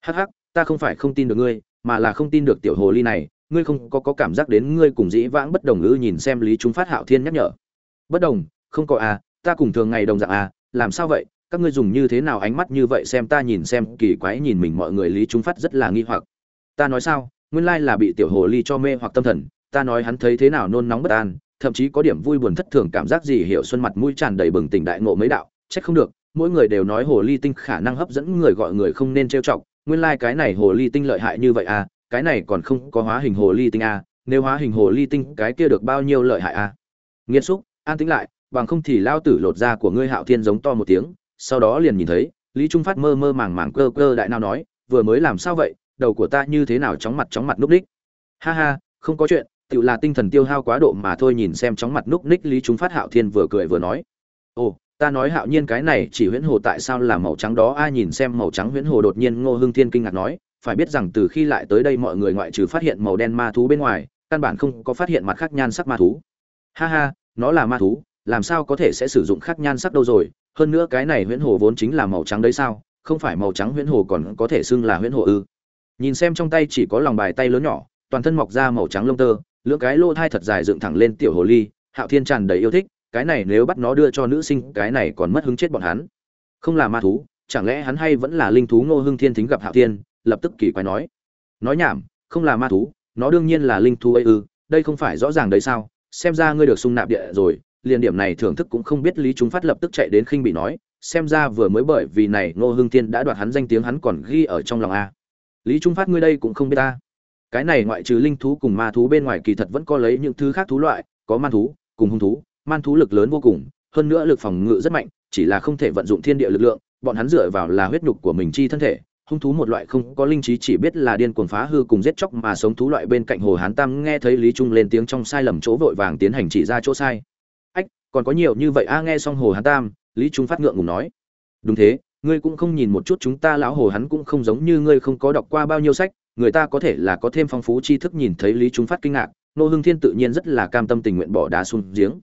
Hắc hắc ta không phải không tin được ngươi mà là không tin được tiểu hồ ly này ngươi không có, có cảm giác đến ngươi cùng dĩ vãng bất đồng ư nhìn xem lý trung phát hạo thiên nhắc nhở. Bất đồng không có à ta cùng thường ngày đồng dạng à làm sao vậy các ngươi dùng như thế nào ánh mắt như vậy xem ta nhìn xem kỳ quái nhìn mình mọi người lý trung phát rất là nghi hoặc. Ta nói sao nguyên lai là bị tiểu hồ ly cho mê hoặc tâm thần ta nói hắn thấy thế nào nôn nóng bất an thậm chí có điểm vui buồn thất thường cảm giác gì hiểu xuân mặt mũi tràn đầy bừng tỉnh đại ngộ mấy đạo, trách không được, mỗi người đều nói hồ ly tinh khả năng hấp dẫn người gọi người không nên trêu chọc, nguyên lai cái này hồ ly tinh lợi hại như vậy à cái này còn không có hóa hình hồ ly tinh à nếu hóa hình hồ ly tinh, cái kia được bao nhiêu lợi hại à. Nghiêm xúc, an tính lại, bằng không thì lao tử lột da của ngươi hạo thiên giống to một tiếng, sau đó liền nhìn thấy, lý trung phát mơ mơ màng màng cơ cơ đại nào nói, vừa mới làm sao vậy, đầu của ta như thế nào chóng mặt chóng mặt núp đích. Ha ha, không có chuyện tự là tinh thần tiêu hao quá độ mà thôi nhìn xem chóng mặt núp ních lý chúng phát hạo thiên vừa cười vừa nói. Ồ, ta nói hạo nhiên cái này chỉ huyễn hồ tại sao là màu trắng đó? Ai nhìn xem màu trắng huyễn hồ đột nhiên ngô hưng thiên kinh ngạc nói, phải biết rằng từ khi lại tới đây mọi người ngoại trừ phát hiện màu đen ma thú bên ngoài, căn bản không có phát hiện mặt khác nhan sắc ma thú. Ha ha, nó là ma thú, làm sao có thể sẽ sử dụng khác nhan sắc đâu rồi? Hơn nữa cái này huyễn hồ vốn chính là màu trắng đấy sao? Không phải màu trắng huyễn hồ còn có thể xưng là huyễn hồ ư? Nhìn xem trong tay chỉ có lòng bài tay lớn nhỏ, toàn thân mọc ra màu trắng lông tơ lưỡng cái lô thai thật dài dựng thẳng lên tiểu hồ ly, hạo thiên tràn đầy yêu thích, cái này nếu bắt nó đưa cho nữ sinh, cái này còn mất hứng chết bọn hắn. Không là ma thú, chẳng lẽ hắn hay vẫn là linh thú ngô hưng thiên thính gặp hạo thiên, lập tức kỳ quái nói. Nói nhảm, không là ma thú, nó đương nhiên là linh thú ấy ư, đây không phải rõ ràng đấy sao? Xem ra ngươi được sung nạp địa rồi, liền điểm này thưởng thức cũng không biết lý chúng phát lập tức chạy đến khinh bị nói, xem ra vừa mới bởi vì này ngô hưng thiên đã đoạt hắn danh tiếng hắn còn ghi ở trong lòng a. Lý trung phát ngươi đây cũng không biết ta cái này ngoại trừ linh thú cùng ma thú bên ngoài kỳ thật vẫn có lấy những thứ khác thú loại, có man thú, cùng hung thú. Man thú lực lớn vô cùng, hơn nữa lực phòng ngự rất mạnh, chỉ là không thể vận dụng thiên địa lực lượng, bọn hắn dựa vào là huyết nhục của mình chi thân thể. Hung thú một loại không có linh trí chỉ biết là điên cuồng phá hư cùng giết chóc mà sống thú loại bên cạnh hồ hán tam nghe thấy lý trung lên tiếng trong sai lầm chỗ vội vàng tiến hành chỉ ra chỗ sai. Ách, còn có nhiều như vậy a? Nghe xong hồ hán tam, lý trung phát ngượng ngùng nói. Đúng thế, ngươi cũng không nhìn một chút chúng ta lão hồ hắn cũng không giống như ngươi không có đọc qua bao nhiêu sách người ta có thể là có thêm phong phú tri thức nhìn thấy lý trung phát kinh ngạc, nô hưng thiên tự nhiên rất là cam tâm tình nguyện bỏ đá xuống giếng.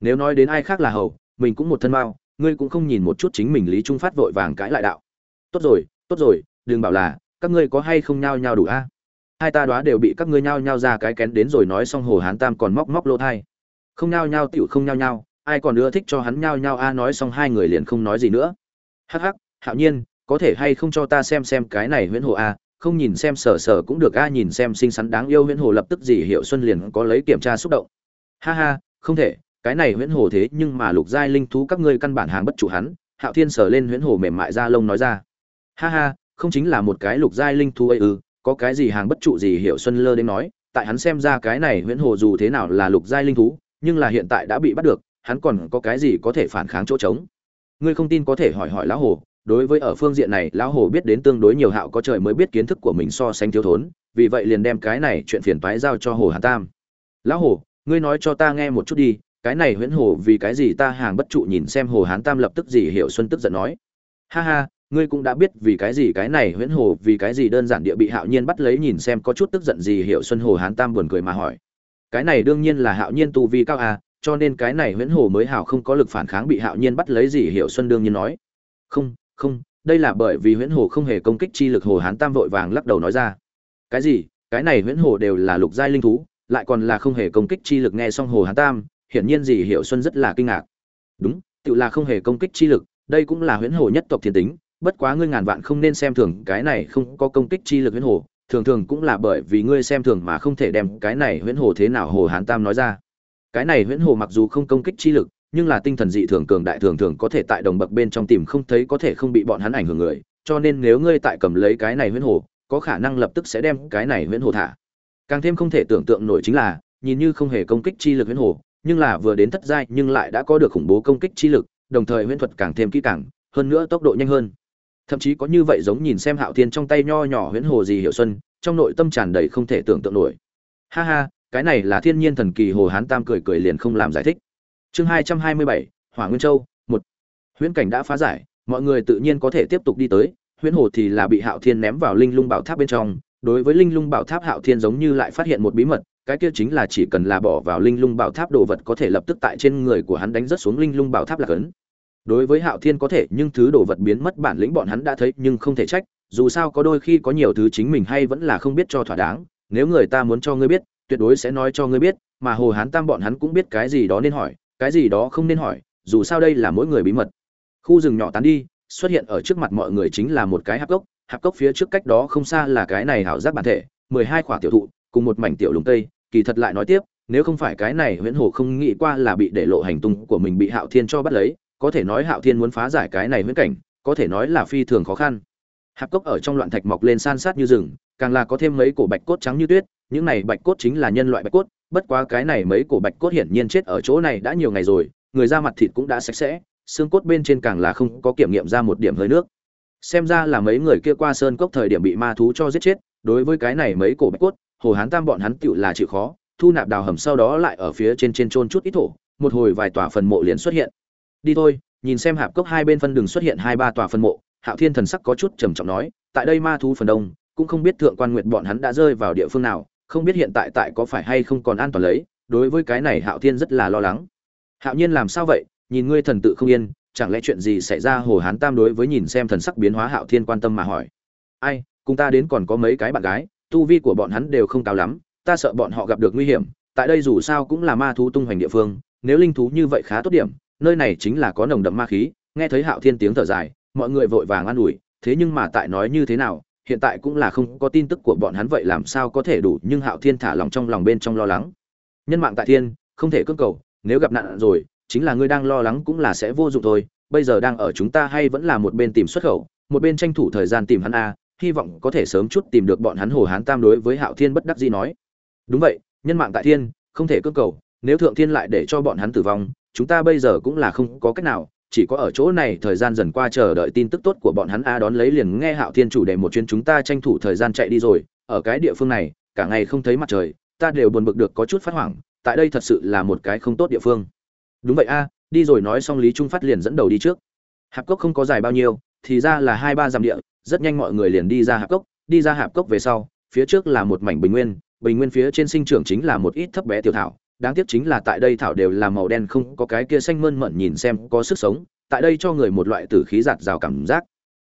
Nếu nói đến ai khác là hầu, mình cũng một thân mao, ngươi cũng không nhìn một chút chính mình lý trung phát vội vàng cãi lại đạo. Tốt rồi tốt rồi, đừng bảo là, các ngươi có hay không nhao nhao đủ a? Hai ta đoá đều bị các ngươi nhao nhao ra cái kén đến rồi nói xong hồ hán tam còn móc móc lỗ thai. Không nhao nhao tựu không nhao nhao, ai còn ưa thích cho hắn nhao nhao a nói xong hai người liền không nói gì nữa. Hắc hắc, hạo nhiên, có thể hay không cho ta xem xem cái này huyễn hồ a không nhìn xem sờ sờ cũng được, a, nhìn xem xinh xắn đáng yêu huyễn hồ lập tức gì hiệu xuân liền có lấy kiểm tra xúc động. Ha ha, không thể, cái này huyễn hồ thế nhưng mà lục giai linh thú các ngươi căn bản hàng bất chủ hắn, hạo thiên sờ lên huyễn hồ mềm mại ra lông nói ra. Ha ha, không chính là một cái lục giai linh thú ấy ư, có cái gì hàng bất trụ gì hiệu xuân lơ đến nói, tại hắn xem ra cái này huyễn hồ dù thế nào là lục giai linh thú, nhưng là hiện tại đã bị bắt được, hắn còn có cái gì có thể phản kháng chỗ trống? Ngươi không tin có thể hỏi hỏi lão hồ đối với ở phương diện này, lão hồ biết đến tương đối nhiều hạo có trời mới biết kiến thức của mình so sánh thiếu thốn, vì vậy liền đem cái này chuyện phiền toái giao cho hồ hán tam. Lão hồ, ngươi nói cho ta nghe một chút đi, cái này huyễn hồ vì cái gì ta hàng bất trụ nhìn xem hồ hán tam lập tức gì hiểu xuân tức giận nói. Ha ha, ngươi cũng đã biết vì cái gì cái này huyễn hồ, vì cái gì đơn giản địa bị hạo nhiên bắt lấy nhìn xem có chút tức giận gì hiểu xuân hồ hán tam buồn cười mà hỏi. Cái này đương nhiên là hạo nhiên tu vi cao à cho nên cái này huyễn hồ mới hảo không có lực phản kháng bị hạo nhiên bắt lấy gì hiểu xuân đương nhiên nói. Không không, đây là bởi vì huyễn hồ không hề công kích chi lực hồ hán tam vội vàng lắc đầu nói ra. Cái gì? Cái này huyễn hồ đều là lục giai linh thú, lại còn là không hề công kích chi lực nghe xong hồ hán tam, hiển nhiên gì hiểu xuân rất là kinh ngạc. Đúng, tự là không hề công kích chi lực, đây cũng là huyễn hồ nhất tộc thiên tính, bất quá ngươi ngàn vạn không nên xem thường cái này không có công kích chi lực huyễn hồ, thường thường cũng là bởi vì ngươi xem thường mà không thể đem cái này huyễn hồ thế nào hồ hán tam nói ra. Cái này huyễn hồ mặc dù không công kích chi lực nhưng là tinh thần dị thường cường đại thường thường có thể tại đồng bậc bên trong tìm không thấy có thể không bị bọn hắn ảnh hưởng người, cho nên nếu ngươi tại cầm lấy cái này huyễn hồ, có khả năng lập tức sẽ đem cái này huyễn hồ thả. Càng thêm không thể tưởng tượng nổi chính là, nhìn như không hề công kích chi lực huyễn hồ, nhưng là vừa đến thất giai nhưng lại đã có được khủng bố công kích chi lực, đồng thời huyễn thuật càng thêm kỹ càng, hơn nữa tốc độ nhanh hơn. Thậm chí có như vậy giống nhìn xem hạo thiên trong tay nho nhỏ huyễn hồ gì hiệu xuân, trong nội tâm tràn đầy không thể tưởng tượng nổi. Ha ha, cái này là thiên nhiên thần kỳ hồ hán tam cười cười liền không làm giải thích chương hai trăm hai mươi bảy, hỏa nguyên châu, một. Huyễn cảnh đã phá giải, mọi người tự nhiên có thể tiếp tục đi tới. Huyễn hồ thì là bị hạo thiên ném vào linh lung bảo tháp bên trong. Đối với linh lung bảo tháp, hạo thiên giống như lại phát hiện một bí mật. Cái kia chính là chỉ cần là bỏ vào linh lung bảo tháp đồ vật có thể lập tức tại trên người của hắn đánh rất xuống linh lung bảo tháp là cấn. Đối với hạo thiên có thể, nhưng thứ đồ vật biến mất bản lĩnh bọn hắn đã thấy, nhưng không thể trách. Dù sao có đôi khi có nhiều thứ chính mình hay vẫn là không biết cho thỏa đáng. Nếu người ta muốn cho ngươi biết, tuyệt đối sẽ nói cho ngươi biết, mà hồ hán tam bọn hắn cũng biết cái gì đó nên hỏi cái gì đó không nên hỏi, dù sao đây là mỗi người bí mật. Khu rừng nhỏ tán đi, xuất hiện ở trước mặt mọi người chính là một cái hạp cốc hạp cốc phía trước cách đó không xa là cái này hảo giác bản thể, mười hai khỏa tiểu thụ, cùng một mảnh tiểu lùng tây, kỳ thật lại nói tiếp, nếu không phải cái này huyễn hồ không nghĩ qua là bị để lộ hành tung của mình bị hạo thiên cho bắt lấy, có thể nói hạo thiên muốn phá giải cái này huyễn cảnh, có thể nói là phi thường khó khăn. Hạp cốc ở trong loạn thạch mọc lên san sát như rừng, càng là có thêm mấy cổ bạch cốt trắng như tuyết, những này bạch cốt chính là nhân loại bạch cốt bất quá cái này mấy cổ bạch cốt hiển nhiên chết ở chỗ này đã nhiều ngày rồi, người da mặt thịt cũng đã sạch sẽ, xương cốt bên trên càng là không có kiểm nghiệm ra một điểm hơi nước. Xem ra là mấy người kia qua sơn cốc thời điểm bị ma thú cho giết chết, đối với cái này mấy cổ bạch cốt, hồ hán tam bọn hắn tựu là chịu khó, thu nạp đào hầm sau đó lại ở phía trên trên trôn chút ít thổ, một hồi vài tòa phần mộ liền xuất hiện. Đi thôi, nhìn xem hạp cốc hai bên phân đường xuất hiện hai ba tòa phân mộ, hạo thiên thần sắc có chút trầm trọng nói, tại đây ma thú phần đông, cũng không biết thượng quan nguyệt bọn hắn đã rơi vào địa phương nào không biết hiện tại tại có phải hay không còn an toàn lấy, đối với cái này hạo thiên rất là lo lắng. Hạo nhiên làm sao vậy? Nhìn ngươi thần tự không yên, chẳng lẽ chuyện gì xảy ra hồ hán tam đối với nhìn xem thần sắc biến hóa hạo thiên quan tâm mà hỏi. Ai, cùng ta đến còn có mấy cái bạn gái, tu vi của bọn hắn đều không cao lắm, ta sợ bọn họ gặp được nguy hiểm, tại đây dù sao cũng là ma thú tung hoành địa phương, nếu linh thú như vậy khá tốt điểm, nơi này chính là có nồng đậm ma khí, nghe thấy hạo thiên tiếng thở dài, mọi người vội vàng an ủi, thế nhưng mà tại nói như thế nào hiện tại cũng là không có tin tức của bọn hắn vậy làm sao có thể đủ, nhưng hạo thiên thả lòng trong lòng bên trong lo lắng. Nhân mạng tại thiên, không thể cưỡng cầu, nếu gặp nạn rồi, chính là ngươi đang lo lắng cũng là sẽ vô dụng thôi. Bây giờ đang ở chúng ta hay vẫn là một bên tìm xuất khẩu, một bên tranh thủ thời gian tìm hắn a, hy vọng có thể sớm chút tìm được bọn hắn hồ hán tam đối với hạo thiên bất đắc dĩ nói. Đúng vậy, nhân mạng tại thiên, không thể cưỡng cầu, nếu thượng thiên lại để cho bọn hắn tử vong, chúng ta bây giờ cũng là không có cách nào chỉ có ở chỗ này thời gian dần qua chờ đợi tin tức tốt của bọn hắn a đón lấy liền nghe hạo thiên chủ đề một chuyến chúng ta tranh thủ thời gian chạy đi rồi, ở cái địa phương này, cả ngày không thấy mặt trời, ta đều buồn bực được có chút phát hoảng, tại đây thật sự là một cái không tốt địa phương. Đúng vậy a, đi rồi nói xong lý trung phát liền dẫn đầu đi trước. Hạp cốc không có dài bao nhiêu, thì ra là hai ba dặm địa, rất nhanh mọi người liền đi ra hạp cốc, đi ra hạp cốc về sau, phía trước là một mảnh bình nguyên bình nguyên phía trên sinh trưởng chính là một ít thấp bé tiểu thảo đáng tiếc chính là tại đây thảo đều là màu đen, không có cái kia xanh mơn mận nhìn xem có sức sống, tại đây cho người một loại tử khí giạt rào cảm giác.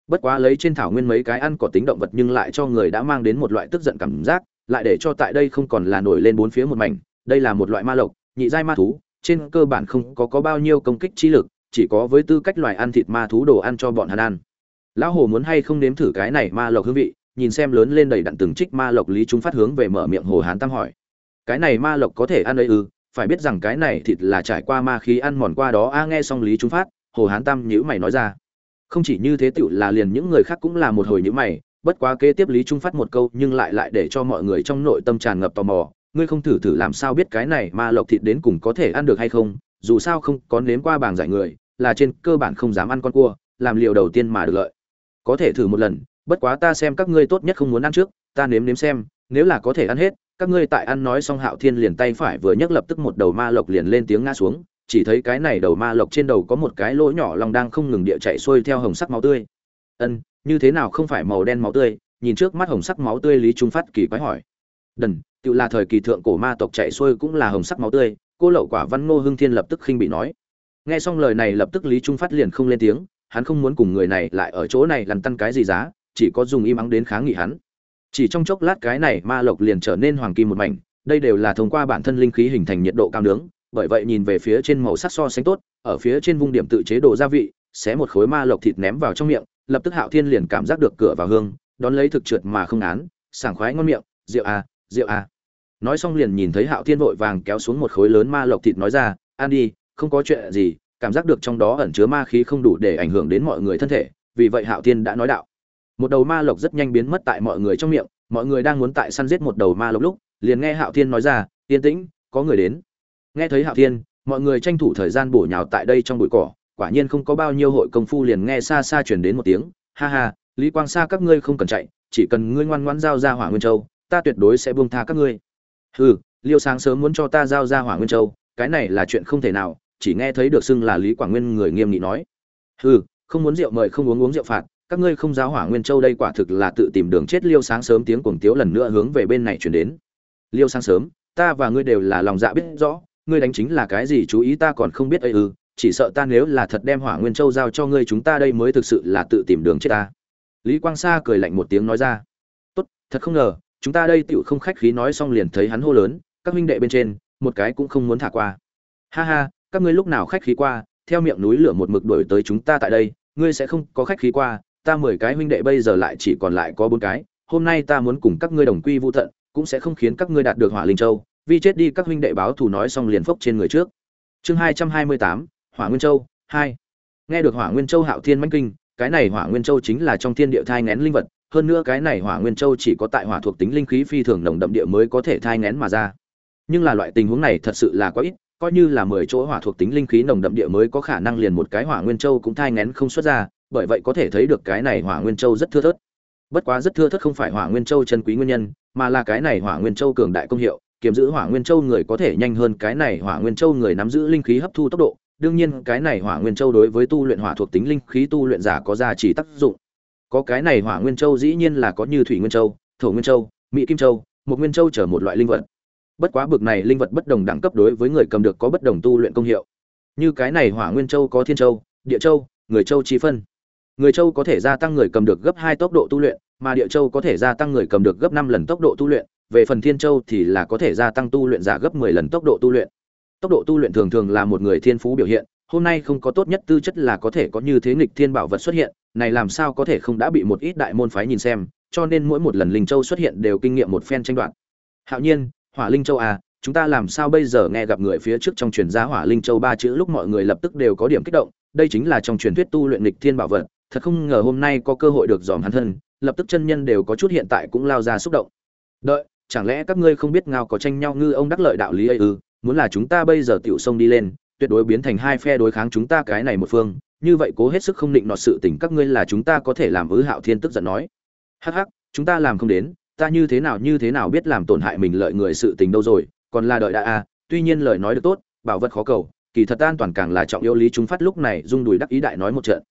Bất quá lấy trên thảo nguyên mấy cái ăn có tính động vật nhưng lại cho người đã mang đến một loại tức giận cảm giác, lại để cho tại đây không còn là nổi lên bốn phía một mảnh, đây là một loại ma lộc, nhị giai ma thú, trên cơ bản không có có bao nhiêu công kích trí lực, chỉ có với tư cách loài ăn thịt ma thú đồ ăn cho bọn hắn ăn. Lão hồ muốn hay không nếm thử cái này ma lộc hương vị, nhìn xem lớn lên đầy đặn từng trích ma lộc lý chúng phát hướng về mở miệng hồ hán tam hỏi cái này ma lộc có thể ăn ấy ư? Phải biết rằng cái này thịt là trải qua ma khí ăn mòn qua đó, a, nghe xong lý Trung phát, hồ hán tam nhữ mày nói ra. Không chỉ như thế tựu là liền những người khác cũng là một hồi nhữ mày, bất quá kế tiếp lý trung phát một câu nhưng lại lại để cho mọi người trong nội tâm tràn ngập tò mò, ngươi không thử thử làm sao biết cái này ma lộc thịt đến cùng có thể ăn được hay không? Dù sao không có nếm qua bảng giải người, là trên cơ bản không dám ăn con cua, làm liều đầu tiên mà được lợi. Có thể thử một lần, bất quá ta xem các ngươi tốt nhất không muốn ăn trước, ta nếm nếm xem, nếu là có thể ăn hết các ngươi tại ăn nói xong hạo thiên liền tay phải vừa nhấc lập tức một đầu ma lộc liền lên tiếng ngã xuống, chỉ thấy cái này đầu ma lộc trên đầu có một cái lỗ nhỏ lòng đang không ngừng địa chạy xuôi theo hồng sắc máu tươi. Ân, như thế nào không phải màu đen máu tươi? Nhìn trước mắt hồng sắc máu tươi lý trung phát kỳ quái hỏi. Đần, tự là thời kỳ thượng cổ ma tộc chạy xuôi cũng là hồng sắc máu tươi, cô lậu quả văn ngô hưng thiên lập tức khinh bị nói. Nghe xong lời này lập tức lý trung phát liền không lên tiếng, hắn không muốn cùng người này lại ở chỗ này lằn tăn cái gì giá, chỉ có dùng im ắng đến kháng nghị hắn chỉ trong chốc lát cái này ma lộc liền trở nên hoàng kim một mảnh, đây đều là thông qua bản thân linh khí hình thành nhiệt độ cao nướng, bởi vậy nhìn về phía trên màu sắc so sánh tốt, ở phía trên vung điểm tự chế độ gia vị, xé một khối ma lộc thịt ném vào trong miệng, lập tức hạo thiên liền cảm giác được cửa vào hương, đón lấy thực trượt mà không án, sảng khoái ngon miệng, rượu à rượu à. Nói xong liền nhìn thấy hạo thiên vội vàng kéo xuống một khối lớn ma lộc thịt nói ra, ăn đi, không có chuyện gì, cảm giác được trong đó ẩn chứa ma khí không đủ để ảnh hưởng đến mọi người thân thể, vì vậy hạo thiên đã nói đạo một đầu ma lộc rất nhanh biến mất tại mọi người trong miệng, mọi người đang muốn tại săn giết một đầu ma lộc lúc, liền nghe hạo thiên nói ra, yên tĩnh, có người đến. Nghe thấy hạo thiên, mọi người tranh thủ thời gian bổ nhào tại đây trong bụi cỏ, quả nhiên không có bao nhiêu hội công phu liền nghe xa xa chuyển đến một tiếng, ha ha, lý quang sa các ngươi không cần chạy, chỉ cần ngươi ngoan ngoãn giao ra hỏa nguyên châu, ta tuyệt đối sẽ buông tha các ngươi. Hừ, liêu sáng sớm muốn cho ta giao ra hỏa nguyên châu, cái này là chuyện không thể nào, chỉ nghe thấy được xưng là lý quảng nguyên người nghiêm nghị nói. Hừ, không muốn rượu mời không uống uống rượu phạt các ngươi không giáo hỏa nguyên châu đây quả thực là tự tìm đường chết liêu sáng sớm tiếng cuồng tiếu lần nữa hướng về bên này chuyển đến. Liêu sáng sớm, ta và ngươi đều là lòng dạ biết rõ, ngươi đánh chính là cái gì chú ý ta còn không biết ấy ư, chỉ sợ ta nếu là thật đem hỏa nguyên châu giao cho ngươi chúng ta đây mới thực sự là tự tìm đường chết ta. Lý quang sa cười lạnh một tiếng nói ra. Tốt, thật không ngờ, chúng ta đây tựu không khách khí nói xong liền thấy hắn hô lớn, các huynh đệ bên trên, một cái cũng không muốn thả qua. Ha ha, các ngươi lúc nào khách khí qua, theo miệng núi lửa một mực đuổi tới chúng ta tại đây, ngươi sẽ không có khách khí qua ta mười cái huynh đệ bây giờ lại chỉ còn lại có bốn cái, hôm nay ta muốn cùng các ngươi đồng quy vô tận, cũng sẽ không khiến các ngươi đạt được hỏa linh châu, vì chết đi các huynh đệ báo thù nói xong liền phốc trên người trước. Chương hai trăm hai mươi tám, hỏa nguyên châu, hai. Nghe được hỏa nguyên châu hạo thiên manh kinh, cái này hỏa nguyên châu chính là trong thiên địa thai ngén linh vật, hơn nữa cái này hỏa nguyên châu chỉ có tại hỏa thuộc tính linh khí phi thường nồng đậm địa mới có thể thai ngén mà ra. Nhưng là loại tình huống này thật sự là quá ít, coi như là mười chỗ hỏa thuộc tính linh khí nồng đậm địa mới có khả năng liền một cái hỏa nguyên châu cũng thai ngén không xuất ra bởi vậy có thể thấy được cái này hỏa nguyên châu rất thưa thớt. Bất quá rất thưa thớt không phải hỏa nguyên châu chân quý nguyên nhân, mà là cái này hỏa nguyên châu cường đại công hiệu, kiếm giữ hỏa nguyên châu người có thể nhanh hơn cái này hỏa nguyên châu người nắm giữ linh khí hấp thu tốc độ. Đương nhiên, cái này hỏa nguyên châu đối với tu luyện hỏa thuộc tính linh khí tu luyện giả có giá trị tác dụng. Có cái này hỏa nguyên châu dĩ nhiên là có như thủy nguyên châu, thổ nguyên châu, mỹ kim châu, một nguyên châu trở một loại linh vật. Bất quá bực này linh vật bất đồng đẳng cấp đối với người cầm được có bất đồng tu luyện công hiệu. Như cái này hỏa nguyên châu có thiên châu, địa châu, người châu chi phân người châu có thể gia tăng người cầm được gấp hai tốc độ tu luyện, mà địa châu có thể gia tăng người cầm được gấp năm lần tốc độ tu luyện. Về phần thiên châu thì là có thể gia tăng tu luyện giả gấp mười lần tốc độ tu luyện. Tốc độ tu luyện thường thường là một người thiên phú biểu hiện, hôm nay không có tốt nhất tư chất là có thể có như thế nghịch thiên bảo vật xuất hiện, này làm sao có thể không đã bị một ít đại môn phái nhìn xem, cho nên mỗi một lần linh châu xuất hiện đều kinh nghiệm một phen tranh đoạt. Hạo nhiên, hỏa linh châu à chúng ta làm sao bây giờ nghe gặp người phía trước trong truyền gia hỏa linh châu ba chữ lúc mọi người lập tức đều có điểm kích động, đây chính là trong truyền thuyết tu luyện nghịch thiên bảo vật thật không ngờ hôm nay có cơ hội được dòm hắn thân, lập tức chân nhân đều có chút hiện tại cũng lao ra xúc động. Đợi, chẳng lẽ các ngươi không biết ngao có tranh nhau ngư ông đắc lợi đạo lý ấy ư? Muốn là chúng ta bây giờ tiểu sông đi lên, tuyệt đối biến thành hai phe đối kháng chúng ta cái này một phương, như vậy cố hết sức không định nọt sự tình các ngươi là chúng ta có thể làm ư hạo thiên tức giận nói. Hắc hắc, chúng ta làm không đến, ta như thế nào như thế nào biết làm tổn hại mình lợi người sự tình đâu rồi, còn là đợi đã a tuy nhiên lời nói được tốt, bảo vật khó cầu, kỳ thật an toàn càng là trọng yếu lý chúng phát lúc này rung đùi đắc ý đại nói một trận.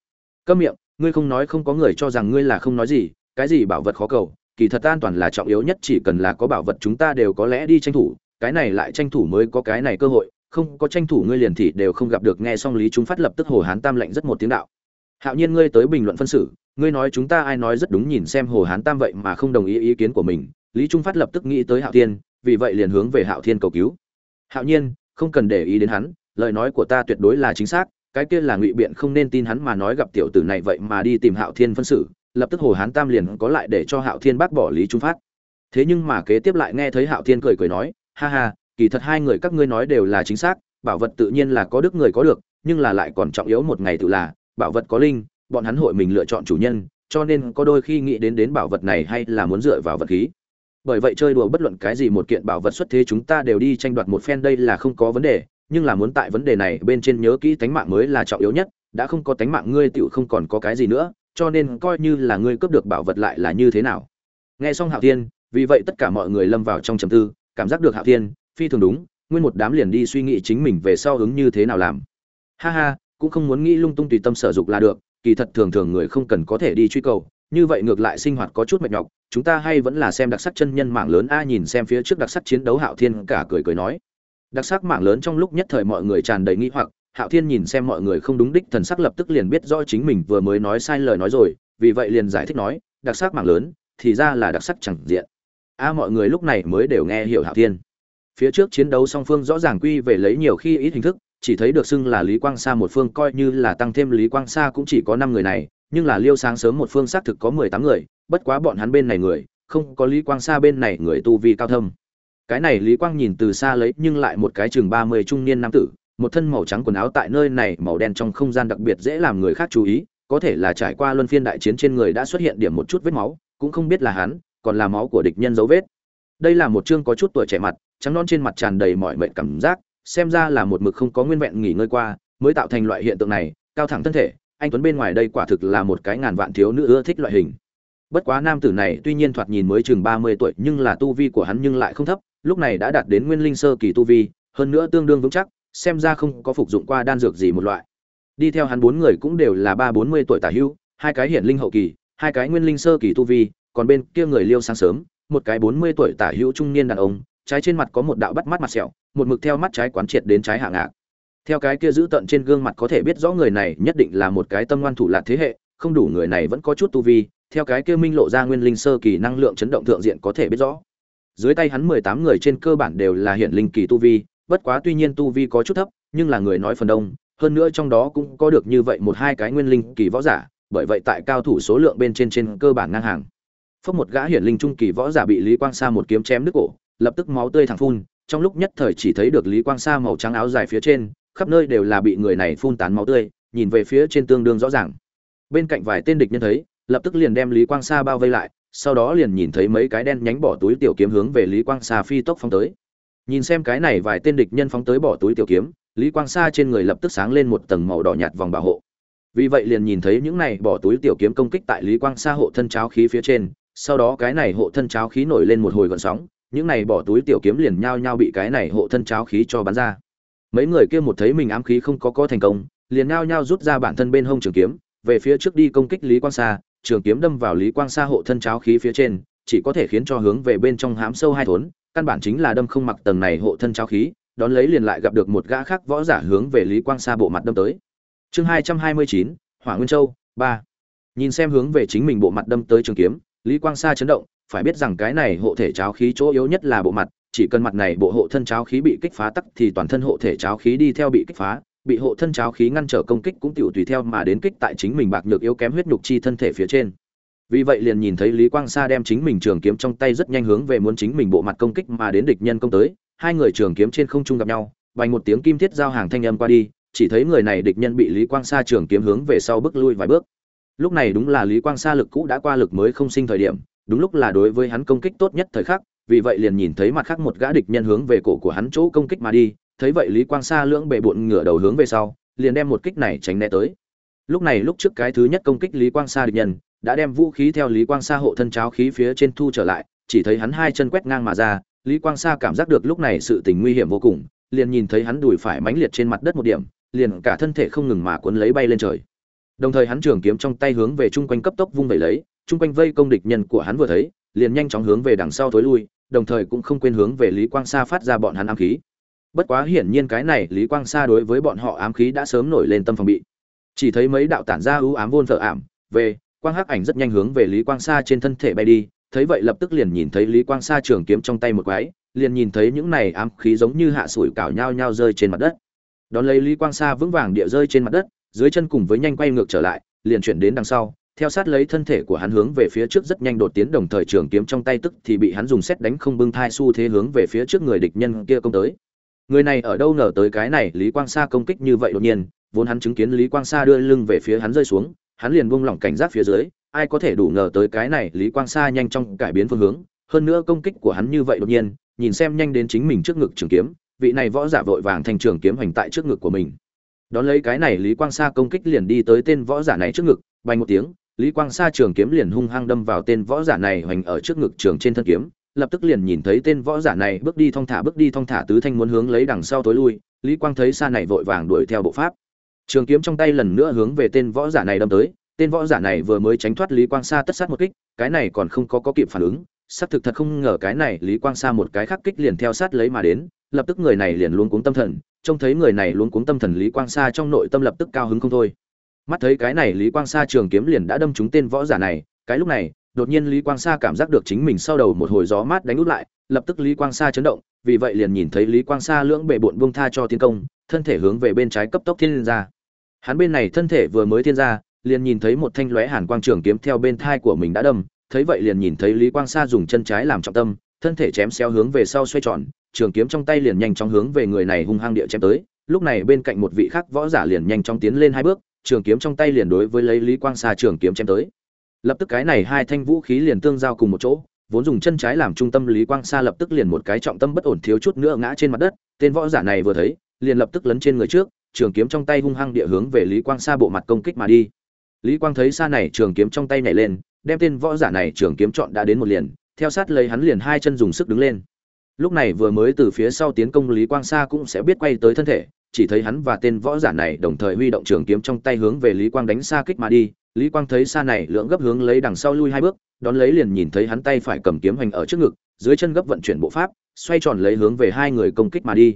Câm miệng ngươi không nói không có người cho rằng ngươi là không nói gì, cái gì bảo vật khó cầu, kỳ thật an toàn là trọng yếu nhất, chỉ cần là có bảo vật chúng ta đều có lẽ đi tranh thủ, cái này lại tranh thủ mới có cái này cơ hội, không có tranh thủ ngươi liền thì đều không gặp được, nghe xong lý chúng phát lập tức hồ hán tam lệnh rất một tiếng đạo. Hạo nhiên ngươi tới bình luận phân xử, ngươi nói chúng ta ai nói rất đúng nhìn xem hồ hán tam vậy mà không đồng ý ý kiến của mình, lý trung phát lập tức nghĩ tới hạo thiên, vì vậy liền hướng về hạo thiên cầu cứu. Hạo nhiên, không cần để ý đến hắn, lời nói của ta tuyệt đối là chính xác cái kia là ngụy biện không nên tin hắn mà nói gặp tiểu tử này vậy mà đi tìm hạo thiên phân xử, lập tức hồ hán tam liền có lại để cho hạo thiên bác bỏ lý trung phát. Thế nhưng mà kế tiếp lại nghe thấy hạo thiên cười cười nói, ha ha, kỳ thật hai người các ngươi nói đều là chính xác, bảo vật tự nhiên là có đức người có được, nhưng là lại còn trọng yếu một ngày tự là, bảo vật có linh, bọn hắn hội mình lựa chọn chủ nhân, cho nên có đôi khi nghĩ đến đến bảo vật này hay là muốn dựa vào vật khí. Bởi vậy chơi đùa bất luận cái gì một kiện bảo vật xuất thế chúng ta đều đi tranh đoạt một phen đây là không có vấn đề nhưng là muốn tại vấn đề này bên trên nhớ kỹ tánh mạng mới là trọng yếu nhất, đã không có tánh mạng ngươi tựu không còn có cái gì nữa, cho nên coi như là ngươi cướp được bảo vật lại là như thế nào. Nghe xong hạo thiên, vì vậy tất cả mọi người lâm vào trong trầm tư, cảm giác được hạo thiên, phi thường đúng, nguyên một đám liền đi suy nghĩ chính mình về sau ứng như thế nào làm. Ha ha, cũng không muốn nghĩ lung tung tùy tâm sở dục là được, kỳ thật thường thường người không cần có thể đi truy cầu, như vậy ngược lại sinh hoạt có chút mệt nhọc, chúng ta hay vẫn là xem đặc sắc chân nhân mạng lớn a, nhìn xem phía trước đặc sắc chiến đấu hạo thiên cả cười cười nói đặc sắc mạng lớn trong lúc nhất thời mọi người tràn đầy nghĩ hoặc, hạo thiên nhìn xem mọi người không đúng đích thần sắc lập tức liền biết rõ chính mình vừa mới nói sai lời nói rồi, vì vậy liền giải thích nói, đặc sắc mạng lớn, thì ra là đặc sắc chẳng diện. A, mọi người lúc này mới đều nghe hiểu hạo thiên. Phía trước chiến đấu song phương rõ ràng quy về lấy nhiều khi ít hình thức, chỉ thấy được xưng là lý quang sa một phương coi như là tăng thêm lý quang sa cũng chỉ có năm người này, nhưng là liêu sáng sớm một phương xác thực có mười tám người, bất quá bọn hắn bên này người, không có lý quang sa bên này người tu vi cao thâm cái này lý quang nhìn từ xa lấy nhưng lại một cái chừng ba mươi trung niên nam tử, một thân màu trắng quần áo tại nơi này màu đen trong không gian đặc biệt dễ làm người khác chú ý, có thể là trải qua luân phiên đại chiến trên người đã xuất hiện điểm một chút vết máu, cũng không biết là hắn, còn là máu của địch nhân dấu vết. Đây là một chương có chút tuổi trẻ mặt, trắng non trên mặt tràn đầy mọi mệnh cảm giác, xem ra là một mực không có nguyên vẹn nghỉ ngơi qua, mới tạo thành loại hiện tượng này, cao thẳng thân thể, anh tuấn bên ngoài đây quả thực là một cái ngàn vạn thiếu nữ ưa thích loại hình. Bất quá nam tử này tuy nhiên thoạt nhìn mới chừng ba mươi tuổi nhưng là tu vi của hắn nhưng lại không thấp lúc này đã đạt đến nguyên linh sơ kỳ tu vi, hơn nữa tương đương vững chắc, xem ra không có phục dụng qua đan dược gì một loại. Đi theo hắn bốn người cũng đều là ba bốn mươi tuổi tả hưu hai cái hiển linh hậu kỳ, hai cái nguyên linh sơ kỳ tu vi, còn bên kia người liêu sáng sớm, một cái bốn mươi tuổi tả hữu trung niên đàn ông, trái trên mặt có một đạo bắt mắt mặt sẹo, một mực theo mắt trái quán triệt đến trái hạ ngạc. Theo cái kia giữ tận trên gương mặt có thể biết rõ người này nhất định là một cái tâm ngoan thủ lạc thế hệ, không đủ người này vẫn có chút tu vi, theo cái kia minh lộ ra nguyên linh sơ kỳ năng lượng chấn động thượng diện có thể biết rõ dưới tay hắn mười tám người trên cơ bản đều là hiện linh kỳ tu vi, bất quá tuy nhiên tu vi có chút thấp, nhưng là người nói phần đông, hơn nữa trong đó cũng có được như vậy một hai cái nguyên linh kỳ võ giả, bởi vậy tại cao thủ số lượng bên trên trên cơ bản ngang hàng. Phốc một gã hiển linh trung kỳ võ giả bị lý quang sa một kiếm chém đứt cổ, lập tức máu tươi thẳng phun, trong lúc nhất thời chỉ thấy được lý quang sa màu trắng áo dài phía trên, khắp nơi đều là bị người này phun tán máu tươi, nhìn về phía trên tương đương rõ ràng. Bên cạnh vài tên địch nhân thấy, lập tức liền đem lý quang sa bao vây lại sau đó liền nhìn thấy mấy cái đen nhánh bỏ túi tiểu kiếm hướng về lý quang sa phi tốc phóng tới. Nhìn xem cái này vài tên địch nhân phóng tới bỏ túi tiểu kiếm, lý quang sa trên người lập tức sáng lên một tầng màu đỏ nhạt vòng bảo hộ. Vì vậy liền nhìn thấy những này bỏ túi tiểu kiếm công kích tại lý quang sa hộ thân cháo khí phía trên, sau đó cái này hộ thân cháo khí nổi lên một hồi gợn sóng, những này bỏ túi tiểu kiếm liền nhao nhao bị cái này hộ thân cháo khí cho bắn ra. Mấy người kia một thấy mình ám khí không có có thành công, liền nhao nhao rút ra bản thân bên hông trường kiếm, về phía trước đi công kích lý quang sa trường kiếm đâm vào lý quang sa hộ thân cháo khí phía trên, chỉ có thể khiến cho hướng về bên trong hám sâu hai thốn, căn bản chính là đâm không mặc tầng này hộ thân cháo khí, đón lấy liền lại gặp được một gã khác võ giả hướng về lý quang sa bộ mặt đâm tới. Chương hai trăm hai mươi chín, hỏa nguyên châu, ba. Nhìn xem hướng về chính mình bộ mặt đâm tới trường kiếm, lý quang sa chấn động, phải biết rằng cái này hộ thể cháo khí chỗ yếu nhất là bộ mặt, chỉ cần mặt này bộ hộ thân cháo khí bị kích phá tắc thì toàn thân hộ thể cháo khí đi theo bị kích phá bị hộ thân cháo khí ngăn trở công kích cũng tiểu tùy theo mà đến kích tại chính mình bạc nhược yếu kém huyết nhục chi thân thể phía trên. Vì vậy liền nhìn thấy lý quang sa đem chính mình trường kiếm trong tay rất nhanh hướng về muốn chính mình bộ mặt công kích mà đến địch nhân công tới, hai người trường kiếm trên không trung gặp nhau vang một tiếng kim thiết giao hàng thanh âm qua đi, chỉ thấy người này địch nhân bị lý quang sa trường kiếm hướng về sau bước lui vài bước. Lúc này đúng là lý quang sa lực cũ đã qua lực mới không sinh thời điểm, đúng lúc là đối với hắn công kích tốt nhất thời khắc, vì vậy liền nhìn thấy mặt khác một gã địch nhân hướng về cổ của hắn chỗ công kích mà đi thấy vậy lý quang sa lưỡng bệ bộn ngửa đầu hướng về sau, liền đem một kích này tránh né tới. Lúc này lúc trước cái thứ nhất công kích lý quang sa địch nhân, đã đem vũ khí theo lý quang sa hộ thân cháo khí phía trên thu trở lại, chỉ thấy hắn hai chân quét ngang mà ra, lý quang sa cảm giác được lúc này sự tình nguy hiểm vô cùng, liền nhìn thấy hắn đùi phải mãnh liệt trên mặt đất một điểm, liền cả thân thể không ngừng mà cuốn lấy bay lên trời. Đồng thời hắn trường kiếm trong tay hướng về chung quanh cấp tốc vung vẩy lấy, chung quanh vây công địch nhân của hắn vừa thấy, liền nhanh chóng hướng về đằng sau thối lui, đồng thời cũng không quên hướng về lý quang sa phát ra bọn hắn ám khí bất quá hiển nhiên cái này lý quang sa đối với bọn họ ám khí đã sớm nổi lên tâm phòng bị. Chỉ thấy mấy đạo tản ra ưu ám vôn thợ ảm, về, quang hắc ảnh rất nhanh hướng về lý quang sa trên thân thể bay đi, thấy vậy lập tức liền nhìn thấy lý quang sa trường kiếm trong tay một quái, liền nhìn thấy những này ám khí giống như hạ sủi cảo nhau nhau rơi trên mặt đất. Đón lấy lý quang sa vững vàng địa rơi trên mặt đất, dưới chân cùng với nhanh quay ngược trở lại, liền chuyển đến đằng sau, theo sát lấy thân thể của hắn hướng về phía trước rất nhanh đột tiến đồng thời trường kiếm trong tay tức thì bị hắn dùng xét đánh không bưng thai xu thế hướng về phía trước người địch nhân kia công tới người này ở đâu ngờ tới cái này lý quang sa công kích như vậy đột nhiên, vốn hắn chứng kiến lý quang sa đưa lưng về phía hắn rơi xuống, hắn liền buông lỏng cảnh giác phía dưới, ai có thể đủ ngờ tới cái này lý quang sa nhanh trong cải biến phương hướng, hơn nữa công kích của hắn như vậy đột nhiên, nhìn xem nhanh đến chính mình trước ngực trường kiếm, vị này võ giả vội vàng thành trường kiếm hành tại trước ngực của mình. Đón lấy cái này lý quang sa công kích liền đi tới tên võ giả này trước ngực, bay một tiếng, lý quang sa trường kiếm liền hung hăng đâm vào tên võ giả này hoành ở trước ngực trường trên thân kiếm lập tức liền nhìn thấy tên võ giả này bước đi thong thả, bước đi thong thả, tứ thanh muốn hướng lấy đằng sau tối lui. Lý quang thấy xa này vội vàng đuổi theo bộ pháp. Trường kiếm trong tay lần nữa hướng về tên võ giả này đâm tới. Tên võ giả này vừa mới tránh thoát lý quang sa tất sát một kích, cái này còn không có có kịp phản ứng. Xác thực thật không ngờ cái này lý quang sa một cái khắc kích liền theo sát lấy mà đến. Lập tức người này liền luống cuống tâm thần. Trông thấy người này luống cuống tâm thần, lý quang sa trong nội tâm lập tức cao hứng không thôi. Mắt thấy cái này lý quang sa trường kiếm liền đã đâm trúng tên võ giả này. Cái lúc này đột nhiên lý quang sa cảm giác được chính mình sau đầu một hồi gió mát đánh út lại, lập tức lý quang sa chấn động, vì vậy liền nhìn thấy lý quang sa lưỡng bệ bộn buông tha cho tiến công, thân thể hướng về bên trái cấp tốc thiên ra. Hắn bên này thân thể vừa mới thiên ra, liền nhìn thấy một thanh lóe hàn quang trường kiếm theo bên thai của mình đã đâm, thấy vậy liền nhìn thấy lý quang sa dùng chân trái làm trọng tâm, thân thể chém xéo hướng về sau xoay tròn, trường kiếm trong tay liền nhanh chóng hướng về người này hung hăng địa chém tới, lúc này bên cạnh một vị khác võ giả liền nhanh chóng tiến lên hai bước, trường kiếm trong tay liền đối với lấy lý quang sa trường kiếm chém tới lập tức cái này hai thanh vũ khí liền tương giao cùng một chỗ, vốn dùng chân trái làm trung tâm lý quang sa lập tức liền một cái trọng tâm bất ổn thiếu chút nữa ngã trên mặt đất, tên võ giả này vừa thấy, liền lập tức lấn trên người trước, trường kiếm trong tay hung hăng địa hướng về lý quang sa bộ mặt công kích mà đi. Lý quang thấy xa này trường kiếm trong tay nhảy lên, đem tên võ giả này trường kiếm chọn đã đến một liền, theo sát lấy hắn liền hai chân dùng sức đứng lên. Lúc này vừa mới từ phía sau tiến công lý quang sa cũng sẽ biết quay tới thân thể, chỉ thấy hắn và tên võ giả này đồng thời huy động trường kiếm trong tay hướng về lý quang đánh xa kích mà đi lý quang thấy xa này lưỡng gấp hướng lấy đằng sau lui hai bước, đón lấy liền nhìn thấy hắn tay phải cầm kiếm hoành ở trước ngực, dưới chân gấp vận chuyển bộ pháp, xoay tròn lấy hướng về hai người công kích mà đi.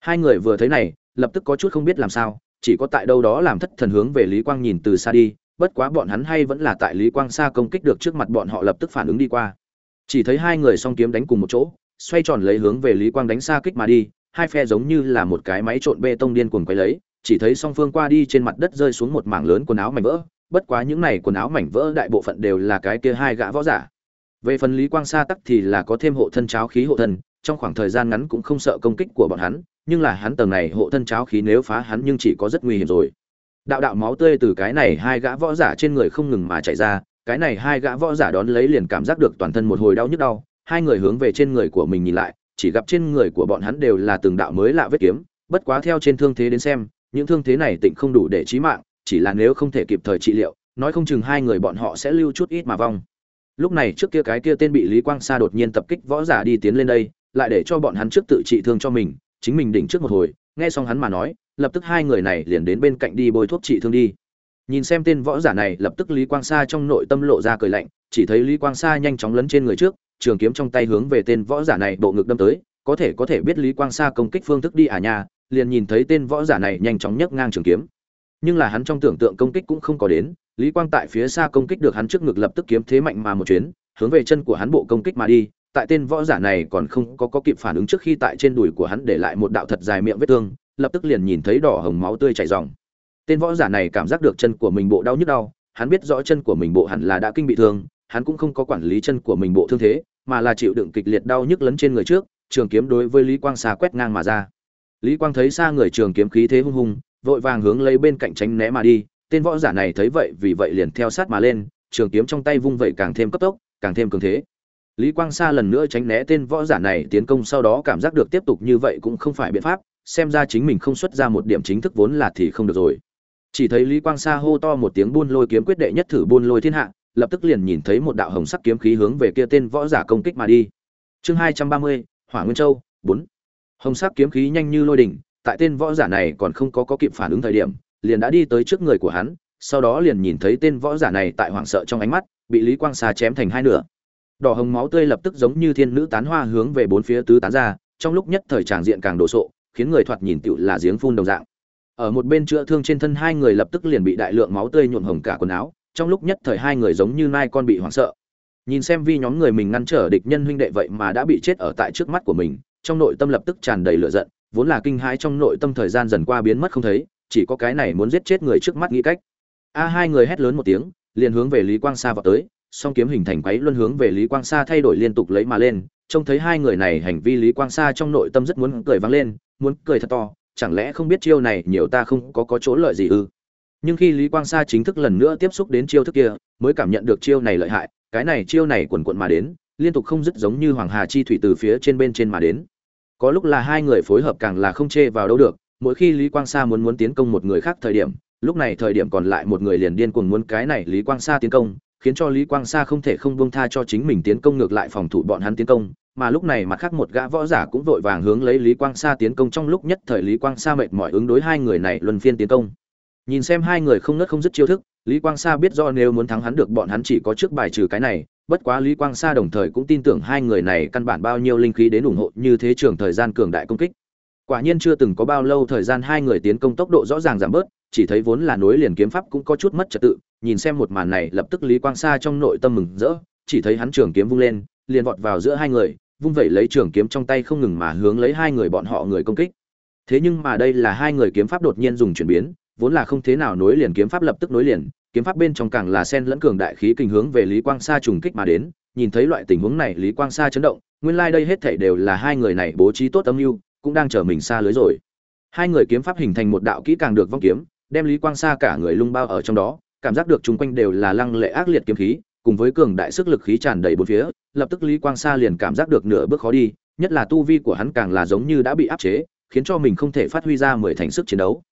Hai người vừa thấy này, lập tức có chút không biết làm sao, chỉ có tại đâu đó làm thất thần hướng về lý quang nhìn từ xa đi, bất quá bọn hắn hay vẫn là tại lý quang xa công kích được trước mặt bọn họ lập tức phản ứng đi qua. Chỉ thấy hai người song kiếm đánh cùng một chỗ, xoay tròn lấy hướng về lý quang đánh xa kích mà đi, hai phe giống như là một cái máy trộn bê tông điên cuồng quấy lấy, chỉ thấy song phương qua đi trên mặt đất rơi xuống một mảng lớn quần áo mảnh vỡ bất quá những này quần áo mảnh vỡ đại bộ phận đều là cái kia hai gã võ giả. Về phần lý quang sa tắc thì là có thêm hộ thân cháo khí hộ thân, trong khoảng thời gian ngắn cũng không sợ công kích của bọn hắn, nhưng là hắn tầng này hộ thân cháo khí nếu phá hắn nhưng chỉ có rất nguy hiểm rồi. Đạo đạo máu tươi từ cái này hai gã võ giả trên người không ngừng mà chảy ra, cái này hai gã võ giả đón lấy liền cảm giác được toàn thân một hồi đau nhức đau, hai người hướng về trên người của mình nhìn lại, chỉ gặp trên người của bọn hắn đều là từng đạo mới lạ vết kiếm, bất quá theo trên thương thế đến xem, những thương thế này tịnh không đủ để chí mạng chỉ là nếu không thể kịp thời trị liệu, nói không chừng hai người bọn họ sẽ lưu chút ít mà vong. Lúc này trước kia cái kia tên bị lý quang sa đột nhiên tập kích võ giả đi tiến lên đây, lại để cho bọn hắn trước tự trị thương cho mình, chính mình đỉnh trước một hồi, nghe xong hắn mà nói, lập tức hai người này liền đến bên cạnh đi bôi thuốc trị thương đi. Nhìn xem tên võ giả này, lập tức lý quang sa trong nội tâm lộ ra cười lạnh, chỉ thấy lý quang sa nhanh chóng lấn trên người trước, trường kiếm trong tay hướng về tên võ giả này bộ ngực đâm tới, có thể có thể biết lý quang sa công kích phương thức đi à nha, liền nhìn thấy tên võ giả này nhanh chóng nhấc ngang trường kiếm nhưng là hắn trong tưởng tượng công kích cũng không có đến lý quang tại phía xa công kích được hắn trước ngực lập tức kiếm thế mạnh mà một chuyến hướng về chân của hắn bộ công kích mà đi tại tên võ giả này còn không có, có kịp phản ứng trước khi tại trên đùi của hắn để lại một đạo thật dài miệng vết thương lập tức liền nhìn thấy đỏ hồng máu tươi chảy ròng. Tên võ giả này cảm giác được chân của mình bộ đau nhức đau hắn biết rõ chân của mình bộ hẳn là đã kinh bị thương hắn cũng không có quản lý chân của mình bộ thương thế mà là chịu đựng kịch liệt đau nhức lấn trên người trước trường kiếm đối với lý quang xa quét ngang mà ra. Lý quang thấy xa người trường kiếm khí thế hung hùng vội vàng hướng lấy bên cạnh tránh né mà đi, tên võ giả này thấy vậy vì vậy liền theo sát mà lên, trường kiếm trong tay vung vậy càng thêm cấp tốc, càng thêm cường thế. Lý quang sa lần nữa tránh né tên võ giả này tiến công sau đó cảm giác được tiếp tục như vậy cũng không phải biện pháp, xem ra chính mình không xuất ra một điểm chính thức vốn là thì không được rồi. Chỉ thấy lý quang sa hô to một tiếng buôn lôi kiếm quyết đệ nhất thử buôn lôi thiên hạ, lập tức liền nhìn thấy một đạo hồng sắc kiếm khí hướng về kia tên võ giả công kích mà đi. Chương hai trăm ba mươi, hỏa nguyên châu, bốn. Hồng sắc kiếm khí nhanh như lôi đỉnh tại tên võ giả này còn không có, có kịp phản ứng thời điểm liền đã đi tới trước người của hắn sau đó liền nhìn thấy tên võ giả này tại hoảng sợ trong ánh mắt bị lý quang sa chém thành hai nửa. Đỏ hồng máu tươi lập tức giống như thiên nữ tán hoa hướng về bốn phía tứ tán ra trong lúc nhất thời tràng diện càng đồ sộ khiến người thoạt nhìn tựu là giếng phun đồng dạng. Ở một bên chữa thương trên thân hai người lập tức liền bị đại lượng máu tươi nhuộm hồng cả quần áo trong lúc nhất thời hai người giống như nai con bị hoảng sợ. Nhìn xem vi nhóm người mình ngăn trở địch nhân huynh đệ vậy mà đã bị chết ở tại trước mắt của mình trong nội tâm lập tức tràn đầy lửa giận vốn là kinh hãi trong nội tâm thời gian dần qua biến mất không thấy, chỉ có cái này muốn giết chết người trước mắt nghĩ cách. A hai người hét lớn một tiếng, liền hướng về lý quang sa vào tới, song kiếm hình thành quấy luân hướng về lý quang sa thay đổi liên tục lấy mà lên, trông thấy hai người này hành vi lý quang sa trong nội tâm rất muốn cười vang lên, muốn cười thật to, chẳng lẽ không biết chiêu này nhiều ta không có có chỗ lợi gì ư? Nhưng khi lý quang sa chính thức lần nữa tiếp xúc đến chiêu thức kia, mới cảm nhận được chiêu này lợi hại, cái này chiêu này quần quận mà đến, liên tục không dứt giống như hoàng hà chi thủy từ phía trên bên trên mà đến có lúc là hai người phối hợp càng là không chê vào đâu được, mỗi khi lý quang sa muốn muốn tiến công một người khác thời điểm, lúc này thời điểm còn lại một người liền điên cuồng muốn cái này lý quang sa tiến công, khiến cho lý quang sa không thể không buông tha cho chính mình tiến công ngược lại phòng thủ bọn hắn tiến công, mà lúc này mặt khác một gã võ giả cũng vội vàng hướng lấy lý quang sa tiến công trong lúc nhất thời lý quang sa mệt mỏi ứng đối hai người này luân phiên tiến công. Nhìn xem hai người không nớt không dứt chiêu thức, lý quang sa biết do nếu muốn thắng hắn được bọn hắn chỉ có trước bài trừ cái này bất quá lý quang sa đồng thời cũng tin tưởng hai người này căn bản bao nhiêu linh khí đến ủng hộ như thế trường thời gian cường đại công kích. Quả nhiên chưa từng có bao lâu thời gian hai người tiến công tốc độ rõ ràng giảm bớt, chỉ thấy vốn là nối liền kiếm pháp cũng có chút mất trật tự, nhìn xem một màn này lập tức lý quang sa trong nội tâm mừng rỡ, chỉ thấy hắn trường kiếm vung lên, liền vọt vào giữa hai người, vung vẩy lấy trường kiếm trong tay không ngừng mà hướng lấy hai người bọn họ người công kích. Thế nhưng mà đây là hai người kiếm pháp đột nhiên dùng chuyển biến, vốn là không thế nào nối liền kiếm pháp lập tức nối liền kiếm pháp bên trong càng là sen lẫn cường đại khí kình hướng về lý quang sa trùng kích mà đến, nhìn thấy loại tình huống này, lý quang sa chấn động, nguyên lai đây hết thảy đều là hai người này bố trí tốt âm mưu, cũng đang chờ mình xa lưới rồi. Hai người kiếm pháp hình thành một đạo kỹ càng được vong kiếm, đem lý quang sa cả người lung bao ở trong đó, cảm giác được chúng quanh đều là lăng lệ ác liệt kiếm khí, cùng với cường đại sức lực khí tràn đầy bốn phía, lập tức lý quang sa liền cảm giác được nửa bước khó đi, nhất là tu vi của hắn càng là giống như đã bị áp chế, khiến cho mình không thể phát huy ra mười thành sức chiến đấu.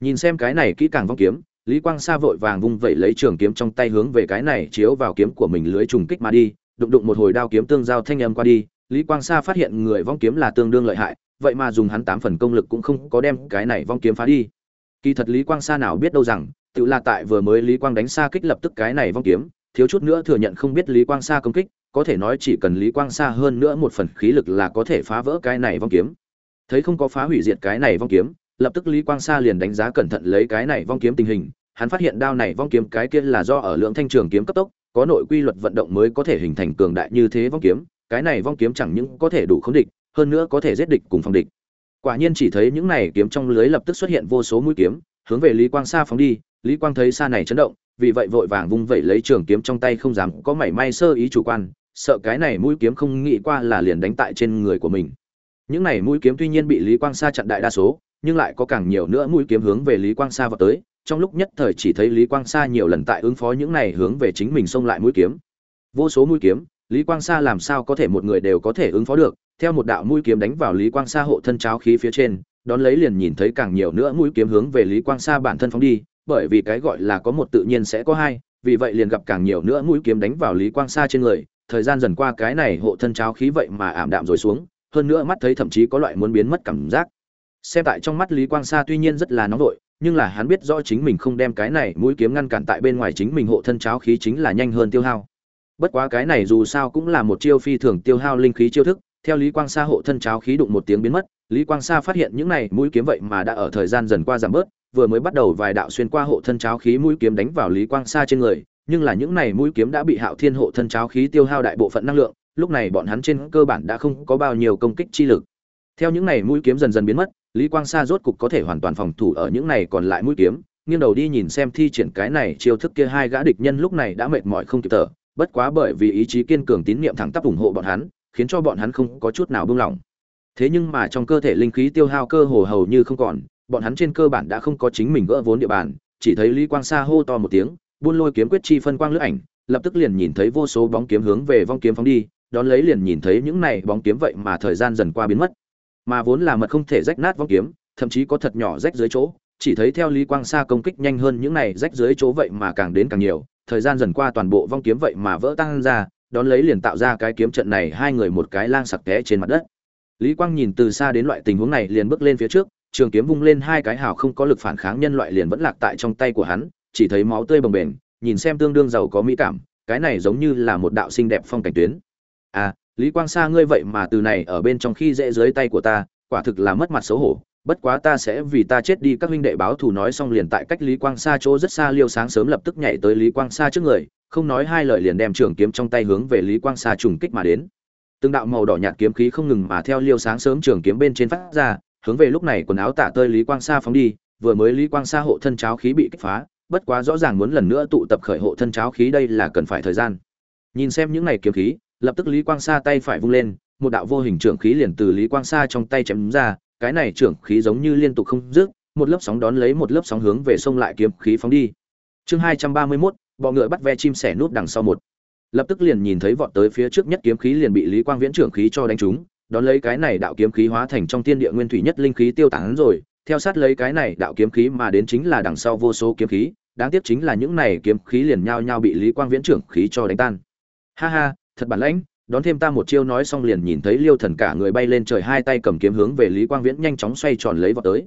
Nhìn xem cái này kỹ càng vong kiếm lý quang sa vội vàng vung vẩy lấy trường kiếm trong tay hướng về cái này chiếu vào kiếm của mình lưới trùng kích mà đi, đụng đụng một hồi đao kiếm tương giao thanh âm qua đi. Lý quang sa phát hiện người vong kiếm là tương đương lợi hại, vậy mà dùng hắn tám phần công lực cũng không có đem cái này vong kiếm phá đi. Kỳ thật lý quang sa nào biết đâu rằng, tự là tại vừa mới lý quang đánh xa kích lập tức cái này vong kiếm, thiếu chút nữa thừa nhận không biết lý quang sa công kích, có thể nói chỉ cần lý quang sa hơn nữa một phần khí lực là có thể phá vỡ cái này vong kiếm. Thấy không có phá hủy diệt cái này vong kiếm lập tức lý quang sa liền đánh giá cẩn thận lấy cái này vong kiếm tình hình, hắn phát hiện đao này vong kiếm cái kia là do ở lượng thanh trường kiếm cấp tốc, có nội quy luật vận động mới có thể hình thành cường đại như thế vong kiếm, cái này vong kiếm chẳng những có thể đủ khống địch, hơn nữa có thể giết địch cùng phòng địch. Quả nhiên chỉ thấy những này kiếm trong lưới lập tức xuất hiện vô số mũi kiếm, hướng về lý quang sa phóng đi, lý quang thấy xa này chấn động, vì vậy vội vàng vung vẩy lấy trường kiếm trong tay không dám có mảy may sơ ý chủ quan, sợ cái này mũi kiếm không nghĩ qua là liền đánh tại trên người của mình. Những này mũi kiếm tuy nhiên bị lý quang sa chặn đại đa số nhưng lại có càng nhiều nữa mũi kiếm hướng về lý quang sa vào tới, trong lúc nhất thời chỉ thấy lý quang sa nhiều lần tại ứng phó những này hướng về chính mình xông lại mũi kiếm. Vô số mũi kiếm, lý quang sa làm sao có thể một người đều có thể ứng phó được, theo một đạo mũi kiếm đánh vào lý quang sa hộ thân cháo khí phía trên, đón lấy liền nhìn thấy càng nhiều nữa mũi kiếm hướng về lý quang sa bản thân phóng đi, bởi vì cái gọi là có một tự nhiên sẽ có hai, vì vậy liền gặp càng nhiều nữa mũi kiếm đánh vào lý quang sa trên người, thời gian dần qua cái này hộ thân cháo khí vậy mà ảm đạm rồi xuống, hơn nữa mắt thấy thậm chí có loại muốn biến mất cảm giác xem tại trong mắt lý quang sa tuy nhiên rất là nóng vội, nhưng là hắn biết rõ chính mình không đem cái này mũi kiếm ngăn cản tại bên ngoài chính mình hộ thân cháo khí chính là nhanh hơn tiêu hao. Bất quá cái này dù sao cũng là một chiêu phi thường tiêu hao linh khí chiêu thức, theo lý quang sa hộ thân cháo khí đụng một tiếng biến mất, lý quang sa phát hiện những này mũi kiếm vậy mà đã ở thời gian dần qua giảm bớt, vừa mới bắt đầu vài đạo xuyên qua hộ thân cháo khí mũi kiếm đánh vào lý quang sa trên người, nhưng là những này mũi kiếm đã bị hạo thiên hộ thân cháo khí tiêu hao đại bộ phận năng lượng, lúc này bọn hắn trên cơ bản đã không có bao nhiêu công kích chi lực. Theo những này mũi kiếm dần dần biến mất lý quang sa rốt cục có thể hoàn toàn phòng thủ ở những này còn lại mũi kiếm, nghiêng đầu đi nhìn xem thi triển cái này chiêu thức kia hai gã địch nhân lúc này đã mệt mỏi không kịp thở. Bất quá bởi vì ý chí kiên cường tín nhiệm thẳng tắp ủng hộ bọn hắn, khiến cho bọn hắn không có chút nào buông lỏng. Thế nhưng mà trong cơ thể linh khí tiêu hao cơ hồ hầu như không còn, bọn hắn trên cơ bản đã không có chính mình gỡ vốn địa bàn, chỉ thấy lý quang sa hô to một tiếng, buôn lôi kiếm quyết chi phân quang lưỡi ảnh, lập tức liền nhìn thấy vô số bóng kiếm hướng về vong kiếm phóng đi, đón lấy liền nhìn thấy những này bóng kiếm vậy mà thời gian dần qua biến mất mà vốn là mật không thể rách nát vong kiếm, thậm chí có thật nhỏ rách dưới chỗ, chỉ thấy theo lý quang sa công kích nhanh hơn những này rách dưới chỗ vậy mà càng đến càng nhiều, thời gian dần qua toàn bộ vong kiếm vậy mà vỡ tăng ra, đón lấy liền tạo ra cái kiếm trận này hai người một cái lang sặc té trên mặt đất. Lý quang nhìn từ xa đến loại tình huống này liền bước lên phía trước, trường kiếm vung lên hai cái hào không có lực phản kháng nhân loại liền vẫn lạc tại trong tay của hắn, chỉ thấy máu tươi bồng bềnh, nhìn xem tương đương giàu có mỹ cảm, cái này giống như là một đạo xinh đẹp phong cảnh tuyến. À lý quang sa, ngươi vậy mà từ này ở bên trong khi dễ dưới tay của ta, quả thực là mất mặt xấu hổ. Bất quá ta sẽ vì ta chết đi, các huynh đệ báo thù nói xong liền tại cách lý quang sa chỗ rất xa liêu sáng sớm lập tức nhảy tới lý quang sa trước người, không nói hai lời liền đem trường kiếm trong tay hướng về lý quang sa trùng kích mà đến. Từng đạo màu đỏ nhạt kiếm khí không ngừng mà theo liêu sáng sớm trường kiếm bên trên phát ra, hướng về lúc này quần áo tả tơi lý quang sa phóng đi, vừa mới lý quang sa hộ thân cháo khí bị kích phá, bất quá rõ ràng muốn lần nữa tụ tập khởi hộ thân cháo khí đây là cần phải thời gian. Nhìn xem những này kiếm khí lập tức lý quang sa tay phải vung lên một đạo vô hình trưởng khí liền từ lý quang sa trong tay chém ra cái này trưởng khí giống như liên tục không dứt một lớp sóng đón lấy một lớp sóng hướng về sông lại kiếm khí phóng đi. Chương hai trăm ba mươi 231, bọ ngựa bắt ve chim sẻ nút đằng sau một. Lập tức liền nhìn thấy vọt tới phía trước nhất kiếm khí liền bị lý quang viễn trưởng khí cho đánh trúng đón lấy cái này đạo kiếm khí hóa thành trong thiên địa nguyên thủy nhất linh khí tiêu tán rồi theo sát lấy cái này đạo kiếm khí mà đến chính là đằng sau vô số kiếm khí đáng tiếc chính là những này kiếm khí liền nhau nhau bị lý quang viễn trưởng khí cho đánh tan. Ha ha thật bản lãnh, đón thêm ta một chiêu nói xong liền nhìn thấy liêu thần cả người bay lên trời hai tay cầm kiếm hướng về lý quang viễn nhanh chóng xoay tròn lấy vào tới.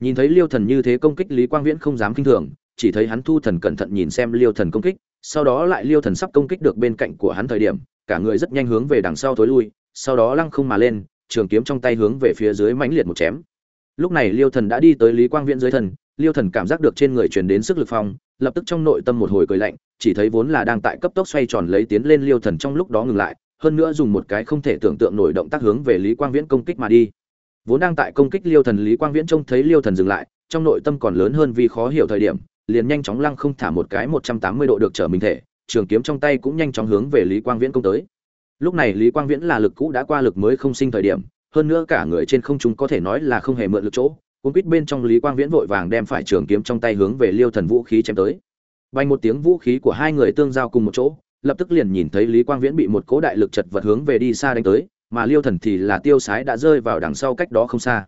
Nhìn thấy liêu thần như thế công kích lý quang viễn không dám kinh thường, chỉ thấy hắn thu thần cẩn thận nhìn xem liêu thần công kích, sau đó lại liêu thần sắp công kích được bên cạnh của hắn thời điểm, cả người rất nhanh hướng về đằng sau thối lui, sau đó lăng không mà lên, trường kiếm trong tay hướng về phía dưới mãnh liệt một chém. Lúc này liêu thần đã đi tới lý quang viễn dưới thần liêu thần cảm giác được trên người truyền đến sức lực phong, lập tức trong nội tâm một hồi cười lạnh, chỉ thấy vốn là đang tại cấp tốc xoay tròn lấy tiến lên liêu thần trong lúc đó ngừng lại, hơn nữa dùng một cái không thể tưởng tượng nổi động tác hướng về lý quang viễn công kích mà đi. Vốn đang tại công kích liêu thần, lý quang viễn trông thấy liêu thần dừng lại, trong nội tâm còn lớn hơn vì khó hiểu thời điểm, liền nhanh chóng lăng không thả một cái một trăm tám mươi độ được trở mình thể, trường kiếm trong tay cũng nhanh chóng hướng về lý quang viễn công tới. Lúc này lý quang viễn là lực cũ đã qua lực mới không sinh thời điểm, hơn nữa cả người trên không trung có thể nói là không hề mượn lực chỗ cuốn quýt bên trong lý quang viễn vội vàng đem phải trường kiếm trong tay hướng về liêu thần vũ khí chém tới. Vay một tiếng vũ khí của hai người tương giao cùng một chỗ, lập tức liền nhìn thấy lý quang viễn bị một cố đại lực chật vật hướng về đi xa đánh tới, mà liêu thần thì là tiêu sái đã rơi vào đằng sau cách đó không xa.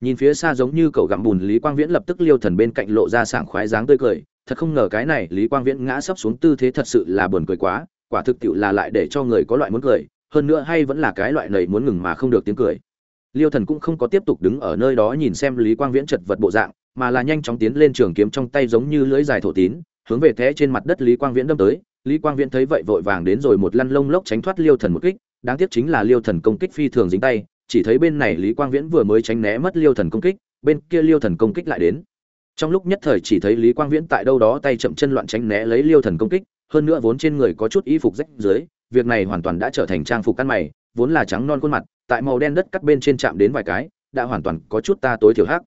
Nhìn phía xa giống như cậu gặm bùn, lý quang viễn lập tức liêu thần bên cạnh lộ ra sảng khoái dáng tươi cười, thật không ngờ cái này lý quang viễn ngã sấp xuống tư thế thật sự là buồn cười quá, quả thực tiệu là lại để cho người có loại muốn cười, hơn nữa hay vẫn là cái loại này muốn ngừng mà không được tiếng cười liêu thần cũng không có tiếp tục đứng ở nơi đó nhìn xem lý quang viễn chật vật bộ dạng, mà là nhanh chóng tiến lên trường kiếm trong tay giống như lưỡi dài thổ tín, hướng về thế trên mặt đất lý quang viễn đâm tới. Lý quang viễn thấy vậy vội vàng đến rồi một lăn lông lốc tránh thoát liêu thần một kích, đáng tiếc chính là liêu thần công kích phi thường dính tay, chỉ thấy bên này lý quang viễn vừa mới tránh né mất liêu thần công kích, bên kia liêu thần công kích lại đến. Trong lúc nhất thời chỉ thấy lý quang viễn tại đâu đó tay chậm chân loạn tránh né lấy liêu thần công kích, hơn nữa vốn trên người có chút y phục rách dưới, việc này hoàn toàn đã trở thành trang phục căn mày, vốn là trắng non khuôn mặt tại màu đen đất cắt bên trên chạm đến vài cái, đã hoàn toàn có chút ta tối thiểu hắc.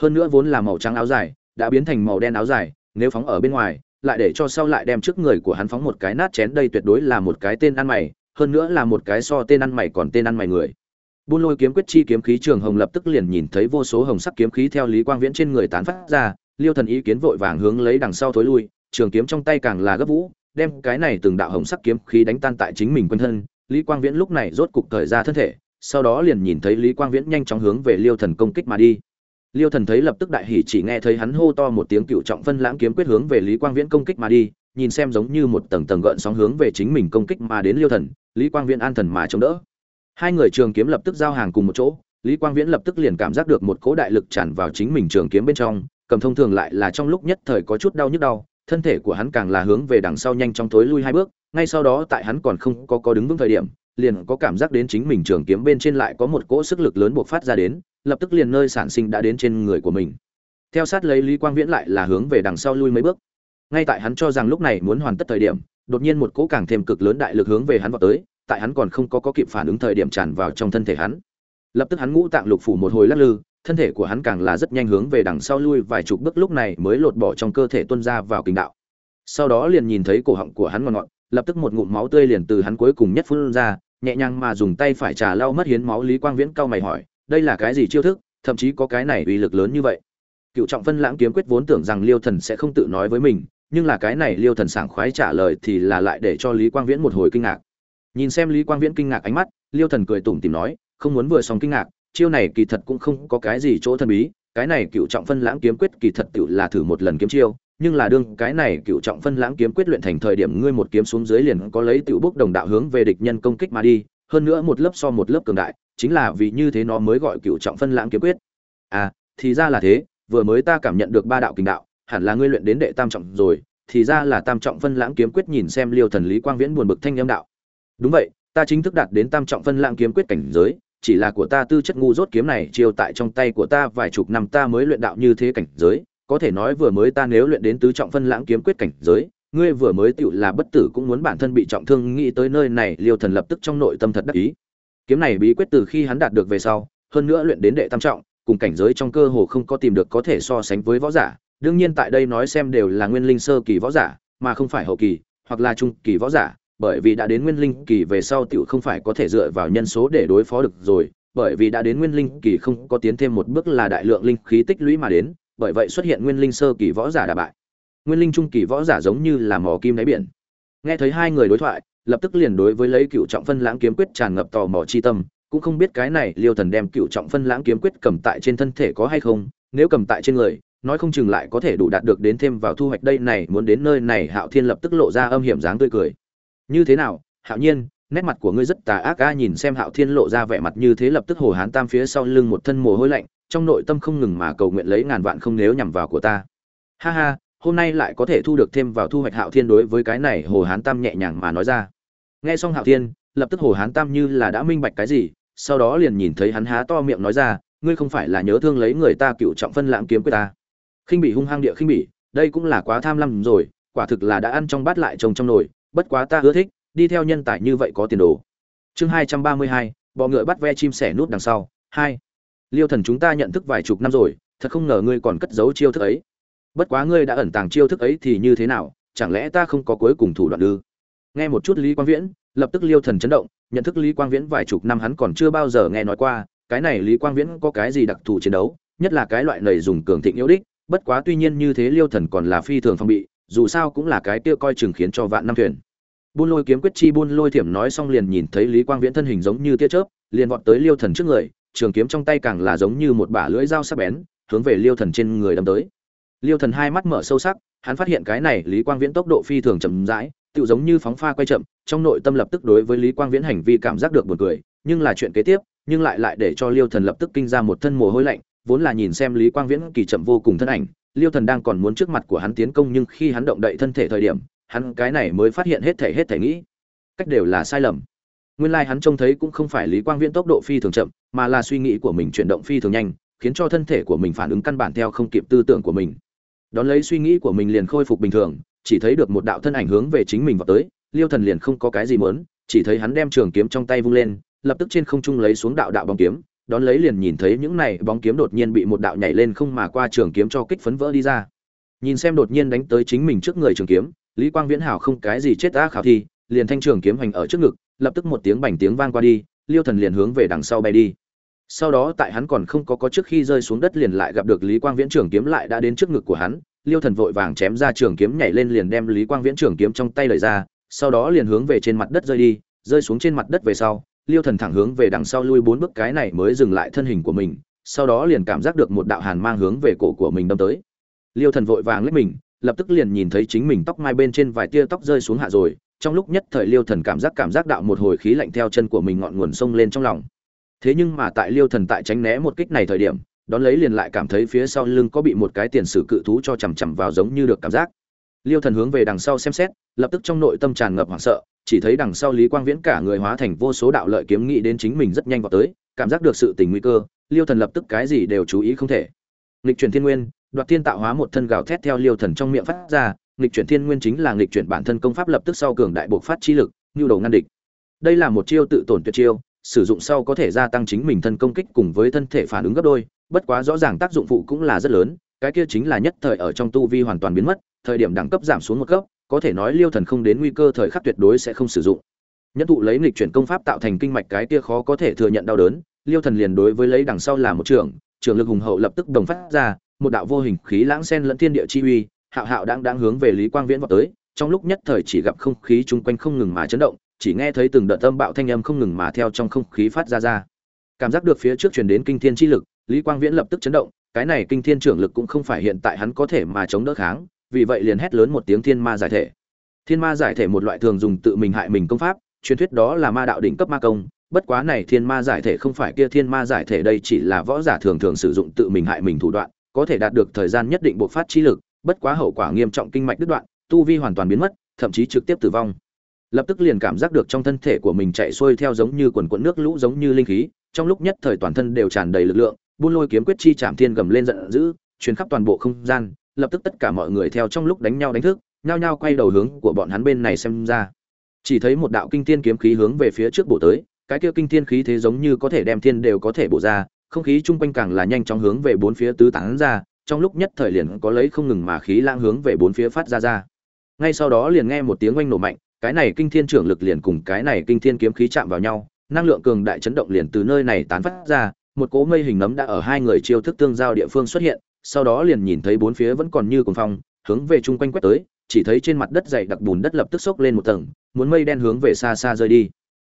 Hơn nữa vốn là màu trắng áo dài, đã biến thành màu đen áo dài, nếu phóng ở bên ngoài, lại để cho sau lại đem trước người của hắn phóng một cái nát chén, đây tuyệt đối là một cái tên ăn mày, hơn nữa là một cái so tên ăn mày còn tên ăn mày người. Buôn lôi kiếm quyết chi kiếm khí trường hồng lập tức liền nhìn thấy vô số hồng sắc kiếm khí theo lý quang viễn trên người tán phát ra, liêu thần ý kiến vội vàng hướng lấy đằng sau thối lui, trường kiếm trong tay càng là gấp vũ, đem cái này từng đạo hồng sắc kiếm khí đánh tan tại chính mình quanh thân, lý quang viễn lúc này rốt cục thời ra thân thể sau đó liền nhìn thấy lý quang viễn nhanh chóng hướng về liêu thần công kích mà đi. Liêu thần thấy lập tức đại hỉ chỉ nghe thấy hắn hô to một tiếng cựu trọng phân lãng kiếm quyết hướng về lý quang viễn công kích mà đi, nhìn xem giống như một tầng tầng gợn sóng hướng về chính mình công kích mà đến liêu thần, lý quang viễn an thần mà chống đỡ. Hai người trường kiếm lập tức giao hàng cùng một chỗ, lý quang viễn lập tức liền cảm giác được một cỗ đại lực tràn vào chính mình trường kiếm bên trong, cầm thông thường lại là trong lúc nhất thời có chút đau nhức đau, thân thể của hắn càng là hướng về đằng sau nhanh chóng tối lui hai bước, ngay sau đó tại hắn còn không có có đứng vững thời điểm liền có cảm giác đến chính mình trường kiếm bên trên lại có một cỗ sức lực lớn buộc phát ra đến, lập tức liền nơi sản sinh đã đến trên người của mình. Theo sát lấy lý quang viễn lại là hướng về đằng sau lui mấy bước. Ngay tại hắn cho rằng lúc này muốn hoàn tất thời điểm, đột nhiên một cỗ càng thêm cực lớn đại lực hướng về hắn vào tới, tại hắn còn không có có kịp phản ứng thời điểm tràn vào trong thân thể hắn. Lập tức hắn ngũ tạng lục phủ một hồi lắc lư, thân thể của hắn càng là rất nhanh hướng về đằng sau lui vài chục bước lúc này mới lột bỏ trong cơ thể tuôn ra vào kinh đạo. Sau đó liền nhìn thấy cổ họng của hắn ngọn ngọn, lập tức một ngụm máu tươi liền từ hắn cuối cùng nhất phun ra nhẹ nhàng mà dùng tay phải trà lau mất hiến máu lý quang viễn cau mày hỏi, đây là cái gì chiêu thức? Thậm chí có cái này uy lực lớn như vậy? Cựu trọng phân lãng kiếm quyết vốn tưởng rằng liêu thần sẽ không tự nói với mình, nhưng là cái này liêu thần sảng khoái trả lời thì là lại để cho lý quang viễn một hồi kinh ngạc. Nhìn xem lý quang viễn kinh ngạc ánh mắt, liêu thần cười tủm tìm nói, không muốn vừa xong kinh ngạc, chiêu này kỳ thật cũng không có cái gì chỗ thần bí, cái này cựu trọng phân lãng kiếm quyết kỳ thật tự là thử một lần kiếm chiêu nhưng là đương cái này cựu trọng phân lãng kiếm quyết luyện thành thời điểm ngươi một kiếm xuống dưới liền có lấy tiểu bốc đồng đạo hướng về địch nhân công kích mà đi, hơn nữa một lớp so một lớp cường đại, chính là vì như thế nó mới gọi cựu trọng phân lãng kiếm quyết. À thì ra là thế, vừa mới ta cảm nhận được ba đạo kình đạo, hẳn là ngươi luyện đến đệ tam trọng rồi, thì ra là tam trọng phân lãng kiếm quyết nhìn xem liêu thần lý quang viễn buồn bực thanh âm đạo. Đúng vậy, ta chính thức đạt đến tam trọng phân lãng kiếm quyết cảnh giới, chỉ là của ta tư chất ngu dốt kiếm này chiêu tại trong tay của ta vài chục năm ta mới luyện đạo như thế cảnh giới có thể nói vừa mới ta nếu luyện đến tứ trọng phân lãng kiếm quyết cảnh giới, ngươi vừa mới tựu là bất tử cũng muốn bản thân bị trọng thương nghĩ tới nơi này, liêu thần lập tức trong nội tâm thật đắc ý. Kiếm này bí quyết từ khi hắn đạt được về sau, hơn nữa luyện đến đệ tam trọng, cùng cảnh giới trong cơ hồ không có tìm được có thể so sánh với võ giả, đương nhiên tại đây nói xem đều là nguyên linh sơ kỳ võ giả, mà không phải hậu kỳ, hoặc là trung kỳ võ giả, bởi vì đã đến nguyên linh kỳ về sau tựu không phải có thể dựa vào nhân số để đối phó được rồi, bởi vì đã đến nguyên linh kỳ không có tiến thêm một bước là đại lượng linh khí tích lũy mà đến bởi vậy xuất hiện nguyên linh sơ kỳ võ giả đả bại. Nguyên linh trung kỳ võ giả giống như là mò kim đáy biển. Nghe thấy hai người đối thoại, lập tức liền đối với lấy cựu trọng phân lãng kiếm quyết tràn ngập tò mò chi tâm, cũng không biết cái này liêu thần đem cựu trọng phân lãng kiếm quyết cầm tại trên thân thể có hay không, nếu cầm tại trên người, nói không chừng lại có thể đủ đạt được đến thêm vào thu hoạch đây này, muốn đến nơi này hạo thiên lập tức lộ ra âm hiểm dáng tươi cười. Như thế nào, hạo nhiên, nét mặt của ngươi rất tà ác a, nhìn xem hạo thiên lộ ra vẻ mặt như thế lập tức hồ hán tam phía sau lưng một thân mồ hôi lạnh trong nội tâm không ngừng mà cầu nguyện lấy ngàn vạn không nếu nhằm vào của ta. Ha ha, hôm nay lại có thể thu được thêm vào thu hoạch hạo thiên đối với cái này hồ hán tam nhẹ nhàng mà nói ra. Nghe xong hạo thiên, lập tức hồ hán tam như là đã minh bạch cái gì, sau đó liền nhìn thấy hắn há to miệng nói ra, ngươi không phải là nhớ thương lấy người ta cựu trọng phân lãng kiếm quyết ta. Khinh bị hung hăng địa khinh bị đây cũng là quá tham lam rồi, quả thực là đã ăn trong bát lại trồng trong nồi, bất quá ta ưa thích, đi theo nhân tài như vậy có tiền đồ. Chương hai trăm ba mươi hai, bọ ngựa bắt ve chim sẻ nút đằng sau. Hai liêu thần chúng ta nhận thức vài chục năm rồi, thật không ngờ ngươi còn cất giấu chiêu thức ấy. Bất quá ngươi đã ẩn tàng chiêu thức ấy thì như thế nào, chẳng lẽ ta không có cuối cùng thủ đoạn ư? Nghe một chút lý quang viễn, lập tức liêu thần chấn động, nhận thức lý quang viễn vài chục năm hắn còn chưa bao giờ nghe nói qua, cái này lý quang viễn có cái gì đặc thù chiến đấu, nhất là cái loại này dùng cường thịnh yếu đích, bất quá tuy nhiên như thế liêu thần còn là phi thường phong bị, dù sao cũng là cái kia coi chừng khiến cho vạn năm thuyền. Buôn lôi kiếm quyết chi buôn lôi thiểm nói xong liền nhìn thấy lý quang viễn thân hình giống như tia chớp, liền vọt tới liêu thần trước người trường kiếm trong tay càng là giống như một bả lưỡi dao sắc bén, hướng về liêu thần trên người đâm tới. Liêu thần hai mắt mở sâu sắc, hắn phát hiện cái này lý quang viễn tốc độ phi thường chậm rãi, tựu giống như phóng pha quay chậm, trong nội tâm lập tức đối với lý quang viễn hành vi cảm giác được buồn cười, nhưng là chuyện kế tiếp, nhưng lại lại để cho liêu thần lập tức kinh ra một thân mồ hôi lạnh, vốn là nhìn xem lý quang viễn kỳ chậm vô cùng thân ảnh, liêu thần đang còn muốn trước mặt của hắn tiến công nhưng khi hắn động đậy thân thể thời điểm, hắn cái này mới phát hiện hết thể hết thể nghĩ, cách đều là sai lầm nguyên lai hắn trông thấy cũng không phải lý quang viễn tốc độ phi thường chậm, mà là suy nghĩ của mình chuyển động phi thường nhanh, khiến cho thân thể của mình phản ứng căn bản theo không kịp tư tưởng của mình. Đón lấy suy nghĩ của mình liền khôi phục bình thường, chỉ thấy được một đạo thân ảnh hướng về chính mình vào tới, liêu thần liền không có cái gì muốn, chỉ thấy hắn đem trường kiếm trong tay vung lên, lập tức trên không trung lấy xuống đạo đạo bóng kiếm, đón lấy liền nhìn thấy những này bóng kiếm đột nhiên bị một đạo nhảy lên không mà qua trường kiếm cho kích phấn vỡ đi ra. Nhìn xem đột nhiên đánh tới chính mình trước người trường kiếm, lý quang viễn hảo không cái gì chết ta khảo thi liền thanh trường kiếm hành ở trước ngực, lập tức một tiếng bành tiếng vang qua đi, liêu thần liền hướng về đằng sau bay đi. Sau đó tại hắn còn không có có trước khi rơi xuống đất liền lại gặp được lý quang viễn trường kiếm lại đã đến trước ngực của hắn, liêu thần vội vàng chém ra trường kiếm nhảy lên liền đem lý quang viễn trường kiếm trong tay lời ra, sau đó liền hướng về trên mặt đất rơi đi, rơi xuống trên mặt đất về sau, liêu thần thẳng hướng về đằng sau lui bốn bước cái này mới dừng lại thân hình của mình, sau đó liền cảm giác được một đạo hàn mang hướng về cổ của mình đâm tới. Liêu thần vội vàng lách mình, lập tức liền nhìn thấy chính mình tóc mai bên trên vài tia tóc rơi xuống hạ rồi trong lúc nhất thời liêu thần cảm giác cảm giác đạo một hồi khí lạnh theo chân của mình ngọn nguồn sông lên trong lòng. Thế nhưng mà tại liêu thần tại tránh né một kích này thời điểm, đón lấy liền lại cảm thấy phía sau lưng có bị một cái tiền sử cự thú cho chằm chằm vào giống như được cảm giác. Liêu thần hướng về đằng sau xem xét, lập tức trong nội tâm tràn ngập hoảng sợ, chỉ thấy đằng sau lý quang viễn cả người hóa thành vô số đạo lợi kiếm nghĩ đến chính mình rất nhanh vào tới, cảm giác được sự tình nguy cơ, liêu thần lập tức cái gì đều chú ý không thể. Nghịch chuyển thiên nguyên, đoạt thiên tạo hóa một thân gào thét theo liêu thần trong miệng phát ra nghịch chuyển thiên nguyên chính là nghịch chuyển bản thân công pháp lập tức sau cường đại bộc phát chi lực nhu đầu ngăn địch. Đây là một chiêu tự tổn tuyệt chiêu, sử dụng sau có thể gia tăng chính mình thân công kích cùng với thân thể phản ứng gấp đôi, bất quá rõ ràng tác dụng phụ cũng là rất lớn, cái kia chính là nhất thời ở trong tu vi hoàn toàn biến mất, thời điểm đẳng cấp giảm xuống một cấp, có thể nói liêu thần không đến nguy cơ thời khắc tuyệt đối sẽ không sử dụng. Nhất thụ lấy nghịch chuyển công pháp tạo thành kinh mạch cái kia khó có thể thừa nhận đau đớn, liêu thần liền đối với lấy đằng sau là một trường trường lực hùng hậu lập tức đồng phát ra, một đạo vô hình khí lãng sen lẫn thiên địa chi uy hạo hạo đang đang hướng về lý quang viễn vào tới, trong lúc nhất thời chỉ gặp không khí chung quanh không ngừng mà chấn động, chỉ nghe thấy từng đợt âm bạo thanh âm không ngừng mà theo trong không khí phát ra ra. Cảm giác được phía trước truyền đến kinh thiên chi lực, lý quang viễn lập tức chấn động, cái này kinh thiên trưởng lực cũng không phải hiện tại hắn có thể mà chống đỡ kháng, vì vậy liền hét lớn một tiếng thiên ma giải thể. Thiên ma giải thể một loại thường dùng tự mình hại mình công pháp, truyền thuyết đó là ma đạo đỉnh cấp ma công, bất quá này thiên ma giải thể không phải kia thiên ma giải thể đây chỉ là võ giả thường thường sử dụng tự mình hại mình thủ đoạn, có thể đạt được thời gian nhất định bộc phát chi lực bất quá hậu quả nghiêm trọng kinh mạch đứt đoạn, tu vi hoàn toàn biến mất, thậm chí trực tiếp tử vong. Lập tức liền cảm giác được trong thân thể của mình chạy xuôi theo giống như quần quần nước lũ giống như linh khí, trong lúc nhất thời toàn thân đều tràn đầy lực lượng, buôn lôi kiếm quyết chi chạm thiên gầm lên giận dữ, truyền khắp toàn bộ không gian, lập tức tất cả mọi người theo trong lúc đánh nhau đánh thức, nhao nhao quay đầu hướng của bọn hắn bên này xem ra. Chỉ thấy một đạo kinh thiên kiếm khí hướng về phía trước bổ tới, cái kia kinh thiên khí thế giống như có thể đem thiên đều có thể bổ ra, không khí chung quanh càng là nhanh chóng hướng về bốn phía tứ tán ra trong lúc nhất thời liền có lấy không ngừng mà khí lang hướng về bốn phía phát ra ra. Ngay sau đó liền nghe một tiếng oanh nổ mạnh, cái này kinh thiên trưởng lực liền cùng cái này kinh thiên kiếm khí chạm vào nhau, năng lượng cường đại chấn động liền từ nơi này tán phát ra, một cỗ mây hình nấm đã ở hai người chiêu thức tương giao địa phương xuất hiện, sau đó liền nhìn thấy bốn phía vẫn còn như cuồng phong, hướng về chung quanh quét tới, chỉ thấy trên mặt đất dày đặc bùn đất lập tức xốc lên một tầng, muốn mây đen hướng về xa xa rơi đi.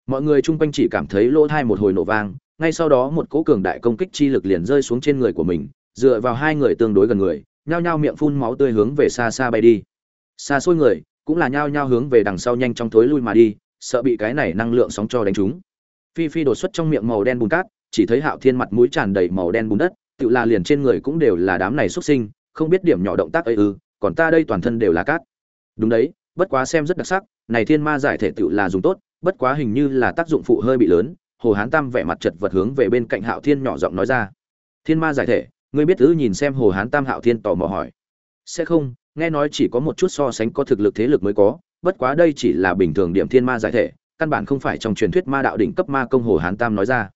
Mọi người chung quanh chỉ cảm thấy lỗ tai một hồi nổ vang, ngay sau đó một cỗ cường đại công kích chi lực liền rơi xuống trên người của mình dựa vào hai người tương đối gần người, nhao nhao miệng phun máu tươi hướng về xa xa bay đi. Xa xôi người, cũng là nhao nhao hướng về đằng sau nhanh trong thối lui mà đi, sợ bị cái này năng lượng sóng cho đánh trúng. Phi phi đột xuất trong miệng màu đen bùn cát, chỉ thấy hạo thiên mặt mũi tràn đầy màu đen bùn đất tự là liền trên người cũng đều là đám này xuất sinh, không biết điểm nhỏ động tác ấy ư, còn ta đây toàn thân đều là cát. Đúng đấy, bất quá xem rất đặc sắc, này thiên ma giải thể tự là dùng tốt, bất quá hình như là tác dụng phụ hơi bị lớn, hồ hán tam vẻ mặt chật vật hướng về bên cạnh hạo thiên nhỏ giọng nói ra. Thiên ma giải thể ngươi biết ư nhìn xem hồ hán tam hạo thiên tò mò hỏi. Sẽ không, nghe nói chỉ có một chút so sánh có thực lực thế lực mới có, bất quá đây chỉ là bình thường điểm thiên ma giải thể, căn bản không phải trong truyền thuyết ma đạo đỉnh cấp ma công hồ hán tam nói ra.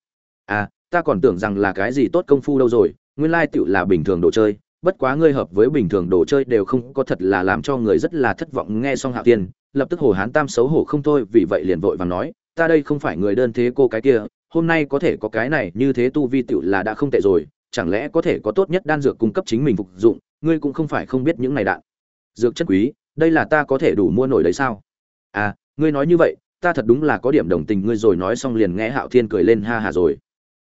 À ta còn tưởng rằng là cái gì tốt công phu đâu rồi, nguyên lai tựu là bình thường đồ chơi, bất quá ngươi hợp với bình thường đồ chơi đều không có thật là làm cho người rất là thất vọng nghe xong hạo tiên lập tức hồ hán tam xấu hổ không thôi, vì vậy liền vội vàng nói, ta đây không phải người đơn thế cô cái kia, hôm nay có thể có cái này, như thế tu vi tựu là đã không tệ rồi chẳng lẽ có thể có tốt nhất đan dược cung cấp chính mình phục dụng, ngươi cũng không phải không biết những này đạn. Dược chất quý, đây là ta có thể đủ mua nổi đấy sao? À ngươi nói như vậy, ta thật đúng là có điểm đồng tình ngươi rồi nói xong liền nghe hạo thiên cười lên ha hà rồi.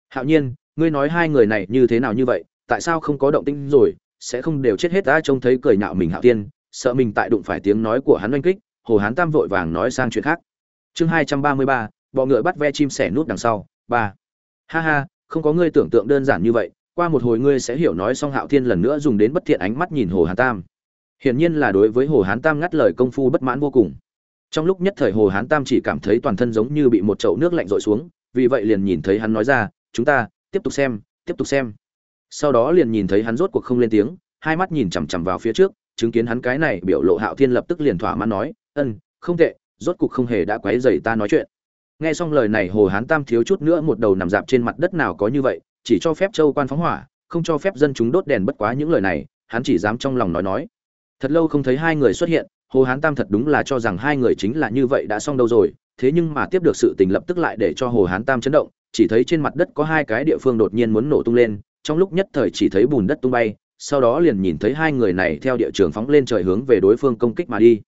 Hạo nhiên, ngươi nói hai người này như thế nào như vậy, tại sao không có động tĩnh rồi, sẽ không đều chết hết ta trông thấy cười nhạo mình hạo thiên, sợ mình tại đụng phải tiếng nói của hắn oanh kích, hồ hán tam vội vàng nói sang chuyện khác. Chương hai trăm ba mươi ba, bọ ngựa bắt ve chim sẻ nút đằng sau, ba. Ha ha, không có ngươi tưởng tượng đơn giản như vậy qua một hồi ngươi sẽ hiểu nói xong hạo thiên lần nữa dùng đến bất thiện ánh mắt nhìn hồ hán tam. Hiển nhiên là đối với hồ hán tam ngắt lời công phu bất mãn vô cùng. Trong lúc nhất thời hồ hán tam chỉ cảm thấy toàn thân giống như bị một chậu nước lạnh rội xuống, vì vậy liền nhìn thấy hắn nói ra, chúng ta, tiếp tục xem, tiếp tục xem. Sau đó liền nhìn thấy hắn rốt cuộc không lên tiếng, hai mắt nhìn chằm chằm vào phía trước, chứng kiến hắn cái này biểu lộ hạo thiên lập tức liền thỏa mãn nói, ân, không tệ, rốt cuộc không hề đã quấy dày ta nói chuyện. Nghe xong lời này hồ hán tam thiếu chút nữa một đầu nằm dạp trên mặt đất nào có như vậy chỉ cho phép châu quan phóng hỏa, không cho phép dân chúng đốt đèn bất quá những lời này, hắn chỉ dám trong lòng nói nói. Thật lâu không thấy hai người xuất hiện, hồ hán tam thật đúng là cho rằng hai người chính là như vậy đã xong đâu rồi, thế nhưng mà tiếp được sự tình lập tức lại để cho hồ hán tam chấn động, chỉ thấy trên mặt đất có hai cái địa phương đột nhiên muốn nổ tung lên, trong lúc nhất thời chỉ thấy bùn đất tung bay, sau đó liền nhìn thấy hai người này theo địa trường phóng lên trời hướng về đối phương công kích mà đi.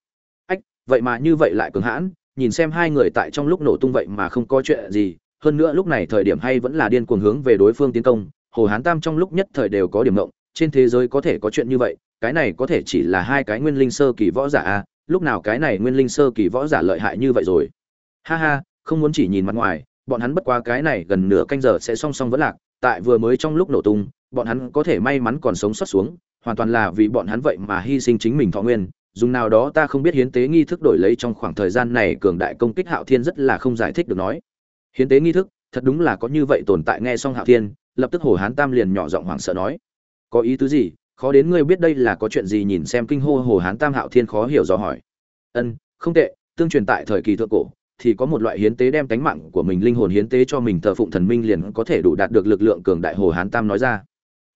Ách, vậy mà như vậy lại cường hãn, nhìn xem hai người tại trong lúc nổ tung vậy mà không có chuyện gì hơn nữa lúc này thời điểm hay vẫn là điên cuồng hướng về đối phương tiến công, hồ hán tam trong lúc nhất thời đều có điểm ngộng, trên thế giới có thể có chuyện như vậy, cái này có thể chỉ là hai cái nguyên linh sơ kỳ võ giả a lúc nào cái này nguyên linh sơ kỳ võ giả lợi hại như vậy rồi. Ha ha, không muốn chỉ nhìn mặt ngoài, bọn hắn bất qua cái này gần nửa canh giờ sẽ song song vẫn lạc, tại vừa mới trong lúc nổ tung, bọn hắn có thể may mắn còn sống sót xuống, hoàn toàn là vì bọn hắn vậy mà hy sinh chính mình thọ nguyên, dùng nào đó ta không biết hiến tế nghi thức đổi lấy trong khoảng thời gian này cường đại công kích hạo thiên rất là không giải thích được nói hiến tế nghi thức, thật đúng là có như vậy tồn tại nghe xong hạo thiên, lập tức hồ hán tam liền nhỏ giọng hoảng sợ nói. Có ý tứ gì? Khó đến ngươi biết đây là có chuyện gì nhìn xem kinh hô hồ hán tam hạo thiên khó hiểu do hỏi. Ân, không tệ, tương truyền tại thời kỳ thượng cổ, thì có một loại hiến tế đem tánh mạng của mình linh hồn hiến tế cho mình thờ phụng thần minh liền có thể đủ đạt được lực lượng cường đại hồ hán tam nói ra.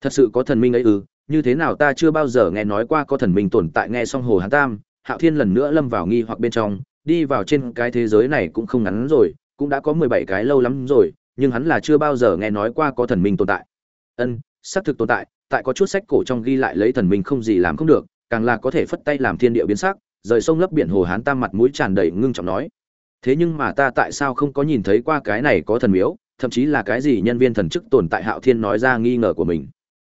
Thật sự có thần minh ấy ư? Như thế nào ta chưa bao giờ nghe nói qua có thần minh tồn tại nghe xong hồ hán tam, hạo thiên lần nữa lâm vào nghi hoặc bên trong, đi vào trên cái thế giới này cũng không ngắn rồi cũng đã có mười bảy cái lâu lắm rồi, nhưng hắn là chưa bao giờ nghe nói qua có thần minh tồn tại. Ân, xác thực tồn tại tại có chút sách cổ trong ghi lại lấy thần minh không gì làm không được, càng là có thể phất tay làm thiên địa biến sắc, rời sông lấp biển hồ hán tam mặt mũi tràn đầy ngưng trọng nói. Thế nhưng mà ta tại sao không có nhìn thấy qua cái này có thần miếu, thậm chí là cái gì nhân viên thần chức tồn tại hạo thiên nói ra nghi ngờ của mình.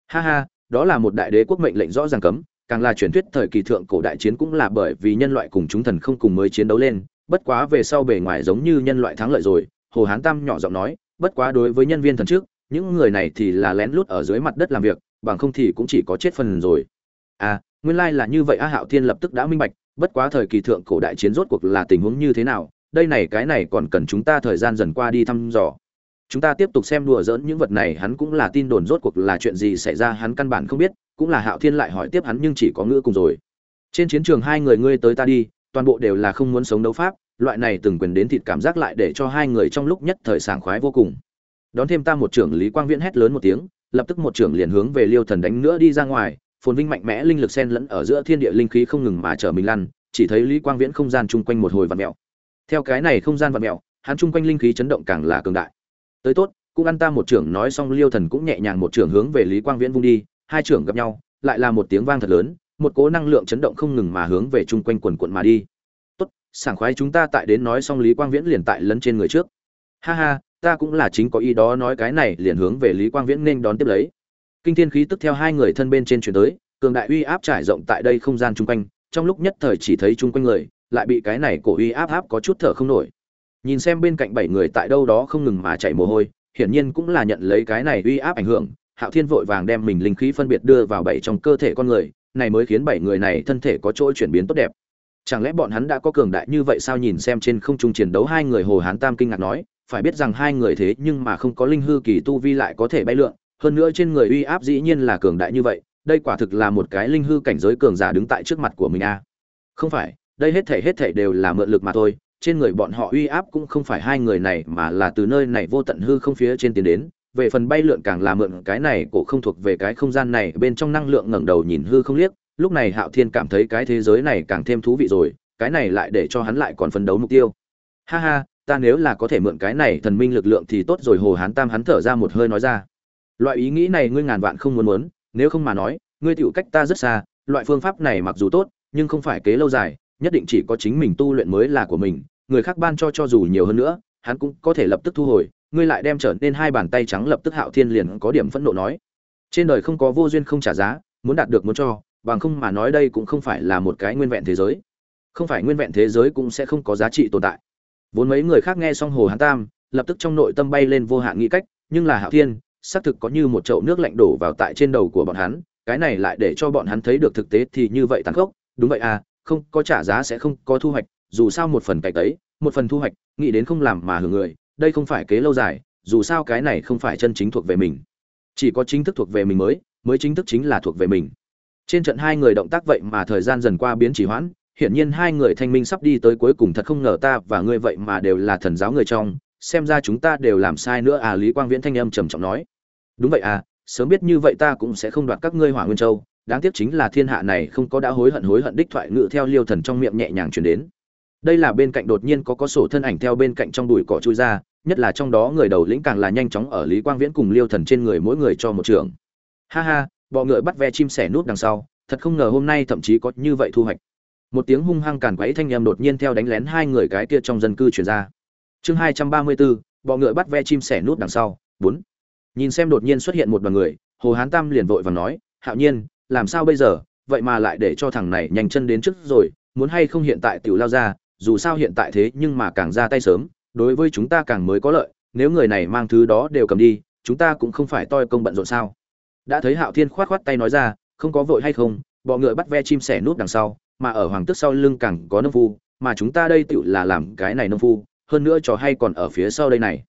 Ha ha, đó là một đại đế quốc mệnh lệnh rõ ràng cấm, càng là truyền thuyết thời kỳ thượng cổ đại chiến cũng là bởi vì nhân loại cùng chúng thần không cùng mới chiến đấu lên bất quá về sau bề ngoài giống như nhân loại thắng lợi rồi, hồ hán tam nhỏ giọng nói, bất quá đối với nhân viên thần trước, những người này thì là lén lút ở dưới mặt đất làm việc, bằng không thì cũng chỉ có chết phần rồi. À nguyên lai là như vậy a hạo thiên lập tức đã minh bạch, bất quá thời kỳ thượng cổ đại chiến rốt cuộc là tình huống như thế nào, đây này cái này còn cần chúng ta thời gian dần qua đi thăm dò. Chúng ta tiếp tục xem đùa dỡn những vật này, hắn cũng là tin đồn rốt cuộc là chuyện gì xảy ra, hắn căn bản không biết, cũng là hạo thiên lại hỏi tiếp hắn nhưng chỉ có ngữ cùng rồi. Trên chiến trường hai người ngươi tới ta đi toàn bộ đều là không muốn sống đấu pháp, loại này từng quyền đến thịt cảm giác lại để cho hai người trong lúc nhất thời sảng khoái vô cùng. Đón thêm ta một trưởng lý quang viễn hét lớn một tiếng, lập tức một trưởng liền hướng về liêu thần đánh nữa đi ra ngoài, phồn vinh mạnh mẽ linh lực xen lẫn ở giữa thiên địa linh khí không ngừng mà chở mình lăn, chỉ thấy lý quang viễn không gian chung quanh một hồi vặn mèo. Theo cái này không gian vặn mèo, hắn chung quanh linh khí chấn động càng là cường đại. Tới tốt, cũng ăn ta một trưởng, nói xong liêu thần cũng nhẹ nhàng một trưởng hướng về lý quang viễn vung đi, hai trưởng gặp nhau, lại là một tiếng vang thật lớn một cố năng lượng chấn động không ngừng mà hướng về chung quanh quần quận mà đi. Tốt, sảng khoái chúng ta tại đến nói xong lý quang viễn liền tại lấn trên người trước. Ha ha, ta cũng là chính có ý đó nói cái này liền hướng về lý quang viễn nên đón tiếp lấy. Kinh thiên khí tức theo hai người thân bên trên chuyển tới, cường đại uy áp trải rộng tại đây không gian chung quanh, trong lúc nhất thời chỉ thấy chung quanh người, lại bị cái này cổ uy áp áp có chút thở không nổi. Nhìn xem bên cạnh bảy người tại đâu đó không ngừng mà chạy mồ hôi, hiển nhiên cũng là nhận lấy cái này uy áp ảnh hưởng, hạo thiên vội vàng đem mình linh khí phân biệt đưa vào bảy trong cơ thể con người này mới khiến bảy người này thân thể có chỗ chuyển biến tốt đẹp chẳng lẽ bọn hắn đã có cường đại như vậy sao nhìn xem trên không trung chiến đấu hai người hồ hán tam kinh ngạc nói, phải biết rằng hai người thế nhưng mà không có linh hư kỳ tu vi lại có thể bay lượn, hơn nữa trên người uy áp dĩ nhiên là cường đại như vậy, đây quả thực là một cái linh hư cảnh giới cường giả đứng tại trước mặt của mình a à. không phải, đây hết thể hết thể đều là mượn lực mà thôi, trên người bọn họ uy áp cũng không phải hai người này mà là từ nơi này vô tận hư không phía trên tiến đến về phần bay lượn càng là mượn cái này cổ không thuộc về cái không gian này, bên trong năng lượng ngẩng đầu nhìn hư không liếc, lúc này hạo thiên cảm thấy cái thế giới này càng thêm thú vị rồi, cái này lại để cho hắn lại còn phấn đấu mục tiêu. Ha ha, ta nếu là có thể mượn cái này thần minh lực lượng thì tốt rồi, hồ hán tam hắn thở ra một hơi nói ra. Loại ý nghĩ này ngươi ngàn vạn không muốn muốn, nếu không mà nói, ngươi tựu cách ta rất xa, loại phương pháp này mặc dù tốt, nhưng không phải kế lâu dài, nhất định chỉ có chính mình tu luyện mới là của mình, người khác ban cho cho dù nhiều hơn nữa, hắn cũng có thể lập tức thu hồi ngươi lại đem trở nên hai bàn tay trắng lập tức hạo thiên liền có điểm phẫn nộ nói. Trên đời không có vô duyên không trả giá, muốn đạt được muốn cho, bằng không mà nói đây cũng không phải là một cái nguyên vẹn thế giới. Không phải nguyên vẹn thế giới cũng sẽ không có giá trị tồn tại. Vốn mấy người khác nghe xong hồ hán tam, lập tức trong nội tâm bay lên vô hạn nghĩ cách, nhưng là hạo thiên, xác thực có như một chậu nước lạnh đổ vào tại trên đầu của bọn hắn, cái này lại để cho bọn hắn thấy được thực tế thì như vậy tàn khốc. Đúng vậy à không có trả giá sẽ không có thu hoạch, dù sao một phần cày tấy, một phần thu hoạch, nghĩ đến không làm mà hưởng người đây không phải kế lâu dài, dù sao cái này không phải chân chính thuộc về mình. Chỉ có chính thức thuộc về mình mới mới chính thức chính là thuộc về mình. Trên trận hai người động tác vậy mà thời gian dần qua biến chỉ hoãn, hiển nhiên hai người thanh minh sắp đi tới cuối cùng thật không ngờ ta và ngươi vậy mà đều là thần giáo người trong, xem ra chúng ta đều làm sai nữa à lý quang viễn thanh âm trầm trọng nói. Đúng vậy à sớm biết như vậy ta cũng sẽ không đoạt các ngươi hỏa nguyên châu, đáng tiếc chính là thiên hạ này không có đã hối hận hối hận đích thoại ngự theo liêu thần trong miệng nhẹ nhàng truyền đến đây là bên cạnh đột nhiên có có sổ thân ảnh theo bên cạnh trong đùi cỏ chui ra, nhất là trong đó người đầu lĩnh càng là nhanh chóng ở lý quang viễn cùng liêu thần trên người mỗi người cho một trường. Ha ha, bọ ngựa bắt ve chim sẻ nút đằng sau, thật không ngờ hôm nay thậm chí có như vậy thu hoạch. Một tiếng hung hăng càn quấy thanh em đột nhiên theo đánh lén hai người cái kia trong dân cư chuyển ra. Chương hai trăm ba mươi bốn, bọ ngựa bắt ve chim sẻ nút đằng sau, bốn. Nhìn xem đột nhiên xuất hiện một đoàn người, hồ hán tam liền vội và nói, hạo nhiên, làm sao bây giờ? Vậy mà lại để cho thằng này nhanh chân đến trước rồi, muốn hay không hiện tại tiểu lao ra dù sao hiện tại thế nhưng mà càng ra tay sớm, đối với chúng ta càng mới có lợi, nếu người này mang thứ đó đều cầm đi, chúng ta cũng không phải toi công bận rộn sao. Đã thấy hạo thiên khoát khoát tay nói ra, không có vội hay không, bọ ngựa bắt ve chim sẻ nút đằng sau, mà ở hoàng tức sau lưng càng có nông phu, mà chúng ta đây tựu là làm cái này nông phu, hơn nữa trò hay còn ở phía sau đây này.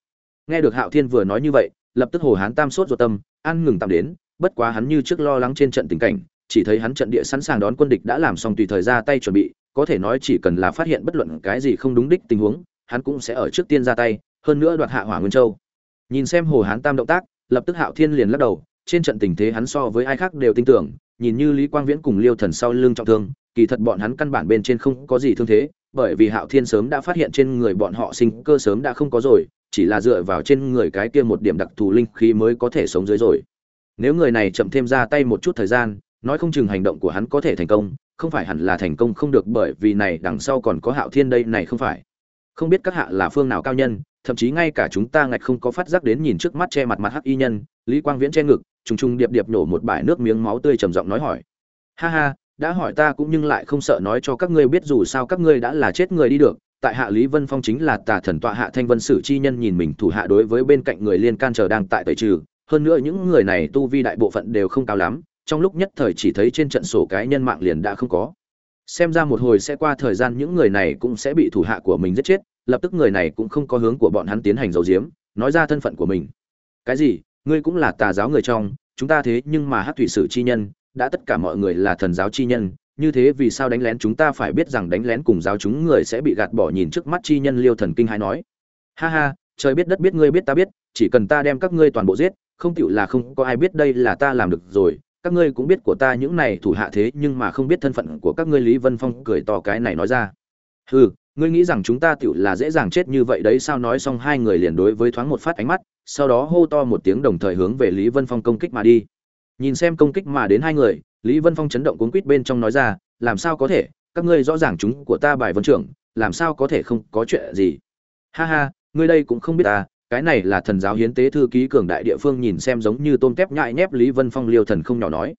Nghe được hạo thiên vừa nói như vậy, lập tức hồ hán tam sốt ruột tâm, ăn ngừng tạm đến, bất quá hắn như trước lo lắng trên trận tình cảnh, chỉ thấy hắn trận địa sẵn sàng đón quân địch đã làm xong tùy thời ra tay chuẩn bị có thể nói chỉ cần là phát hiện bất luận cái gì không đúng đích tình huống, hắn cũng sẽ ở trước tiên ra tay, hơn nữa đoạt hạ hỏa nguyên châu. Nhìn xem hồ hán tam động tác, lập tức hạo thiên liền lắc đầu, trên trận tình thế hắn so với ai khác đều tin tưởng, nhìn như lý quang viễn cùng liêu thần sau lưng trọng thương, kỳ thật bọn hắn căn bản bên trên không có gì thương thế, bởi vì hạo thiên sớm đã phát hiện trên người bọn họ sinh cơ sớm đã không có rồi, chỉ là dựa vào trên người cái kia một điểm đặc thù linh khí mới có thể sống dưới rồi. Nếu người này chậm thêm ra tay một chút thời gian, nói không chừng hành động của hắn có thể thành công không phải hẳn là thành công không được bởi vì này đằng sau còn có hạo thiên đây này không phải. Không biết các hạ là phương nào cao nhân, thậm chí ngay cả chúng ta ngạch không có phát giác đến nhìn trước mắt che mặt mặt hắc y nhân, lý quang viễn che ngực, trùng trùng điệp điệp nổ một bãi nước miếng máu tươi trầm giọng nói hỏi. Ha ha, đã hỏi ta cũng nhưng lại không sợ nói cho các ngươi biết dù sao các ngươi đã là chết người đi được, tại hạ lý vân phong chính là tà thần tọa hạ thanh vân sử chi nhân nhìn mình thủ hạ đối với bên cạnh người liên can chờ đang tại tẩy trừ, hơn nữa những người này tu vi đại bộ phận đều không cao lắm trong lúc nhất thời chỉ thấy trên trận sổ cái nhân mạng liền đã không có. Xem ra một hồi sẽ qua thời gian những người này cũng sẽ bị thủ hạ của mình giết chết, lập tức người này cũng không có hướng của bọn hắn tiến hành dầu diếm nói ra thân phận của mình. Cái gì? Ngươi cũng là tà giáo người trong, chúng ta thế nhưng mà hát thủy sử chi nhân, đã tất cả mọi người là thần giáo chi nhân, như thế vì sao đánh lén chúng ta phải biết rằng đánh lén cùng giáo chúng người sẽ bị gạt bỏ nhìn trước mắt chi nhân liêu thần kinh hay nói. Ha ha, trời biết đất biết ngươi biết ta biết, chỉ cần ta đem các ngươi toàn bộ giết, không chịu là không có ai biết đây là ta làm được rồi các ngươi cũng biết của ta những này thủ hạ thế nhưng mà không biết thân phận của các ngươi, lý vân phong cười to cái này nói ra. Hừ, ngươi nghĩ rằng chúng ta tựu là dễ dàng chết như vậy đấy, sao nói xong hai người liền đối với thoáng một phát ánh mắt, sau đó hô to một tiếng đồng thời hướng về lý vân phong công kích mà đi. Nhìn xem công kích mà đến hai người, lý vân phong chấn động cuốn quýt bên trong nói ra, làm sao có thể? Các ngươi rõ ràng chúng của ta bài vân trưởng, làm sao có thể không có chuyện gì? Ha ha, ngươi đây cũng không biết ta cái này là thần giáo hiến tế thư ký cường đại địa phương nhìn xem giống như tôm tép nhại nhép lý vân phong liêu thần không nhỏ nói.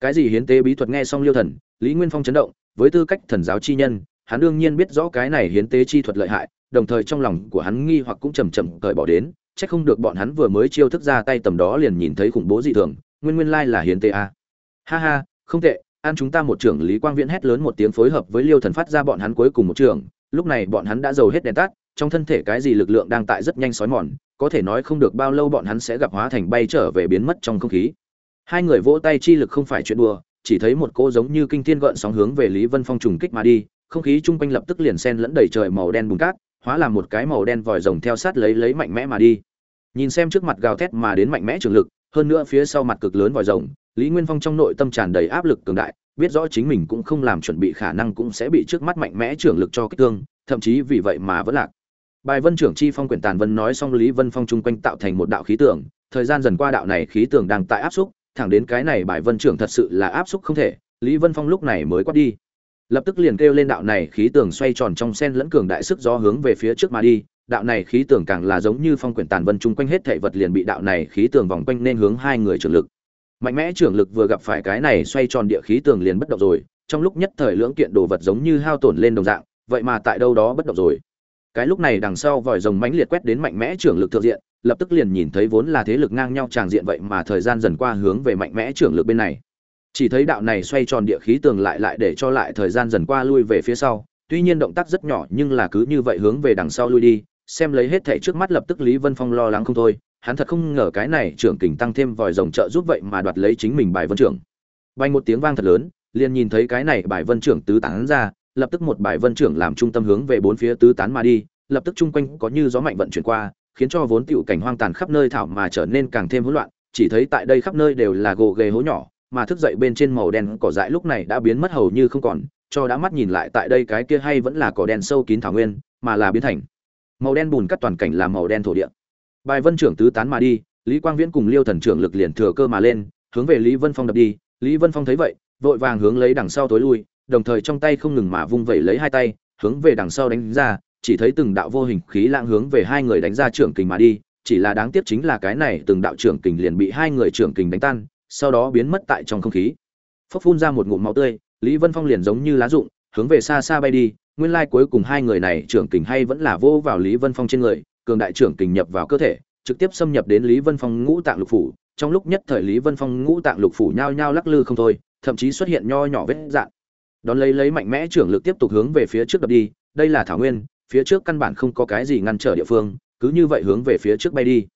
Cái gì hiến tế bí thuật nghe xong liêu thần, lý nguyên phong chấn động, với tư cách thần giáo chi nhân, hắn đương nhiên biết rõ cái này hiến tế chi thuật lợi hại, đồng thời trong lòng của hắn nghi hoặc cũng chầm chậm cởi bỏ đến, chắc không được bọn hắn vừa mới chiêu thức ra tay tầm đó liền nhìn thấy khủng bố dị thường, nguyên nguyên lai là hiến tế a. Ha ha, không tệ, an chúng ta một trưởng lý quang viễn hét lớn một tiếng phối hợp với liêu thần phát ra bọn hắn cuối cùng một trường lúc này bọn hắn đã giàu hết đèn tắt trong thân thể cái gì lực lượng đang tại rất nhanh sói mòn, có thể nói không được bao lâu bọn hắn sẽ gặp hóa thành bay trở về biến mất trong không khí. Hai người vỗ tay chi lực không phải chuyện đùa, chỉ thấy một cô giống như kinh thiên gợn sóng hướng về lý vân phong trùng kích mà đi, không khí chung quanh lập tức liền xen lẫn đầy trời màu đen bùn cát, hóa làm một cái màu đen vòi rồng theo sát lấy lấy mạnh mẽ mà đi. Nhìn xem trước mặt gào thét mà đến mạnh mẽ trường lực, hơn nữa phía sau mặt cực lớn vòi rồng, lý nguyên phong trong nội tâm tràn đầy áp lực cường đại, biết rõ chính mình cũng không làm chuẩn bị khả năng cũng sẽ bị trước mắt mạnh mẽ trường lực cho kích thương, thậm chí vì vậy mà vẫn lạc bài vân trưởng chi phong quyển tàn vân nói xong lý vân phong chung quanh tạo thành một đạo khí tượng thời gian dần qua đạo này khí tượng đang tại áp xúc, thẳng đến cái này bài vân trưởng thật sự là áp xúc không thể, lý vân phong lúc này mới quát đi. Lập tức liền kêu lên đạo này khí tường xoay tròn trong sen lẫn cường đại sức gió hướng về phía trước mà đi. Đạo này khí tường càng là giống như phong quyển tàn vân chung quanh hết thảy vật liền bị đạo này khí tường vòng quanh nên hướng hai người trưởng lực. Mạnh mẽ trưởng lực vừa gặp phải cái này xoay tròn địa khí tường liền bất động rồi, trong lúc nhất thời lưỡng kiện đồ vật giống như hao tổn lên đồng dạng, vậy mà tại đâu đó bất động rồi cái lúc này đằng sau vòi rồng mãnh liệt quét đến mạnh mẽ trưởng lực thượng diện, lập tức liền nhìn thấy vốn là thế lực ngang nhau tràng diện vậy mà thời gian dần qua hướng về mạnh mẽ trưởng lực bên này. Chỉ thấy đạo này xoay tròn địa khí tường lại lại để cho lại thời gian dần qua lui về phía sau, tuy nhiên động tác rất nhỏ nhưng là cứ như vậy hướng về đằng sau lui đi, xem lấy hết thảy trước mắt lập tức lý vân phong lo lắng không thôi, hắn thật không ngờ cái này trưởng kình tăng thêm vòi rồng trợ giúp vậy mà đoạt lấy chính mình bài vân trưởng. Bay một tiếng vang thật lớn, liền nhìn thấy cái này bài vân trưởng tứ tán ra lập tức một bài vân trưởng làm trung tâm hướng về bốn phía tứ tán mà đi, lập tức chung quanh có như gió mạnh vận chuyển qua, khiến cho vốn tiểu cảnh hoang tàn khắp nơi thảo mà trở nên càng thêm hỗn loạn, chỉ thấy tại đây khắp nơi đều là gồ ghề hố nhỏ, mà thức dậy bên trên màu đen cỏ dại lúc này đã biến mất hầu như không còn, cho đã mắt nhìn lại tại đây cái kia hay vẫn là cỏ đen sâu kín thảo nguyên, mà là biến thành màu đen bùn cắt toàn cảnh là màu đen thổ địa. Bài vân trưởng tứ tán mà đi, lý quang viễn cùng liêu thần trưởng lực liền thừa cơ mà lên, hướng về lý vân phong đập đi, lý vân phong thấy vậy, vội vàng hướng lấy đằng sau tối lui đồng thời trong tay không ngừng mà vung vẩy lấy hai tay, hướng về đằng sau đánh ra, chỉ thấy từng đạo vô hình khí lãng hướng về hai người đánh ra trưởng kình mà đi, chỉ là đáng tiếc chính là cái này từng đạo trưởng kình liền bị hai người trưởng kình đánh tan, sau đó biến mất tại trong không khí. Phốc phun ra một ngụm máu tươi, lý vân phong liền giống như lá rụng, hướng về xa xa bay đi, nguyên lai cuối cùng hai người này trưởng kình hay vẫn là vô vào lý vân phong trên người, cường đại trưởng kình nhập vào cơ thể, trực tiếp xâm nhập đến lý vân phong ngũ tạng lục phủ, trong lúc nhất thời lý vân phong ngũ tạng lục phủ nhao nhao lắc lư không thôi, thậm chí xuất hiện nho nhỏ vết dạn đón lấy lấy mạnh mẽ trưởng lực tiếp tục hướng về phía trước đập đi, đây là thảo nguyên, phía trước căn bản không có cái gì ngăn trở địa phương, cứ như vậy hướng về phía trước bay đi.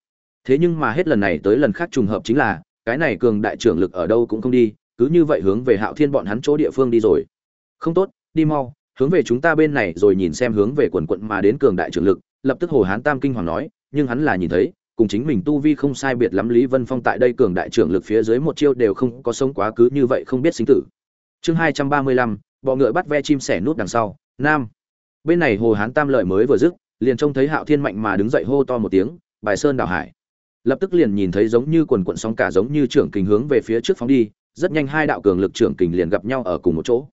Thế nhưng mà hết lần này tới lần khác trùng hợp chính là, cái này cường đại trưởng lực ở đâu cũng không đi, cứ như vậy hướng về hạo thiên bọn hắn chỗ địa phương đi rồi. Không tốt, đi mau, hướng về chúng ta bên này rồi nhìn xem hướng về quần quận mà đến cường đại trưởng lực, lập tức hồ hán tam kinh hoàng nói, nhưng hắn là nhìn thấy, cùng chính mình tu vi không sai biệt lắm lý vân phong tại đây cường đại trưởng lực phía dưới một chiêu đều không có sống quá cứ như vậy không biết sinh tử chương hai trăm ba mươi lăm, bọ ngựa bắt ve chim sẻ nút đằng sau, nam. Bên này hồ hán tam lợi mới vừa dứt, liền trông thấy hạo thiên mạnh mà đứng dậy hô to một tiếng, bài sơn đảo hải. Lập tức liền nhìn thấy giống như quần quận sóng cả giống như trưởng kình hướng về phía trước phóng đi, rất nhanh hai đạo cường lực trưởng kình liền gặp nhau ở cùng một chỗ.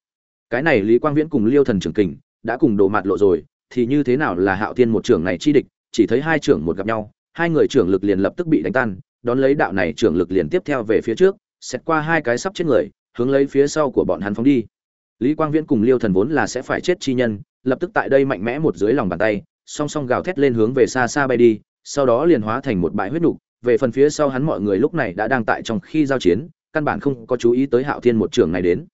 Cái này lý quang viễn cùng liêu thần trưởng kình đã cùng đồ mặt lộ rồi, thì như thế nào là hạo thiên một trưởng này chi địch, chỉ thấy hai trưởng một gặp nhau, hai người trưởng lực liền lập tức bị đánh tan, đón lấy đạo này trưởng lực liền tiếp theo về phía trước xét qua hai cái sắp chết người hướng lấy phía sau của bọn hắn phóng đi. Lý quang viễn cùng liêu thần vốn là sẽ phải chết chi nhân, lập tức tại đây mạnh mẽ một dưới lòng bàn tay, song song gào thét lên hướng về xa xa bay đi, sau đó liền hóa thành một bãi huyết nục, về phần phía sau hắn mọi người lúc này đã đang tại trong khi giao chiến, căn bản không có chú ý tới hạo thiên một trưởng này đến.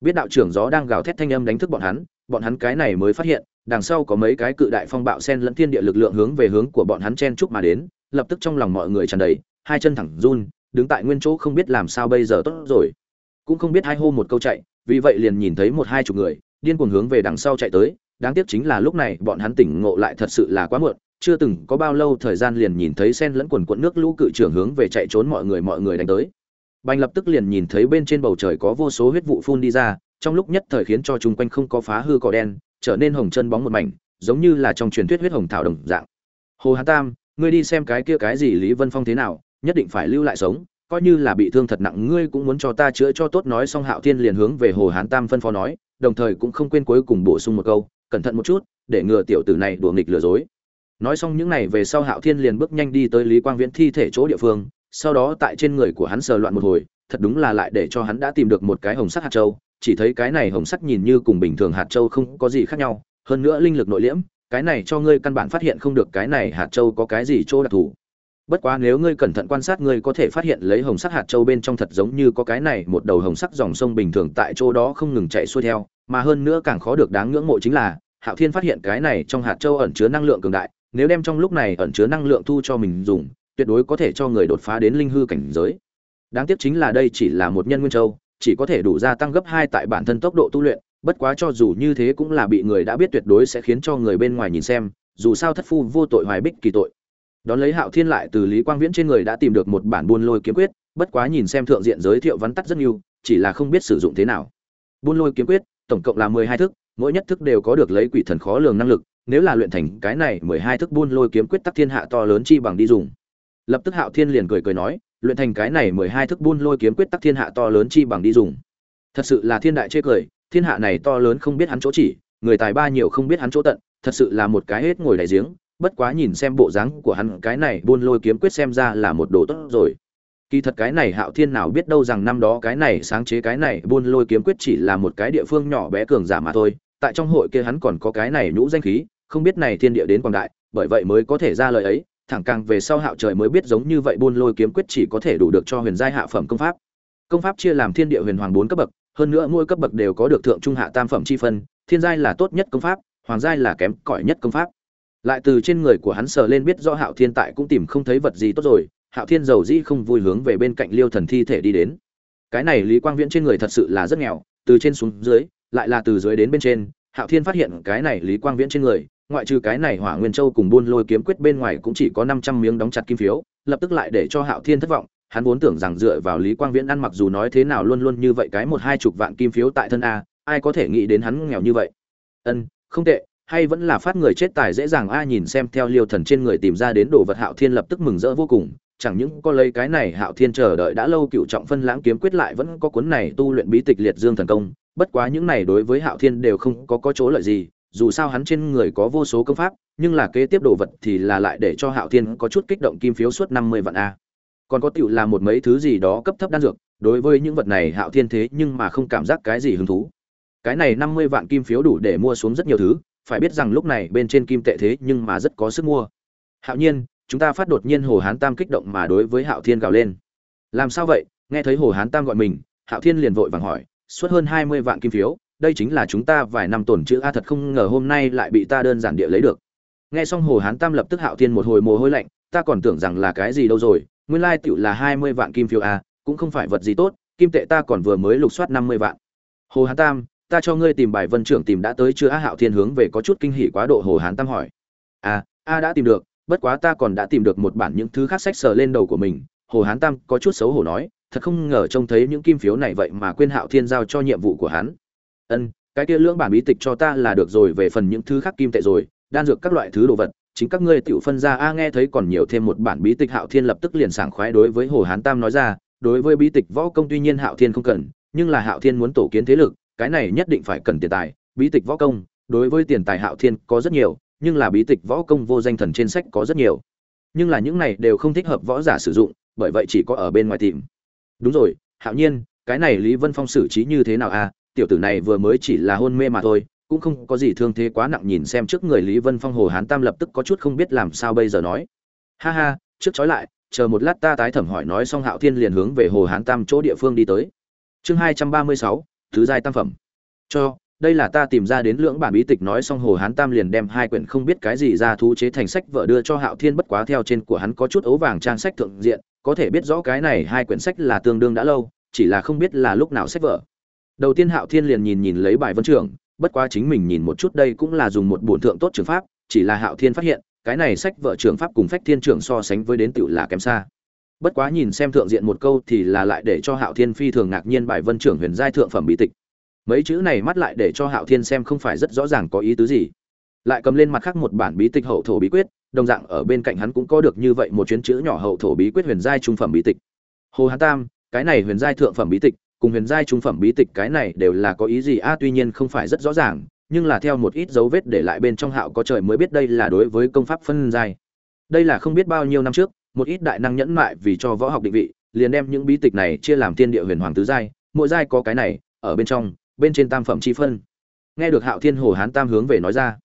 Biết đạo trưởng gió đang gào thét thanh âm đánh thức bọn hắn bọn hắn cái này mới phát hiện, đằng sau có mấy cái cự đại phong bạo sen lẫn thiên địa lực lượng hướng về hướng của bọn hắn chen chúc mà đến, lập tức trong lòng mọi người tràn đầy, hai chân thẳng run, đứng tại nguyên chỗ không biết làm sao bây giờ tốt rồi cũng không biết hai hô một câu chạy, vì vậy liền nhìn thấy một hai chục người, điên cuồng hướng về đằng sau chạy tới. Đáng tiếc chính là lúc này bọn hắn tỉnh ngộ lại thật sự là quá muộn, chưa từng có bao lâu thời gian liền nhìn thấy sen lẫn quần quận nước lũ cự trưởng hướng về chạy trốn mọi người mọi người đánh tới. Bành lập tức liền nhìn thấy bên trên bầu trời có vô số huyết vụ phun đi ra, trong lúc nhất thời khiến cho chung quanh không có phá hư cỏ đen, trở nên hồng chân bóng một mảnh, giống như là trong truyền thuyết huyết hồng thảo đồng dạng. Hồ hán tam, ngươi đi xem cái kia cái gì lý vân phong thế nào, nhất định phải lưu lại sống coi như là bị thương thật nặng, ngươi cũng muốn cho ta chữa cho tốt, nói xong hạo thiên liền hướng về hồ hán tam phân phó nói, đồng thời cũng không quên cuối cùng bổ sung một câu, cẩn thận một chút, để ngừa tiểu tử này đùa nghịch lừa dối. Nói xong những này về sau hạo thiên liền bước nhanh đi tới lý quang viễn thi thể chỗ địa phương, sau đó tại trên người của hắn sờ loạn một hồi, thật đúng là lại để cho hắn đã tìm được một cái hồng sắc hạt châu, chỉ thấy cái này hồng sắc nhìn như cùng bình thường hạt châu không có gì khác nhau, hơn nữa linh lực nội liễm, cái này cho ngươi căn bản phát hiện không được cái này hạt châu có cái gì chỗ đặc thù bất quá nếu ngươi cẩn thận quan sát, ngươi có thể phát hiện lấy hồng sắc hạt châu bên trong thật giống như có cái này, một đầu hồng sắc dòng sông bình thường tại chỗ đó không ngừng chạy xuôi theo, mà hơn nữa càng khó được đáng ngưỡng mộ chính là, hạo thiên phát hiện cái này trong hạt châu ẩn chứa năng lượng cường đại, nếu đem trong lúc này ẩn chứa năng lượng thu cho mình dùng, tuyệt đối có thể cho người đột phá đến linh hư cảnh giới. Đáng tiếc chính là đây chỉ là một nhân nguyên châu, chỉ có thể đủ gia tăng gấp hai tại bản thân tốc độ tu luyện, bất quá cho dù như thế cũng là bị người đã biết tuyệt đối sẽ khiến cho người bên ngoài nhìn xem, dù sao thất phu vô tội hoài bích kỳ tội đón lấy hạo thiên lại từ lý quang viễn trên người đã tìm được một bản buôn lôi kiếm quyết, bất quá nhìn xem thượng diện giới thiệu vắn tắt rất nhiều, chỉ là không biết sử dụng thế nào. Buôn lôi kiếm quyết, tổng cộng là mười hai thức, mỗi nhất thức đều có được lấy quỷ thần khó lường năng lực, nếu là luyện thành cái này mười hai thức buôn lôi kiếm quyết tắc thiên hạ to lớn chi bằng đi dùng. Lập tức hạo thiên liền cười cười nói, luyện thành cái này mười hai thức buôn lôi kiếm quyết tắc thiên hạ to lớn chi bằng đi dùng. Thật sự là thiên đại chê cười, thiên hạ này to lớn không biết hắn chỗ chỉ, người tài ba nhiều không biết hắn chỗ tận, thật sự là một cái hết ngồi đại giếng bất quá nhìn xem bộ dáng của hắn, cái này buôn lôi kiếm quyết xem ra là một đồ tốt rồi. Kỳ thật cái này hạo thiên nào biết đâu rằng năm đó cái này sáng chế cái này buôn lôi kiếm quyết chỉ là một cái địa phương nhỏ bé cường giả mà thôi, tại trong hội kia hắn còn có cái này nhũ danh khí, không biết này thiên địa đến quảng đại, bởi vậy mới có thể ra lời ấy, thẳng càng về sau hạo trời mới biết giống như vậy buôn lôi kiếm quyết chỉ có thể đủ được cho huyền giai hạ phẩm công pháp. Công pháp chia làm thiên địa huyền hoàng bốn cấp bậc, hơn nữa mỗi cấp bậc đều có được thượng trung hạ tam phẩm chi phân, thiên giai là tốt nhất công pháp, hoàng giai là kém cỏi nhất công pháp lại từ trên người của hắn sờ lên biết rõ hạo thiên tại cũng tìm không thấy vật gì tốt rồi, hạo thiên giàu dĩ không vui hướng về bên cạnh liêu thần thi thể đi đến. Cái này lý quang viễn trên người thật sự là rất nghèo, từ trên xuống dưới, lại là từ dưới đến bên trên, hạo thiên phát hiện cái này lý quang viễn trên người, ngoại trừ cái này hỏa nguyên châu cùng buôn lôi kiếm quyết bên ngoài cũng chỉ có năm trăm miếng đóng chặt kim phiếu, lập tức lại để cho hạo thiên thất vọng, hắn vốn tưởng rằng dựa vào lý quang viễn ăn mặc dù nói thế nào luôn luôn như vậy cái một hai chục vạn kim phiếu tại thân a, ai có thể nghĩ đến hắn nghèo như vậy. Ân, không tệ hay vẫn là phát người chết tài dễ dàng? A, nhìn xem theo liêu thần trên người tìm ra đến đồ vật hạo thiên lập tức mừng rỡ vô cùng. Chẳng những có lấy cái này, hạo thiên chờ đợi đã lâu cựu trọng phân lãng kiếm quyết lại vẫn có cuốn này tu luyện bí tịch liệt dương thần công. Bất quá những này đối với hạo thiên đều không có có chỗ lợi gì, dù sao hắn trên người có vô số công pháp, nhưng là kế tiếp đồ vật thì là lại để cho hạo thiên có chút kích động kim phiếu suốt năm mươi vạn a. Còn có tiểu là một mấy thứ gì đó cấp thấp đan dược, đối với những vật này hạo thiên thế nhưng mà không cảm giác cái gì hứng thú. Cái này năm mươi vạn kim phiếu đủ để mua xuống rất nhiều thứ phải biết rằng lúc này bên trên kim tệ thế nhưng mà rất có sức mua. Hạo nhiên, chúng ta phát đột nhiên hồ hán tam kích động mà đối với hạo thiên gào lên. Làm sao vậy? Nghe thấy hồ hán tam gọi mình, hạo thiên liền vội vàng hỏi, suốt hơn hai mươi vạn kim phiếu, đây chính là chúng ta vài năm tổn chữ, a, thật không ngờ hôm nay lại bị ta đơn giản địa lấy được. Nghe xong hồ hán tam lập tức hạo thiên một hồi mồ hôi lạnh, ta còn tưởng rằng là cái gì đâu rồi, nguyên lai tựu là hai mươi vạn kim phiếu, a, cũng không phải vật gì tốt, kim tệ ta còn vừa mới lục soát năm mươi vạn. Hồ hán tam ta cho ngươi tìm bài vân trưởng tìm đã tới chưa? A hạo thiên hướng về có chút kinh hỉ quá độ hồ hán tam hỏi. A a đã tìm được, bất quá ta còn đã tìm được một bản những thứ khác sách sờ lên đầu của mình. Hồ hán tam có chút xấu hổ nói, thật không ngờ trông thấy những kim phiếu này vậy mà quên hạo thiên giao cho nhiệm vụ của hắn. Ân, cái kia lưỡng bản bí tịch cho ta là được rồi, về phần những thứ khác kim tệ rồi, đan dược các loại thứ đồ vật, chính các ngươi tự phân ra. A nghe thấy còn nhiều thêm một bản bí tịch, hạo thiên lập tức liền sảng khoái đối với hồ hán tam nói ra. Đối với bí tịch võ công tuy nhiên hạo thiên không cần, nhưng là hạo thiên muốn tổ kiến thế lực cái này nhất định phải cần tiền tài, bí tịch võ công, đối với tiền tài hạo thiên có rất nhiều, nhưng là bí tịch võ công vô danh thần trên sách có rất nhiều. Nhưng là những này đều không thích hợp võ giả sử dụng, bởi vậy chỉ có ở bên ngoài tìm. Đúng rồi, hạo nhiên, cái này lý vân phong xử trí như thế nào a tiểu tử này vừa mới chỉ là hôn mê mà thôi, cũng không có gì thương thế quá nặng nhìn xem trước người lý vân phong hồ hán tam lập tức có chút không biết làm sao bây giờ nói. Ha ha, trước trói lại, chờ một lát ta tái thẩm hỏi nói xong hạo thiên liền hướng về hồ hán tam chỗ địa phương đi tới. Chương hai trăm ba mươi sáu thứ giai tam phẩm. Cho, đây là ta tìm ra đến lưỡng bản bí tịch nói xong hồ hán tam liền đem hai quyển không biết cái gì ra thú chế thành sách vợ đưa cho hạo thiên bất quá theo trên của hắn có chút ấu vàng trang sách thượng diện, có thể biết rõ cái này hai quyển sách là tương đương đã lâu, chỉ là không biết là lúc nào sách vợ đầu tiên hạo thiên liền nhìn nhìn lấy bài vân trưởng bất quá chính mình nhìn một chút đây cũng là dùng một bổn thượng tốt trường pháp, chỉ là hạo thiên phát hiện, cái này sách vợ trường pháp cùng phách thiên trưởng so sánh với đến tựu là kém xa bất quá nhìn xem thượng diện một câu thì là lại để cho hạo thiên phi thường ngạc nhiên bài vân trưởng huyền giai thượng phẩm bí tịch. Mấy chữ này mắt lại để cho hạo thiên xem không phải rất rõ ràng có ý tứ gì. Lại cầm lên mặt khác một bản bí tịch hậu thổ bí quyết, đồng dạng ở bên cạnh hắn cũng có được như vậy một chuyến chữ nhỏ hậu thổ bí quyết huyền giai trung phẩm bí tịch. Hồ hán tam, cái này huyền giai thượng phẩm bí tịch cùng huyền giai trung phẩm bí tịch cái này đều là có ý gì? A, tuy nhiên không phải rất rõ ràng, nhưng là theo một ít dấu vết để lại bên trong hạo có trời mới biết đây là đối với công pháp phân giai. Đây là không biết bao nhiêu năm trước một ít đại năng nhẫn mại vì cho võ học định vị, liền đem những bí tịch này chia làm thiên địa huyền hoàng tứ giai, mỗi giai có cái này, ở bên trong, bên trên tam phẩm chi phân. Nghe được hạo thiên hồ hán tam hướng về nói ra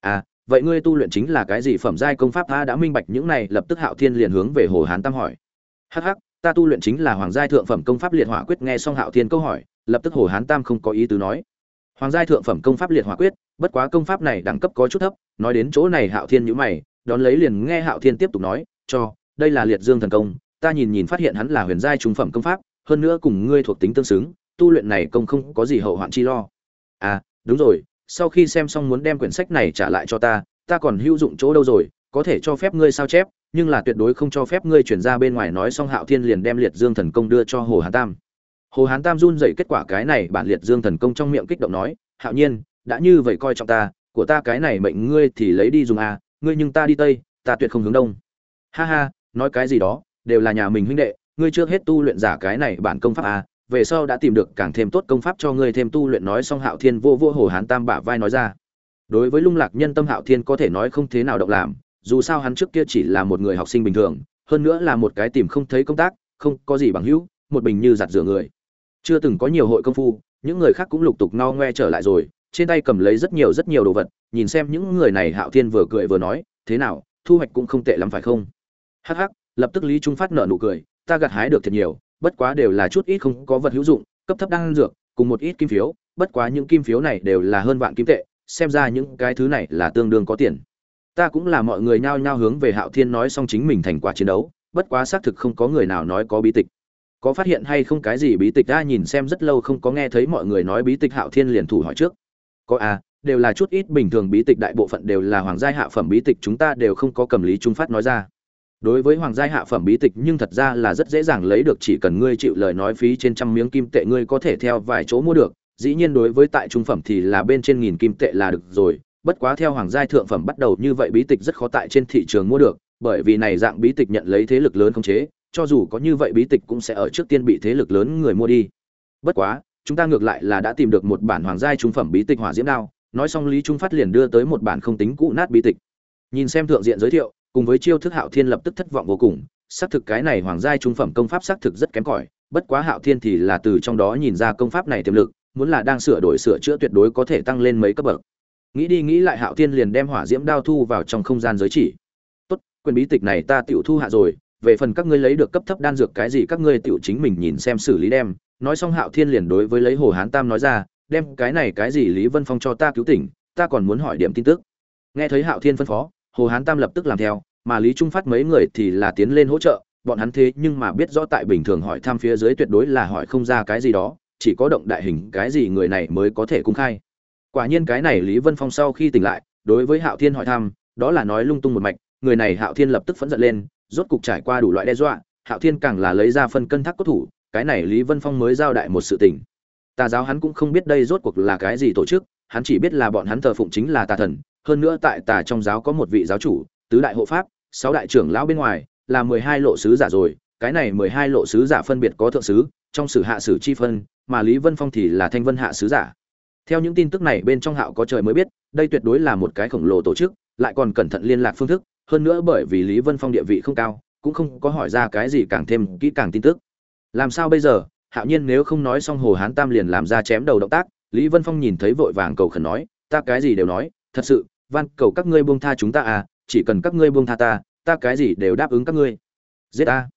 à vậy ngươi tu luyện chính là cái gì phẩm giai công pháp? Ta đã minh bạch, những này lập tức hạo thiên liền hướng về hồ hán tam hỏi. Hắc hắc, ta tu luyện chính là hoàng giai thượng phẩm công pháp liệt hỏa quyết. Nghe xong hạo thiên câu hỏi, lập tức hồ hán tam không có ý tứ nói. Hoàng giai thượng phẩm công pháp liệt hỏa quyết, bất quá công pháp này đẳng cấp có chút thấp, nói đến chỗ này hạo thiên nhữ mày, đón lấy liền nghe hạo thiên tiếp tục nói, cho đây là liệt dương thần công, ta nhìn nhìn phát hiện hắn là huyền giai trung phẩm công pháp, hơn nữa cùng ngươi thuộc tính tương xứng, tu luyện này công không có gì hậu hoạn chi lo. À đúng rồi, sau khi xem xong muốn đem quyển sách này trả lại cho ta ta còn hữu dụng chỗ đâu rồi, có thể cho phép ngươi sao chép, nhưng là tuyệt đối không cho phép ngươi chuyển ra bên ngoài nói xong hạo thiên liền đem liệt dương thần công đưa cho hồ hán tam. Hồ hán tam run dậy kết quả cái này bản liệt dương thần công trong miệng kích động nói, hạo nhiên, đã như vậy coi trọng ta, của ta cái này mệnh ngươi thì lấy đi dùng à ngươi nhưng ta đi tây, ta tuyệt không hướng đông. Ha ha nói cái gì đó, đều là nhà mình huynh đệ, ngươi trước hết tu luyện giả cái này bản công pháp à về sau đã tìm được càng thêm tốt công pháp cho ngươi thêm tu luyện nói xong hạo thiên vô vô hồ hán tam bả vai nói ra. Đối với lung lạc nhân tâm hạo thiên có thể nói không thế nào động làm, dù sao hắn trước kia chỉ là một người học sinh bình thường, hơn nữa là một cái tìm không thấy công tác, không có gì bằng hữu, một bình như giặt rửa người. Chưa từng có nhiều hội công phu, những người khác cũng lục tục no ngoe trở lại rồi, trên tay cầm lấy rất nhiều rất nhiều đồ vật, nhìn xem những người này hạo thiên vừa cười vừa nói, thế nào, thu hoạch cũng không tệ lắm phải không? Hắc hắc, lập tức lý trung phát nợ nụ cười, ta gặt hái được thật nhiều, bất quá đều là chút ít không có vật hữu dụng, cấp thấp đang dược, cùng một ít kim phiếu, bất quá những kim phiếu này đều là hơn vạn kim tệ, xem ra những cái thứ này là tương đương có tiền. Ta cũng là mọi người nhao nhao hướng về hạo thiên nói xong chính mình thành quả chiến đấu, bất quá xác thực không có người nào nói có bí tịch. Có phát hiện hay không cái gì bí tịch ta nhìn xem rất lâu không có nghe thấy mọi người nói bí tịch hạo thiên liền thủ hỏi trước. Có à đều là chút ít bình thường bí tịch đại bộ phận đều là hoàng gia hạ phẩm bí tịch chúng ta đều không có cầm lý trung phát nói ra đối với hoàng gia hạ phẩm bí tịch nhưng thật ra là rất dễ dàng lấy được, chỉ cần ngươi chịu lời nói phí trên trăm miếng kim tệ ngươi có thể theo vài chỗ mua được. Dĩ nhiên đối với tại trung phẩm thì là bên trên nghìn kim tệ là được rồi, bất quá theo hoàng gia thượng phẩm bắt đầu như vậy bí tịch rất khó tại trên thị trường mua được, bởi vì này dạng bí tịch nhận lấy thế lực lớn không chế, cho dù có như vậy bí tịch cũng sẽ ở trước tiên bị thế lực lớn người mua đi. Bất quá, chúng ta ngược lại là đã tìm được một bản hoàng gia trung phẩm bí tịch hỏa diễm đao, nói xong lý trung phát liền đưa tới một bản không tính cũ nát bí tịch. Nhìn xem thượng diện giới thiệu cùng với chiêu thức hạo thiên lập tức thất vọng vô cùng, xác thực cái này hoàng gia trung phẩm công pháp xác thực rất kém cỏi, bất quá hạo thiên thì là từ trong đó nhìn ra công pháp này tiềm lực, muốn là đang sửa đổi sửa chữa tuyệt đối có thể tăng lên mấy cấp bậc. Nghĩ đi nghĩ lại hạo thiên liền đem hỏa diễm đao thu vào trong không gian giới chỉ. Tốt, quyền bí tịch này ta tiểu thu hạ rồi, về phần các ngươi lấy được cấp thấp đan dược cái gì các ngươi tiểu chính mình nhìn xem xử lý đem. Nói xong hạo thiên liền đối với lấy hồ hán tam nói ra, đem cái này cái gì lý vân phong cho ta cứu tỉnh, ta còn muốn hỏi điểm tin tức. Nghe thấy hạo thiên phân phó hồ hán tam lập tức làm theo, mà lý trung phát mấy người thì là tiến lên hỗ trợ, bọn hắn thế nhưng mà biết rõ tại bình thường hỏi thăm phía dưới tuyệt đối là hỏi không ra cái gì đó, chỉ có động đại hình cái gì người này mới có thể cung khai. Quả nhiên cái này lý vân phong sau khi tỉnh lại, đối với hạo thiên hỏi thăm, đó là nói lung tung một mạch, người này hạo thiên lập tức phẫn giận lên, rốt cục trải qua đủ loại đe dọa, hạo thiên càng là lấy ra phân cân thác cốt thủ, cái này lý vân phong mới giao đại một sự tình. Tà giáo hắn cũng không biết đây rốt cuộc là cái gì tổ chức, hắn chỉ biết là bọn hắn thờ phụng chính là tà thần hơn nữa tại tà trong giáo có một vị giáo chủ, tứ đại hộ pháp, sáu đại trưởng lão bên ngoài, là mười hai lộ sứ giả rồi. Cái này mười hai lộ sứ giả phân biệt có thượng sứ, trong sử hạ sử chi phân, mà lý vân phong thì là thanh vân hạ sứ giả. Theo những tin tức này bên trong hạo có trời mới biết, đây tuyệt đối là một cái khổng lồ tổ chức, lại còn cẩn thận liên lạc phương thức. Hơn nữa bởi vì lý vân phong địa vị không cao, cũng không có hỏi ra cái gì càng thêm kỹ càng tin tức. Làm sao bây giờ? Hạo nhiên nếu không nói xong hồ hán tam liền làm ra chém đầu động tác, lý vân phong nhìn thấy vội vàng cầu khẩn nói, ta cái gì đều nói, thật sự van, cầu các ngươi buông tha chúng ta à chỉ cần các ngươi buông tha ta ta cái gì đều đáp ứng các ngươi. Giết ta.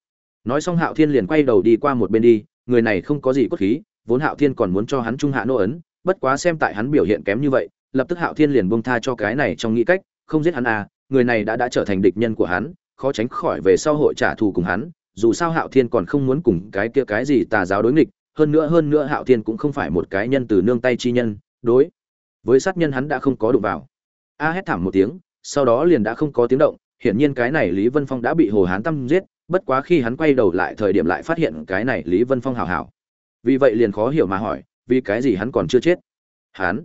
Nói xong hạo thiên liền quay đầu đi qua một bên đi, người này không có gì cốt khí, vốn hạo thiên còn muốn cho hắn trung hạ nô ấn, bất quá xem tại hắn biểu hiện kém như vậy, lập tức hạo thiên liền buông tha cho cái này trong nghĩ cách, không giết hắn à người này đã đã trở thành địch nhân của hắn, khó tránh khỏi về sau hội trả thù cùng hắn, dù sao hạo thiên còn không muốn cùng cái kia cái gì tà giáo đối nghịch, hơn nữa hơn nữa hạo thiên cũng không phải một cái nhân từ nương tay chi nhân, đối với sát nhân hắn đã không có đụng vào a hét thảm một tiếng, sau đó liền đã không có tiếng động, hiển nhiên cái này lý vân phong đã bị hồ hán tâm giết, bất quá khi hắn quay đầu lại thời điểm lại phát hiện cái này lý vân phong hào hảo. Vì vậy liền khó hiểu mà hỏi, vì cái gì hắn còn chưa chết? Hắn?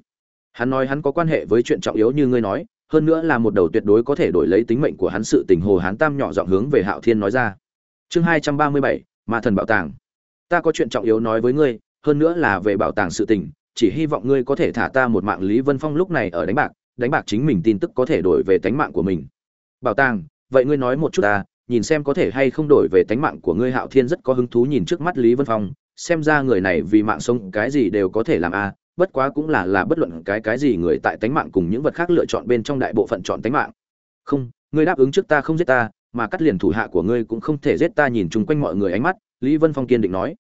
Hắn nói hắn có quan hệ với chuyện trọng yếu như ngươi nói, hơn nữa là một đầu tuyệt đối có thể đổi lấy tính mệnh của hắn sự tình hồ hán tam nhỏ giọng hướng về hạo thiên nói ra. Chương hai trăm ba mươi bảy, ma thần bảo tàng. Ta có chuyện trọng yếu nói với ngươi, hơn nữa là về bảo tàng sự tình, chỉ hy vọng ngươi có thể thả ta một mạng lý vân phong lúc này ở đánh bạc đánh bạc chính mình tin tức có thể đổi về tánh mạng của mình. Bảo tàng, vậy ngươi nói một chút ta nhìn xem có thể hay không đổi về tánh mạng của ngươi hạo thiên rất có hứng thú nhìn trước mắt lý vân phong, xem ra người này vì mạng sống cái gì đều có thể làm a bất quá cũng là là bất luận cái cái gì người tại tánh mạng cùng những vật khác lựa chọn bên trong đại bộ phận chọn tánh mạng. Không, ngươi đáp ứng trước ta không giết ta, mà cắt liền thủ hạ của ngươi cũng không thể giết ta nhìn chung quanh mọi người ánh mắt, lý vân phong kiên định nói.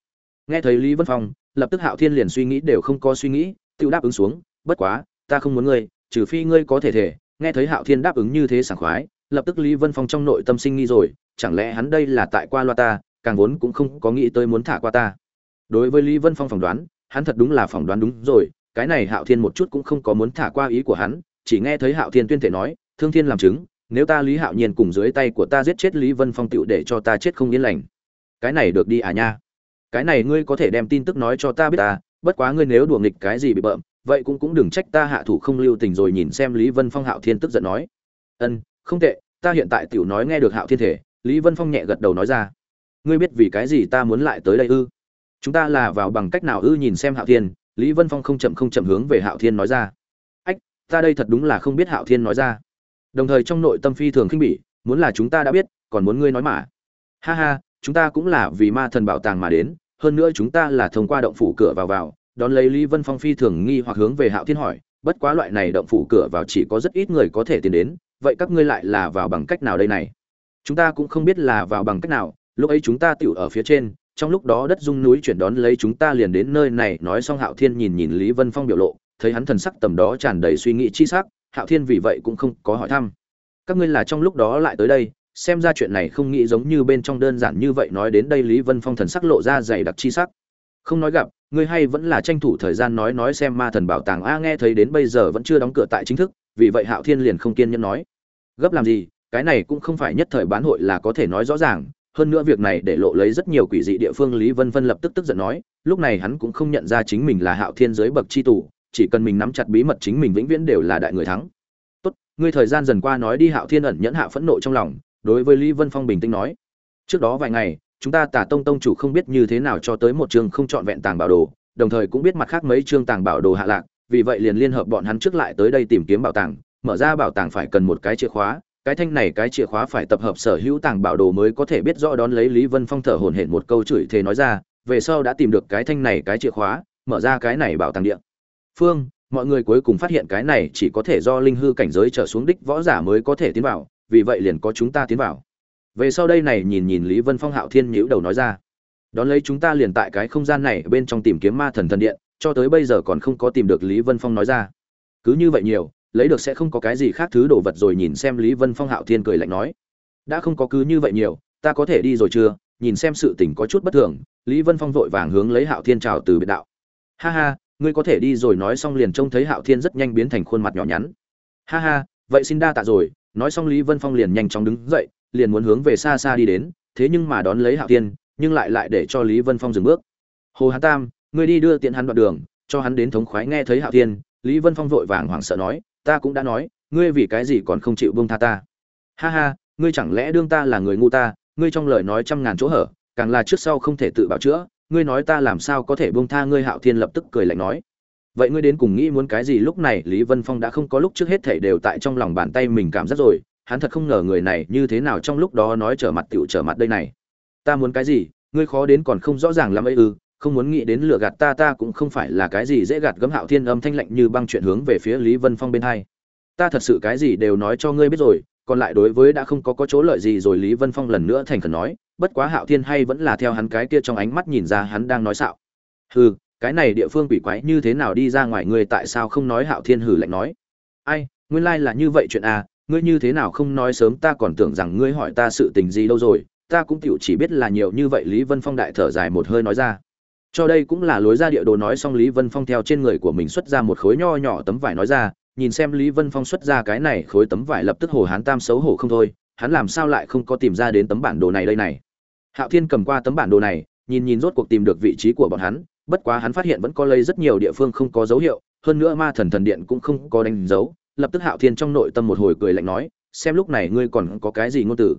Nghe thấy lý vân phong, lập tức hạo thiên liền suy nghĩ đều không có suy nghĩ, tự đáp ứng xuống, bất quá, ta không muốn ngươi trừ phi ngươi có thể thể, nghe thấy hạo thiên đáp ứng như thế sảng khoái, lập tức lý vân phong trong nội tâm sinh nghi rồi, chẳng lẽ hắn đây là tại qua loa ta, càng vốn cũng không có nghĩ tới muốn thả qua ta. Đối với lý vân phong phỏng đoán, hắn thật đúng là phỏng đoán đúng rồi, cái này hạo thiên một chút cũng không có muốn thả qua ý của hắn, chỉ nghe thấy hạo thiên tuyên thể nói, thương thiên làm chứng, nếu ta lý hạo nhiên cùng dưới tay của ta giết chết lý vân phong tựu để cho ta chết không yên lành. Cái này được đi à nha? Cái này ngươi có thể đem tin tức nói cho ta biết ta bất quá ngươi nếu đùa nghịch cái gì bị bợm vậy cũng cũng đừng trách ta hạ thủ không lưu tình rồi nhìn xem lý vân phong hạo thiên tức giận nói. Ân, không tệ, ta hiện tại tiểu nói nghe được hạo thiên thể, lý vân phong nhẹ gật đầu nói ra. Ngươi biết vì cái gì ta muốn lại tới đây ư? Chúng ta là vào bằng cách nào ư nhìn xem hạo thiên, lý vân phong không chậm không chậm hướng về hạo thiên nói ra. Ách, ta đây thật đúng là không biết hạo thiên nói ra. Đồng thời trong nội tâm phi thường khinh bỉ, muốn là chúng ta đã biết, còn muốn ngươi nói mà. Ha ha, chúng ta cũng là vì ma thần bảo tàng mà đến, hơn nữa chúng ta là thông qua động phủ cửa vào vào đón lấy lý vân phong phi thường nghi hoặc hướng về hạo thiên hỏi, bất quá loại này động phủ cửa vào chỉ có rất ít người có thể tiến đến, vậy các ngươi lại là vào bằng cách nào đây này? Chúng ta cũng không biết là vào bằng cách nào, lúc ấy chúng ta tiểu ở phía trên, trong lúc đó đất rung núi chuyển đón lấy chúng ta liền đến nơi này. Nói xong hạo thiên nhìn nhìn lý vân phong biểu lộ, thấy hắn thần sắc tầm đó tràn đầy suy nghĩ chi sắc, hạo thiên vì vậy cũng không có hỏi thăm. Các ngươi là trong lúc đó lại tới đây, xem ra chuyện này không nghĩ giống như bên trong đơn giản như vậy. Nói đến đây lý vân phong thần sắc lộ ra dày đặc chi sắc. Không nói gặp ngươi hay vẫn là tranh thủ thời gian nói nói xem ma thần bảo tàng a nghe thấy đến bây giờ vẫn chưa đóng cửa tại chính thức, vì vậy hạo thiên liền không kiên nhẫn nói. Gấp làm gì, cái này cũng không phải nhất thời bán hội là có thể nói rõ ràng, hơn nữa việc này để lộ lấy rất nhiều quỷ dị địa phương lý vân vân lập tức tức giận nói, lúc này hắn cũng không nhận ra chính mình là hạo thiên giới bậc chi tù, chỉ cần mình nắm chặt bí mật chính mình vĩnh viễn đều là đại người thắng. Tốt, ngươi thời gian dần qua nói đi hạo thiên ẩn nhẫn hạ phẫn nộ trong lòng, đối với lý vân phong bình tĩnh nói. Trước đó vài ngày chúng ta tả tông tông chủ không biết như thế nào cho tới một trường không chọn vẹn tàng bảo đồ, đồng thời cũng biết mặt khác mấy chương tàng bảo đồ hạ lạc, vì vậy liền liên hợp bọn hắn trước lại tới đây tìm kiếm bảo tàng, mở ra bảo tàng phải cần một cái chìa khóa, cái thanh này cái chìa khóa phải tập hợp sở hữu tàng bảo đồ mới có thể biết rõ đón lấy lý vân phong thở hổn hển một câu chửi thề nói ra, về sau đã tìm được cái thanh này cái chìa khóa, mở ra cái này bảo tàng địa. Phương, mọi người cuối cùng phát hiện cái này chỉ có thể do linh hư cảnh giới trở xuống đích võ giả mới có thể tiến vào, vì vậy liền có chúng ta tiến vào về sau đây này nhìn nhìn lý vân phong hạo thiên nhíu đầu nói ra. Đón lấy chúng ta liền tại cái không gian này bên trong tìm kiếm ma thần thần điện, cho tới bây giờ còn không có tìm được lý vân phong nói ra. Cứ như vậy nhiều, lấy được sẽ không có cái gì khác thứ đồ vật rồi nhìn xem lý vân phong hạo thiên cười lạnh nói. Đã không có cứ như vậy nhiều, ta có thể đi rồi chưa? Nhìn xem sự tình có chút bất thường, lý vân phong vội vàng hướng lấy hạo thiên chào từ biệt đạo. Ha ha, ngươi có thể đi rồi nói xong liền trông thấy hạo thiên rất nhanh biến thành khuôn mặt nhỏ nhắn. Ha ha, vậy xin đa tạ rồi, nói xong lý vân phong liền nhanh chóng đứng dậy liền muốn hướng về xa xa đi đến, thế nhưng mà đón lấy hạo thiên, nhưng lại lại để cho lý vân phong dừng bước. Hồ hán tam, ngươi đi đưa tiện hắn đoạn đường, cho hắn đến thống khoái nghe thấy hạo thiên, lý vân phong vội vàng hoảng sợ nói, ta cũng đã nói, ngươi vì cái gì còn không chịu buông tha ta? Ha ha, ngươi chẳng lẽ đương ta là người ngu ta, ngươi trong lời nói trăm ngàn chỗ hở, càng là trước sau không thể tự bảo chữa, ngươi nói ta làm sao có thể buông tha ngươi? Hạo thiên lập tức cười lạnh nói. Vậy ngươi đến cùng nghĩ muốn cái gì? Lúc này lý vân phong đã không có lúc trước hết thảy đều tại trong lòng bàn tay mình cảm giác rồi hắn thật không ngờ người này như thế nào trong lúc đó nói trở mặt tiểu trở mặt đây này. Ta muốn cái gì? Ngươi khó đến còn không rõ ràng lắm ấy ư? Không muốn nghĩ đến lừa gạt ta ta cũng không phải là cái gì dễ gạt gấm hạo thiên âm thanh lạnh như băng chuyện hướng về phía lý vân phong bên hai. Ta thật sự cái gì đều nói cho ngươi biết rồi, còn lại đối với đã không có có chỗ lợi gì rồi lý vân phong lần nữa thành khẩn nói, bất quá hạo thiên hay vẫn là theo hắn cái kia trong ánh mắt nhìn ra hắn đang nói xạo. Hừ, cái này địa phương quỷ quái như thế nào đi ra ngoài ngươi tại sao không nói hạo thiên hừ lạnh nói. Ai, nguyên lai là như vậy chuyện à ngươi như thế nào không nói sớm, ta còn tưởng rằng ngươi hỏi ta sự tình gì đâu rồi. Ta cũng tiểu chỉ biết là nhiều như vậy, lý vân phong đại thở dài một hơi nói ra. Cho đây cũng là lối ra địa đồ nói xong, lý vân phong theo trên người của mình xuất ra một khối nho nhỏ tấm vải nói ra. Nhìn xem lý vân phong xuất ra cái này khối tấm vải lập tức hồ hán tam xấu hổ không thôi. Hắn làm sao lại không có tìm ra đến tấm bản đồ này đây này? Hạo thiên cầm qua tấm bản đồ này, nhìn nhìn rốt cuộc tìm được vị trí của bọn hắn. Bất quá hắn phát hiện vẫn có lây rất nhiều địa phương không có dấu hiệu. Hơn nữa ma thần thần điện cũng không có đánh dấu lập tức hạo thiên trong nội tâm một hồi cười lạnh nói, xem lúc này ngươi còn có cái gì ngôn tử?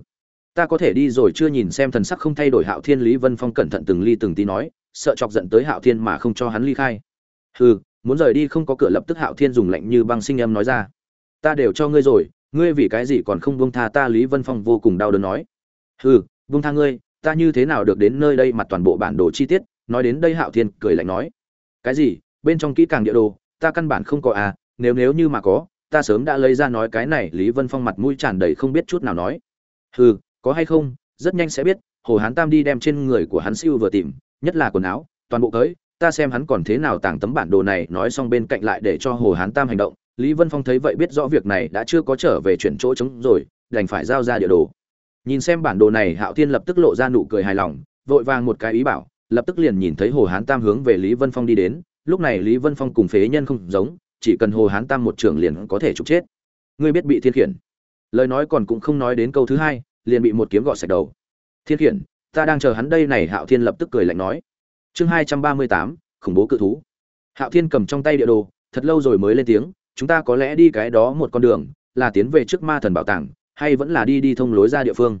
ta có thể đi rồi chưa nhìn xem thần sắc không thay đổi hạo thiên lý vân phong cẩn thận từng ly từng tí nói, sợ chọc giận tới hạo thiên mà không cho hắn ly khai. Hừ, muốn rời đi không có cửa lập tức hạo thiên dùng lạnh như băng sinh âm nói ra. Ta đều cho ngươi rồi, ngươi vì cái gì còn không buông tha ta lý vân phong vô cùng đau đớn nói. Hừ, buông tha ngươi, ta như thế nào được đến nơi đây mặt toàn bộ bản đồ chi tiết? Nói đến đây hạo thiên cười lạnh nói. Cái gì? Bên trong kỹ càng địa đồ, ta căn bản không có à nếu nếu như mà có ta sớm đã lấy ra nói cái này, lý vân phong mặt mũi tràn đầy không biết chút nào nói. Hừ, có hay không? Rất nhanh sẽ biết, hồ hán tam đi đem trên người của hắn siêu vừa tìm, nhất là quần áo, toàn bộ cưới, ta xem hắn còn thế nào tàng tấm bản đồ này, nói xong bên cạnh lại để cho hồ hán tam hành động. Lý vân phong thấy vậy biết rõ việc này đã chưa có trở về chuyển chỗ trống rồi, đành phải giao ra địa đồ. Nhìn xem bản đồ này, hạo thiên lập tức lộ ra nụ cười hài lòng, vội vàng một cái ý bảo, lập tức liền nhìn thấy hồ hán tam hướng về lý vân phong đi đến. Lúc này lý vân phong cùng phế nhân không giống chỉ cần hồ hán tam một trưởng liền có thể trục chết. Ngươi biết bị thiên khiển. Lời nói còn cũng không nói đến câu thứ hai, liền bị một kiếm gọt sạch đầu. Thiên khiển, ta đang chờ hắn đây này, hạo thiên lập tức cười lạnh nói. Chương hai trăm ba mươi tám, khủng bố cự thú. Hạo thiên cầm trong tay địa đồ, thật lâu rồi mới lên tiếng, chúng ta có lẽ đi cái đó một con đường, là tiến về trước ma thần bảo tàng, hay vẫn là đi đi thông lối ra địa phương.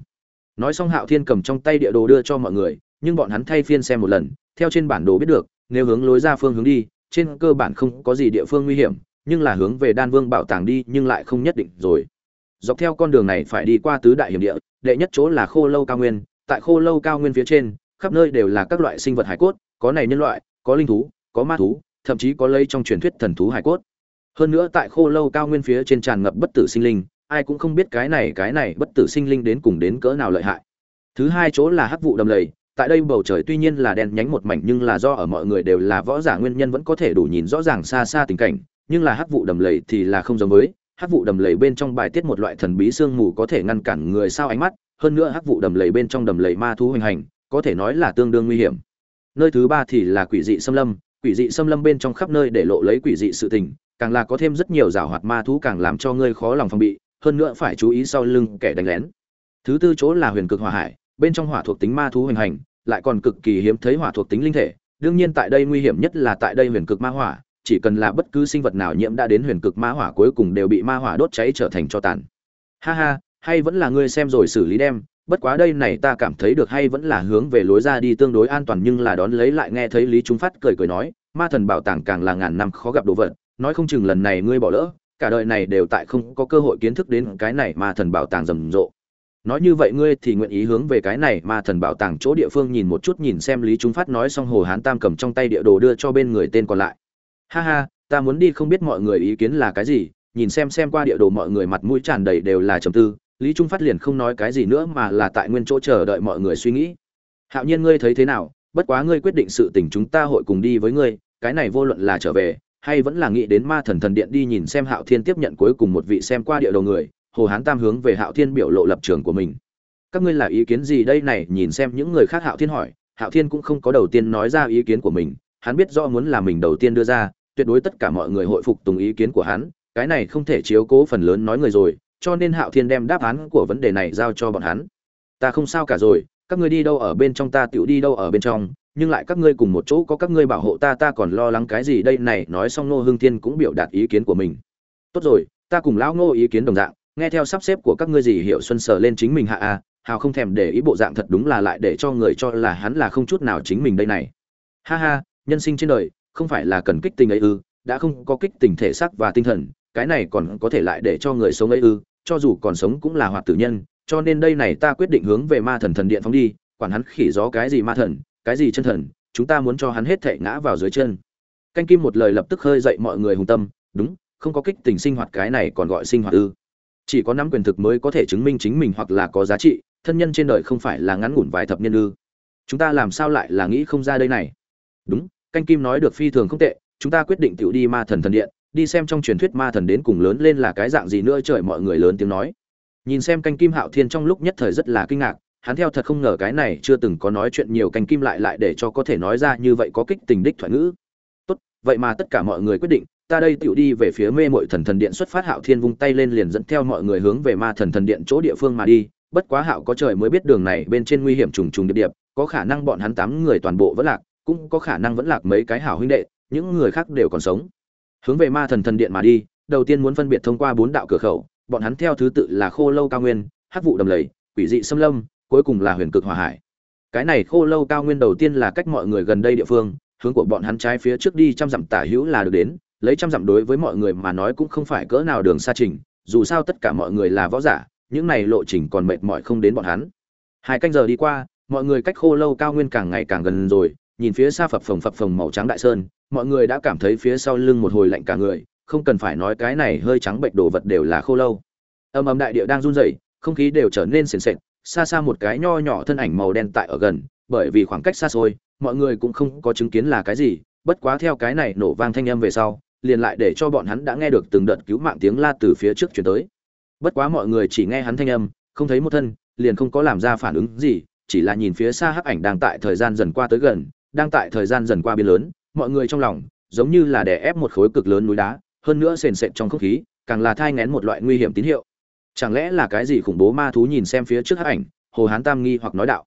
Nói xong hạo thiên cầm trong tay địa đồ đưa cho mọi người, nhưng bọn hắn thay phiên xem một lần, theo trên bản đồ biết được, nếu hướng lối ra phương hướng đi trên cơ bản không có gì địa phương nguy hiểm, nhưng là hướng về đan vương bảo tàng đi nhưng lại không nhất định rồi. Dọc theo con đường này phải đi qua tứ đại hiểm địa, đệ nhất chỗ là khô lâu cao nguyên. Tại khô lâu cao nguyên phía trên, khắp nơi đều là các loại sinh vật hải cốt, có này nhân loại, có linh thú, có ma thú, thậm chí có lây trong truyền thuyết thần thú hải cốt. Hơn nữa tại khô lâu cao nguyên phía trên tràn ngập bất tử sinh linh, ai cũng không biết cái này cái này bất tử sinh linh đến cùng đến cỡ nào lợi hại. Thứ hai chỗ là hắc vụ đầm lầy tại đây bầu trời tuy nhiên là đen nhánh một mảnh nhưng là do ở mọi người đều là võ giả nguyên nhân vẫn có thể đủ nhìn rõ ràng xa xa tình cảnh, nhưng là hắc vụ đầm lầy thì là không giống với, hắc vụ đầm lầy bên trong bài tiết một loại thần bí sương mù có thể ngăn cản người sao ánh mắt, hơn nữa hắc vụ đầm lầy bên trong đầm lầy ma thú hoành hành, có thể nói là tương đương nguy hiểm. Nơi thứ ba thì là quỷ dị xâm lâm, quỷ dị xâm lâm bên trong khắp nơi để lộ lấy quỷ dị sự tình, càng là có thêm rất nhiều rào hoạt ma thú càng làm cho ngươi khó lòng phòng bị, hơn nữa phải chú ý sau lưng kẻ đánh lén. Thứ tư chỗ là huyền cực hỏa hải, bên trong hỏa thuộc tính ma thú hoành hành lại còn cực kỳ hiếm thấy hỏa thuộc tính linh thể. Đương nhiên tại đây nguy hiểm nhất là tại đây huyền cực ma hỏa, chỉ cần là bất cứ sinh vật nào nhiễm đã đến huyền cực ma hỏa cuối cùng đều bị ma hỏa đốt cháy trở thành cho tàn. Ha ha, hay vẫn là ngươi xem rồi xử lý đem, bất quá đây này ta cảm thấy được hay vẫn là hướng về lối ra đi tương đối an toàn nhưng là đón lấy lại nghe thấy lý trung phát cười cười nói, ma thần bảo tàng càng là ngàn năm khó gặp đồ vật, nói không chừng lần này ngươi bỏ lỡ, cả đời này đều tại không có cơ hội kiến thức đến cái này ma thần bảo tàng rầm rộ nói như vậy ngươi thì nguyện ý hướng về cái này mà thần bảo tàng chỗ địa phương nhìn một chút nhìn xem lý trung phát nói xong hồ hán tam cầm trong tay địa đồ đưa cho bên người tên còn lại. Ha ha, ta muốn đi không biết mọi người ý kiến là cái gì, nhìn xem xem qua địa đồ mọi người mặt mũi tràn đầy đều là trầm tư, lý trung phát liền không nói cái gì nữa mà là tại nguyên chỗ chờ đợi mọi người suy nghĩ. Hạo nhiên ngươi thấy thế nào? Bất quá ngươi quyết định sự tình chúng ta hội cùng đi với ngươi, cái này vô luận là trở về, hay vẫn là nghĩ đến ma thần thần điện đi nhìn xem hạo thiên tiếp nhận cuối cùng một vị xem qua địa đồ người hồ hán tam hướng về hạo thiên biểu lộ lập trường của mình. Các ngươi là ý kiến gì đây này? Nhìn xem những người khác hạo thiên hỏi. Hạo thiên cũng không có đầu tiên nói ra ý kiến của mình. Hắn biết rõ muốn là mình đầu tiên đưa ra, tuyệt đối tất cả mọi người hội phục tùng ý kiến của hắn. Cái này không thể chiếu cố phần lớn nói người rồi, cho nên hạo thiên đem đáp án của vấn đề này giao cho bọn hắn. Ta không sao cả rồi, các ngươi đi đâu ở bên trong ta tựu đi đâu ở bên trong, nhưng lại các ngươi cùng một chỗ có các ngươi bảo hộ ta ta còn lo lắng cái gì đây này? Nói xong nô hương thiên cũng biểu đạt ý kiến của mình. Tốt rồi, ta cùng lão ngô ý kiến đồng dạng nghe theo sắp xếp của các ngươi gì hiểu xuân sờ lên chính mình hạ a à, hào không thèm để ý bộ dạng thật đúng là lại để cho người cho là hắn là không chút nào chính mình đây này. Ha ha nhân sinh trên đời không phải là cần kích tình ấy ư đã không có kích tình thể xác và tinh thần cái này còn có thể lại để cho người sống ấy ư cho dù còn sống cũng là hoạt tử nhân cho nên đây này ta quyết định hướng về ma thần thần điện phóng đi quản hắn khỉ gió cái gì ma thần cái gì chân thần chúng ta muốn cho hắn hết thệ ngã vào dưới chân. Canh kim một lời lập tức khơi dậy mọi người hùng tâm đúng không có kích tình sinh hoạt cái này còn gọi sinh hoạt ư chỉ có nắm quyền thực mới có thể chứng minh chính mình hoặc là có giá trị, thân nhân trên đời không phải là ngắn ngủn vài thập niên ư. Chúng ta làm sao lại là nghĩ không ra đây này? Đúng, canh kim nói được phi thường không tệ, chúng ta quyết định tự đi ma thần thần điện, đi xem trong truyền thuyết ma thần đến cùng lớn lên là cái dạng gì nữa, trời mọi người lớn tiếng nói. Nhìn xem canh kim hạo thiên trong lúc nhất thời rất là kinh ngạc, hắn theo thật không ngờ cái này chưa từng có nói chuyện nhiều canh kim lại lại để cho có thể nói ra như vậy có kích tình đích thoại ngữ. Tốt, vậy mà tất cả mọi người quyết định ta đây tiểu đi về phía mê mội thần thần điện xuất phát hạo thiên vung tay lên liền dẫn theo mọi người hướng về ma thần thần điện chỗ địa phương mà đi. Bất quá hạo có trời mới biết đường này bên trên nguy hiểm trùng trùng điệp điệp, có khả năng bọn hắn tám người toàn bộ vẫn lạc, cũng có khả năng vẫn lạc mấy cái hảo huynh đệ, những người khác đều còn sống. Hướng về ma thần thần điện mà đi, đầu tiên muốn phân biệt thông qua bốn đạo cửa khẩu, bọn hắn theo thứ tự là khô lâu cao nguyên, hắc vụ đầm lầy, quỷ dị xâm lâm, cuối cùng là huyền cực hòa hải. Cái này khô lâu cao nguyên đầu tiên là cách mọi người gần đây địa phương, hướng của bọn hắn trái phía trước đi trăm dặm tả hữu là được đến lấy trăm dặm đối với mọi người mà nói cũng không phải cỡ nào đường xa trình, dù sao tất cả mọi người là võ giả, những này lộ trình còn mệt mỏi không đến bọn hắn. Hai canh giờ đi qua, mọi người cách khô lâu cao nguyên càng ngày càng gần rồi, nhìn phía xa phập phồng phập phồng màu trắng đại sơn, mọi người đã cảm thấy phía sau lưng một hồi lạnh cả người, không cần phải nói cái này hơi trắng bệnh đồ vật đều là khô lâu. Âm âm đại địa đang run rẩy, không khí đều trở nên sền sệt, xa xa một cái nho nhỏ thân ảnh màu đen tại ở gần, bởi vì khoảng cách xa xôi, mọi người cũng không có chứng kiến là cái gì, bất quá theo cái này nổ vang thanh âm về sau liền lại để cho bọn hắn đã nghe được từng đợt cứu mạng tiếng la từ phía trước chuyển tới. Bất quá mọi người chỉ nghe hắn thanh âm, không thấy một thân, liền không có làm ra phản ứng gì, chỉ là nhìn phía xa hắc ảnh đang tại thời gian dần qua tới gần, đang tại thời gian dần qua biến lớn, mọi người trong lòng giống như là đè ép một khối cực lớn núi đá, hơn nữa sền sệt trong không khí, càng là thai ngén một loại nguy hiểm tín hiệu. Chẳng lẽ là cái gì khủng bố ma thú nhìn xem phía trước hắc ảnh, hồ hán tam nghi hoặc nói đạo.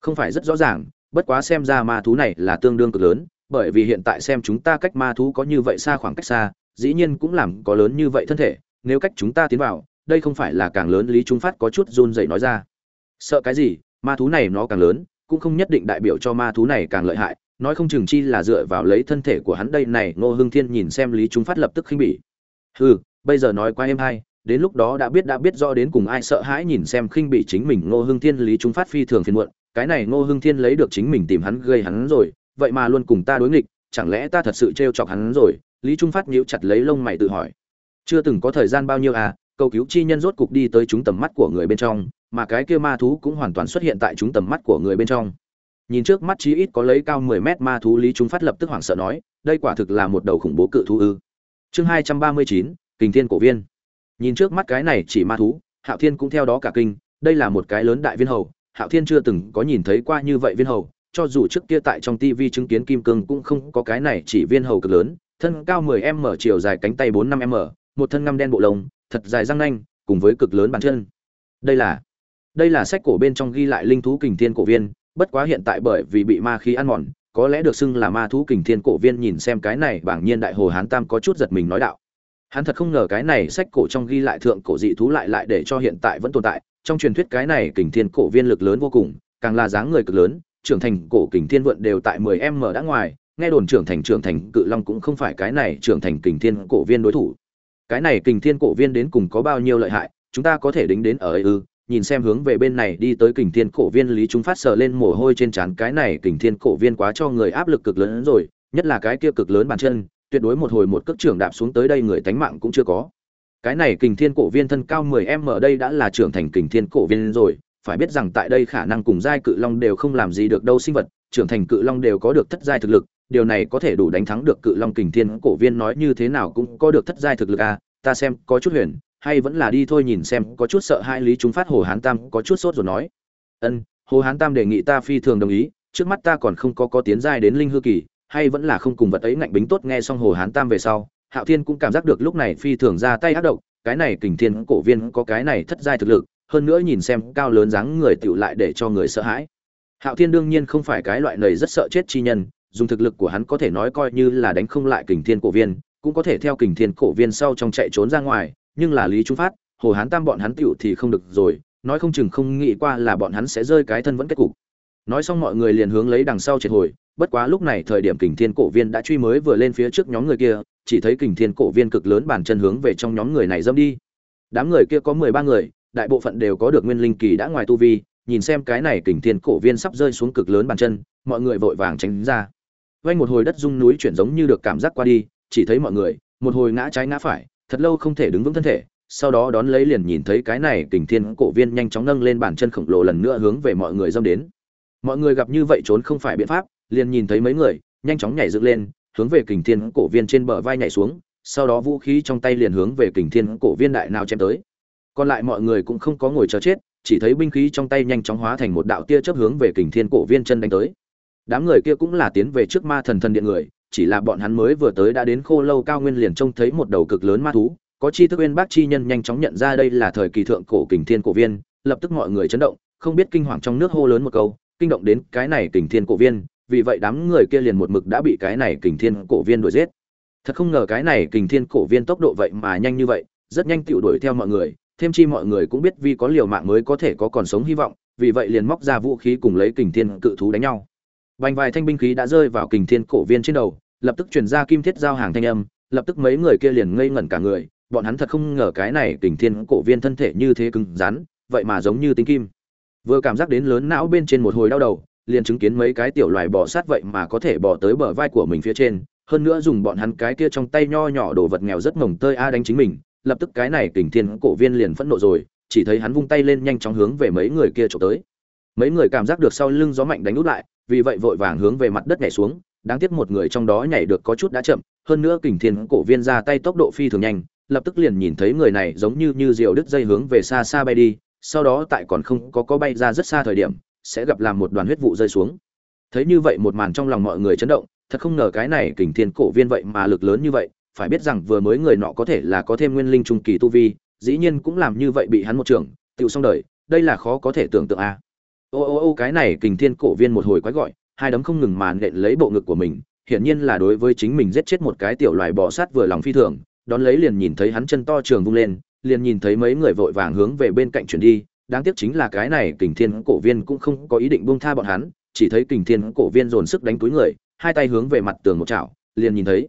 Không phải rất rõ ràng, bất quá xem ra ma thú này là tương đương cực lớn bởi vì hiện tại xem chúng ta cách ma thú có như vậy xa khoảng cách xa, dĩ nhiên cũng làm có lớn như vậy thân thể, nếu cách chúng ta tiến vào, đây không phải là càng lớn lý trung phát có chút run dậy nói ra. Sợ cái gì, ma thú này nó càng lớn, cũng không nhất định đại biểu cho ma thú này càng lợi hại, nói không chừng chi là dựa vào lấy thân thể của hắn đây này, ngô hưng thiên nhìn xem lý trung phát lập tức khinh bỉ. Hừ, bây giờ nói qua em hai, đến lúc đó đã biết đã biết rõ đến cùng ai sợ hãi nhìn xem khinh bỉ chính mình, ngô hưng thiên lý trung phát phi thường phiền muộn, cái này ngô hưng thiên lấy được chính mình tìm hắn, gây hắn rồi vậy mà luôn cùng ta đối nghịch chẳng lẽ ta thật sự trêu chọc hắn rồi? Lý trung phát nhíu chặt lấy lông mày tự hỏi. Chưa từng có thời gian bao nhiêu à cầu cứu chi nhân rốt cục đi tới chúng tầm mắt của người bên trong mà cái kia ma thú cũng hoàn toàn xuất hiện tại chúng tầm mắt của người bên trong. Nhìn trước mắt chí ít có lấy cao 10 mét ma thú lý trung phát lập tức hoảng sợ nói đây quả thực là một đầu khủng bố cự thú ư. Chương 239, kình thiên cổ viên. Nhìn trước mắt cái này chỉ ma thú hạo thiên cũng theo đó cả kinh đây là một cái lớn đại viên hầu hạo thiên chưa từng có nhìn thấy qua như vậy viên hầu cho dù trước kia tại trong TV chứng kiến kim cương cũng không có cái này chỉ viên hầu cực lớn, thân cao 10m chiều dài cánh tay 4-5m, một thân ngăm đen bộ lông, thật dài răng nanh, cùng với cực lớn bàn chân. Đây là Đây là sách cổ bên trong ghi lại linh thú kình thiên cổ viên, bất quá hiện tại bởi vì bị ma khí ăn mòn, có lẽ được xưng là ma thú kình thiên cổ viên nhìn xem cái này bảng nhiên đại hồ hán tam có chút giật mình nói đạo. Hắn thật không ngờ cái này sách cổ trong ghi lại thượng cổ dị thú lại lại để cho hiện tại vẫn tồn tại, trong truyền thuyết cái này kình thiên cổ viên lực lớn vô cùng, càng là dáng người cực lớn, trưởng thành cổ kình thiên vượn đều tại 10m đã ngoài, nghe đồn trưởng thành trưởng thành cự long cũng không phải cái này trưởng thành kình thiên cổ viên đối thủ. Cái này kình thiên cổ viên đến cùng có bao nhiêu lợi hại, chúng ta có thể đính đến ở ấy ư? Nhìn xem hướng về bên này đi tới kình thiên cổ viên lý chúng phát sờ lên mồ hôi trên trán cái này kình thiên cổ viên quá cho người áp lực cực lớn hơn rồi, nhất là cái kia cực lớn bàn chân, tuyệt đối một hồi một cước trưởng đạp xuống tới đây người tánh mạng cũng chưa có. Cái này kình thiên cổ viên thân cao 10m ở đây đã là trưởng thành kình thiên cổ viên rồi, phải biết rằng tại đây khả năng cùng giai cự long đều không làm gì được đâu sinh vật, trưởng thành cự long đều có được thất giai thực lực, điều này có thể đủ đánh thắng được cự long kình thiên cổ viên nói như thế nào cũng có được thất giai thực lực à, ta xem có chút huyền, hay vẫn là đi thôi nhìn xem, có chút sợ hai lý chúng phát Hồ Hán Tam có chút sốt rồi nói. Ân, Hồ Hán Tam đề nghị ta phi thường đồng ý, trước mắt ta còn không có có tiến giai đến linh hư kỳ, hay vẫn là không cùng vật ấy ngạnh bính tốt nghe xong Hồ Hán Tam về sau, Hạo Thiên cũng cảm giác được lúc này phi thường ra tay ác độc, cái này kình thiên cổ viên có cái này thất giai thực lực, hơn nữa nhìn xem cao lớn dáng người tựu lại để cho người sợ hãi. Hạo thiên đương nhiên không phải cái loại này rất sợ chết chi nhân, dùng thực lực của hắn có thể nói coi như là đánh không lại kình thiên cổ viên, cũng có thể theo kình thiên cổ viên sau trong chạy trốn ra ngoài, nhưng là lý trung phát, hồ hán tam bọn hắn tựu thì không được rồi, nói không chừng không nghĩ qua là bọn hắn sẽ rơi cái thân vẫn kết cục. Nói xong mọi người liền hướng lấy đằng sau triệt hồi, bất quá lúc này thời điểm kình thiên cổ viên đã truy mới vừa lên phía trước nhóm người kia, chỉ thấy kình thiên cổ viên cực lớn bàn chân hướng về trong nhóm người này dâm đi. Đám người kia có mười ba người đại bộ phận đều có được nguyên linh kỳ đã ngoài tu vi, nhìn xem cái này kình thiên cổ viên sắp rơi xuống cực lớn bàn chân, mọi người vội vàng tránh ra. Vay một hồi đất rung núi chuyển giống như được cảm giác qua đi, chỉ thấy mọi người, một hồi ngã trái ngã phải, thật lâu không thể đứng vững thân thể, sau đó đón lấy liền nhìn thấy cái này kình thiên cổ viên nhanh chóng nâng lên bàn chân khổng lồ lần nữa hướng về mọi người dâm đến. Mọi người gặp như vậy trốn không phải biện pháp, liền nhìn thấy mấy người, nhanh chóng nhảy dựng lên, hướng về kình thiên cổ viên trên bờ vai nhảy xuống, sau đó vũ khí trong tay liền hướng về kình thiên cổ viên đại nào chém tới còn lại mọi người cũng không có ngồi chờ chết, chỉ thấy binh khí trong tay nhanh chóng hóa thành một đạo tia chớp hướng về kình thiên cổ viên chân đánh tới. Đám người kia cũng là tiến về trước ma thần thần điện người, chỉ là bọn hắn mới vừa tới đã đến khô lâu cao nguyên liền trông thấy một đầu cực lớn ma thú, có chi thức uyên bác chi nhân nhanh chóng nhận ra đây là thời kỳ thượng cổ kình thiên cổ viên, lập tức mọi người chấn động, không biết kinh hoàng trong nước hô lớn một câu, kinh động đến cái này kình thiên cổ viên, vì vậy đám người kia liền một mực đã bị cái này kình thiên cổ viên đuổi giết. Thật không ngờ cái này kình thiên cổ viên tốc độ vậy mà nhanh như vậy, rất nhanh tiểu đuổi theo mọi người thêm chi mọi người cũng biết vì có liều mạng mới có thể có còn sống hy vọng, vì vậy liền móc ra vũ khí cùng lấy kình thiên cự thú đánh nhau. Bành vài thanh binh khí đã rơi vào kình thiên cổ viên trên đầu, lập tức truyền ra kim thiết giao hàng thanh âm, lập tức mấy người kia liền ngây ngẩn cả người, bọn hắn thật không ngờ cái này kình thiên cổ viên thân thể như thế cứng rắn, vậy mà giống như tính kim. Vừa cảm giác đến lớn não bên trên một hồi đau đầu, liền chứng kiến mấy cái tiểu loài bò sát vậy mà có thể bò tới bờ vai của mình phía trên, hơn nữa dùng bọn hắn cái kia trong tay nho nhỏ đồ vật nghèo rất mồng tơi a đánh chính mình, lập tức cái này kình thiên cổ viên liền phẫn nộ rồi, chỉ thấy hắn vung tay lên nhanh chóng hướng về mấy người kia chụp tới. Mấy người cảm giác được sau lưng gió mạnh đánh út lại, vì vậy vội vàng hướng về mặt đất nhảy xuống, đáng tiếc một người trong đó nhảy được có chút đã chậm, hơn nữa kình thiên cổ viên ra tay tốc độ phi thường nhanh, lập tức liền nhìn thấy người này giống như như diều đứt dây hướng về xa xa bay đi, sau đó tại còn không có có bay ra rất xa thời điểm, sẽ gặp làm một đoàn huyết vụ rơi xuống. Thấy như vậy một màn trong lòng mọi người chấn động, thật không ngờ cái này kình thiên cổ viên vậy mà lực lớn như vậy, phải biết rằng vừa mới người nọ có thể là có thêm nguyên linh trung kỳ tu vi, dĩ nhiên cũng làm như vậy bị hắn một trường, tiểu xong đời, đây là khó có thể tưởng tượng a. À. Ô ô ô cái này kình thiên cổ viên một hồi quái gọi, hai đấm không ngừng màn nện lấy bộ ngực của mình, hiển nhiên là đối với chính mình giết chết một cái tiểu loài bò sát vừa lòng phi thường, đón lấy liền nhìn thấy hắn chân to trường vung lên, liền nhìn thấy mấy người vội vàng hướng về bên cạnh chuyển đi, đáng tiếc chính là cái này kình thiên cổ viên cũng không có ý định buông tha bọn hắn, chỉ thấy kình thiên cổ viên dồn sức đánh túi người, hai tay hướng về mặt tường một chảo, liền nhìn thấy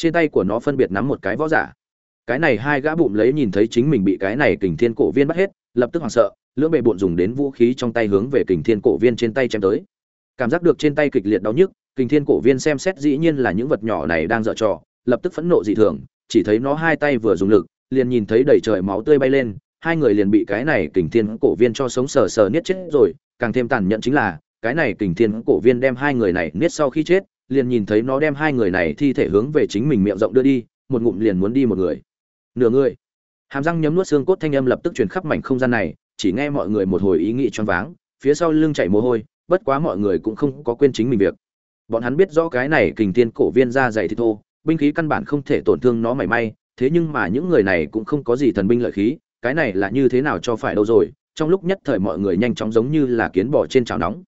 trên tay của nó phân biệt nắm một cái võ giả. Cái này hai gã bụng lấy nhìn thấy chính mình bị cái này kình thiên cổ viên bắt hết, lập tức hoảng sợ, lưỡng bệ bộn dùng đến vũ khí trong tay hướng về kình thiên cổ viên trên tay chém tới. Cảm giác được trên tay kịch liệt đau nhức, kình thiên cổ viên xem xét dĩ nhiên là những vật nhỏ này đang dở trò, lập tức phẫn nộ dị thường, chỉ thấy nó hai tay vừa dùng lực, liền nhìn thấy đầy trời máu tươi bay lên, hai người liền bị cái này kình thiên cổ viên cho sống sờ sờ niết chết rồi, càng thêm tàn nhẫn chính là, cái này kình thiên cổ viên đem hai người này niết sau khi chết, liền nhìn thấy nó đem hai người này thi thể hướng về chính mình miệng rộng đưa đi, một ngụm liền muốn đi một người. Nửa người. Hàm răng nhấm nuốt xương cốt thanh âm lập tức truyền khắp mảnh không gian này, chỉ nghe mọi người một hồi ý nghĩ choáng váng, phía sau lưng chảy mồ hôi, bất quá mọi người cũng không có quên chính mình việc. Bọn hắn biết rõ cái này kình thiên cổ viên ra dày thì thô, binh khí căn bản không thể tổn thương nó mảy may, thế nhưng mà những người này cũng không có gì thần binh lợi khí, cái này là như thế nào cho phải đâu rồi trong lúc nhất thời mọi người nhanh chóng giống như là kiến bò trên chảo nóng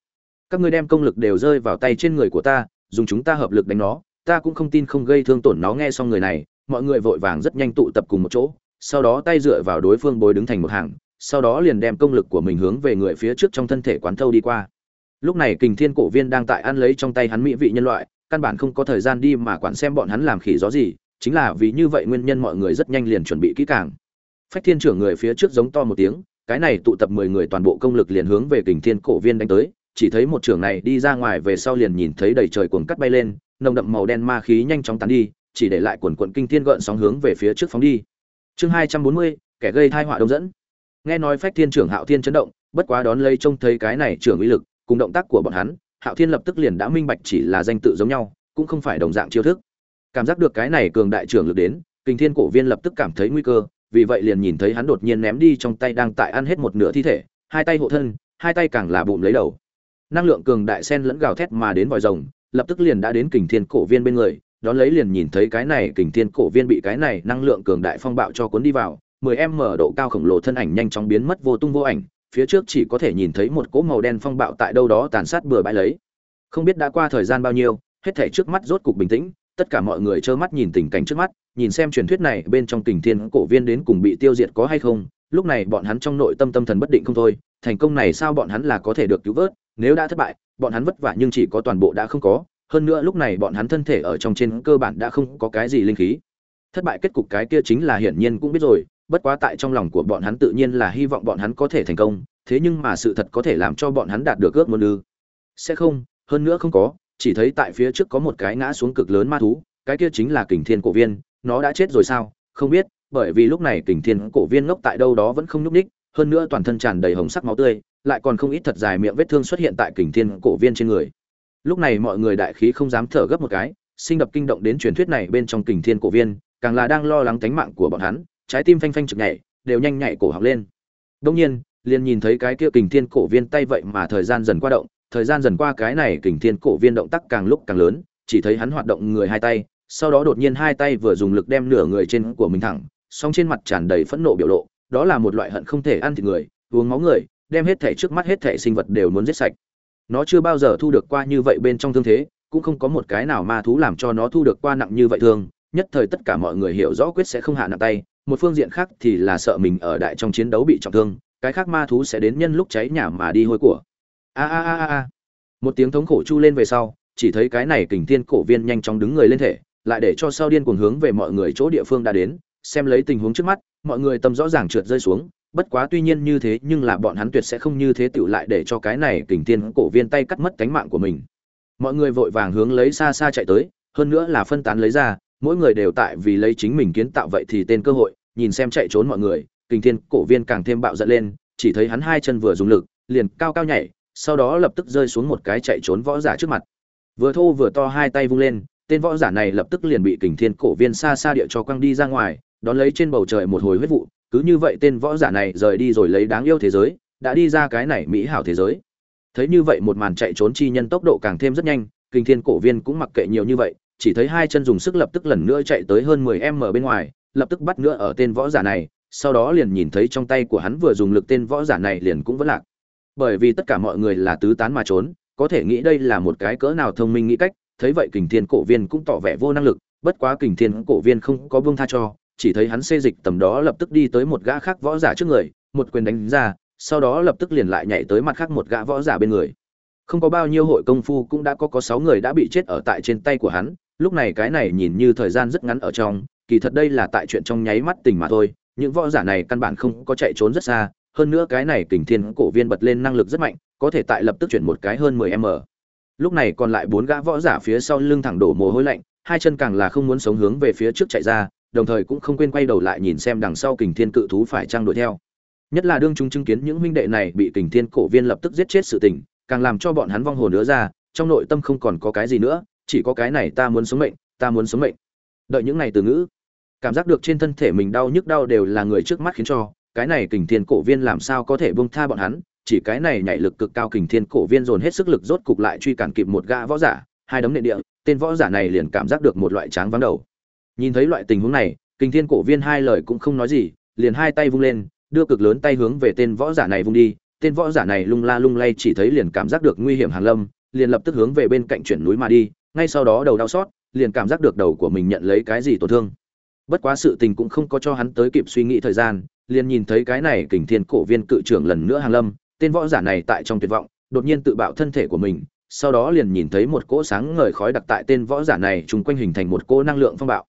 các ngươi đem công lực đều rơi vào tay trên người của ta dùng chúng ta hợp lực đánh nó, ta cũng không tin không gây thương tổn nó. Nghe xong người này, mọi người vội vàng rất nhanh tụ tập cùng một chỗ, sau đó tay dựa vào đối phương bối đứng thành một hàng, sau đó liền đem công lực của mình hướng về người phía trước trong thân thể quán thâu đi qua. Lúc này kình thiên cổ viên đang tại ăn lấy trong tay hắn mỹ vị nhân loại, căn bản không có thời gian đi mà quản xem bọn hắn làm khỉ gió gì, chính là vì như vậy nguyên nhân mọi người rất nhanh liền chuẩn bị kỹ càng. Phách thiên trưởng người phía trước giống to một tiếng, cái này tụ tập mười người toàn bộ công lực liền hướng về kình thiên cổ viên đánh tới chỉ thấy một trưởng này đi ra ngoài về sau liền nhìn thấy đầy trời cuồng cắt bay lên, nồng đậm màu đen ma khí nhanh chóng tán đi, chỉ để lại quần cuộn kinh thiên gợn sóng hướng về phía trước phóng đi. Chương hai trăm bốn mươi, kẻ gây tai họa đông dẫn. Nghe nói phách thiên trưởng hạo thiên chấn động, bất quá đón lấy trông thấy cái này trưởng uy lực, cùng động tác của bọn hắn, hạo thiên lập tức liền đã minh bạch chỉ là danh tự giống nhau, cũng không phải đồng dạng chiêu thức. Cảm giác được cái này cường đại trưởng lực đến Kình thiên cổ viên lập tức cảm thấy nguy cơ, vì vậy liền nhìn thấy hắn đột nhiên ném đi trong tay đang tại ăn hết một nửa thi thể, hai tay hộ thân, hai tay càng là bụng lấy đầu năng lượng cường đại sen lẫn gào thét mà đến vòi rồng, lập tức liền đã đến kình thiên cổ viên bên người, đón lấy liền nhìn thấy cái này kình thiên cổ viên bị cái này năng lượng cường đại phong bạo cho cuốn đi vào, mười em mở độ cao khổng lồ thân ảnh nhanh chóng biến mất vô tung vô ảnh, phía trước chỉ có thể nhìn thấy một cỗ màu đen phong bạo tại đâu đó tàn sát bừa bãi lấy. Không biết đã qua thời gian bao nhiêu, hết thể trước mắt rốt cục bình tĩnh, tất cả mọi người trơ mắt nhìn tình cảnh trước mắt, nhìn xem truyền thuyết này bên trong kình thiên cổ viên đến cùng bị tiêu diệt có hay không, lúc này bọn hắn trong nội tâm tâm thần bất định không thôi, thành công này sao bọn hắn là có thể được cứu vớt nếu đã thất bại, bọn hắn vất vả nhưng chỉ có toàn bộ đã không có, hơn nữa lúc này bọn hắn thân thể ở trong trên cơ bản đã không có cái gì linh khí. Thất bại kết cục cái kia chính là hiển nhiên cũng biết rồi, bất quá tại trong lòng của bọn hắn tự nhiên là hy vọng bọn hắn có thể thành công, thế nhưng mà sự thật có thể làm cho bọn hắn đạt được ước môn ư. Sẽ không, hơn nữa không có, chỉ thấy tại phía trước có một cái ngã xuống cực lớn ma thú, cái kia chính là kình thiên cổ viên, nó đã chết rồi sao? Không biết, bởi vì lúc này kình thiên cổ viên ngốc tại đâu đó vẫn không nhúc ních hơn nữa toàn thân tràn đầy hồng sắc máu tươi lại còn không ít thật dài miệng vết thương xuất hiện tại kình thiên cổ viên trên người. Lúc này mọi người đại khí không dám thở gấp một cái, sinh đập kinh động đến truyền thuyết này bên trong kình thiên cổ viên, càng là đang lo lắng tánh mạng của bọn hắn, trái tim phanh phanh chực nhảy, đều nhanh nhảy cổ học lên. Đông nhiên, liền nhìn thấy cái kia kình thiên cổ viên tay vậy mà thời gian dần qua động, thời gian dần qua cái này kình thiên cổ viên động tác càng lúc càng lớn, chỉ thấy hắn hoạt động người hai tay, sau đó đột nhiên hai tay vừa dùng lực đem nửa người trên của mình thẳng, song trên mặt tràn đầy phẫn nộ biểu lộ, đó là một loại hận không thể ăn thịt người, uống máu người đem hết thể trước mắt hết thể sinh vật đều muốn giết sạch. Nó chưa bao giờ thu được qua như vậy bên trong thương thế, cũng không có một cái nào ma thú làm cho nó thu được qua nặng như vậy thương. Nhất thời tất cả mọi người hiểu rõ quyết sẽ không hạ nặng tay, một phương diện khác thì là sợ mình ở đại trong chiến đấu bị trọng thương, cái khác ma thú sẽ đến nhân lúc cháy nhà mà đi hôi của. A a a a một tiếng thống khổ chu lên về sau, chỉ thấy cái này kình thiên cổ viên nhanh chóng đứng người lên thể, lại để cho sau điên cuồng hướng về mọi người chỗ địa phương đã đến, xem lấy tình huống trước mắt, mọi người tâm rõ ràng trượt rơi xuống bất quá tuy nhiên như thế, nhưng là bọn hắn tuyệt sẽ không như thế tựu lại để cho cái này kình thiên cổ viên tay cắt mất cánh mạng của mình. Mọi người vội vàng hướng lấy xa xa chạy tới, hơn nữa là phân tán lấy ra, mỗi người đều tại vì lấy chính mình kiến tạo vậy thì tên cơ hội, nhìn xem chạy trốn mọi người, kình thiên cổ viên càng thêm bạo giận lên, chỉ thấy hắn hai chân vừa dùng lực, liền cao cao nhảy, sau đó lập tức rơi xuống một cái chạy trốn võ giả trước mặt. Vừa thô vừa to hai tay vung lên, tên võ giả này lập tức liền bị kình thiên cổ viên xa xa địa cho quăng đi ra ngoài, đón lấy trên bầu trời một hồi huyết vụ cứ như vậy tên võ giả này rời đi rồi lấy đáng yêu thế giới, đã đi ra cái này mỹ hảo thế giới. Thấy như vậy một màn chạy trốn chi nhân tốc độ càng thêm rất nhanh kình thiên cổ viên cũng mặc kệ nhiều như vậy, chỉ thấy hai chân dùng sức lập tức lần nữa chạy tới hơn 10 m bên ngoài, lập tức bắt nữa ở tên võ giả này, sau đó liền nhìn thấy trong tay của hắn vừa dùng lực tên võ giả này liền cũng vẫn lạc. Bởi vì tất cả mọi người là tứ tán mà trốn, có thể nghĩ đây là một cái cỡ nào thông minh nghĩ cách, thấy vậy kình thiên cổ viên cũng tỏ vẻ vô năng lực, bất quá kình thiên cổ viên không có buông tha cho chỉ thấy hắn xê dịch tầm đó lập tức đi tới một gã khác võ giả trước người, một quyền đánh ra, sau đó lập tức liền lại nhảy tới mặt khác một gã võ giả bên người. Không có bao nhiêu hội công phu cũng đã có có sáu người đã bị chết ở tại trên tay của hắn, lúc này cái này nhìn như thời gian rất ngắn ở trong, kỳ thật đây là tại chuyện trong nháy mắt tình mà thôi, những võ giả này căn bản không có chạy trốn rất xa, hơn nữa cái này kình thiên cổ viên bật lên năng lực rất mạnh, có thể tại lập tức chuyển một cái hơn 10 m. Lúc này còn lại bốn gã võ giả phía sau lưng thẳng đổ mồ hôi lạnh, hai chân càng là không muốn sống hướng về phía trước chạy ra đồng thời cũng không quên quay đầu lại nhìn xem đằng sau kình thiên cự thú phải trang đuổi theo. Nhất là đương chúng chứng kiến những huynh đệ này bị kình thiên cổ viên lập tức giết chết sự tình, càng làm cho bọn hắn vong hồn nữa ra, trong nội tâm không còn có cái gì nữa, chỉ có cái này ta muốn sống mệnh, ta muốn sống mệnh. Đợi những ngày từ ngữ, cảm giác được trên thân thể mình đau nhức đau đều là người trước mắt khiến cho, cái này kình thiên cổ viên làm sao có thể buông tha bọn hắn, chỉ cái này nhảy lực cực cao kình thiên cổ viên dồn hết sức lực rốt cục lại truy cản kịp một gã võ giả, hai đấm nệ địa, tên võ giả này liền cảm giác được một loại tráng vắng đầu nhìn thấy loại tình huống này kình thiên cổ viên hai lời cũng không nói gì, liền hai tay vung lên, đưa cực lớn tay hướng về tên võ giả này vung đi. Tên võ giả này lung la lung lay chỉ thấy liền cảm giác được nguy hiểm hàng lâm, liền lập tức hướng về bên cạnh chuyển núi mà đi. Ngay sau đó đầu đau xót, liền cảm giác được đầu của mình nhận lấy cái gì tổn thương. Bất quá sự tình cũng không có cho hắn tới kịp suy nghĩ thời gian, liền nhìn thấy cái này kình thiên cổ viên cự trưởng lần nữa hàng lâm. Tên võ giả này tại trong tuyệt vọng, đột nhiên tự bạo thân thể của mình, sau đó liền nhìn thấy một cỗ sáng ngời khói đặc tại tên võ giả này chung quanh hình thành một cỗ năng lượng phong bạo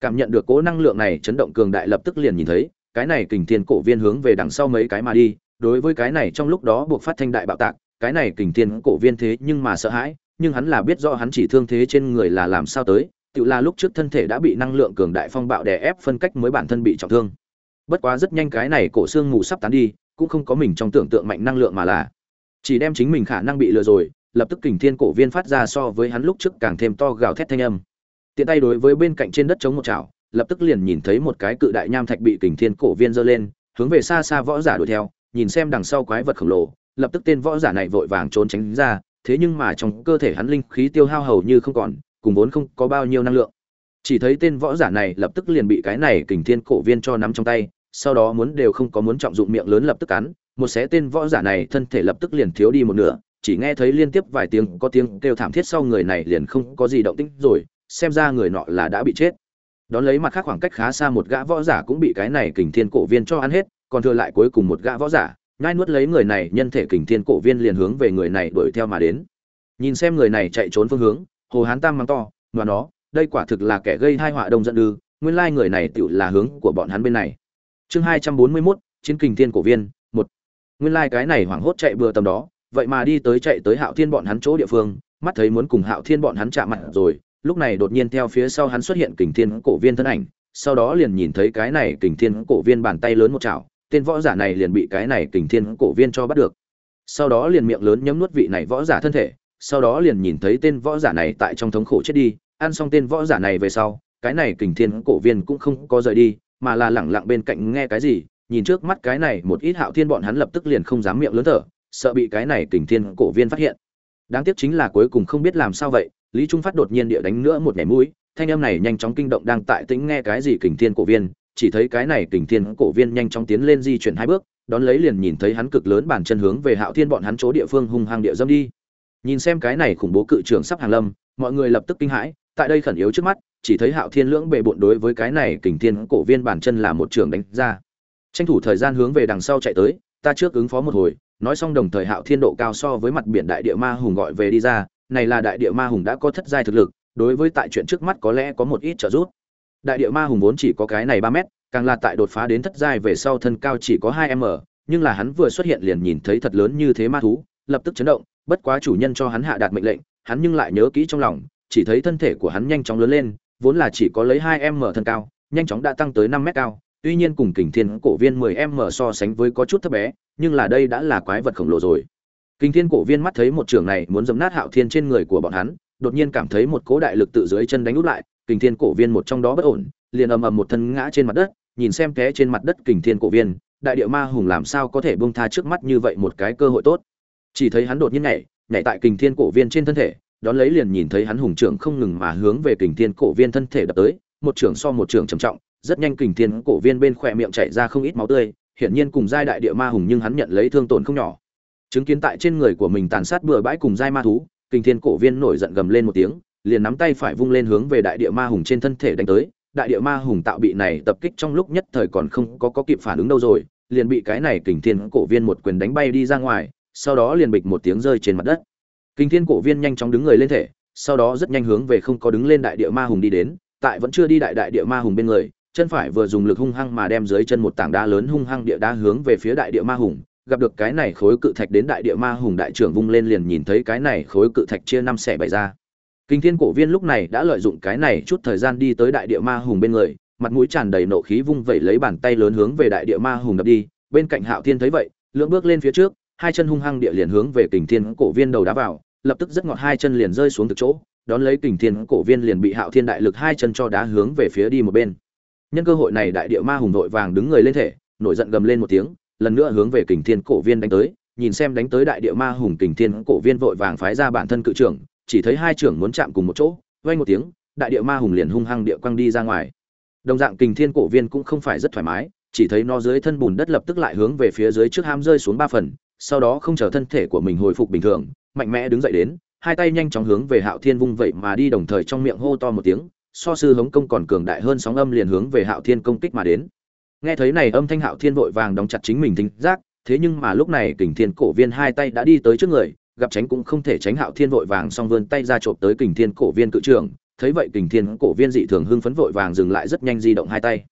cảm nhận được cỗ năng lượng này chấn động cường đại lập tức liền nhìn thấy, cái này kình thiên cổ viên hướng về đằng sau mấy cái mà đi, đối với cái này trong lúc đó buộc phát thanh đại bạo tạc, cái này kình thiên cổ viên thế nhưng mà sợ hãi, nhưng hắn là biết rõ hắn chỉ thương thế trên người là làm sao tới, tự là lúc trước thân thể đã bị năng lượng cường đại phong bạo đè ép phân cách mới bản thân bị trọng thương. Bất quá rất nhanh cái này cổ xương mù sắp tán đi, cũng không có mình trong tưởng tượng mạnh năng lượng mà là, chỉ đem chính mình khả năng bị lừa rồi, lập tức kình thiên cổ viên phát ra so với hắn lúc trước càng thêm to gào thét thanh âm tiện tay đối với bên cạnh trên đất chống một chảo, lập tức liền nhìn thấy một cái cự đại nham thạch bị kình thiên cổ viên giơ lên, hướng về xa xa võ giả đuổi theo, nhìn xem đằng sau quái vật khổng lồ, lập tức tên võ giả này vội vàng trốn tránh ra, thế nhưng mà trong cơ thể hắn linh khí tiêu hao hầu như không còn, cùng vốn không có bao nhiêu năng lượng. Chỉ thấy tên võ giả này lập tức liền bị cái này kình thiên cổ viên cho nắm trong tay, sau đó muốn đều không có muốn trọng dụng miệng lớn lập tức cắn, một xé tên võ giả này thân thể lập tức liền thiếu đi một nửa, chỉ nghe thấy liên tiếp vài tiếng có tiếng kêu thảm thiết sau người này liền không có gì động tĩnh rồi xem ra người nọ là đã bị chết. Đón lấy mặt khác khoảng cách khá xa một gã võ giả cũng bị cái này kình thiên cổ viên cho ăn hết, còn thừa lại cuối cùng một gã võ giả ngai nuốt lấy người này, nhân thể kình thiên cổ viên liền hướng về người này đuổi theo mà đến. Nhìn xem người này chạy trốn phương hướng, hồ hán tam mắng to, mà nó, đây quả thực là kẻ gây hai họa đông dân ư, nguyên lai người này tựu là hướng của bọn hắn bên này. Chương hai trăm bốn mươi mốt, chiến kình thiên cổ viên, một. Nguyên lai cái này hoảng hốt chạy bừa tầm đó, vậy mà đi tới chạy tới hạo thiên bọn hắn chỗ địa phương, mắt thấy muốn cùng hạo thiên bọn hắn chạm mặt rồi lúc này đột nhiên theo phía sau hắn xuất hiện kình thiên cổ viên thân ảnh, sau đó liền nhìn thấy cái này kình thiên cổ viên bàn tay lớn một chảo, tên võ giả này liền bị cái này kình thiên cổ viên cho bắt được. Sau đó liền miệng lớn nhấm nuốt vị này võ giả thân thể, sau đó liền nhìn thấy tên võ giả này tại trong thống khổ chết đi, ăn xong tên võ giả này về sau, cái này kình thiên cổ viên cũng không có rời đi, mà là lẳng lặng bên cạnh nghe cái gì, nhìn trước mắt cái này một ít hạo thiên bọn hắn lập tức liền không dám miệng lớn thở, sợ bị cái này kình thiên cổ viên phát hiện. Đáng tiếc chính là cuối cùng không biết làm sao vậy lý trung phát đột nhiên địa đánh nữa một nhảy mũi, thanh âm này nhanh chóng kinh động đang tại tĩnh nghe cái gì kình thiên cổ viên, chỉ thấy cái này kình thiên cổ viên nhanh chóng tiến lên di chuyển hai bước, đón lấy liền nhìn thấy hắn cực lớn bàn chân hướng về hạo thiên bọn hắn chỗ địa phương hung hăng địa dâm đi. Nhìn xem cái này khủng bố cự trường sắp hàng lâm, mọi người lập tức kinh hãi, tại đây khẩn yếu trước mắt, chỉ thấy hạo thiên lưỡng bề bộn đối với cái này kình thiên cổ viên bàn chân là một trường đánh ra. Tranh thủ thời gian hướng về đằng sau chạy tới, ta trước ứng phó một hồi, nói xong đồng thời hạo thiên độ cao so với mặt biển đại địa ma hùng gọi về đi ra này là đại địa ma hùng đã có thất giai thực lực, đối với tại chuyện trước mắt có lẽ có một ít trợ giúp. Đại địa ma hùng vốn chỉ có cái này ba mét, càng là tại đột phá đến thất giai về sau thân cao chỉ có hai m, nhưng là hắn vừa xuất hiện liền nhìn thấy thật lớn như thế ma thú, lập tức chấn động, bất quá chủ nhân cho hắn hạ đạt mệnh lệnh, hắn nhưng lại nhớ kỹ trong lòng, chỉ thấy thân thể của hắn nhanh chóng lớn lên, vốn là chỉ có lấy hai m thân cao, nhanh chóng đã tăng tới năm mét cao, tuy nhiên cùng kình thiên cổ viên 10 m so sánh với có chút thấp bé, nhưng là đây đã là quái vật khổng lồ rồi kình thiên cổ viên mắt thấy một trưởng này muốn dấm nát hạo thiên trên người của bọn hắn, đột nhiên cảm thấy một cố đại lực tự dưới chân đánh úp lại kình thiên cổ viên một trong đó bất ổn, liền ầm ầm một thân ngã trên mặt đất, nhìn xem té trên mặt đất kình thiên cổ viên, đại địa ma hùng làm sao có thể buông tha trước mắt như vậy một cái cơ hội tốt. Chỉ thấy hắn đột nhiên nhảy nhảy tại kình thiên cổ viên trên thân thể, đón lấy liền nhìn thấy hắn hùng trưởng không ngừng mà hướng về kình thiên cổ viên thân thể đập tới, một trưởng so một trưởng trầm trọng, rất nhanh kình thiên cổ viên bên khỏe miệng chảy ra không ít máu tươi, hiển nhiên cùng giai đại địa ma hùng nhưng hắn nhận lấy thương tổn không nhỏ chứng kiến tại trên người của mình tàn sát bừa bãi cùng giai ma thú kình thiên cổ viên nổi giận gầm lên một tiếng liền nắm tay phải vung lên hướng về đại địa ma hùng trên thân thể đánh tới. Đại địa ma hùng tạo bị này tập kích trong lúc nhất thời còn không có, có kịp phản ứng đâu rồi liền bị cái này kình thiên cổ viên một quyền đánh bay đi ra ngoài sau đó liền bịch một tiếng rơi trên mặt đất. Kình thiên cổ viên nhanh chóng đứng người lên thể sau đó rất nhanh hướng về không có đứng lên đại địa ma hùng đi đến tại vẫn chưa đi đại đại địa ma hùng bên người chân phải vừa dùng lực hung hăng mà đem dưới chân một tảng đá lớn hung hăng địa đá hướng về phía đại địa ma hùng gặp được cái này khối cự thạch đến đại địa ma hùng đại trưởng vung lên liền nhìn thấy cái này khối cự thạch chia năm xẻ bảy ra. Kinh thiên cổ viên lúc này đã lợi dụng cái này chút thời gian đi tới đại địa ma hùng bên người, mặt mũi tràn đầy nộ khí vung vẩy lấy bàn tay lớn hướng về đại địa ma hùng đập đi, bên cạnh hạo thiên thấy vậy, lưỡng bước lên phía trước, hai chân hung hăng địa liền hướng về kình thiên cổ viên đầu đá vào, lập tức rất ngọt hai chân liền rơi xuống từ chỗ, đón lấy kình thiên cổ viên liền bị hạo thiên đại lực hai chân cho đá hướng về phía đi một bên. Nhân cơ hội này đại địa ma hùng đội vàng đứng người lên thể, nổi giận gầm lên một tiếng lần nữa hướng về kình thiên cổ viên đánh tới, nhìn xem đánh tới đại địa ma hùng kình thiên cổ viên vội vàng phái ra bản thân cự trưởng, chỉ thấy hai trưởng muốn chạm cùng một chỗ, vang một tiếng, đại địa ma hùng liền hung hăng địa quăng đi ra ngoài. Đồng dạng kình thiên cổ viên cũng không phải rất thoải mái, chỉ thấy nó dưới thân bùn đất lập tức lại hướng về phía dưới trước ham rơi xuống ba phần, sau đó không chờ thân thể của mình hồi phục bình thường, mạnh mẽ đứng dậy đến, hai tay nhanh chóng hướng về hạo thiên vung vậy mà đi đồng thời trong miệng hô to một tiếng, so sư hống công còn cường đại hơn sóng âm liền hướng về hạo thiên công kích mà đến nghe thấy này âm thanh hạo thiên vội vàng đóng chặt chính mình thính giác, thế nhưng mà lúc này kình thiên cổ viên hai tay đã đi tới trước người, gặp tránh cũng không thể tránh hạo thiên vội vàng song vươn tay ra trộm tới kình thiên cổ viên cự trường, thấy vậy kình thiên cổ viên dị thường hưng phấn vội vàng dừng lại rất nhanh di động hai tay.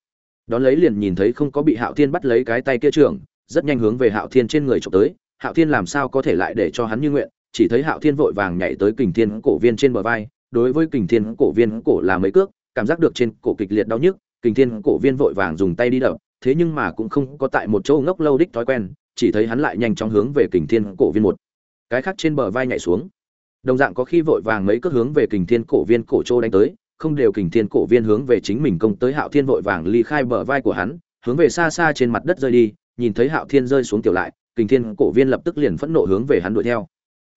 Đón lấy liền nhìn thấy không có bị hạo thiên bắt lấy cái tay kia trưởng rất nhanh hướng về hạo thiên trên người trộm tới, hạo thiên làm sao có thể lại để cho hắn như nguyện, chỉ thấy hạo thiên vội vàng nhảy tới kình thiên cổ viên trên bờ vai, đối với kình thiên cổ viên cổ là mấy cước, cảm giác được trên cổ kịch liệt đau nhức, kình thiên cổ viên vội vàng dùng tay đi đập thế nhưng mà cũng không có tại một chỗ ngốc lâu đích thói quen, chỉ thấy hắn lại nhanh chóng hướng về kình thiên cổ viên một. Cái khác trên bờ vai nhảy xuống. Đồng dạng có khi vội vàng mấy cước hướng về kình thiên cổ viên cổ trô đánh tới, không đều kình thiên cổ viên hướng về chính mình công tới hạo thiên vội vàng ly khai bờ vai của hắn, hướng về xa xa trên mặt đất rơi đi, nhìn thấy hạo thiên rơi xuống tiểu lại, kình thiên cổ viên lập tức liền phẫn nộ hướng về hắn đuổi theo.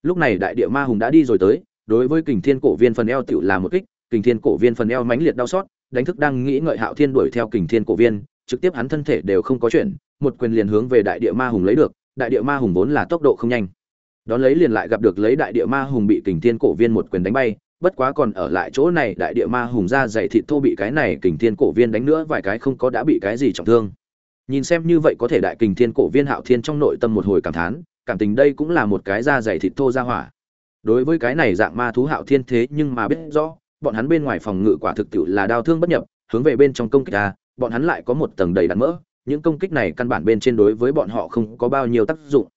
Lúc này đại địa ma hùng đã đi rồi tới, đối với kình thiên cổ viên phần eo tiểu là một kích, kình thiên cổ viên phần eo mãnh liệt đau xót, đánh thức đang nghĩ ngợi hạo thiên đuổi theo kình thiên cổ viên trực tiếp hắn thân thể đều không có chuyện một quyền liền hướng về đại địa ma hùng lấy được, đại địa ma hùng vốn là tốc độ không nhanh. Đón lấy liền lại gặp được lấy đại địa ma hùng bị kình thiên cổ viên một quyền đánh bay, bất quá còn ở lại chỗ này đại địa ma hùng ra dày thịt thô bị cái này kình thiên cổ viên đánh nữa vài cái không có đã bị cái gì trọng thương. Nhìn xem như vậy có thể đại kình thiên cổ viên hạo thiên trong nội tâm một hồi cảm thán, cảm tình đây cũng là một cái da dày thịt thô ra hỏa. Đối với cái này dạng ma thú hạo thiên thế nhưng mà biết rõ, bọn hắn bên ngoài phòng ngự quả thực tiệu là đau thương bất nhập, hướng về bên trong công kích ta bọn hắn lại có một tầng đầy đạn mỡ, những công kích này căn bản bên trên đối với bọn họ không có bao nhiêu tác dụng.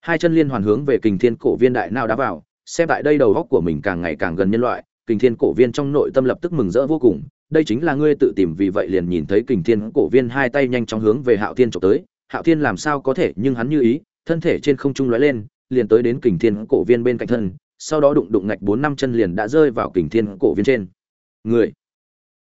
Hai chân liên hoàn hướng về kình thiên cổ viên đại nào đá vào, xem tại đây đầu góc của mình càng ngày càng gần nhân loại, kình thiên cổ viên trong nội tâm lập tức mừng rỡ vô cùng, đây chính là ngươi tự tìm vì vậy liền nhìn thấy kình thiên cổ viên hai tay nhanh chóng hướng về hạo thiên trộm tới, hạo thiên làm sao có thể, nhưng hắn như ý, thân thể trên không trung lóe lên, liền tới đến kình thiên cổ viên bên cạnh thân, sau đó đụng đụng ngạch bốn năm chân liền đã rơi vào kình thiên cổ viên trên. Người!